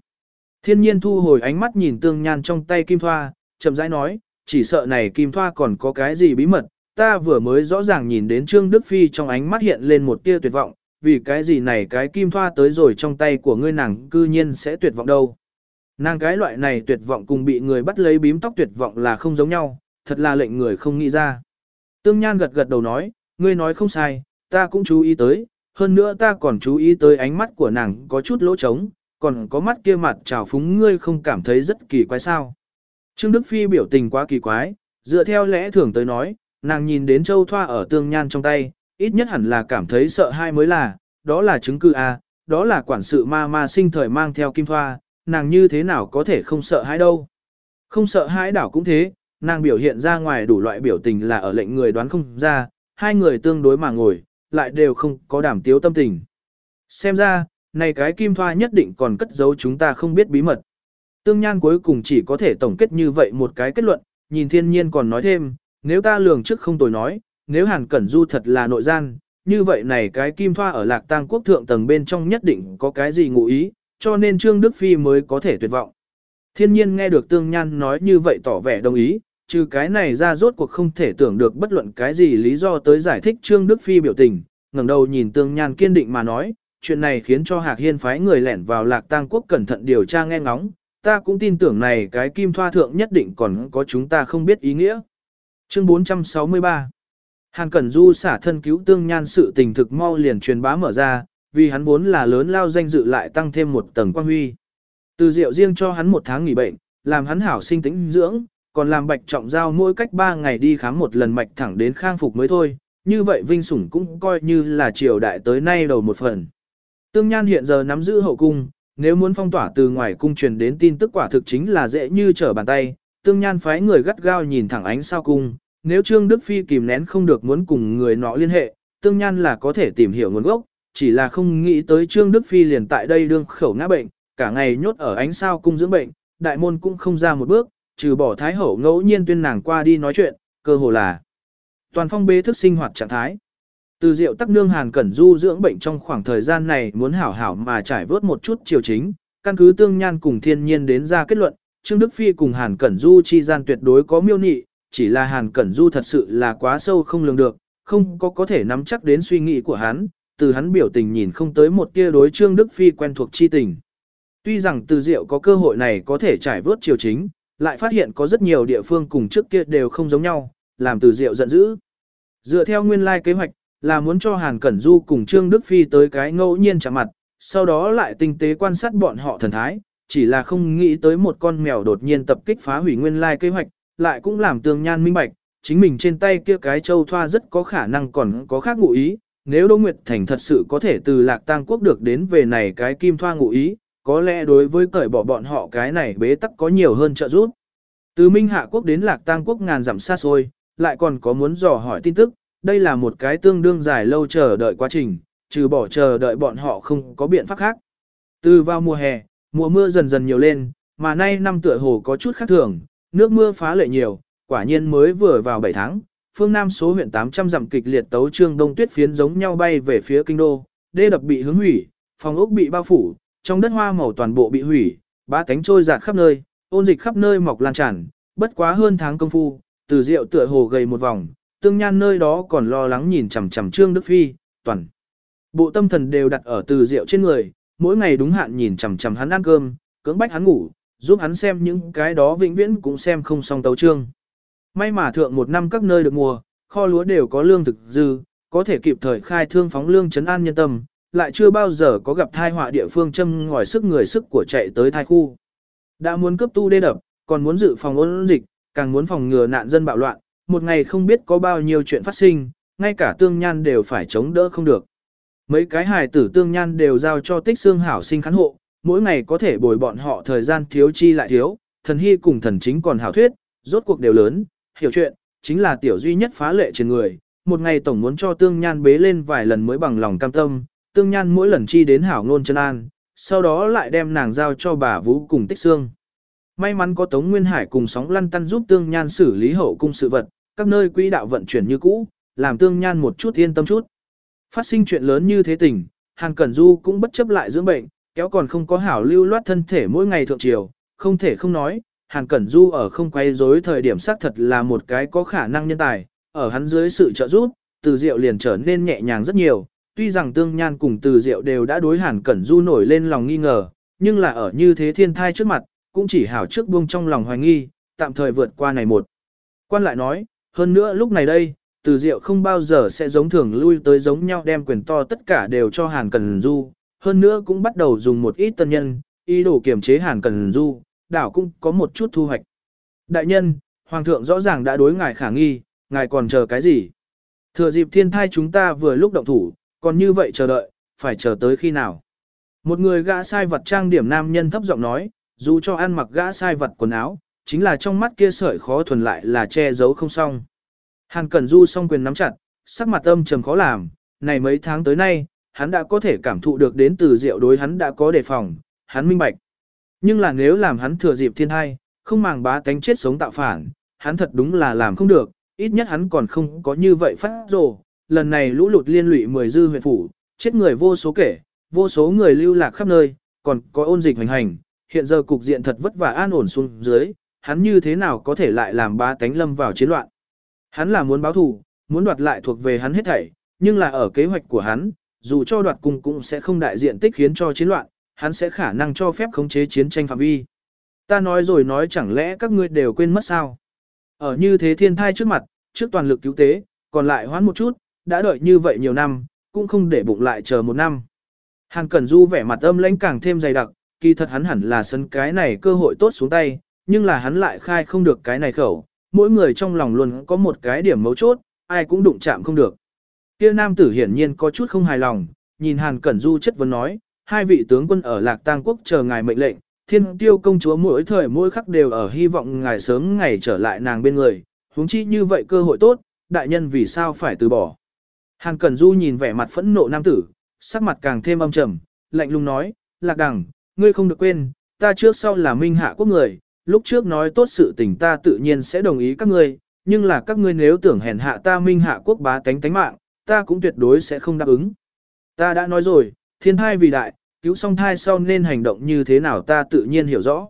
Thiên nhiên thu hồi ánh mắt nhìn tương nhan trong tay kim thoa, chậm rãi nói, chỉ sợ này kim thoa còn có cái gì bí mật, ta vừa mới rõ ràng nhìn đến Trương Đức Phi trong ánh mắt hiện lên một tia tuyệt vọng, vì cái gì này cái kim thoa tới rồi trong tay của ngươi nàng cư nhiên sẽ tuyệt vọng đâu. Nàng cái loại này tuyệt vọng cùng bị người bắt lấy bím tóc tuyệt vọng là không giống nhau, thật là lệnh người không nghĩ ra. Tương Nhan gật gật đầu nói, ngươi nói không sai, ta cũng chú ý tới, hơn nữa ta còn chú ý tới ánh mắt của nàng có chút lỗ trống, còn có mắt kia mặt trào phúng ngươi không cảm thấy rất kỳ quái sao. Trương Đức Phi biểu tình quá kỳ quái, dựa theo lẽ thường tới nói, nàng nhìn đến châu thoa ở tương nhan trong tay, ít nhất hẳn là cảm thấy sợ hai mới là, đó là chứng cứ A, đó là quản sự ma ma sinh thời mang theo kim thoa, nàng như thế nào có thể không sợ hãi đâu. Không sợ hãi đảo cũng thế, nàng biểu hiện ra ngoài đủ loại biểu tình là ở lệnh người đoán không ra, hai người tương đối mà ngồi, lại đều không có đảm tiếu tâm tình. Xem ra, này cái kim thoa nhất định còn cất giấu chúng ta không biết bí mật. Tương Nhan cuối cùng chỉ có thể tổng kết như vậy một cái kết luận, nhìn thiên nhiên còn nói thêm, nếu ta lường trước không tồi nói, nếu Hàn Cẩn Du thật là nội gian, như vậy này cái kim thoa ở lạc tang quốc thượng tầng bên trong nhất định có cái gì ngụ ý, cho nên Trương Đức Phi mới có thể tuyệt vọng. Thiên nhiên nghe được Tương Nhan nói như vậy tỏ vẻ đồng ý, trừ cái này ra rốt cuộc không thể tưởng được bất luận cái gì lý do tới giải thích Trương Đức Phi biểu tình, ngẩng đầu nhìn Tương Nhan kiên định mà nói, chuyện này khiến cho Hạc Hiên phái người lẻn vào Lạc Tang quốc cẩn thận điều tra nghe ngóng, ta cũng tin tưởng này cái kim thoa thượng nhất định còn có chúng ta không biết ý nghĩa. Chương 463 Hàn Cẩn Du xả thân cứu Tương Nhan sự tình thực mau liền truyền bá mở ra, vì hắn vốn là lớn lao danh dự lại tăng thêm một tầng quan huy. Từ rượu riêng cho hắn một tháng nghỉ bệnh, làm hắn hảo sinh tĩnh dưỡng, còn làm bạch trọng giao mỗi cách 3 ngày đi khám một lần mạch thẳng đến khang phục mới thôi, như vậy vinh sủng cũng coi như là triều đại tới nay đầu một phần. Tương Nhan hiện giờ nắm giữ hậu cung, nếu muốn phong tỏa từ ngoài cung truyền đến tin tức quả thực chính là dễ như trở bàn tay, Tương Nhan phái người gắt gao nhìn thẳng ánh sao cung, nếu Trương Đức Phi kìm nén không được muốn cùng người nọ liên hệ, Tương Nhan là có thể tìm hiểu nguồn gốc, chỉ là không nghĩ tới Trương Đức Phi liền tại đây đương khẩu ngã bệnh, cả ngày nhốt ở ánh sao cung dưỡng bệnh, đại môn cũng không ra một bước, trừ bỏ thái hậu ngẫu nhiên tuyên nàng qua đi nói chuyện, cơ hồ là toàn phong bế thức sinh hoạt trạng thái. Từ Diệu Tắc Nương Hàn Cẩn Du dưỡng bệnh trong khoảng thời gian này muốn hảo hảo mà trải vớt một chút chiều chính, căn cứ tương nhan cùng thiên nhiên đến ra kết luận, Trương Đức Phi cùng Hàn Cẩn Du chi gian tuyệt đối có miêu nị, chỉ là Hàn Cẩn Du thật sự là quá sâu không lường được, không có có thể nắm chắc đến suy nghĩ của hắn, từ hắn biểu tình nhìn không tới một tia đối Trương Đức Phi quen thuộc chi tình. Tuy rằng từ Diệu có cơ hội này có thể trải vớt chiều chính, lại phát hiện có rất nhiều địa phương cùng trước kia đều không giống nhau, làm từ Diệu giận dữ. Dựa theo nguyên lai kế hoạch, là muốn cho Hàn Cẩn Du cùng Trương Đức Phi tới cái ngẫu nhiên chạm mặt, sau đó lại tinh tế quan sát bọn họ thần thái, chỉ là không nghĩ tới một con mèo đột nhiên tập kích phá hủy nguyên lai kế hoạch, lại cũng làm tương nhan minh bạch, chính mình trên tay kia cái châu thoa rất có khả năng còn có khác ngụ ý, nếu Đỗ Nguyệt Thành thật sự có thể từ Lạc Tang quốc được đến về này cái kim thoa ngụ ý, có lẽ đối với cởi bỏ bọn họ cái này bế tắc có nhiều hơn trợ giúp. Từ Minh Hạ quốc đến Lạc Tang quốc ngàn dặm xa xôi, lại còn có muốn dò hỏi tin tức, đây là một cái tương đương dài lâu chờ đợi quá trình, trừ bỏ chờ đợi bọn họ không có biện pháp khác. Từ vào mùa hè, mùa mưa dần dần nhiều lên, mà nay năm tựa hồ có chút khác thường, nước mưa phá lệ nhiều, quả nhiên mới vừa vào 7 tháng, phương Nam số huyện 800 dặm kịch liệt tấu trương đông tuyết phiến giống nhau bay về phía kinh đô, đê đập bị hướng hủy, phòng ốc bị bao phủ, trong đất hoa màu toàn bộ bị hủy, ba cánh trôi giạt khắp nơi, ôn dịch khắp nơi mọc lan tràn, bất quá hơn tháng công phu, từ rượu tựa hồ gầy một vòng, tương nhan nơi đó còn lo lắng nhìn chằm chằm Trương Đức Phi, toàn. Bộ tâm thần đều đặt ở từ rượu trên người, mỗi ngày đúng hạn nhìn chằm chằm hắn ăn cơm, cưỡng bách hắn ngủ, giúp hắn xem những cái đó vĩnh viễn cũng xem không xong tấu trương. May mà thượng một năm các nơi được mùa, kho lúa đều có lương thực dư, có thể kịp thời khai thương phóng lương chấn an nhân tâm, lại chưa bao giờ có gặp thai họa địa phương châm ngòi sức người sức của chạy tới thai khu. Đã muốn cấp tu đê đập, còn muốn dự phòng ôn dịch, càng muốn phòng ngừa nạn dân bạo loạn, một ngày không biết có bao nhiêu chuyện phát sinh, ngay cả tương nhan đều phải chống đỡ không được. Mấy cái hài tử tương nhan đều giao cho tích xương hảo sinh khán hộ, mỗi ngày có thể bồi bọn họ thời gian thiếu chi lại thiếu, thần hy cùng thần chính còn hảo thuyết, rốt cuộc đều lớn, hiểu chuyện, chính là tiểu duy nhất phá lệ trên người, một ngày tổng muốn cho tương nhan bế lên vài lần mới bằng lòng cam tâm, tương nhan mỗi lần chi đến hảo ngôn chân an, sau đó lại đem nàng giao cho bà vũ cùng tích xương. May mắn có Tống Nguyên Hải cùng sóng lăn tăn giúp Tương Nhan xử lý hậu cung sự vật, các nơi quỹ đạo vận chuyển như cũ, làm Tương Nhan một chút yên tâm chút. Phát sinh chuyện lớn như thế tình, hàng Cẩn Du cũng bất chấp lại dưỡng bệnh, kéo còn không có hảo lưu loát thân thể mỗi ngày thượng triều, không thể không nói, Hàn Cẩn Du ở không quay rối thời điểm xác thật là một cái có khả năng nhân tài, ở hắn dưới sự trợ giúp, từ diệu liền trở nên nhẹ nhàng rất nhiều, tuy rằng tương nhan cùng từ diệu đều đã đối Hàn Cẩn Du nổi lên lòng nghi ngờ, nhưng là ở như thế thiên thai trước mặt, cũng chỉ hảo trước buông trong lòng hoài nghi, tạm thời vượt qua này một. Quan lại nói, hơn nữa lúc này đây, từ diệu không bao giờ sẽ giống thường lui tới giống nhau đem quyền to tất cả đều cho Hàn Cẩn Du, hơn nữa cũng bắt đầu dùng một ít tân nhân, ý đồ kiềm chế Hàn Cẩn Du, đảo cũng có một chút thu hoạch. Đại nhân, Hoàng thượng rõ ràng đã đối ngài khả nghi, ngài còn chờ cái gì? Thừa dịp thiên thai chúng ta vừa lúc động thủ, còn như vậy chờ đợi, phải chờ tới khi nào? Một người gã sai vật trang điểm nam nhân thấp giọng nói, dù cho ăn mặc gã sai vật quần áo, chính là trong mắt kia sợi khó thuần lại là che giấu không xong. Hàn Cẩn Du song quyền nắm chặt, sắc mặt âm trầm khó làm, này mấy tháng tới nay, hắn đã có thể cảm thụ được đến từ rượu đối hắn đã có đề phòng, hắn minh bạch. Nhưng là nếu làm hắn thừa dịp thiên thai, không màng bá tánh chết sống tạo phản, hắn thật đúng là làm không được, ít nhất hắn còn không có như vậy phát rồ. Lần này lũ lụt liên lụy mười dư huyện phủ, chết người vô số kể, vô số người lưu lạc khắp nơi, còn có ôn dịch hành hành, hiện giờ cục diện thật vất vả an ổn xuống dưới, hắn như thế nào có thể lại làm bá tánh lâm vào chiến loạn. Hắn là muốn báo thù, muốn đoạt lại thuộc về hắn hết thảy, nhưng là ở kế hoạch của hắn, dù cho đoạt cùng cũng sẽ không đại diện tích khiến cho chiến loạn, hắn sẽ khả năng cho phép khống chế chiến tranh phạm vi. Ta nói rồi nói chẳng lẽ các ngươi đều quên mất sao? Ở như thế thiên thai trước mặt, trước toàn lực cứu tế, còn lại hoãn một chút, đã đợi như vậy nhiều năm, cũng không để bụng lại chờ một năm. Hàn Cẩn Du vẻ mặt âm lãnh càng thêm dày đặc, kỳ thật hắn hẳn là sân cái này cơ hội tốt xuống tay, nhưng là hắn lại khai không được cái này khẩu, mỗi người trong lòng luôn có một cái điểm mấu chốt, ai cũng đụng chạm không được. Kia nam tử hiển nhiên có chút không hài lòng, nhìn Hàn Cẩn Du chất vấn nói, hai vị tướng quân ở Lạc Tang quốc chờ ngài mệnh lệnh, thiên tiêu công chúa mỗi thời mỗi khắc đều ở hy vọng ngài sớm ngày trở lại nàng bên người, huống chi như vậy cơ hội tốt, đại nhân vì sao phải từ bỏ. Hàn Cẩn Du nhìn vẻ mặt phẫn nộ nam tử, sắc mặt càng thêm âm trầm, lạnh lùng nói, Lạc Đằng, ngươi không được quên, ta trước sau là minh hạ quốc người, lúc trước nói tốt sự tình ta tự nhiên sẽ đồng ý các ngươi, nhưng là các ngươi nếu tưởng hèn hạ ta minh hạ quốc bá tánh tánh mạng, ta cũng tuyệt đối sẽ không đáp ứng. Ta đã nói rồi, thiên thai vì đại, cứu song thai sau nên hành động như thế nào ta tự nhiên hiểu rõ.